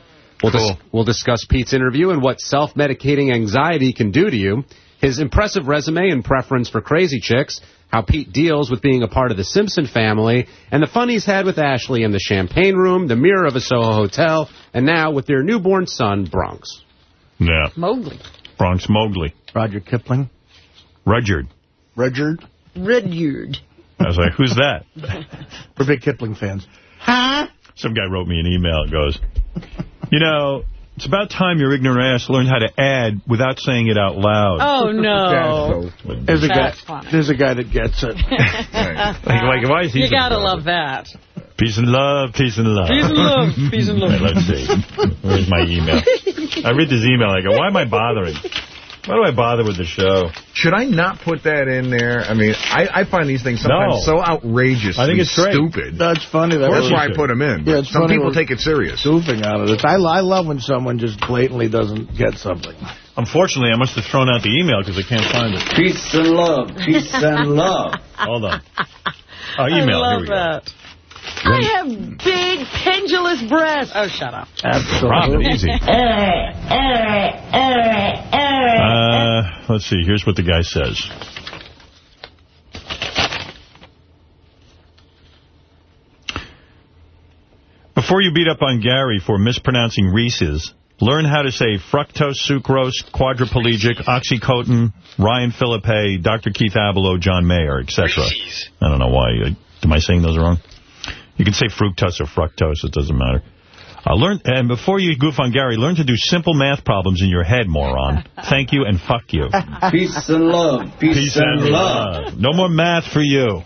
We'll, dis- we'll discuss Pete's interview and what self-medicating anxiety can do to you, his impressive resume and preference for crazy chicks, how Pete deals with being a part of the Simpson family, and the fun he's had with Ashlee in the champagne room, the mirror of a Soho hotel, and now with their newborn son, Bronx. Yeah. Mowgli. Bronx Mowgli. Roger Kipling. Rudyard. Rudyard. Rudyard. I was like, who's that? <laughs> We're big Kipling fans. Huh? Some guy wrote me an email. It goes, you know, it's about time your ignorant ass learned how to add without saying it out loud. Oh, no. There's a guy. There's a guy that gets it. <laughs> Like, like, why is he You gotta love that. Peace and love, peace and love. Peace and love, peace and love. Right, let's see. Where's my email? I read this email. I go, why am I bothering? Why do I bother with the show? Should I not put that in there? I mean, I, I find these things sometimes No. so outrageous. I think and it's great. stupid. That's funny. That That's why I put them in. Yeah, but it's some funny people take it serious. Goofing out of this. I, I love when someone just blatantly doesn't get something. Unfortunately, I must have thrown out the email because I can't find it. Peace and love. Peace and love. Hold on. Oh, email. I love Here we go. That. I have big, pendulous breasts. Oh, shut up. Robin, easy. <laughs> Uh, let's see. Here's what the guy says. Before you beat up on Gary for mispronouncing Reese's, learn how to say fructose, sucrose, quadriplegic, oxycodone, Ryan Philippe, Dr. Keith Ablow, John Mayer, etc. I don't know why. Uh, Am I saying those wrong? You can say fructose or fructose. It doesn't matter. Uh, learn And before you goof on Gary, learn to do simple math problems in your head, moron. Thank you and fuck you. <laughs> Peace and love. Peace, and, love. No more math for you.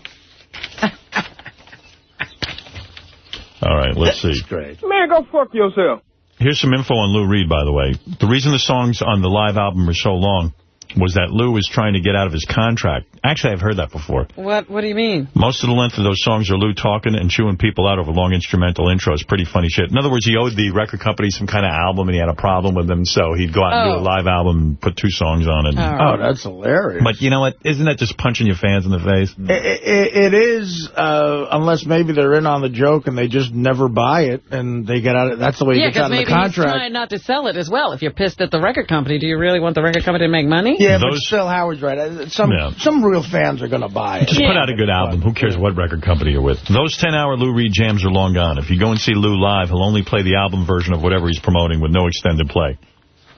All right, let's see. Great. Man, go fuck yourself. Here's some info on Lou Reed, by the way. The reason the songs on the live album are so long was that Lou was trying to get out of his contract. Actually, I've heard that before. What What do you mean? Most of the length of those songs are Lou talking and chewing people out over long instrumental intros. Pretty funny shit. In other words, he owed the record company some kind of album, and he had a problem with them, so he'd go out and do Oh. a live album and put two songs on it. Oh, that's hilarious. But you know what? Isn't that just punching your fans in the face? It, it, it is, uh, unless maybe they're in on the joke and they just never buy it and they get out of That's the way Yeah, he gets out because of the maybe he's trying not to sell it as well. If you're pissed at the record company, do you really want the record company to make money? Yeah, but still, Howard's right. Uh, Some Yeah. some real fans are going to buy it. Just put out a good album. Who cares what record company you're with? Those 10-hour Lou Reed jams are long gone. If you go and see Lou live, he'll only play the album version of whatever he's promoting with no extended play.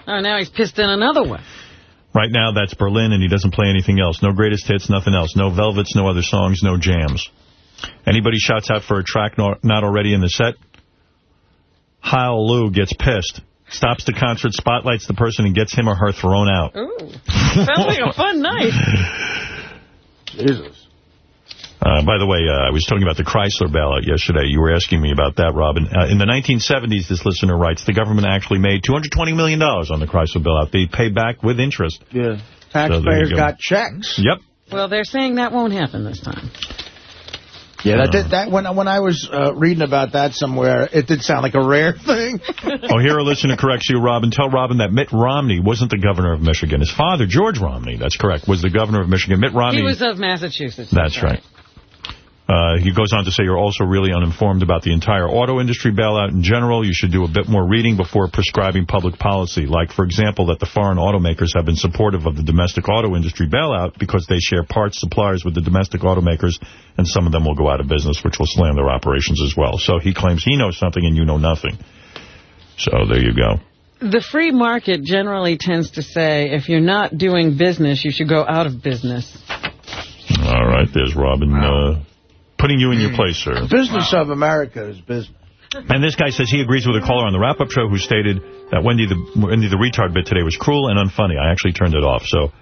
Oh, now he's pissed in another one. Right now, that's Berlin, and he doesn't play anything else. No greatest hits, nothing else. No Velvets, no other songs, no jams. Anybody shouts out for a track not not already in the set, Heil Lou gets pissed. Stops the concert, spotlights the person, and gets him or her thrown out. Ooh. Sounds like a fun night. <laughs> Jesus. Uh, by the way, uh, I was talking about the Chrysler bailout yesterday. You were asking me about that, Robin. Uh, in the 1970s, this listener writes, the government actually made $220 million on the Chrysler bailout. They pay back with interest. Yeah. Taxpayers you go. got checks. Yep. Well, they're saying that won't happen this time. Yeah, that did, that when when I was uh, reading about that somewhere, it did sound like a rare thing. <laughs> oh, here a listener corrects you, Robin. Tell Robin that Mitt Romney wasn't the governor of Michigan. His father, George Romney, that's correct, was the governor of Michigan. Mitt Romney... He was of Massachusetts. That's right. Uh, he goes on to say you're also really uninformed about the entire auto industry bailout in general. You should do a bit more reading before prescribing public policy. Like, for example, that the foreign automakers have been supportive of the domestic auto industry bailout because they share parts suppliers with the domestic automakers, and some of them will go out of business, which will slam their operations as well. So he claims he knows something and you know nothing. So there you go. The free market generally tends to say if you're not doing business, you should go out of business. All right, there's Robin uh, putting you in your place, sir. Business of America is business. And this guy says he agrees with a caller on the wrap-up show who stated that Wendy the Wendy the retard bit today was cruel and unfunny. I actually turned it off, so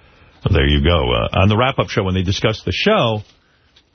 there you go. Uh, on the wrap-up show, when they discuss the show,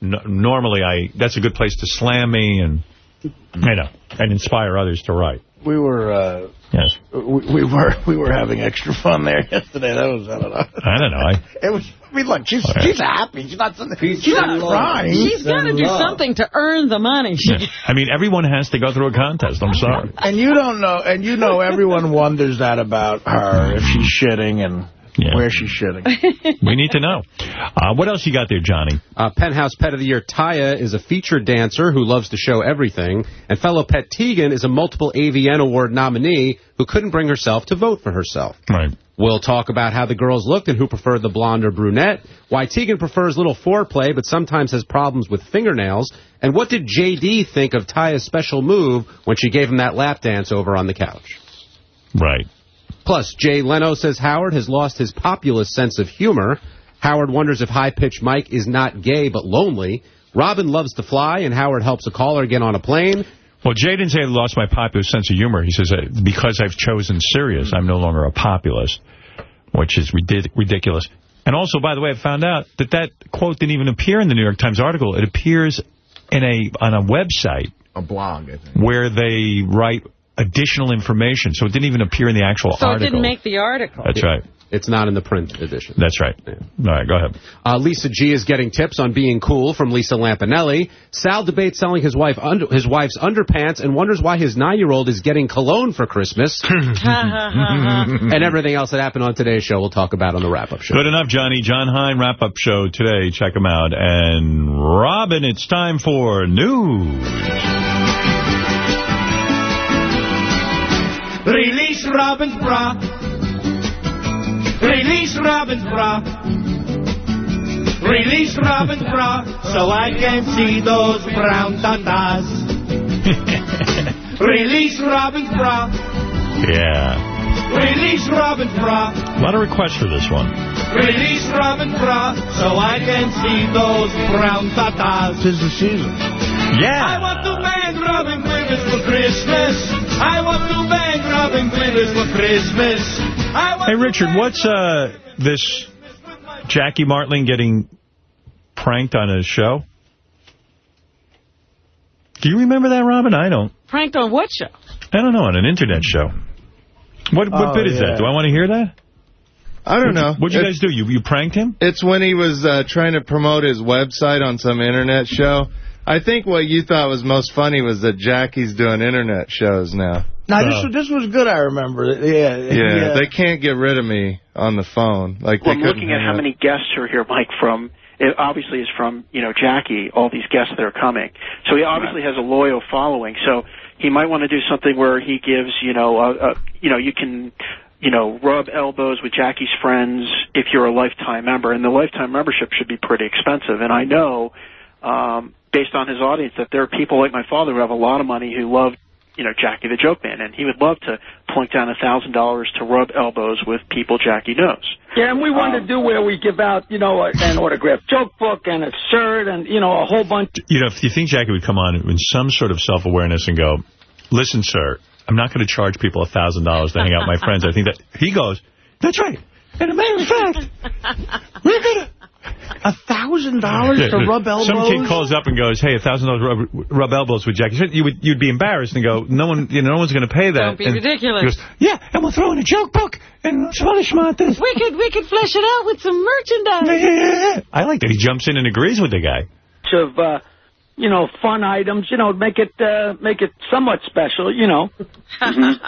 n normally I that's a good place to slam me and you know and inspire others to write. We were uh, Yes, we, we were <laughs> we were having extra fun there <laughs> yesterday. That was I don't know. I don't know. I, <laughs> It was. I mean, look, she's All right. she's happy. She's not. She's not crying. She's got to do something to earn the money. She, I mean, everyone has to go through a contest. I'm sorry. <laughs> And you don't know, and you know everyone wonders that about her, if she's shitting and where she's shitting. <laughs> We need to know. Uh, what else you got there, Johnny? Uh, Penthouse Pet of the Year Taya is a featured dancer who loves to show everything, and fellow pet Teagan is a multiple AVN Award nominee who couldn't bring herself to vote for herself. Right. We'll talk about how the girls looked and who preferred the blonde or brunette, why Teagan prefers little foreplay but sometimes has problems with fingernails, and what did J.D. think of Taya's special move when she gave him that lap dance over on the couch. Right. Plus, Jay Leno says Howard has lost his populist sense of humor. Howard wonders if high-pitched Mike is not gay but lonely. Robin loves to fly, and Howard helps a caller get on a plane. Well, Jay didn't say I lost my popular sense of humor. He says, uh, because I've chosen Sirius, I'm no longer a populist, which is ridic ridiculous. And also, by the way, I found out that that quote didn't even appear in the New York Times article. It appears in a on a website. A blog, I think. Where they write additional information. So it didn't even appear in the actual article. So it didn't make the article. That's right. It's not in the print edition. That's right. All right, go ahead. Uh, Lisa G is getting tips on being cool from Lisa Lampanelli. Sal debates selling his wife under, his wife's underpants and wonders why his nine-year-old is getting cologne for Christmas. <laughs> and everything else that happened on today's show we'll talk about on the wrap-up show. Good enough, Johnny. John Hine wrap-up show today. Check him out. And Robin, it's time for news. Release Robin's bra. Release Robin's bra. Release Robin's bra so I can see those brown tatas. <laughs> Release Robin's bra. Yeah. Release Robin's bra. A lot of requests for this one. Release Robin's bra so I can see those brown tatas. Tis the season. Yeah. I want to bang Robin Williams for Christmas. I want to bang Robin Williams for Christmas. I want Hey, Richard, what's uh this Jackie Martling getting pranked on a show? Do you remember that, Robin? I don't. Pranked on what show? I don't know, on an internet show. What what Oh, bit is yeah. that? Do I want to hear that? I don't What'd you- know. What'd you It's- guys do? You you pranked him? It's when he was uh, trying to promote his website on some internet show. I think what you thought was most funny was that Jackie's doing internet shows now. Now, this, was, this was good, I remember. Yeah. Yeah, they can't get rid of me on the phone. Like Well, they I'm couldn't looking at how up. many guests are here, Mike, from, it obviously is from, you know, Jackie, all these guests that are coming. So he obviously has a loyal following. So he might want to do something where he gives, you know, a, a, you know, you can, you know, rub elbows with Jackie's friends if you're a lifetime member. And the lifetime membership should be pretty expensive. And I know, um, based on his audience, that there are people like my father who have a lot of money who love you know, Jackie the Joke Man, and he would love to plunk down a thousand dollars to rub elbows with people Jackie knows. Yeah, and we want to um, do where we give out, you know, an autographed joke book and a shirt and, you know, a whole bunch. You know, if you think Jackie would come on in some sort of self-awareness and go, listen, sir, I'm not going to charge people a $1,000 to hang out with my friends. I think that he goes, that's right. And a matter of fact, we're going to... A thousand dollars to rub elbows? Some kid calls up and goes, "Hey, a thousand dollars rub rub elbows with Jackie." You would you'd be embarrassed and go, "No one, you know, no one's going to pay that." Don't be And ridiculous. Goes, "Yeah, and we'll throw in a joke book and some other schmontas." We could we could flesh it out with some merchandise. I like that he jumps in and agrees with the guy. of, uh, you know, fun items, you know, make it uh, make it somewhat special, you know. <laughs> Mhm.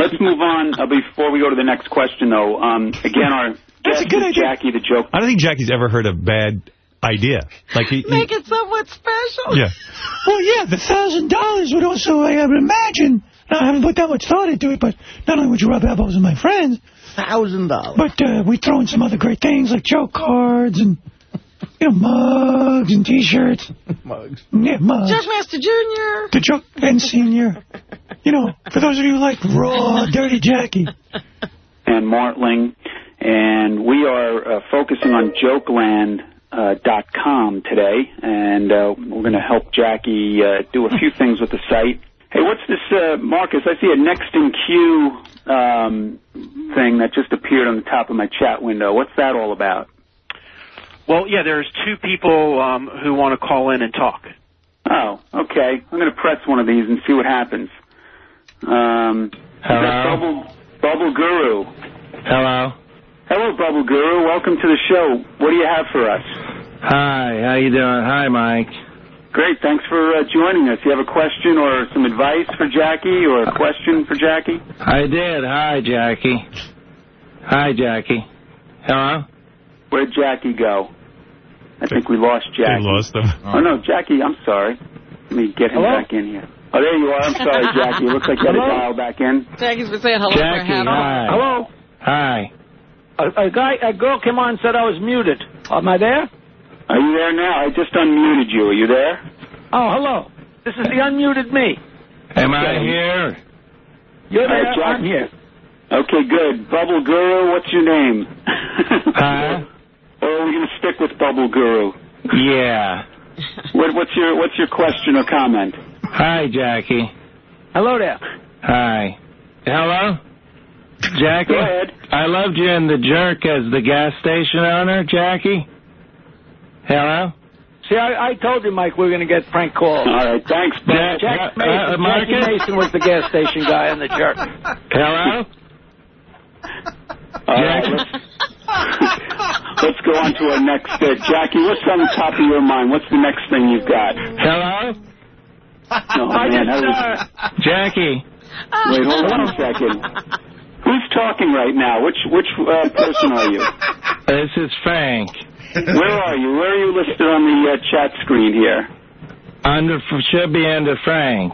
Let's move on uh, before we go to the next question, though. Um, again, our That's a good idea. Jackie the Joke. I don't think Jackie's ever heard a bad idea. Like he, he Make it somewhat special. yeah. Well, yeah, the thousand dollars would also, I would imagine. Now, I haven't put that much thought into it, but not only would you rub elbows with my friends, Thousand dollars. but uh, we throw in some other great things like joke cards and you know mugs and T-shirts. Mugs. Yeah, mugs. Jackmaster Jr. The joke and senior. You know, for those of you who like raw, dirty Jackie. and Martling, and we are uh, focusing on Jokeland.com uh, dot com today, and uh, we're going to help Jackie uh, do a few <laughs> things with the site. Hey, what's this, uh, Marcus? I see a next in queue um, thing that just appeared on the top of my chat window. What's that all about? Well, yeah, there's two people um, who want to call in and talk. Oh, okay. I'm going to press one of these and see what happens. Um, Hello? Bubble, Bubble Guru. Hello. Hello, Bubble Guru. Welcome to the show. What do you have for us? Hi, how you doing? Hi, Mike. Great. Thanks for uh, joining us. You have a question or some advice for Jackie or a question for Jackie? I did. Hi, Jackie. Hi, Jackie. Hello? Where'd Jackie go? I think we lost Jackie. lost him. Oh, no, Jackie, I'm sorry. Let me get him Hello? back in here. Oh, there you are. I'm sorry, <laughs> Jackie. It looks like you had to Hello? dial back in. Jackie's been saying hello for Jackie, half hi. Hello? Hi. A, a guy, a girl came on and said I was muted. Am I there? Are you there now? I just unmuted you. Are you there? Oh, hello. This is the unmuted me. Am I here? You're Hi, there. Jack. I'm here. Okay, good. Bubble Guru, what's your name? <laughs> Huh? Oh, or are we going to stick with Bubble Guru? Yeah. What, what's your What's your question or comment? Hi, Jackie. Hello there. Hi. Hello? Jackie? Go ahead. I loved you in The Jerk as the gas station owner, Jackie. Hello? See, I, I told you, Mike, we are going to get prank calls. All right, thanks, Jack, Jack- Jack uh, Mason, uh, Jackie Mason was the gas station guy in the jerk. Hello? <laughs> All right, let's, let's go on to our next bit. Jackie, what's on the top of your mind? What's the next thing you've got? Hello? Oh, man, that was... Jackie. Wait, hold on a second. Who's talking right now? Which which uh, person are you? <laughs> This is Frank. Where are you? Where are you listed on the uh, chat screen here? Under should be under Frank.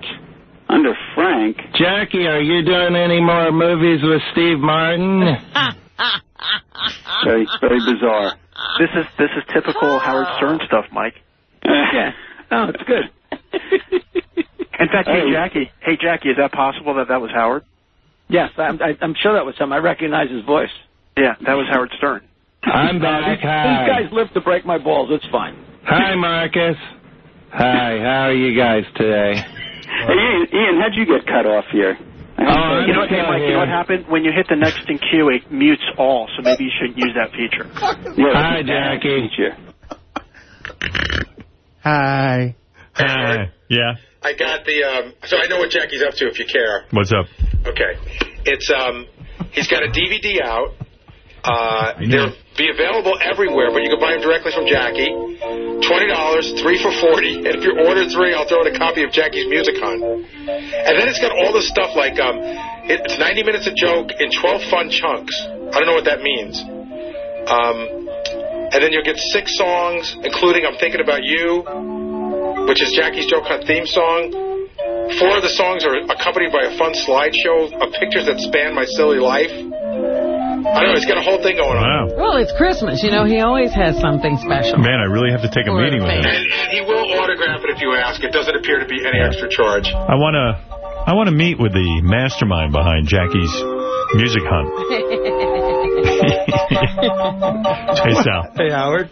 Under Frank? Jackie, are you doing any more movies with Steve Martin? <laughs> Very very bizarre. This is this is typical Howard Stern stuff, Mike. yeah. <laughs> Oh, it's good. In fact, hey, Hey. Jackie, hey Jackie, is that possible that that was Howard? Yes, I'm, I, I'm sure that was him. I recognize his voice. Yeah, that was Howard Stern. I'm back. Hi. these guys live to break my balls. It's fine. Hi, Marcus. Hi, how are you guys today? Hey, Ian, Ian, how'd you get cut off here? Oh, haven't I'm heard You know what, hey, Mike, you know what happened? When you hit the next in queue, it mutes all, so maybe you should use that feature. Yeah, Hi, that's Jackie. feature. Hi. Hi. Yeah. I got the, um, so I know what Jackie's up to if you care. What's up? Okay. It's, um, he's got a DVD out. Uh, they'll be available everywhere, but you can buy them directly from Jackie. $20, three for 40 And if you order three, I'll throw in a copy of Jackie's Music Hunt. And then it's got all this stuff like, um, it's 90 minutes of joke in 12 fun chunks. I don't know what that means. Um, and then you'll get six songs, including I'm Thinking About You, which is Jackie's Joke Hunt theme song. Four of the songs are accompanied by a fun slideshow of pictures that span my silly life. I don't know, he's got a whole thing going on. Wow. Well, it's Christmas. You know, he always has something special. Man, I really have to take a Or meeting with him. And, and he will autograph it if you ask. It doesn't appear to be any extra charge. I want to I want to meet with the mastermind behind Jackie's music hunt. <laughs> <laughs> Hey, Sal. Hey, Howard.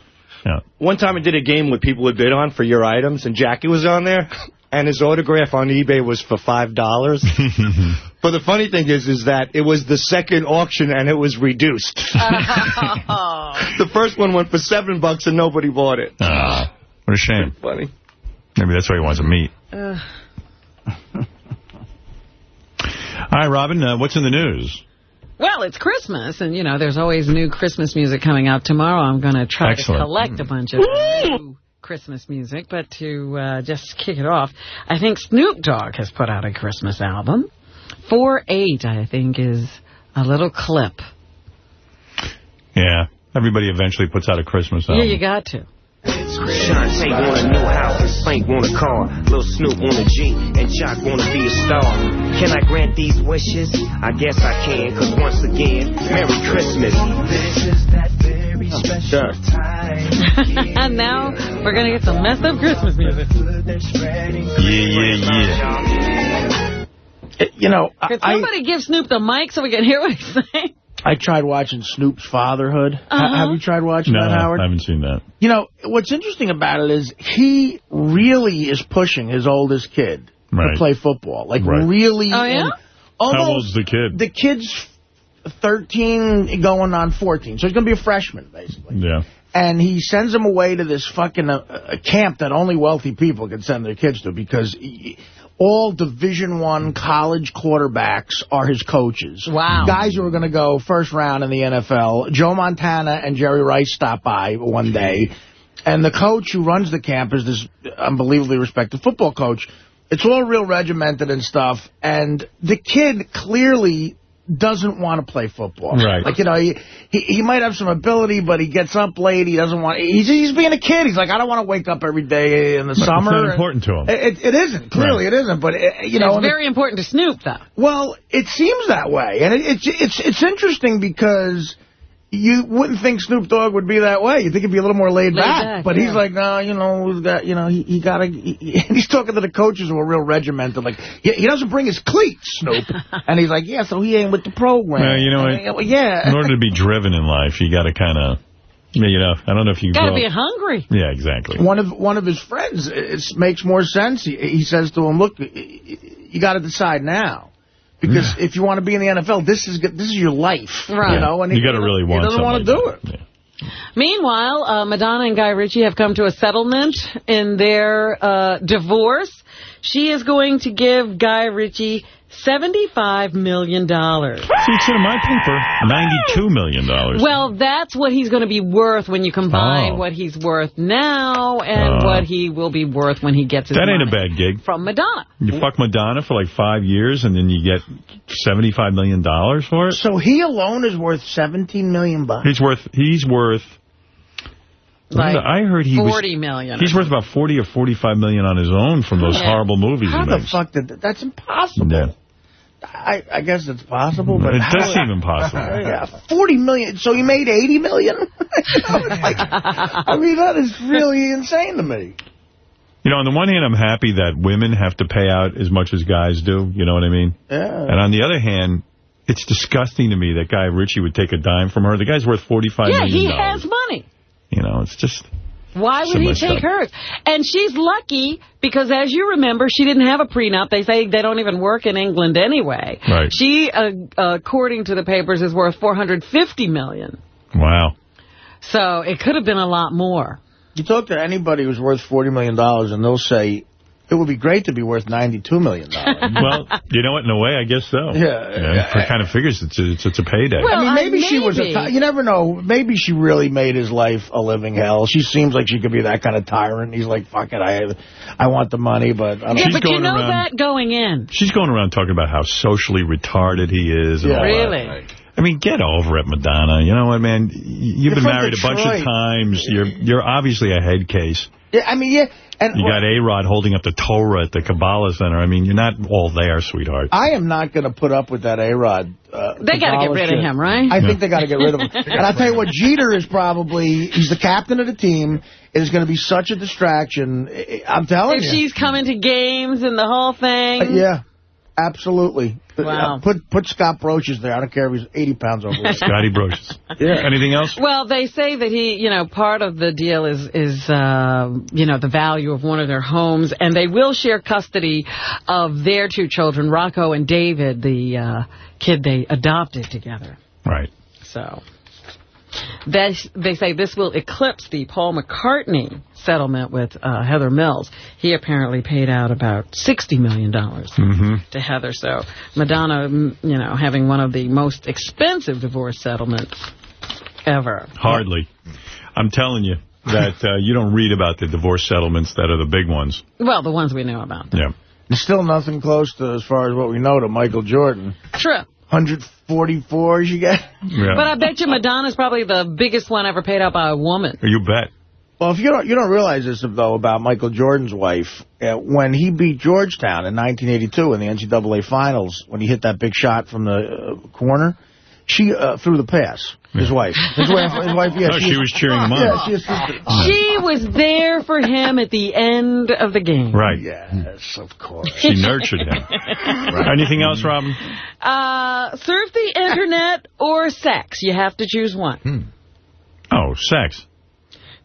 Yeah. One time I did a game with people would bid on for your items, and Jackie was on there, and his autograph on eBay was for $5. <laughs> but the funny thing is, is that it was the second auction, and it was reduced. <laughs> the first one went for 7 bucks, and nobody bought it. Ah, what a shame. Funny. Maybe that's why he wants to meet. Uh, All right, Robin, uh, what's in the news? Well, it's Christmas, and, you know, there's always new Christmas music coming out tomorrow. I'm going to try Excellent. to collect a bunch of new Christmas music, but to uh, just kick it off, I think Snoop Dogg has put out a Christmas album. 4-8, I think, is a little clip. Yeah, everybody eventually puts out a Christmas album. Yeah, you got to. Shantae want a new house, Spank want a car, Lil Snoop want a G, and Jock want to be a star. Can I grant these wishes? I guess I can, cause once again, Merry Christmas. This is that very special and <laughs> now we're going to get some messed up Christmas music. Yeah, yeah, yeah. Eh, you know, Could I, somebody give Snoop the mic so we can hear what he's saying? I tried watching Snoop's Fatherhood. Uh-huh. have you tried watching No, that, Howard? I haven't seen that. You know, what's interesting about it is he really is pushing his oldest kid Right. to play football. Like, Right. really. Oh, yeah? and How old's the kid? The kid's 13 going on 14. So he's going to be a freshman, basically. Yeah. And he sends him away to this fucking uh, uh, camp that only wealthy people can send their kids to because he, all Division One college quarterbacks are his coaches. Wow. Guys who are going to go first round in the NFL. Joe Montana and Jerry Rice stop by one day. And the coach who runs the camp is this unbelievably respected football coach. It's all real regimented and stuff. And the kid clearly doesn't want to play football. Right. Like, you know, he, he he might have some ability, but he gets up late. He doesn't want... He's, he's being a kid. He's like, I don't want to wake up every day in the But it's summer. not important to him. It, it isn't. Clearly it isn't. But, it, you know... it's and it- very important to Snoop, though. well, it seems that way. And it, it's it's it's interesting because you wouldn't think Snoop Dogg would be that way. You think he'd be a little more laid, Laid back. back, But yeah. he's like, no, you know, we've got, you know, he, he got to... He, <laughs> he's talking to the coaches who are real regimented. Like, he, he doesn't bring his cleats, Snoop. <laughs> and he's like, yeah, so he ain't with the program. Well, you know And, what? Yeah. <laughs> In order to be driven in life, you got to kind of Yeah, you know, I don't know if you... Gotta be up- hungry. Yeah, exactly. One of one of his friends, it makes more sense. He, he says to him, "Look, you got to decide now, because if you want to be in the NFL, this is good- this is your life, Right. You know, and You gotta really want He doesn't want to something do it. Meanwhile, uh, Madonna and Guy Ritchie have come to a settlement in their uh, divorce. She is going to give Guy Ritchie $75 million. See, it's in my paper. 92 million. dollars. Well, that's what he's going to be worth when you combine Oh. what he's worth now and Oh. what he will be worth when he gets his That ain't a bad gig. from Madonna. You fuck Madonna for like five years, and then you get $75 million for it? So he alone is worth 17 million bucks. He's worth, he's worth, Like I heard he was, $40 million. he's worth about 40 or 45 million on his own from those Yeah. horrible movies How the makes. fuck did that? That's impossible. Yeah. I, I guess it's possible, but It how- does seem impossible. <laughs> yeah, forty million. So you made eighty million? <laughs> Like, I mean, that is really insane to me. You know, on the one hand, I'm happy that women have to pay out as much as guys do. You know what I mean? Yeah. And on the other hand, it's disgusting to me that Guy Ritchie would take a dime from her. The guy's worth forty-five yeah, million he has money. You know, it's just... Why would So he take up. hers? And she's lucky because, as you remember, she didn't have a prenup. They say they don't even work in England anyway. Right. She, uh, according to the papers, is worth 450 million. Wow. So it could have been a lot more. You talk to anybody who's worth $40 million, dollars and they'll say, it would be great to be worth $92 million. <laughs> well, you know what? In a way, I guess so. Yeah, You know, It kind of figures it's a, it's, it's a payday. I mean, maybe she was a... you never know. Maybe she really made his life a living hell. She seems like she could be that kind of tyrant. He's like, fuck it, I I want the money, but... I don't Yeah, She's but you going know around- that going in. She's going around talking about how socially retarded he is. And Yeah. all that. Really? I mean, get over it, Madonna. You know what, man? Y- You've You're been from married a bunch of times. You're you're obviously a head case. Yeah, I mean, yeah. And You got A-Rod holding up the Torah at the Kabbalah Center. I mean, you're not all there, sweetheart. I am not going to put up with that A-Rod. Uh, They got to get Kabbalah rid of him, right? I think they got to get rid of him. <laughs> and I'll tell you what, Jeter is probably, he's the captain of the team. It is going to be such a distraction. I- I'm telling If you. If she's coming to games and the whole thing. Uh, yeah, absolutely. Wow. Uh, put put Scott Brosius there. I don't care if he's 80 pounds overweight. Scotty Brosius. <laughs> Yeah. Anything else? Well, they say that he, you know, part of the deal is, is uh, you know, the value of one of their homes, and they will share custody of their two children, Rocco and David, the uh, kid they adopted together. Right. So they, they say this will eclipse the Paul McCartney settlement with uh, Heather Mills. He apparently paid out about $60 million Mm-hmm. to Heather. So Madonna, mm, you know, having one of the most expensive divorce settlements ever. Hardly. I'm telling you that uh, you don't read about the divorce settlements that are the big ones. Well, the ones we know about. Yeah. There's still nothing close to, as far as what we know, to Michael Jordan. True. 144 you get? Yeah. But I bet you Madonna's probably the biggest one ever paid out by a woman. You bet. Well, if you don't you don't realize this though about Michael Jordan's wife, uh, when he beat Georgetown in 1982 in the NCAA finals, when he hit that big shot from the uh, corner, she uh, threw the pass. His wife, his wife, his wife. Yeah, <laughs> Oh, she was cheering him on. Yeah, she assisted. She was there for him at the end of the game. Right. Yes, of course. She nurtured him. Anything else, Robin? Uh, surf the internet or sex. You have to choose one. Hmm. Oh, sex.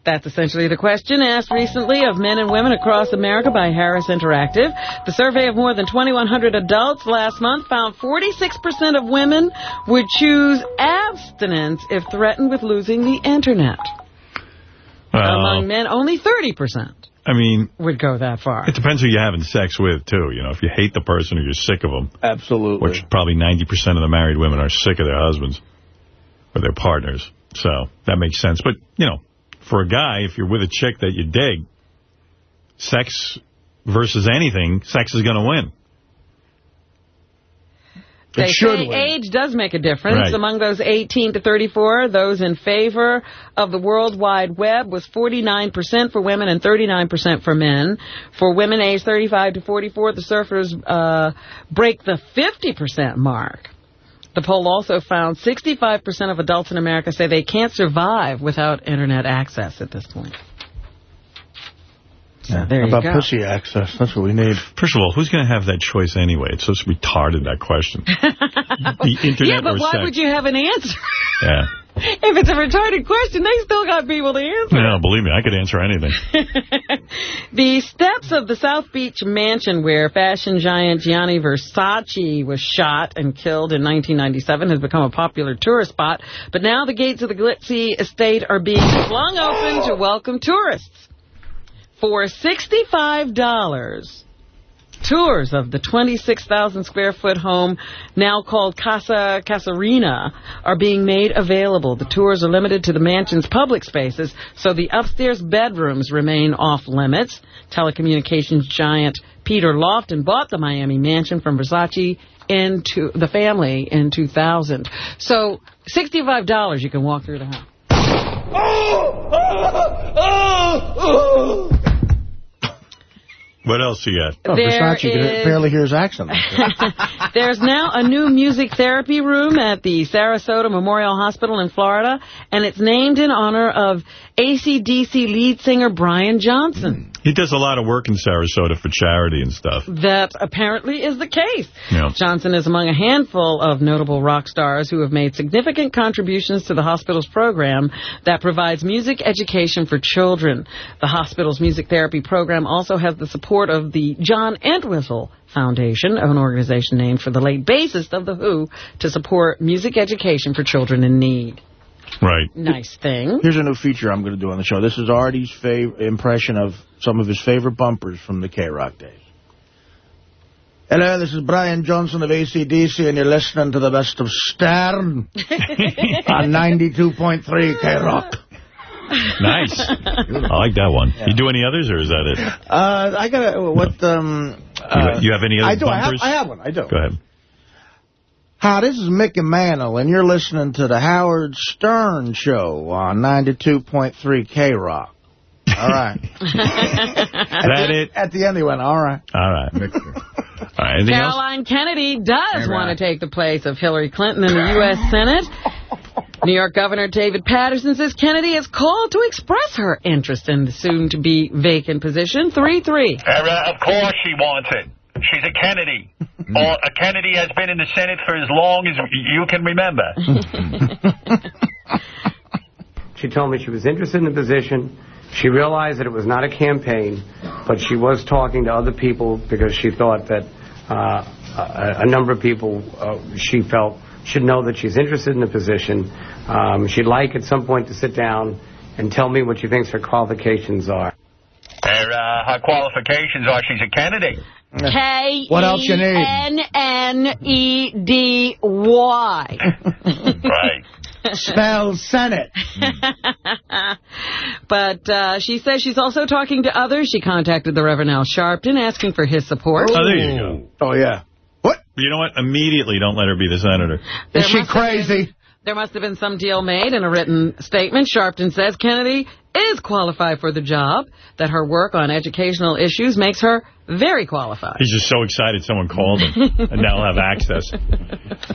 That's essentially the question asked recently of men and women across America by Harris Interactive. The survey of more than 2,100 adults last month found 46% of women would choose abstinence if threatened with losing the internet. Among men, only 30% I mean, would go that far. it depends who you're having sex with, too. You know, if you hate the person or you're sick of them, Absolutely. which probably 90% of the married women are sick of their husbands or their partners. So that makes sense. But, you know, for a guy, if you're with a chick that you dig, sex versus anything, sex is going to win. They say age does make a difference. Right. Among those 18 to 34, those in favor of the World Wide Web was 49% for women and 39% for men. For women aged 35 to 44, the surfers uh, break the 50% mark. The poll also found 65% of adults in America say they can't survive without Internet access at this point. So there How you about go. pussy access? That's what we need. First of all, who's going to have that choice anyway? It's so retarded, that question. <laughs> the internet yeah, but or why sex? would you have an answer? Yeah. <laughs> If it's a retarded question, they still got people to answer. No, believe me, I could answer anything. <laughs> The steps of the South Beach mansion where fashion giant Gianni Versace was shot and killed in 1997 has become a popular tourist spot. But now the gates of the glitzy estate are being flung open to welcome tourists. For $65, tours of the 26,000 square foot home, now called Casa Casuarina, are being made available. The tours are limited to the mansion's public spaces, so the upstairs bedrooms remain off limits. Telecommunications giant Peter Loftin bought the Miami mansion from Versace into the family in 2000. So $65 you can walk through the house. Oh! Oh! Oh! What else you got? Oh, There Versace is- can barely hear his accent. <laughs> There's now a new music therapy room at the Sarasota Memorial Hospital in Florida, and it's named in honor of ACDC lead singer Brian Johnson. Hmm. He does a lot of work in Sarasota for charity and stuff. That apparently is the case. Yeah. Johnson is among a handful of notable rock stars who have made significant contributions to the hospital's program that provides music education for children. The hospital's music therapy program also has the support of the John Entwistle Foundation, an organization named for the late bassist of The Who, to support music education for children in need. Right. Nice thing. Here's a new feature I'm going to do on the show. This is Artie's favorite impression of some of his favorite bumpers from the K-Rock days. Hello, this is Brian Johnson of ACDC, and you're listening to the best of Stern <laughs> on 92.3 K-Rock. Nice. I like that one. You do any others, or is that it? Uh, I got to, what, um... Uh, you have any other I do, I have. I have one, I do. Go ahead. Hi, this is Mickey Mantle, and you're listening to the Howard Stern Show on 92.3 K-Rock. <laughs> All right. that it? At the end, he went, all right. All right. All right. Anything else? Caroline Kennedy does Hey, want to take the place of Hillary Clinton in the U.S. Senate. <laughs> New York Governor David Paterson says Kennedy has called to express her interest in the soon-to-be vacant position. 3-3. Uh, of course she wants it. She's a Kennedy. or a Kennedy has been in the Senate for as long as you can remember. <laughs> She told me she was interested in the position. She realized that it was not a campaign, but she was talking to other people because she thought that uh, a, a number of people uh, she felt should know that she's interested in the position. Um, she'd like at some point to sit down and tell me what she thinks her qualifications are. Her, uh, her qualifications are she's a Kennedy. K What else you need? N N E D Y. Right. Spell Senate. <laughs> but uh, she says she's also talking to others. She contacted the Reverend Al Sharpton asking for his support. Oh, there you go. Oh, yeah. What? You know what? Immediately don't let her be the senator. There she crazy? there must have been some deal made in a written statement. Sharpton says Kennedy is qualified for the job, that her work on educational issues makes her very qualified. He's just so excited someone called him, <laughs> and now he'll have access.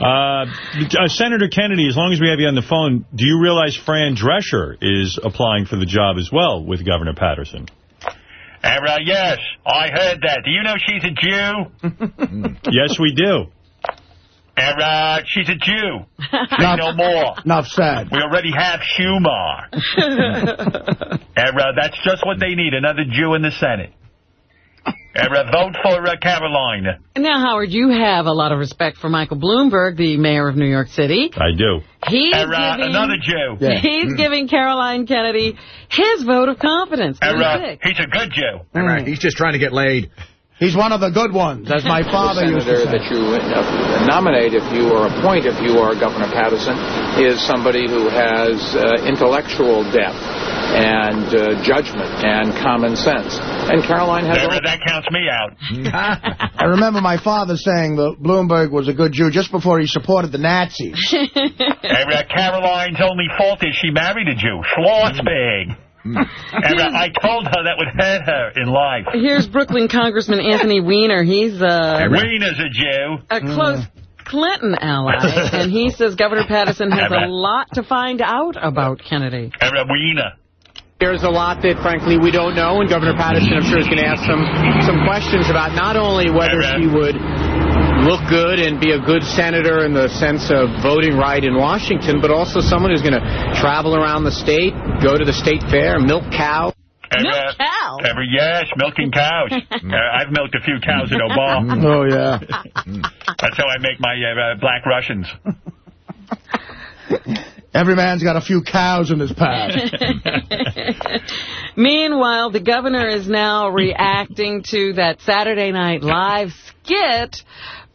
Uh, uh, Senator Kennedy, as long as we have you on the phone, do you realize Fran Drescher is applying for the job as well with Governor Paterson? Uh, yes, I heard that. Do you know she's a Jew? <laughs> yes, we do. Uh, uh, she's a Jew. <laughs> Say no more. Enough said. We already have Schumer. <laughs> Uh, uh, that's just what they need, another Jew in the Senate. Uh, uh, vote for uh, Caroline. Now, Howard, you have a lot of respect for Michael Bloomberg, the mayor of New York City. I do. He's Uh, uh, giving, another Jew. <laughs> He's giving Caroline Kennedy his vote of confidence. Uh, uh, he's a good Jew. All right, he's just trying to get laid. He's one of the good ones, as my father the used to senator say. that you nominate if you or appoint if you are Governor Paterson is somebody who has uh, intellectual depth and uh, judgment and common sense. And Caroline has all that counts me out. <laughs> I remember my father saying that Bloomberg was a good Jew just before he supported the Nazis. <laughs> Uh, uh, Caroline's only fault is she married a Jew. Schlossberg. And uh, I told her that would hurt her in life. Here's Brooklyn Congressman Anthony Weiner. He's uh, Wiener's a Jew. a close Clinton ally, <laughs> and he says Governor Paterson has a lot to find out about Kennedy. Wiener. There's a lot that, frankly, we don't know, and Governor Paterson, I'm sure, is going to ask some some questions about not only whether she would look good and be a good senator in the sense of voting right in Washington, but also someone who's going to travel around the state, go to the state fair, milk cows. Milk cow? Every, yes, milking cows. <laughs> uh, I've milked a few cows in Obama. <laughs> Oh, yeah. <laughs> That's how I make my uh, black Russians. Every man's got a few cows in his past. Meanwhile, the governor is now reacting to that Saturday Night Live skit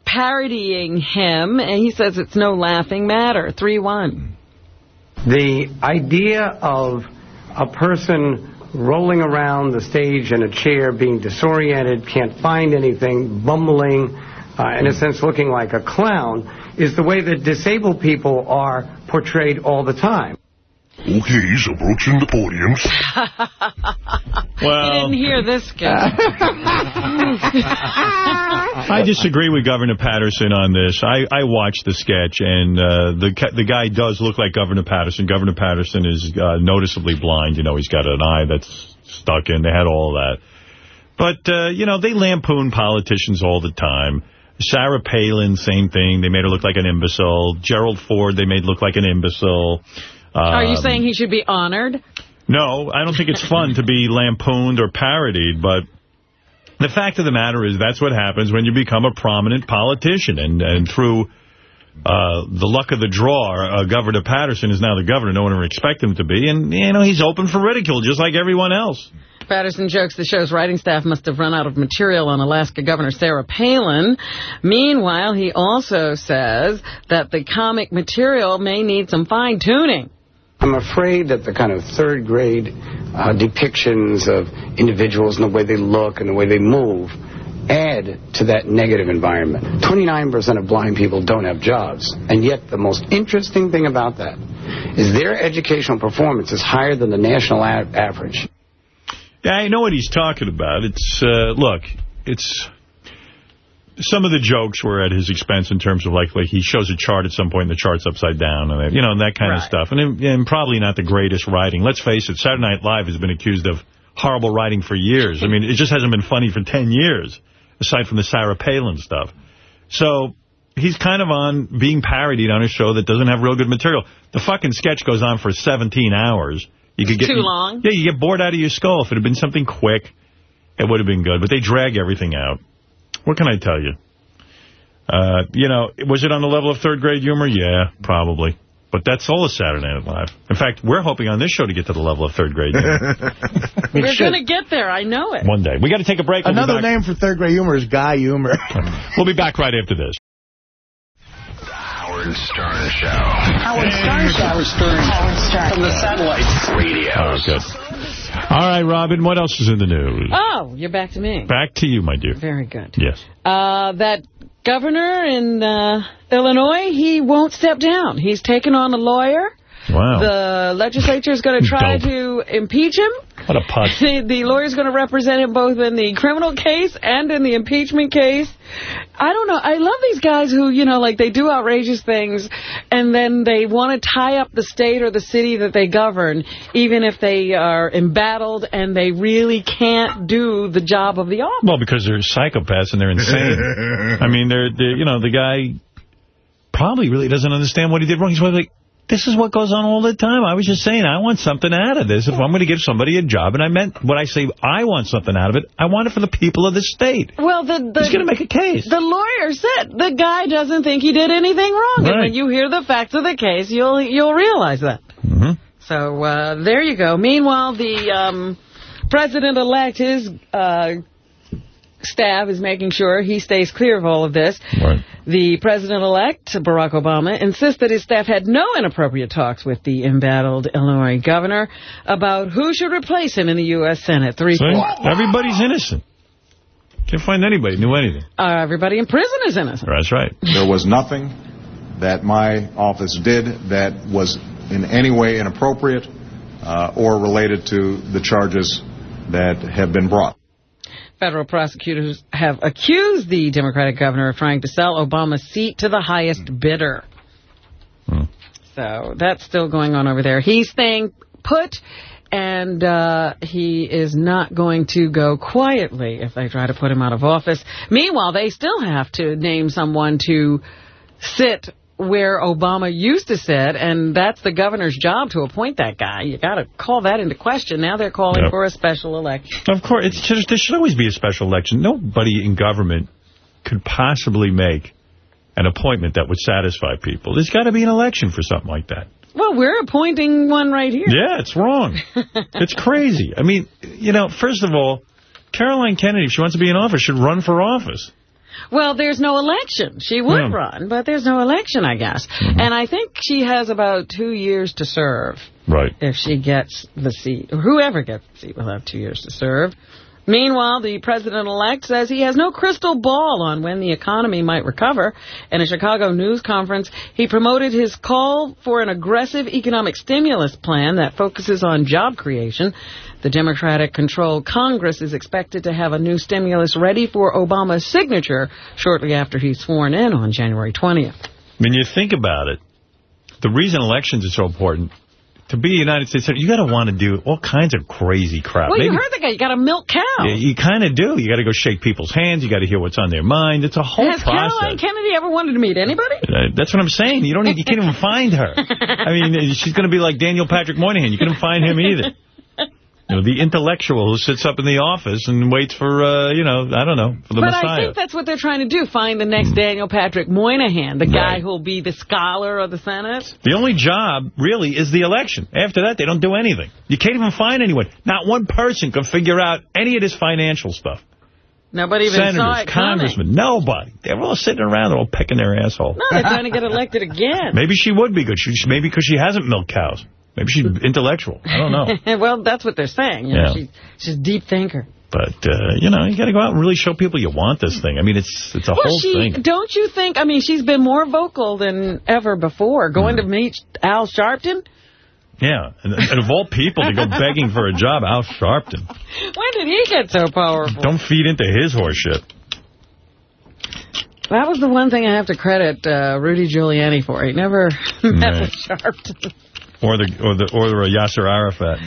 parodying him, and he says it's no laughing matter. 3-1. The idea of a person rolling around the stage in a chair, being disoriented, can't find anything, bumbling, uh, in a sense looking like a clown, is the way that disabled people are portrayed all the time. Okay, he's approaching the podiums. <laughs> you didn't hear this skit. <laughs> I disagree with Governor Paterson on this. I, I watched the sketch, and uh, the the guy does look like Governor Paterson. Governor Paterson is uh, noticeably blind. You know, he's got an eye that's stuck in. They had all that. But, uh, you know, they lampoon politicians all the time. Sarah Palin, same thing. They made her look like an imbecile. Gerald Ford, they made look like an imbecile. Are you Um, saying he should be honored? no, I don't think it's fun to be <laughs> lampooned or parodied, but the fact of the matter is that's what happens when you become a prominent politician. And, and through uh, the luck of the draw, uh, Governor Paterson is now the governor. No one ever expected him to be. And, you know, he's open for ridicule, just like everyone else. Paterson jokes the show's writing staff must have run out of material on Alaska Governor Sarah Palin. Meanwhile, he also says that the comic material may need some fine-tuning. I'm afraid that the kind of third grade uh, depictions of individuals and the way they look and the way they move add to that negative environment. 29% of blind people don't have jobs. And yet the most interesting thing about that is their educational performance is higher than the national average. Yeah, I know what he's talking about. It's, uh, look, it's... Some of the jokes were at his expense in terms of, like, like he shows a chart at some point, and the chart's upside down, and you know, and that kind of stuff. And, and probably not the greatest writing. Let's face it, Saturday Night Live has been accused of horrible writing for years. I mean, it just hasn't been funny for 10 years, aside from the Sarah Palin stuff. So he's kind of on being parodied on a show that doesn't have real good material. The fucking sketch goes on for 17 hours. You could get Too long? Yeah, you get bored out of your skull. If it had been something quick, it would have been good. But they drag everything out. What can I tell you? Uh, you know, was it on the level of third grade humor? Yeah, probably. But that's all of Saturday Night Live. In fact, we're hoping on this show to get to the level of third grade humor. <laughs> We're going to get there. I know it. One day. We got to take a break. We'll Another name for third grade humor is guy humor. <laughs> <laughs> We'll be back right after this. Howard Stern Show. Howard Stern Show. Howard Stern. Howard Stern. From the satellites. Radio. Oh, good. All right, Robin, what else is in the news? Oh, you're back to me. Back to you, my dear. Very good. Yes. Uh, that governor in uh, Illinois, he won't step down. He's taken on a lawyer. Wow. The legislature is going to try Dope. to impeach him. What a putt. The, <laughs> the lawyer's going to represent him both in the criminal case and in the impeachment case. I don't know. I love these guys who, you know, like they do outrageous things and then they want to tie up the state or the city that they govern, even if they are embattled and they really can't do the job of the office. Well, because they're psychopaths and they're insane. <laughs> I mean, they're, they're, you know, the guy probably really doesn't understand what he did wrong. He's probably like, this is what goes on all the time. I was just saying, I want something out of this. If I'm going to give somebody a job, and I meant, when I say I want something out of it, I want it for the people of the state. Well, the, the He's going to make a case. The lawyer said the guy doesn't think he did anything wrong. And when you hear the facts of the case, you'll you'll realize that. Mm-hmm. So uh, there you go. Meanwhile, the um, president-elect, his uh, staff is making sure he stays clear of all of this. Right. The president-elect, Barack Obama, insists that his staff had no inappropriate talks with the embattled Illinois governor about who should replace him in the U.S. Senate. Three See? Everybody's innocent. Can't find anybody knew anything. Uh, everybody in prison is innocent. That's right. There was nothing that my office did that was in any way inappropriate uh, or related to the charges that have been brought. Federal prosecutors have accused the Democratic governor of trying to sell Obama's seat to the highest bidder. So that's still going on over there. He's staying put, and uh, he is not going to go quietly if they try to put him out of office. Meanwhile, they still have to name someone to sit where Obama used to sit, and that's the governor's job to appoint that guy. You got to call that into question. Now they're calling Yep. for a special election. Of course, it's just, there should always be a special election. Nobody in government could possibly make an appointment that would satisfy people. There's got to be an election for something like that. Well, we're appointing one right here. Yeah, it's wrong. <laughs> it's crazy. I mean, you know, first of all, Caroline Kennedy, if she wants to be in office, should run for office. Well, there's no election. She would Yeah. run, but there's no election, I guess. Hmm. And I think she has about two years to serve. Right. If she gets the seat. Or whoever gets the seat will have two years to serve. Meanwhile, the president-elect says he has no crystal ball on when the economy might recover. In a Chicago news conference, he promoted his call for an aggressive economic stimulus plan that focuses on job creation. The Democratic-controlled Congress is expected to have a new stimulus ready for Obama's signature shortly after he's sworn in on January 20th. When you think about it, the reason elections are so important, to be a United States Senator, you got to want to do all kinds of crazy crap. Well, you heard the guy. You got to milk cows. Yeah, you kind of do. You got to go shake people's hands. You got to hear what's on their mind. It's a whole Has process. Caroline Kennedy ever wanted to meet anybody? Uh, That's what I'm saying. You don't. Even, you can't even find her. <laughs> I mean, she's going to be like Daniel Patrick Moynihan. You couldn't find him either. <laughs> You know, the intellectual who sits up in the office and waits for, uh, you know, I don't know, for the but I think that's what they're trying to do, find the next Daniel Patrick Moynihan, the guy who'll be the scholar of the Senate. The only job, really, is the election. After that, they don't do anything. You can't even find anyone. Not one person can figure out any of this financial stuff. Nobody even Senators, saw it coming. congressmen, nobody. They're all sitting around, they're all pecking their asshole. No, they're trying to get elected again. <laughs> Maybe she would be good. She, maybe because she hasn't milked cows. Maybe she's <laughs> intellectual. I don't know. <laughs> well, that's what they're saying. You know, Yeah. she's, she's a deep thinker. But, uh, you know, you got to go out and really show people you want this thing. I mean, it's it's a well, whole she, thing. don't you think, I mean, she's been more vocal than ever before. Going to meet Al Sharpton? Yeah. And, and of all people to go <laughs> begging for a job, Al Sharpton. When did he get so powerful? Don't feed into his horseshit. That was the one thing I have to credit uh, Rudy Giuliani for. He never met Right. with Sharpton. Or the or the or the Yasser Arafat.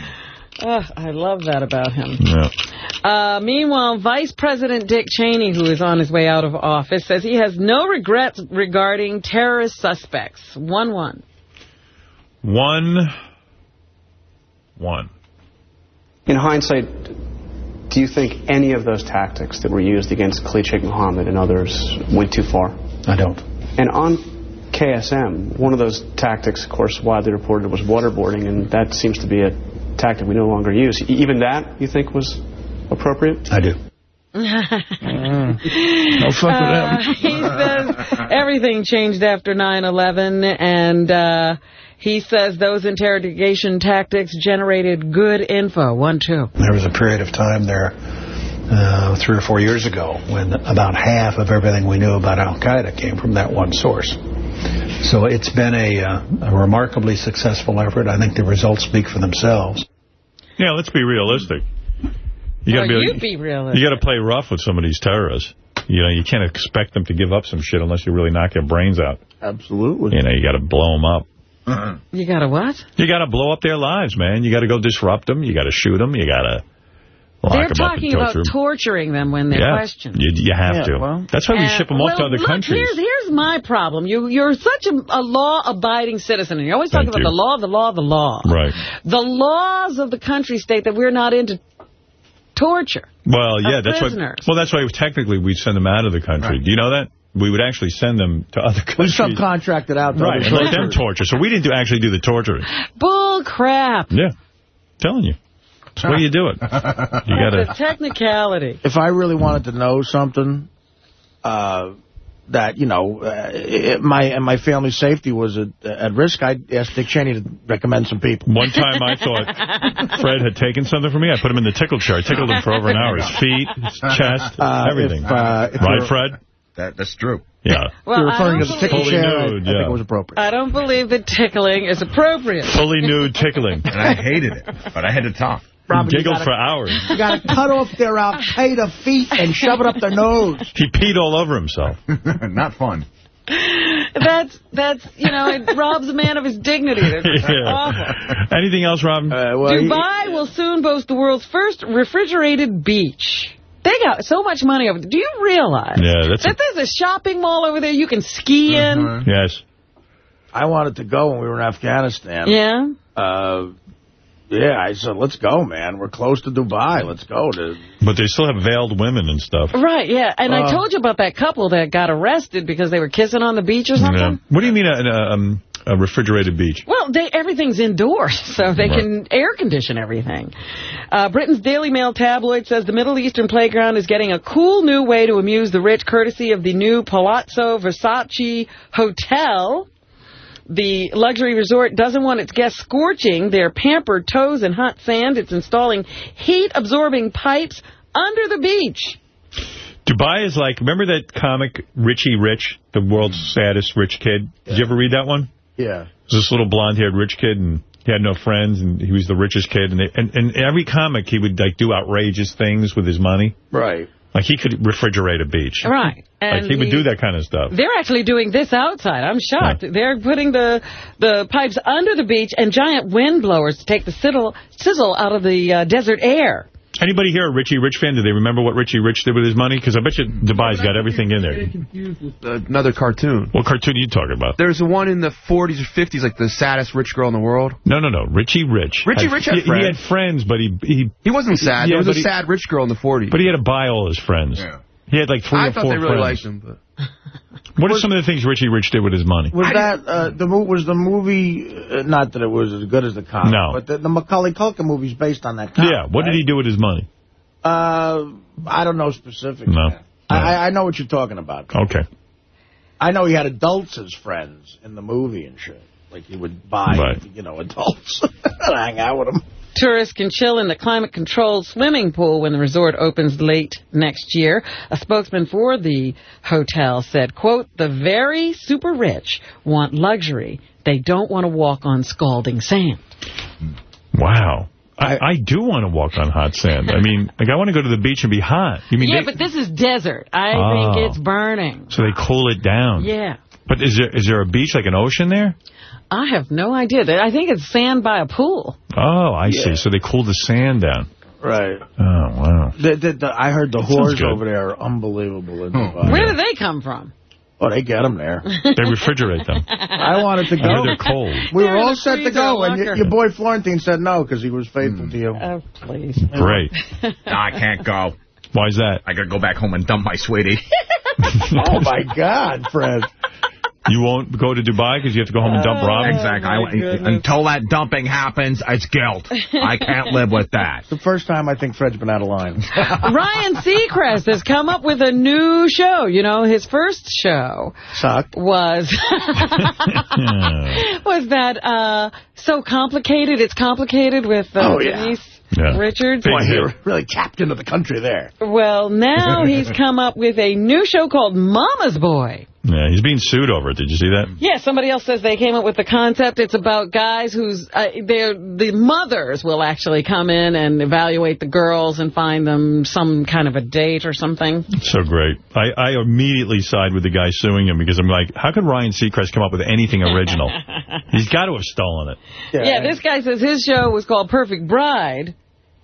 Oh, I love that about him. Yeah. Uh, meanwhile, Vice President Dick Cheney, who is on his way out of office, says he has no regrets regarding terrorist suspects. 1-1. One. One. In hindsight, do you think any of those tactics that were used against Khalid Sheikh Mohammed and others went too far? I don't. And on KSM, one of those tactics, of course, widely reported was waterboarding, and that seems to be a tactic we no longer use. Even that, you think, was appropriate? I do. Don't fuck with Uh, him. he says everything changed after 9-11, and uh, he says those interrogation tactics generated good info. 1-2. There was a period of time there, uh, three or four years ago, when about half of everything we knew about Al-Qaeda came from that one source. So it's been a, uh, a remarkably successful effort. I think the results speak for themselves. Yeah, let's be realistic. You gotta you be, be realistic. You got to play rough with some of these terrorists. You know, you can't expect them to give up some shit unless you really knock their brains out. Absolutely. You know, you got to blow them up. You got to what? You got to blow up their lives, man. You got to go disrupt them. You got to shoot them. You got to lock They're them up and talking about torture 'em. torturing them when they're yeah, questioned. you, you have Yeah, to. well- That's why we ship them off to well, other look, countries. Here's, here's my problem. You, you're such a, a law-abiding citizen, and you're always talking Thank about you. the law, the law, the law. Right. The laws of the country state that we're not into torture. Well, yeah, of that's why. Well, that's why technically we'd send them out of the country. Do you know that? We would actually send them to other countries. We countries. subcontracted out to Right, other and let them torture. So we didn't do, actually do the torturing. Bull crap. Yeah, telling you. That's the way you do it. <laughs> You got It's a technicality. If I really wanted to know something, uh, that, you know, uh, it, my and my family's safety was at, at risk, I'd ask Dick Cheney to recommend some people. One time I thought <laughs> Fred had taken something from me. I put him in the tickle chair. I tickled him for over an hour. His feet, his chest, Uh, everything. if, uh, if right, Fred? That, that's true. Yeah. Well, You're referring to the tickle Fully chair, I- nude, I, think yeah. it was appropriate. I don't believe that tickling is appropriate. Fully nude tickling. And I hated it, but I had to talk. Robin, he giggled gotta- for hours. <laughs> You got to cut off their Al-Qaeda feet and shove it up their nose. He peed all over himself. <laughs> Not fun. That's, that's you know, it robs a man of his dignity. That's <laughs> Yeah. awful. Anything else, Robin? Dubai will soon boast the world's first refrigerated beach. They got so much money over there. Do you realize Yeah, that's a- that there's a shopping mall over there you can ski in? Yes. I wanted to go when we were in Afghanistan. Yeah? Uh, yeah, I said, let's go, man. We're close to Dubai. Let's go. To... But they still have veiled women and stuff. Right, yeah. And I Uh. told you about that couple that got arrested because they were kissing on the beach or something. Yeah. What do you mean a, a, um, a refrigerated beach? Well, they, everything's indoors, <laughs> so they Right. can air condition everything. Uh, Britain's Daily Mail tabloid says the Middle Eastern playground is getting a cool new way to amuse the rich, courtesy of the new Palazzo Versace Hotel. The luxury resort doesn't want its guests scorching their pampered toes in hot sand. It's installing heat-absorbing pipes under the beach. Dubai is like, remember that comic Richie Rich, the world's saddest rich kid? Did you ever read that one? Yeah. It was this little blonde-haired rich kid, and he had no friends, and he was the richest kid. And, they, and, and every comic, he would like do outrageous things with his money. Right. Like he could refrigerate a beach. Right. Like he would do that kind of stuff. They're actually doing this outside. I'm shocked. They're putting the the pipes under the beach and giant wind blowers to take the sizzle, sizzle out of the uh, desert air. Anybody here a Richie Rich fan? Do they remember what Richie Rich did with his money? Because I bet you Dubai's got everything in there. confused with another cartoon. What cartoon are you talking about? There's one in the 40s or 50s, like the saddest rich girl in the world. No, no, no. Richie Rich. Richie Rich had he, he friends. had friends, but he... He, He wasn't sad. Yeah, there was a he- sad rich girl in the 40s. But he had to buy all his friends. He had like three I or thought four they really friends. liked him. But... What are some of the things Richie Rich did with his money? Was that uh, the mo- was the movie? Uh, not that it was as good as the comic, No. but the, the Macaulay Culkin movie's based on that. Comic, Yeah, what did he do with his money? Uh, I don't know specifically. No. I, I know what you're talking about. Okay. I know he had adults as friends in the movie and shit. Like he would buy, Right. you know, adults <laughs> and hang out with them. Tourists can chill in the climate-controlled swimming pool when the resort opens late next year. A spokesman for the hotel said, quote, the very super rich want luxury. They don't want to walk on scalding sand. Hmm. Wow. I, I do want to walk on hot sand. I mean, <laughs> like I want to go to the beach and be hot. You mean yeah, they, but this is desert. I Oh. think it's burning. so they cool it down? Yeah. But is there is there a beach like an ocean there? I have no idea. I think it's sand by a pool. Oh, I see. So they cool the sand down. Right. Oh, wow. The, the, the, I heard the That whores over there are unbelievable. In hmm. Dubai. Where do they come from? Oh, they get them there. <laughs> They refrigerate them. I wanted to <laughs> I go. they're cold. <laughs> We They're were all set to go, and locker. y- your boy Florentine said no because he was faithful hmm. to you. Oh, please. Great. No, I can't go. Why is that? I gotta go back home and dump my sweetie. oh, my God, Fred. You won't go to Dubai because you have to go home and dump Robin? exactly. I, until that dumping happens, it's guilt. I can't live with that. The first time I think Fred's been out of line. <laughs> Ryan Seacrest has come up with a new show. You know, his first show Sucked. was <laughs> was that uh, so complicated. It's complicated with uh, Oh, yeah. Denise Yeah. Richards. Boy, you're really tapped into the country there. Well, now <laughs> he's come up with a new show called Mama's Boy. Yeah, he's being sued over it. Did you see that? Yeah, somebody else says they came up with the concept. It's about guys whose uh, they're the mothers will actually come in and evaluate the girls and find them some kind of a date or something. So great. I, I immediately side with the guy suing him because I'm like, how could Ryan Seacrest come up with anything original? <laughs> He's got to have stolen it. Yeah. this guy says his show was called Perfect Bride,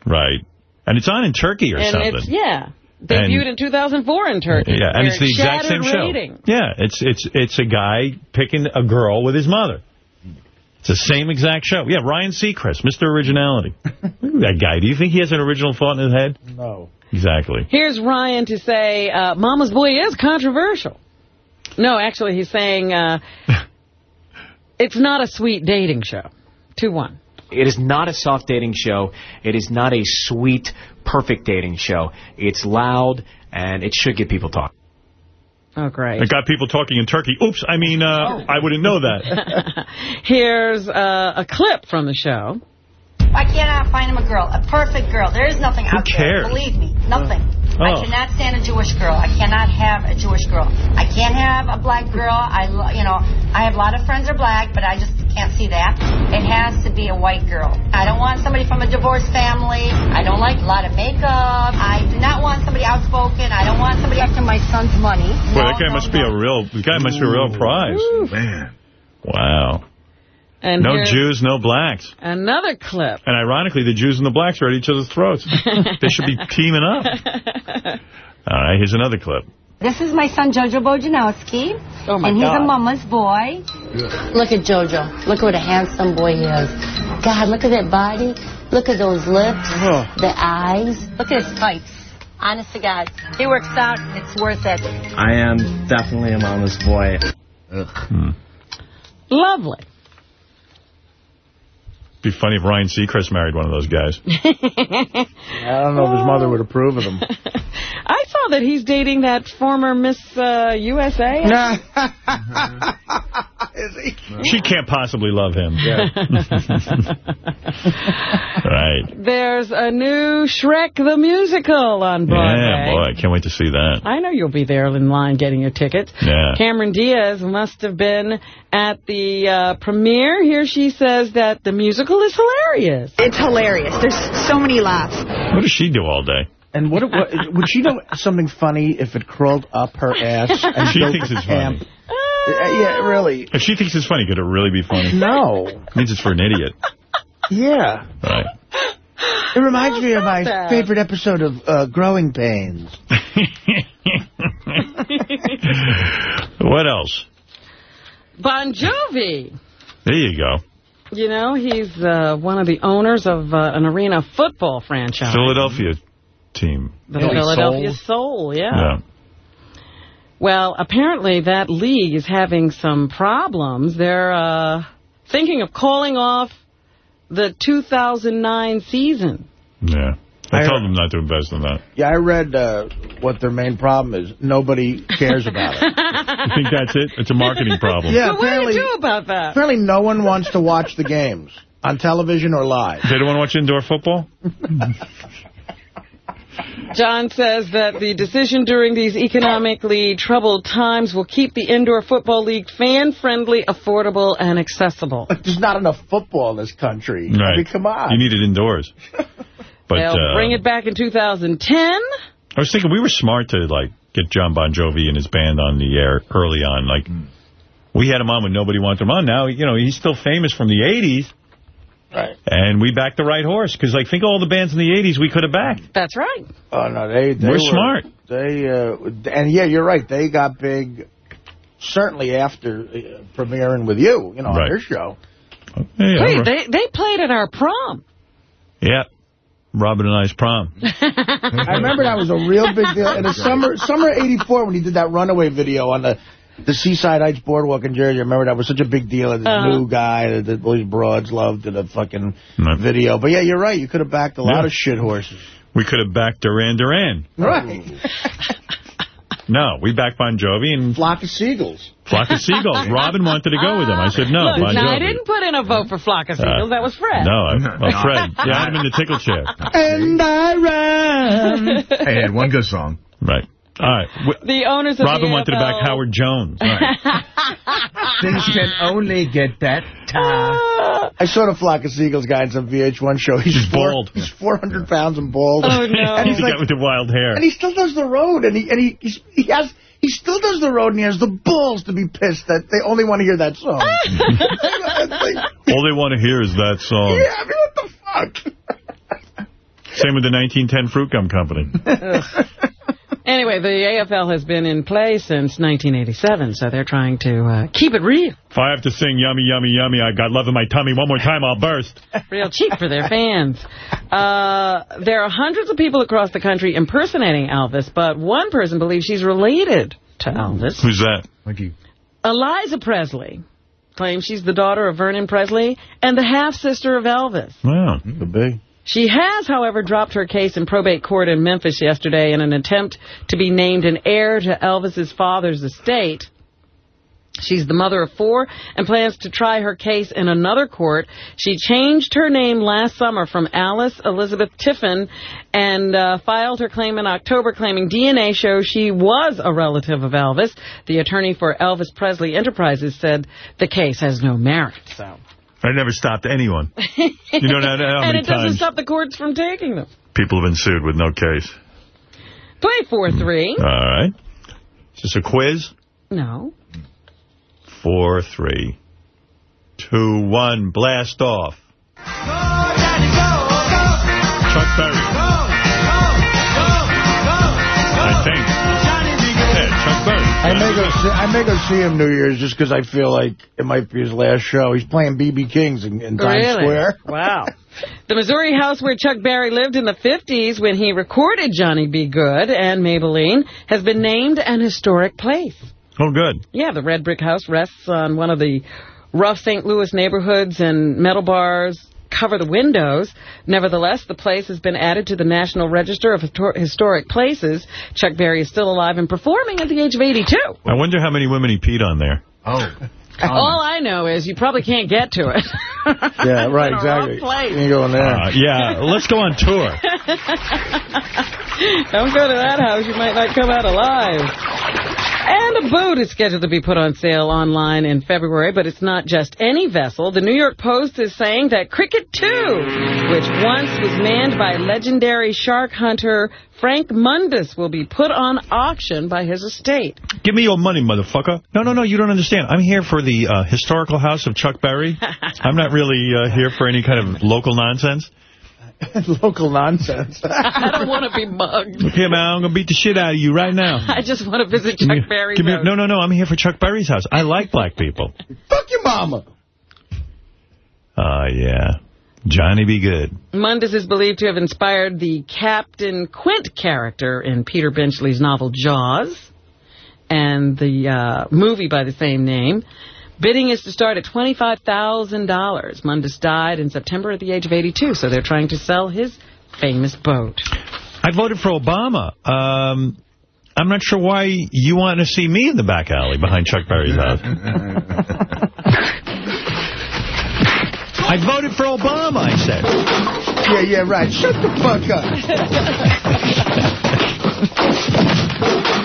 Right. And it's on in Turkey or and something. it's yeah debuted in 2004 in Turkey. Yeah, and it's the it exact same shattered show. Yeah, it's it's it's a guy picking a girl with his mother. It's the same exact show. Yeah, Ryan Seacrest, Mr. Originality. Look <laughs> at that guy. Do you think he has an original thought in his head? No. Exactly. Here's Ryan to say, uh, Mama's Boy is controversial. No, actually, he's saying uh, <laughs> it's not a sweet dating show. 2-1. It is not a soft dating show. It is not a sweet, perfect dating show. It's loud, and it should get people talking. Oh, great. It got people talking in Turkey. Oops, I mean, uh, I wouldn't know that. <laughs> Here's uh, a clip from the show. I cannot find him a girl, a perfect girl. There is nothing out cares? there. Believe me, nothing. I Oh. cannot stand a Jewish girl. I cannot have a Jewish girl. I can't have a black girl. I, lo- you know, I have a lot of friends are black, but I just can't see that. It has to be a white girl. I don't want somebody from a divorced family. I don't like a lot of makeup. I do not want somebody outspoken. I don't want somebody after my son's money. Boy, that guy must be a real. The guy must be a real prize. Man. Wow. And no Jews, no blacks. Another clip. And ironically, the Jews and the blacks are at each other's throats. <laughs> they should be teaming up. All right, here's another clip. This is my son, Jojo Bojanowski. Oh, my and he's God. a mama's boy. Look at Jojo. Look what a handsome boy he is. God, look at that body. Look at those lips, oh. the eyes. Look at his tights. Honest to God. He works out. It's worth it. I am definitely a mama's boy. Hmm. Lovely. Be funny if Ryan Seacrest married one of those guys. <laughs> I don't know if his mother would approve of him. <laughs> I saw that he's dating that former Miss uh, USA. <laughs> She can't possibly love him. right. There's a new Shrek the Musical on Broadway. Yeah, boy, I can't wait to see that. I know you'll be there in line getting your tickets. Yeah. Cameron Diaz must have been at the uh, premiere. Here she says that the musical is hilarious. It's hilarious. There's so many laughs. What does she do all day? And what, what would she know something funny if it crawled up her ass <laughs> and She thinks it's camp? funny. Uh, yeah, really. If she thinks it's funny, could it really be funny? No. It means it's for an idiot. Yeah. Right. It reminds me of my that. favorite episode of uh, Growing Pains. <laughs> What else? Bon Jovi. There you go. You know, he's uh, one of the owners of uh, an arena football franchise. Philadelphia team. The Philadelphia Soul, yeah. Yeah. Well, apparently that league is having some problems. They're uh, thinking of calling off the 2009 season. Yeah. I, I- told them not to invest in that. Yeah, I read uh, what their main problem is. Nobody cares about it. <laughs> You think that's it? It's a marketing problem. Yeah, so what do you do about that? apparently no one wants to watch the games on television or live. They don't want to watch indoor football? <laughs> John says that the decision during these economically troubled times will keep the indoor football league fan-friendly, affordable, and accessible. There's not enough football in this country. I Right. mean, come on. You need it indoors. <laughs> But They'll uh, bring it back in 2010. I was thinking we were smart to like get Jon Bon Jovi and his band on the air early on. Like we had him on when nobody wanted him on. Now you know he's still famous from the '80s, Right. and we backed the right horse because like think of all the bands in the '80s we could have backed. That's right. Oh, no, they, they We're were, smart. They, uh, and yeah, you're right. They got big, certainly after uh, premiering with you, you know, on Right. your show. Yeah, Wait, right. they, they played at our prom. yeah. Robin and I's prom. <laughs> I remember that was a real big deal. In the <laughs> summer, summer '84, when he did that Runaway video on the the Seaside Heights Boardwalk in Jersey, I remember that was such a big deal. And this Uh-huh. new guy that that all these broads loved in the fucking video. But yeah, you're right. You could have backed a lot of shit horses. We could have backed Duran Duran. Right. <laughs> No, we backed Bon Jovi and Flock of Seagulls. Flock of Seagulls. <laughs> Robin wanted to go with them. I said no. Look, bon now, I didn't put in a vote for Flock of uh, Seagulls. that was Fred. No, <laughs> I, well, Fred. Yeah, I had him in the tickle chair. <laughs> And I ran. I had one good song. Right. All right. The owners of Robin the wanted to back Howard Jones. <laughs> Things can only get better. Ah. I saw the Flock of Seagulls guy in some VH1 show. He's, He's four- bald. He's 400 pounds and bald. Oh, no. And He's he's the like, guy with the wild hair. and he still does the road, and he and he he's, he has he still does the road, and he has the balls to be pissed that they only want to hear that song. <laughs> <laughs> All they want to hear is that song. yeah, I mean, what the fuck? Same with the 1910 Fruit Gum Company. Anyway, the AFL has been in play since 1987, so they're trying to uh, keep it real. If I have to sing yummy, yummy, yummy, I got love in my tummy one more time, I'll burst. <laughs> Real cheap for their fans. Uh, there are hundreds of people across the country impersonating Elvis, but one person believes she's related to Elvis. Who's that? Thank you. Eliza Presley claims she's the daughter of Vernon Presley and the half-sister of Elvis. Wow. Could be. She has, however, dropped her case in probate court in Memphis yesterday in an attempt to be named an heir to Elvis's father's estate. She's the mother of four and plans to try her case in another court. She changed her name last summer from Alice Elizabeth Tiffin and uh, filed her claim in October claiming DNA shows she was a relative of Elvis. The attorney for Elvis Presley Enterprises said the case has no merit. So. I never stopped anyone. You know how, how <laughs> and many it doesn't stop the courts from taking them. people have been sued with no case. Play 4-3. Hmm. All right. Is this a quiz? No. Four, three, two, one, blast off. Chuck Berry. I think. May go see, I may go see him New Year's just because I feel like it might be his last show. He's playing B.B. King's in, in Times Really? Square. <laughs> Wow. The Missouri house where Chuck Berry lived in the 50s when he recorded Johnny B. Goode and Maybellene has been named an historic place. Oh, good. Yeah, the red brick house rests on one of the rough St. Louis neighborhoods and metal bars cover the windows. Nevertheless, the place has been added to the National Register of Historic Places. Chuck Berry is still alive and performing at the age of 82. I wonder how many women he peed on there. Oh. All I know is you probably can't get to it. <laughs> Yeah, right, It's in a rough exactly. place. You ain't going there. Uh, yeah, let's go on tour. <laughs> Don't go to that house. You might not come out alive. And a boat is scheduled to be put on sale online in February, but it's not just any vessel. The New York Post is saying that Cricket 2, which once was manned by legendary shark hunter Frank Mundus, will be put on auction by his estate. Give me your money, motherfucker. No, no, no, you don't understand. I'm here for the uh, historical house of Chuck Berry. <laughs> I'm not really uh, here for any kind of local nonsense. <laughs> Local nonsense. <laughs> I don't want to be mugged. Here, man, I'm going to beat the shit out of you right now. <laughs> I just want to visit Chuck Berry's house. no, no, no, I'm here for Chuck Berry's house. I like black people. Fuck your mama. Ah, yeah. Johnny be good. Mundus is believed to have inspired the Captain Quint character in Peter Benchley's novel Jaws and the uh, movie by the same name. Bidding is to start at $25,000. Mundus died in September at the age of 82, so they're trying to sell his famous boat. I voted for Obama. Um, I'm not sure why you want to see me in the back alley behind Chuck Berry's house. <laughs> I voted for Obama, I said. Yeah, yeah, right. Shut the fuck up.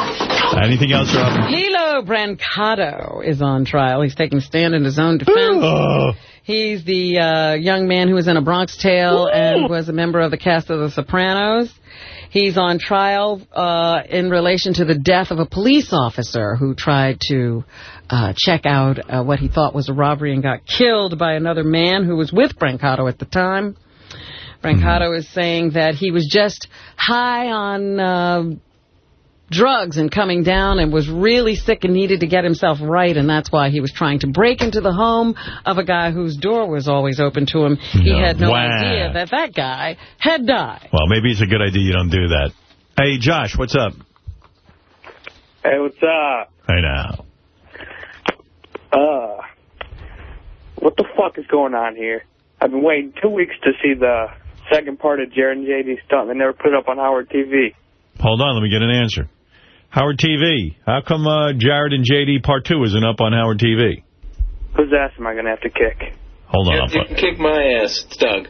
<laughs> Anything else, Robin? Lilo Brancato is on trial. He's taking a stand in his own defense. Oh. He's the uh, young man who was in A Bronx Tale and was a member of the cast of The Sopranos. He's on trial uh, in relation to the death of a police officer who tried to uh, check out uh, what he thought was a robbery and got killed by another man who was with Brancato at the time. Brancato is saying that he was just high on uh, drugs and coming down and was really sick and needed to get himself right, and that's why he was trying to break into the home of a guy whose door was always open to him. He No. had no Wow. idea that that guy had died. Well, maybe it's a good idea you don't do that. Hey, Josh, what's up? Hey, what's up? Hey, now. Uh, what the fuck is going on here? I've been waiting two weeks to see the second part of Jared and JD stunt. They never put it up on Howard TV. Hold on, let me get an answer. Howard TV. How come uh, Jared and JD Part 2 isn't up on Howard TV? Whose ass am I going to have to kick? Hold on. I'll You can kick my ass, It's Doug.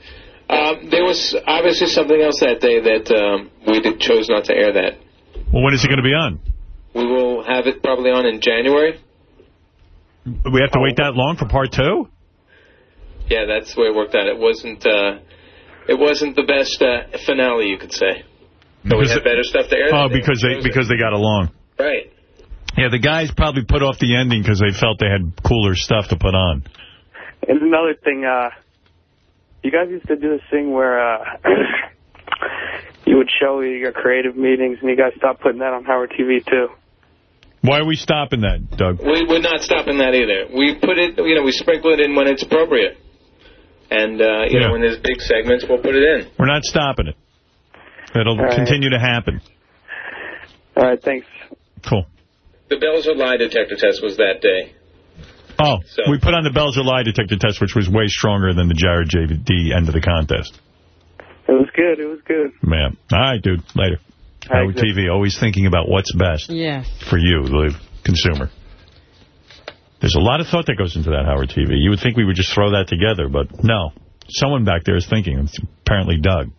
Um, there was obviously something else that day that um, we did, chose not to air that. Well, when is it going to be on? We will have it probably on in January. We have to wait that long for Part 2? Yeah, that's the way it worked out. It wasn't. Uh, it wasn't the best uh, finale, you could say. But we Because- had better stuff to air. Oh, because they because they got along. Right. Yeah, the guys probably put off the ending because they felt they had cooler stuff to put on. And another thing, uh, you guys used to do this thing where uh, <coughs> you would show your creative meetings, and you guys stopped putting that on Howard TV, too. Why are we stopping that, Doug? We, we're not stopping that either. We put it, you know, we sprinkle it in when it's appropriate. And, uh, you Yeah. know, when there's big segments, we'll put it in. We're not stopping it. It'll All right. continue to happen. All right, thanks. Cool. The Bells of Lie detector test was that day. Oh, so. we put on the Bells of Lie detector test, which was way stronger than the Jared JD end of the contest. It was good. It was good. Man. All right, dude. Later. All right, Howard good. TV, always thinking about what's best Yes. for you, the consumer. There's a lot of thought that goes into that Howard TV. You would think we would just throw that together, but no. Someone back there is thinking. It's apparently Doug.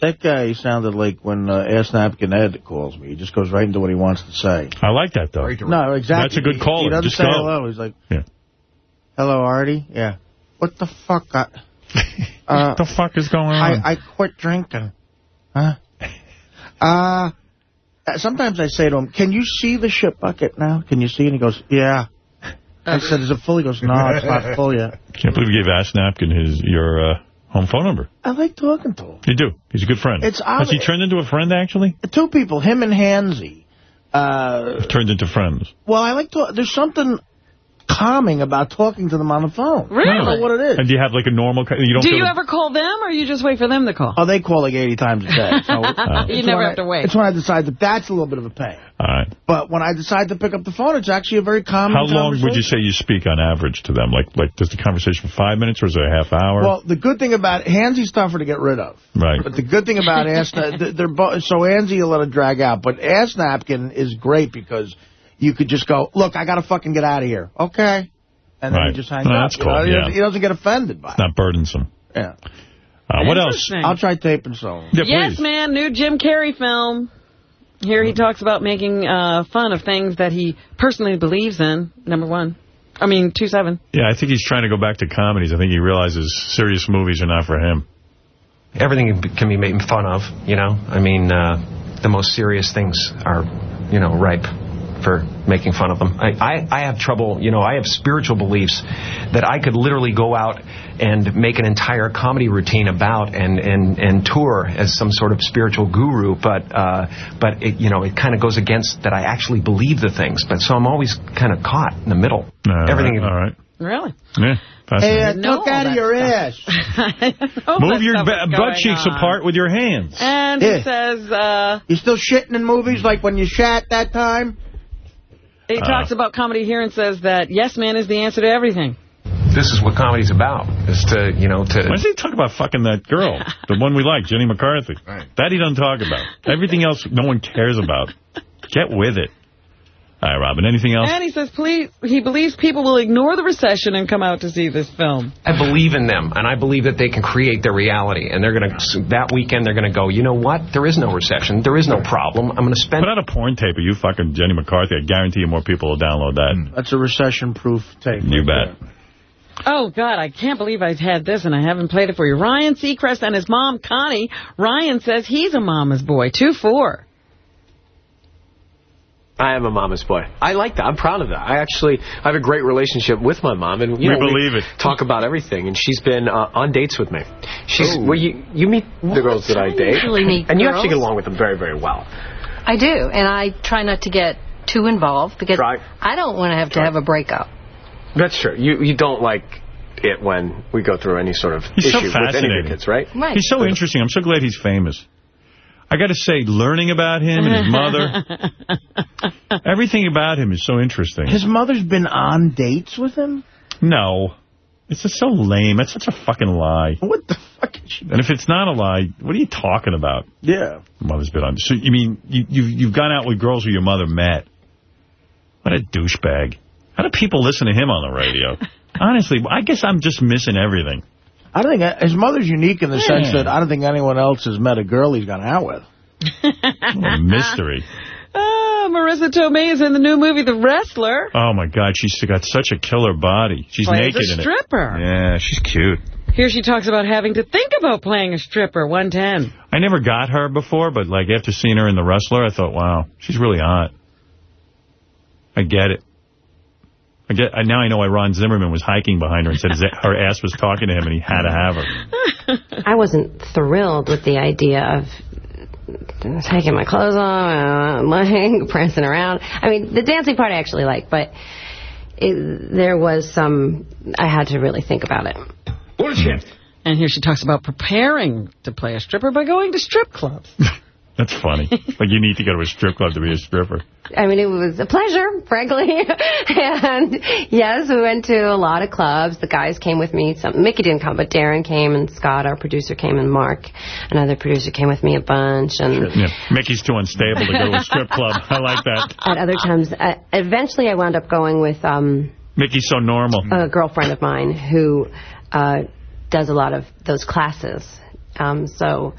That guy sounded like when uh, Ass Napkin Ed calls me. He just goes right into what he wants to say. I like that, though. No, exactly. That's a good He- He, doesn't Just say go. hello. He's like, Yeah. hello, Artie? Yeah. What the fuck? I, <laughs> uh, what the fuck is going on? I, I quit drinking. Huh? Uh, sometimes I say to him, can you see the shit bucket now? Can you see? And he goes, yeah. I said, is it full? He goes, no, it's not full yet. Can't believe you gave Ass Napkin his your uh, home phone number. I like talking to him. You do. He's a good friend. It's Has he turned into a friend, actually? Two people, him and Hansy. Uh, Turned into friends. well, I like to, there's something calming about talking to them on the phone. Really? I don't know what it is. And do you have like a normal... You don't Do feel you ever call them, or you just wait for them to call? Oh, they call like 80 times a day. <laughs> So You it's never when have to I- wait. It's when I decide that that's a little bit of a pain. All right. But when I decide to pick up the phone, it's actually a very calming How long would you say you speak on average to them? Like, like does the conversation for five minutes or is it a half hour? Well, the good thing about Hansy's tougher to get rid of. right. But the good thing about Ass <laughs> Napkin, they're both, so Hansy will let it drag out. But Ass Napkin is great because you could just go, look, I got to fucking get out of here. Okay. And then Right. he just hangs No, up. that's you cool, know? He yeah. doesn't- He doesn't get offended by it. Not burdensome. Yeah. Uh, what else? I'll try taping some. Yeah, yes, please. man, new Jim Carrey film. Here he talks about making uh, fun of things that he personally believes in, number one. I mean, two seven. Yeah, I think he's trying to go back to comedies. I think he realizes serious movies are not for him. everything can be made fun of, you know. I mean, uh, the most serious things are, you know, ripe for making fun of them. I, I, I have trouble, you know, I have spiritual beliefs that I could literally go out and make an entire comedy routine about and, and, and tour as some sort of spiritual guru, but, uh, but it, you know, it kind of goes against that I actually believe the things. But so I'm always kind of caught in the middle. All Everything. right, all right. Really? Yeah. Hey, uh, look out of your stuff. ass. <laughs> Move your stuff ba- is butt cheeks on. apart with your hands. And Yeah. he says, uh, You still shitting in movies like when you shat that time? He Uh. talks about comedy here and says that Yes Man is the answer to everything. This is what comedy's about, is to, you know, to... Why does he talk about fucking that girl? <laughs> the one we like, Jenny McCarthy. That he doesn't talk about. Everything else no one cares about. Get with it. All right, Robin, anything else? And he says please, he believes people will ignore the recession and come out to see this film. I believe in them, and I believe that they can create their reality. And they're going to, that weekend, they're going to go, you know what? There is no recession. There is no problem. I'm going to spend... Put out a porn tape of you fucking Jenny McCarthy. I guarantee you more people will download that. Hmm. That's a recession-proof tape. You bet. Oh, God, I can't believe I've had this and I haven't played it for you. Ryan Seacrest and his mom, Connie. Ryan says he's a mama's boy. 2-4. I am a mama's boy. I like that. I'm proud of that. I actually I have a great relationship with my mom, and you We know, believe it. Talk about everything, and she's been uh, on dates with me. She's well, you you meet the girls that I date, usually meet and you actually get along with them very very well. I do, and I try not to get too involved because Try. I don't want to have to have a breakup. That's true. You you don't like it when we go through any sort of He's so with any of the kids, right? Right. He's so interesting. I'm so glad he's famous. I got to say, learning about him and his mother, <laughs> everything about him is so interesting. His mother's been on dates with him? No. It's just so lame. That's such a fucking lie. What the fuck is she... And if it's not a lie, what are you talking about? Yeah. Mother's been on. So, you mean, you, you've, you've gone out with girls who your mother met. What a douchebag. How do people listen to him on the radio? <laughs> Honestly, I guess I'm just missing everything. I don't think his mother's unique in the sense that I don't think anyone else has met a girl he's gone out with. Mystery. <laughs> Ah, Marisa Tomei is in the new movie The Wrestler. Oh, my God. She's got such a killer body. She's Plays a naked in it. a stripper. Yeah, she's cute. Here she talks about having to think about playing a stripper, 110. I never got her before, but like after seeing her in The Wrestler, I thought, wow, she's really hot. I get it. I get. I, now I know why Ron Zimmerman was hiking behind her and said his, her ass was talking to him and he had to have her. I wasn't thrilled with the idea of taking my clothes off, uh, like <laughs> prancing around. I mean, the dancing part I actually like, but it, there was some. I had to really think about it. Bullshit. And here she talks about preparing to play a stripper by going to strip clubs. <laughs> That's funny. <laughs> like you need to go to a strip club to be a stripper. I mean, it was a pleasure, frankly. <laughs> and yes, we went to a lot of clubs. The guys came with me. Some, Mickey didn't come, but Darren came, and Scott, our producer, came, and Mark, another producer, came with me a bunch. And Yeah, Mickey's too unstable to go to a strip <laughs> club. I like that. at other times, uh, eventually I wound up going with um, Mickey's so normal. a girlfriend of mine who uh, does a lot of those classes. Um, so,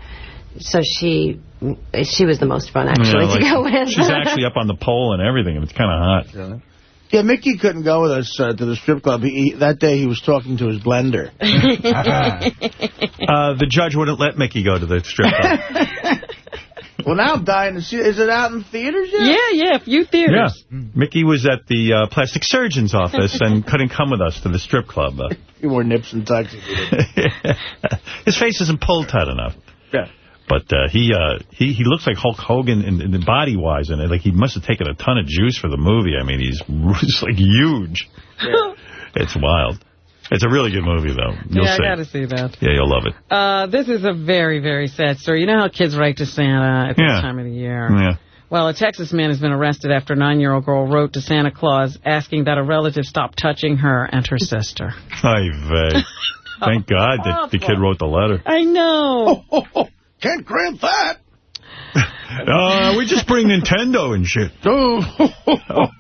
so she she was the most fun actually Yeah, to go with. She's actually up on the pole and everything, and it's kind of hot. Yeah, Mickey couldn't go with us uh, to the strip club. He, he, that day he was talking to his blender. <laughs> <laughs> Uh, the judge wouldn't let Mickey go to the strip club. <laughs> well, now I'm dying to see it. Is it out in theaters yet? Yeah, yeah, a few theaters. Yeah. Mickey was at the uh, plastic surgeon's office and couldn't come with us to the strip club. Uh, He wore nips and tuxes. his face isn't pulled tight enough. Yeah. But uh, he uh, he he looks like Hulk Hogan in, in the body wise, and like he must have taken a ton of juice for the movie. I mean, he's <laughs> just like huge. It's wild. It's a really good movie, though. You'll yeah, see. I got to see that. Yeah, you'll love it. Uh, this is a very, very sad story. You know how kids write to Santa at this Yeah. time of the year? Yeah. Well, a Texas man has been arrested after a nine-year-old girl wrote to Santa Claus asking that a relative stop touching her and her sister. Ay vey. <laughs> Thank God that the kid wrote the letter. I know. <laughs> Can't grant that. <laughs> Uh, we just bring Nintendo and shit. <laughs>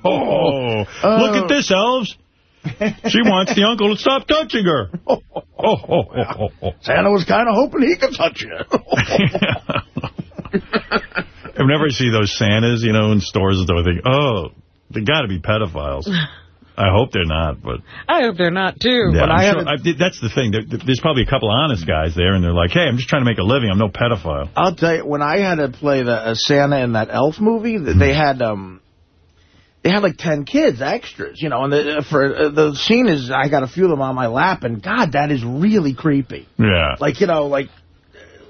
Oh, look at this, elves. She wants the uncle to stop touching her. Oh, oh, oh, oh, oh. Santa was kind of hoping he could touch you. <laughs> Whenever I see those Santas, you know, in stores, I think, oh, they got to be pedophiles. I hope they're not, but I hope they're not, too. yeah, but I, sure, I That's the thing. There, there's probably a couple honest guys there, and they're like, hey, I'm just trying to make a living. I'm no pedophile. I'll tell you, when I had to play the uh, Santa in that Elf movie, th- they had um, they had like ten kids extras, you know. And the, for uh, the scene is, I got a few of them on my lap, and God, that is really creepy. Yeah. Like you know, like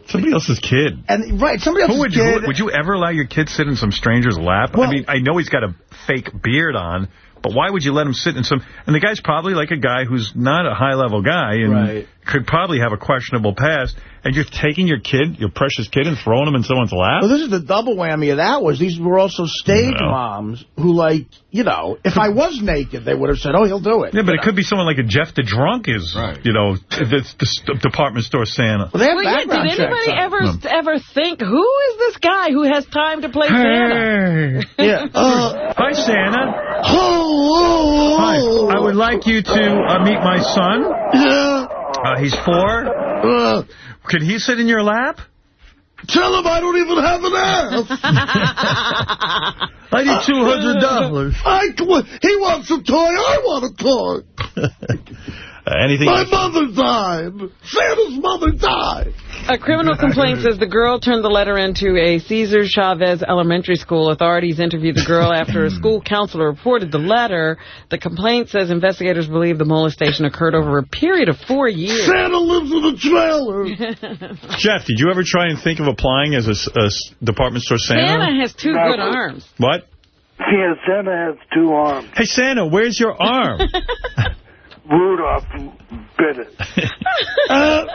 Somebody else's kid. and right, somebody else's Who would kid. you would you ever allow your kid sit in some stranger's lap? I mean, I know he's got a fake beard on, but why would you let him sit in some? And the guy's probably like a guy who's not a high level guy and Right. Could probably have a questionable past. And you're taking your kid, your precious kid, and throwing him in someone's lap. Well, this is the double whammy of that was these were also stage No. moms who, like, you know, if I was naked, they would have said, oh, he'll do it. Yeah, but it could be someone like a Jeff the Drunk is, you know, the, the department store Santa. Well, they have Well, yeah, did anybody on ever them. ever think, who is this guy who has time to play Santa? <laughs> Yeah. Uh, <laughs> Hi, Santa. oh, Hi. I would like you to uh, meet my son. Yeah. Uh, he's four. Uh, Could he sit in your lap? tell him I don't even have an ass. <laughs> I need two hundred dollars. I, he wants a toy. I want a toy. <laughs> Anything? My mother died. Santa's mother died. A criminal complaint says the girl turned the letter into a Cesar Chavez elementary school. Authorities interviewed the girl after a school counselor reported the letter. The complaint says investigators believe the molestation occurred over a period of four years. Santa lives in a trailer. <laughs> Jeff, did you ever try and think of applying as a department store Santa? Santa has two No. good arms. What? Yeah, Santa has two arms. Hey, Santa, where's your arm? <laughs> Rudolph bit it. <laughs> Uh,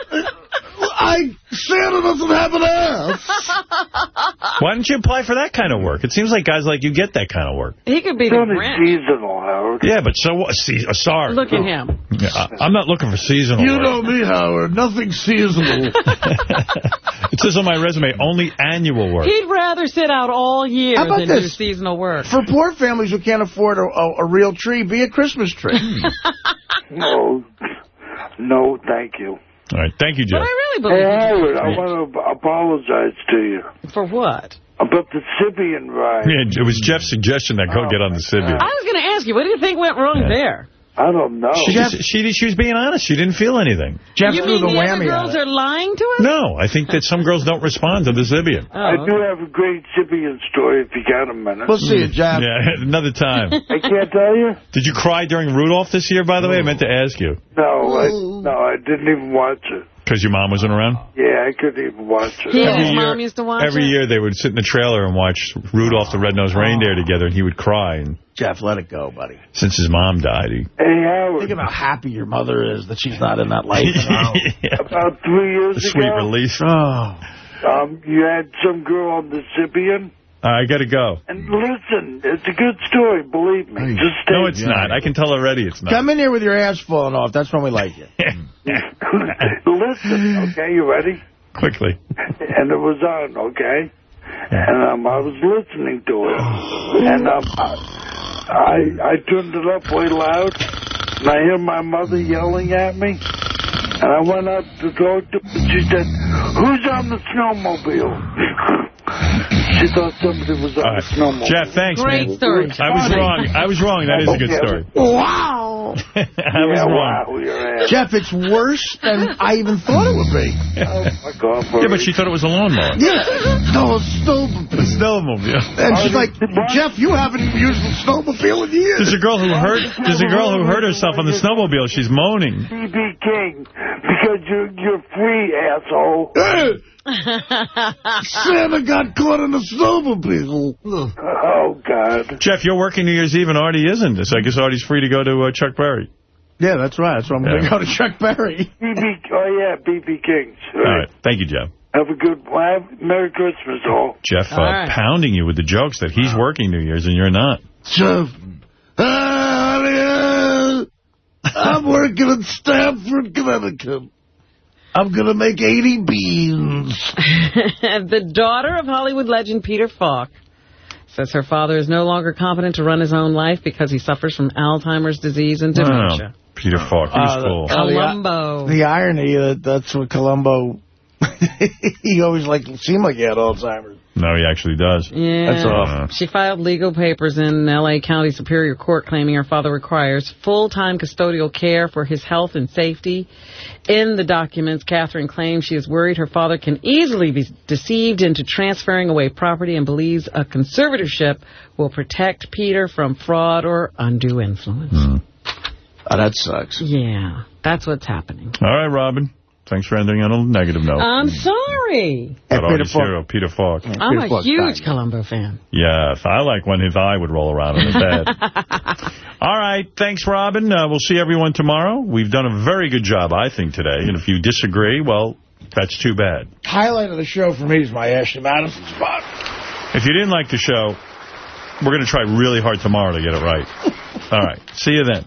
I Santa doesn't have an ass. <laughs> Why don't you apply for that kind of work? It seems like guys like you get that kind of work. He could be It's the only Grinch. seasonal, Howard. Yeah, but so what? See, uh, sorry. Look at him. Yeah, I, I'm not looking for seasonal You work. know me, Howard. Nothing seasonal. <laughs> it says on my resume, only annual work. He'd rather sit out all year How about than do this? seasonal work. For poor families who can't afford a, a, a real tree, be a Christmas tree. No, no, thank you. All right, thank you, But I Jeff. really Hey, believe Howard, I want to apologize to you For what? about the Sybian ride. Yeah, it was Jeff's suggestion that go oh, get on the Sybian. I was going to ask you, what do you think went wrong there? I don't know. She, just, she, she was being honest. She didn't feel anything. Jeff you mean the the other whammy girls are lying to us? No, I think that some girls don't respond to the Sybian. Oh. I Oh, do have a great Sybian story if you got a minute. We'll see you, Jeff. Yeah, <laughs> another time. I can't tell you. Did you cry during Rudolph this year, by the way? I meant to ask you. No, I, no, I didn't even watch it. Because your mom wasn't around? Yeah, I couldn't even watch it. He and Every his year- mom used to watch Every it? year they would sit in the trailer and watch Rudolph the Red-Nosed Reindeer together, and he would cry. And Jeff, let it go, buddy. since his mom died, he... Hey, Howard, Think of how happy your mother is that she's not in that life now. <laughs> about three years The sweet ago, release. Oh. um, you had some girl on the Sybian. I got to go. And listen, it's a good story, believe me. Just stay. No, it's not. I can tell already it's not. Come in here with your ass falling off. That's when we like you. <laughs> listen, okay, you ready? Quickly. And it was on, okay? And um, I was listening to it. And um, I I turned it up way loud, and I hear my mother yelling at me. And I went out to talk to her. She said, who's on the snowmobile? <laughs> she thought somebody was on the snowmobile. Jeff, thanks, Great man. story. I was wrong. I was wrong. That is a good story. <laughs> Wow. <laughs> I was wrong. wow. Jeff, it's worse than I even thought it would be. Oh, my God. <laughs> Yeah, but she thought it was a lawnmower. Yeah. No, a snowmobile. A snowmobile. And she's like, Jeff, you haven't even used the snowmobile in years. There's a girl who hurt. There's a girl who hurt herself on the snowmobile. She's moaning. B.B. King, because you're, you're free, asshole. Santa got caught in a snowmobile. Oh, God. Jeff, you're working New Year's Eve and Artie isn't. So I guess Artie's free to go to uh, Chuck Berry. Yeah, that's right. That's why I'm going to go to Chuck Berry. <laughs> B.B. Oh, yeah, B.B. King. All right. Thank you, Jeff. Have a good, one. Merry Christmas, all. Jeff uh, All right. pounding you with the jokes that he's working New Year's and you're not. Jeff, uh, I'm working in Stamford, Connecticut. I'm going to make 80 beans. <laughs> the daughter of Hollywood legend Peter Falk says her father is no longer competent to run his own life because he suffers from Alzheimer's disease and dementia. Oh, Peter Falk. He was Uh, cool. the- Columbo. The irony that that's what Columbo, <laughs> he always like seemed like he had Alzheimer's. No, he actually does. Yeah. That's awful. She filed legal papers in L.A. County Superior Court claiming her father requires full-time custodial care for his health and safety. In the documents, Catherine claims she is worried her father can easily be deceived into transferring away property and believes a conservatorship will protect Peter from fraud or undue influence. Hmm. Oh, that sucks. Yeah, that's what's happening. All right, Robin. Thanks for ending on a negative note. I'm sorry. But Peter Falk. hero, Peter Falk. I'm a huge Columbo fan. Yes, I like when his eye would roll around on his head. All right, thanks, Robin. Uh, we'll see everyone tomorrow. We've done a very good job, I think, today. And if you disagree, well, that's too bad. Highlight of the show for me is my Ashley Madison spot. If you didn't like the show, we're going to try really hard tomorrow to get it right. <laughs> All right, see you then.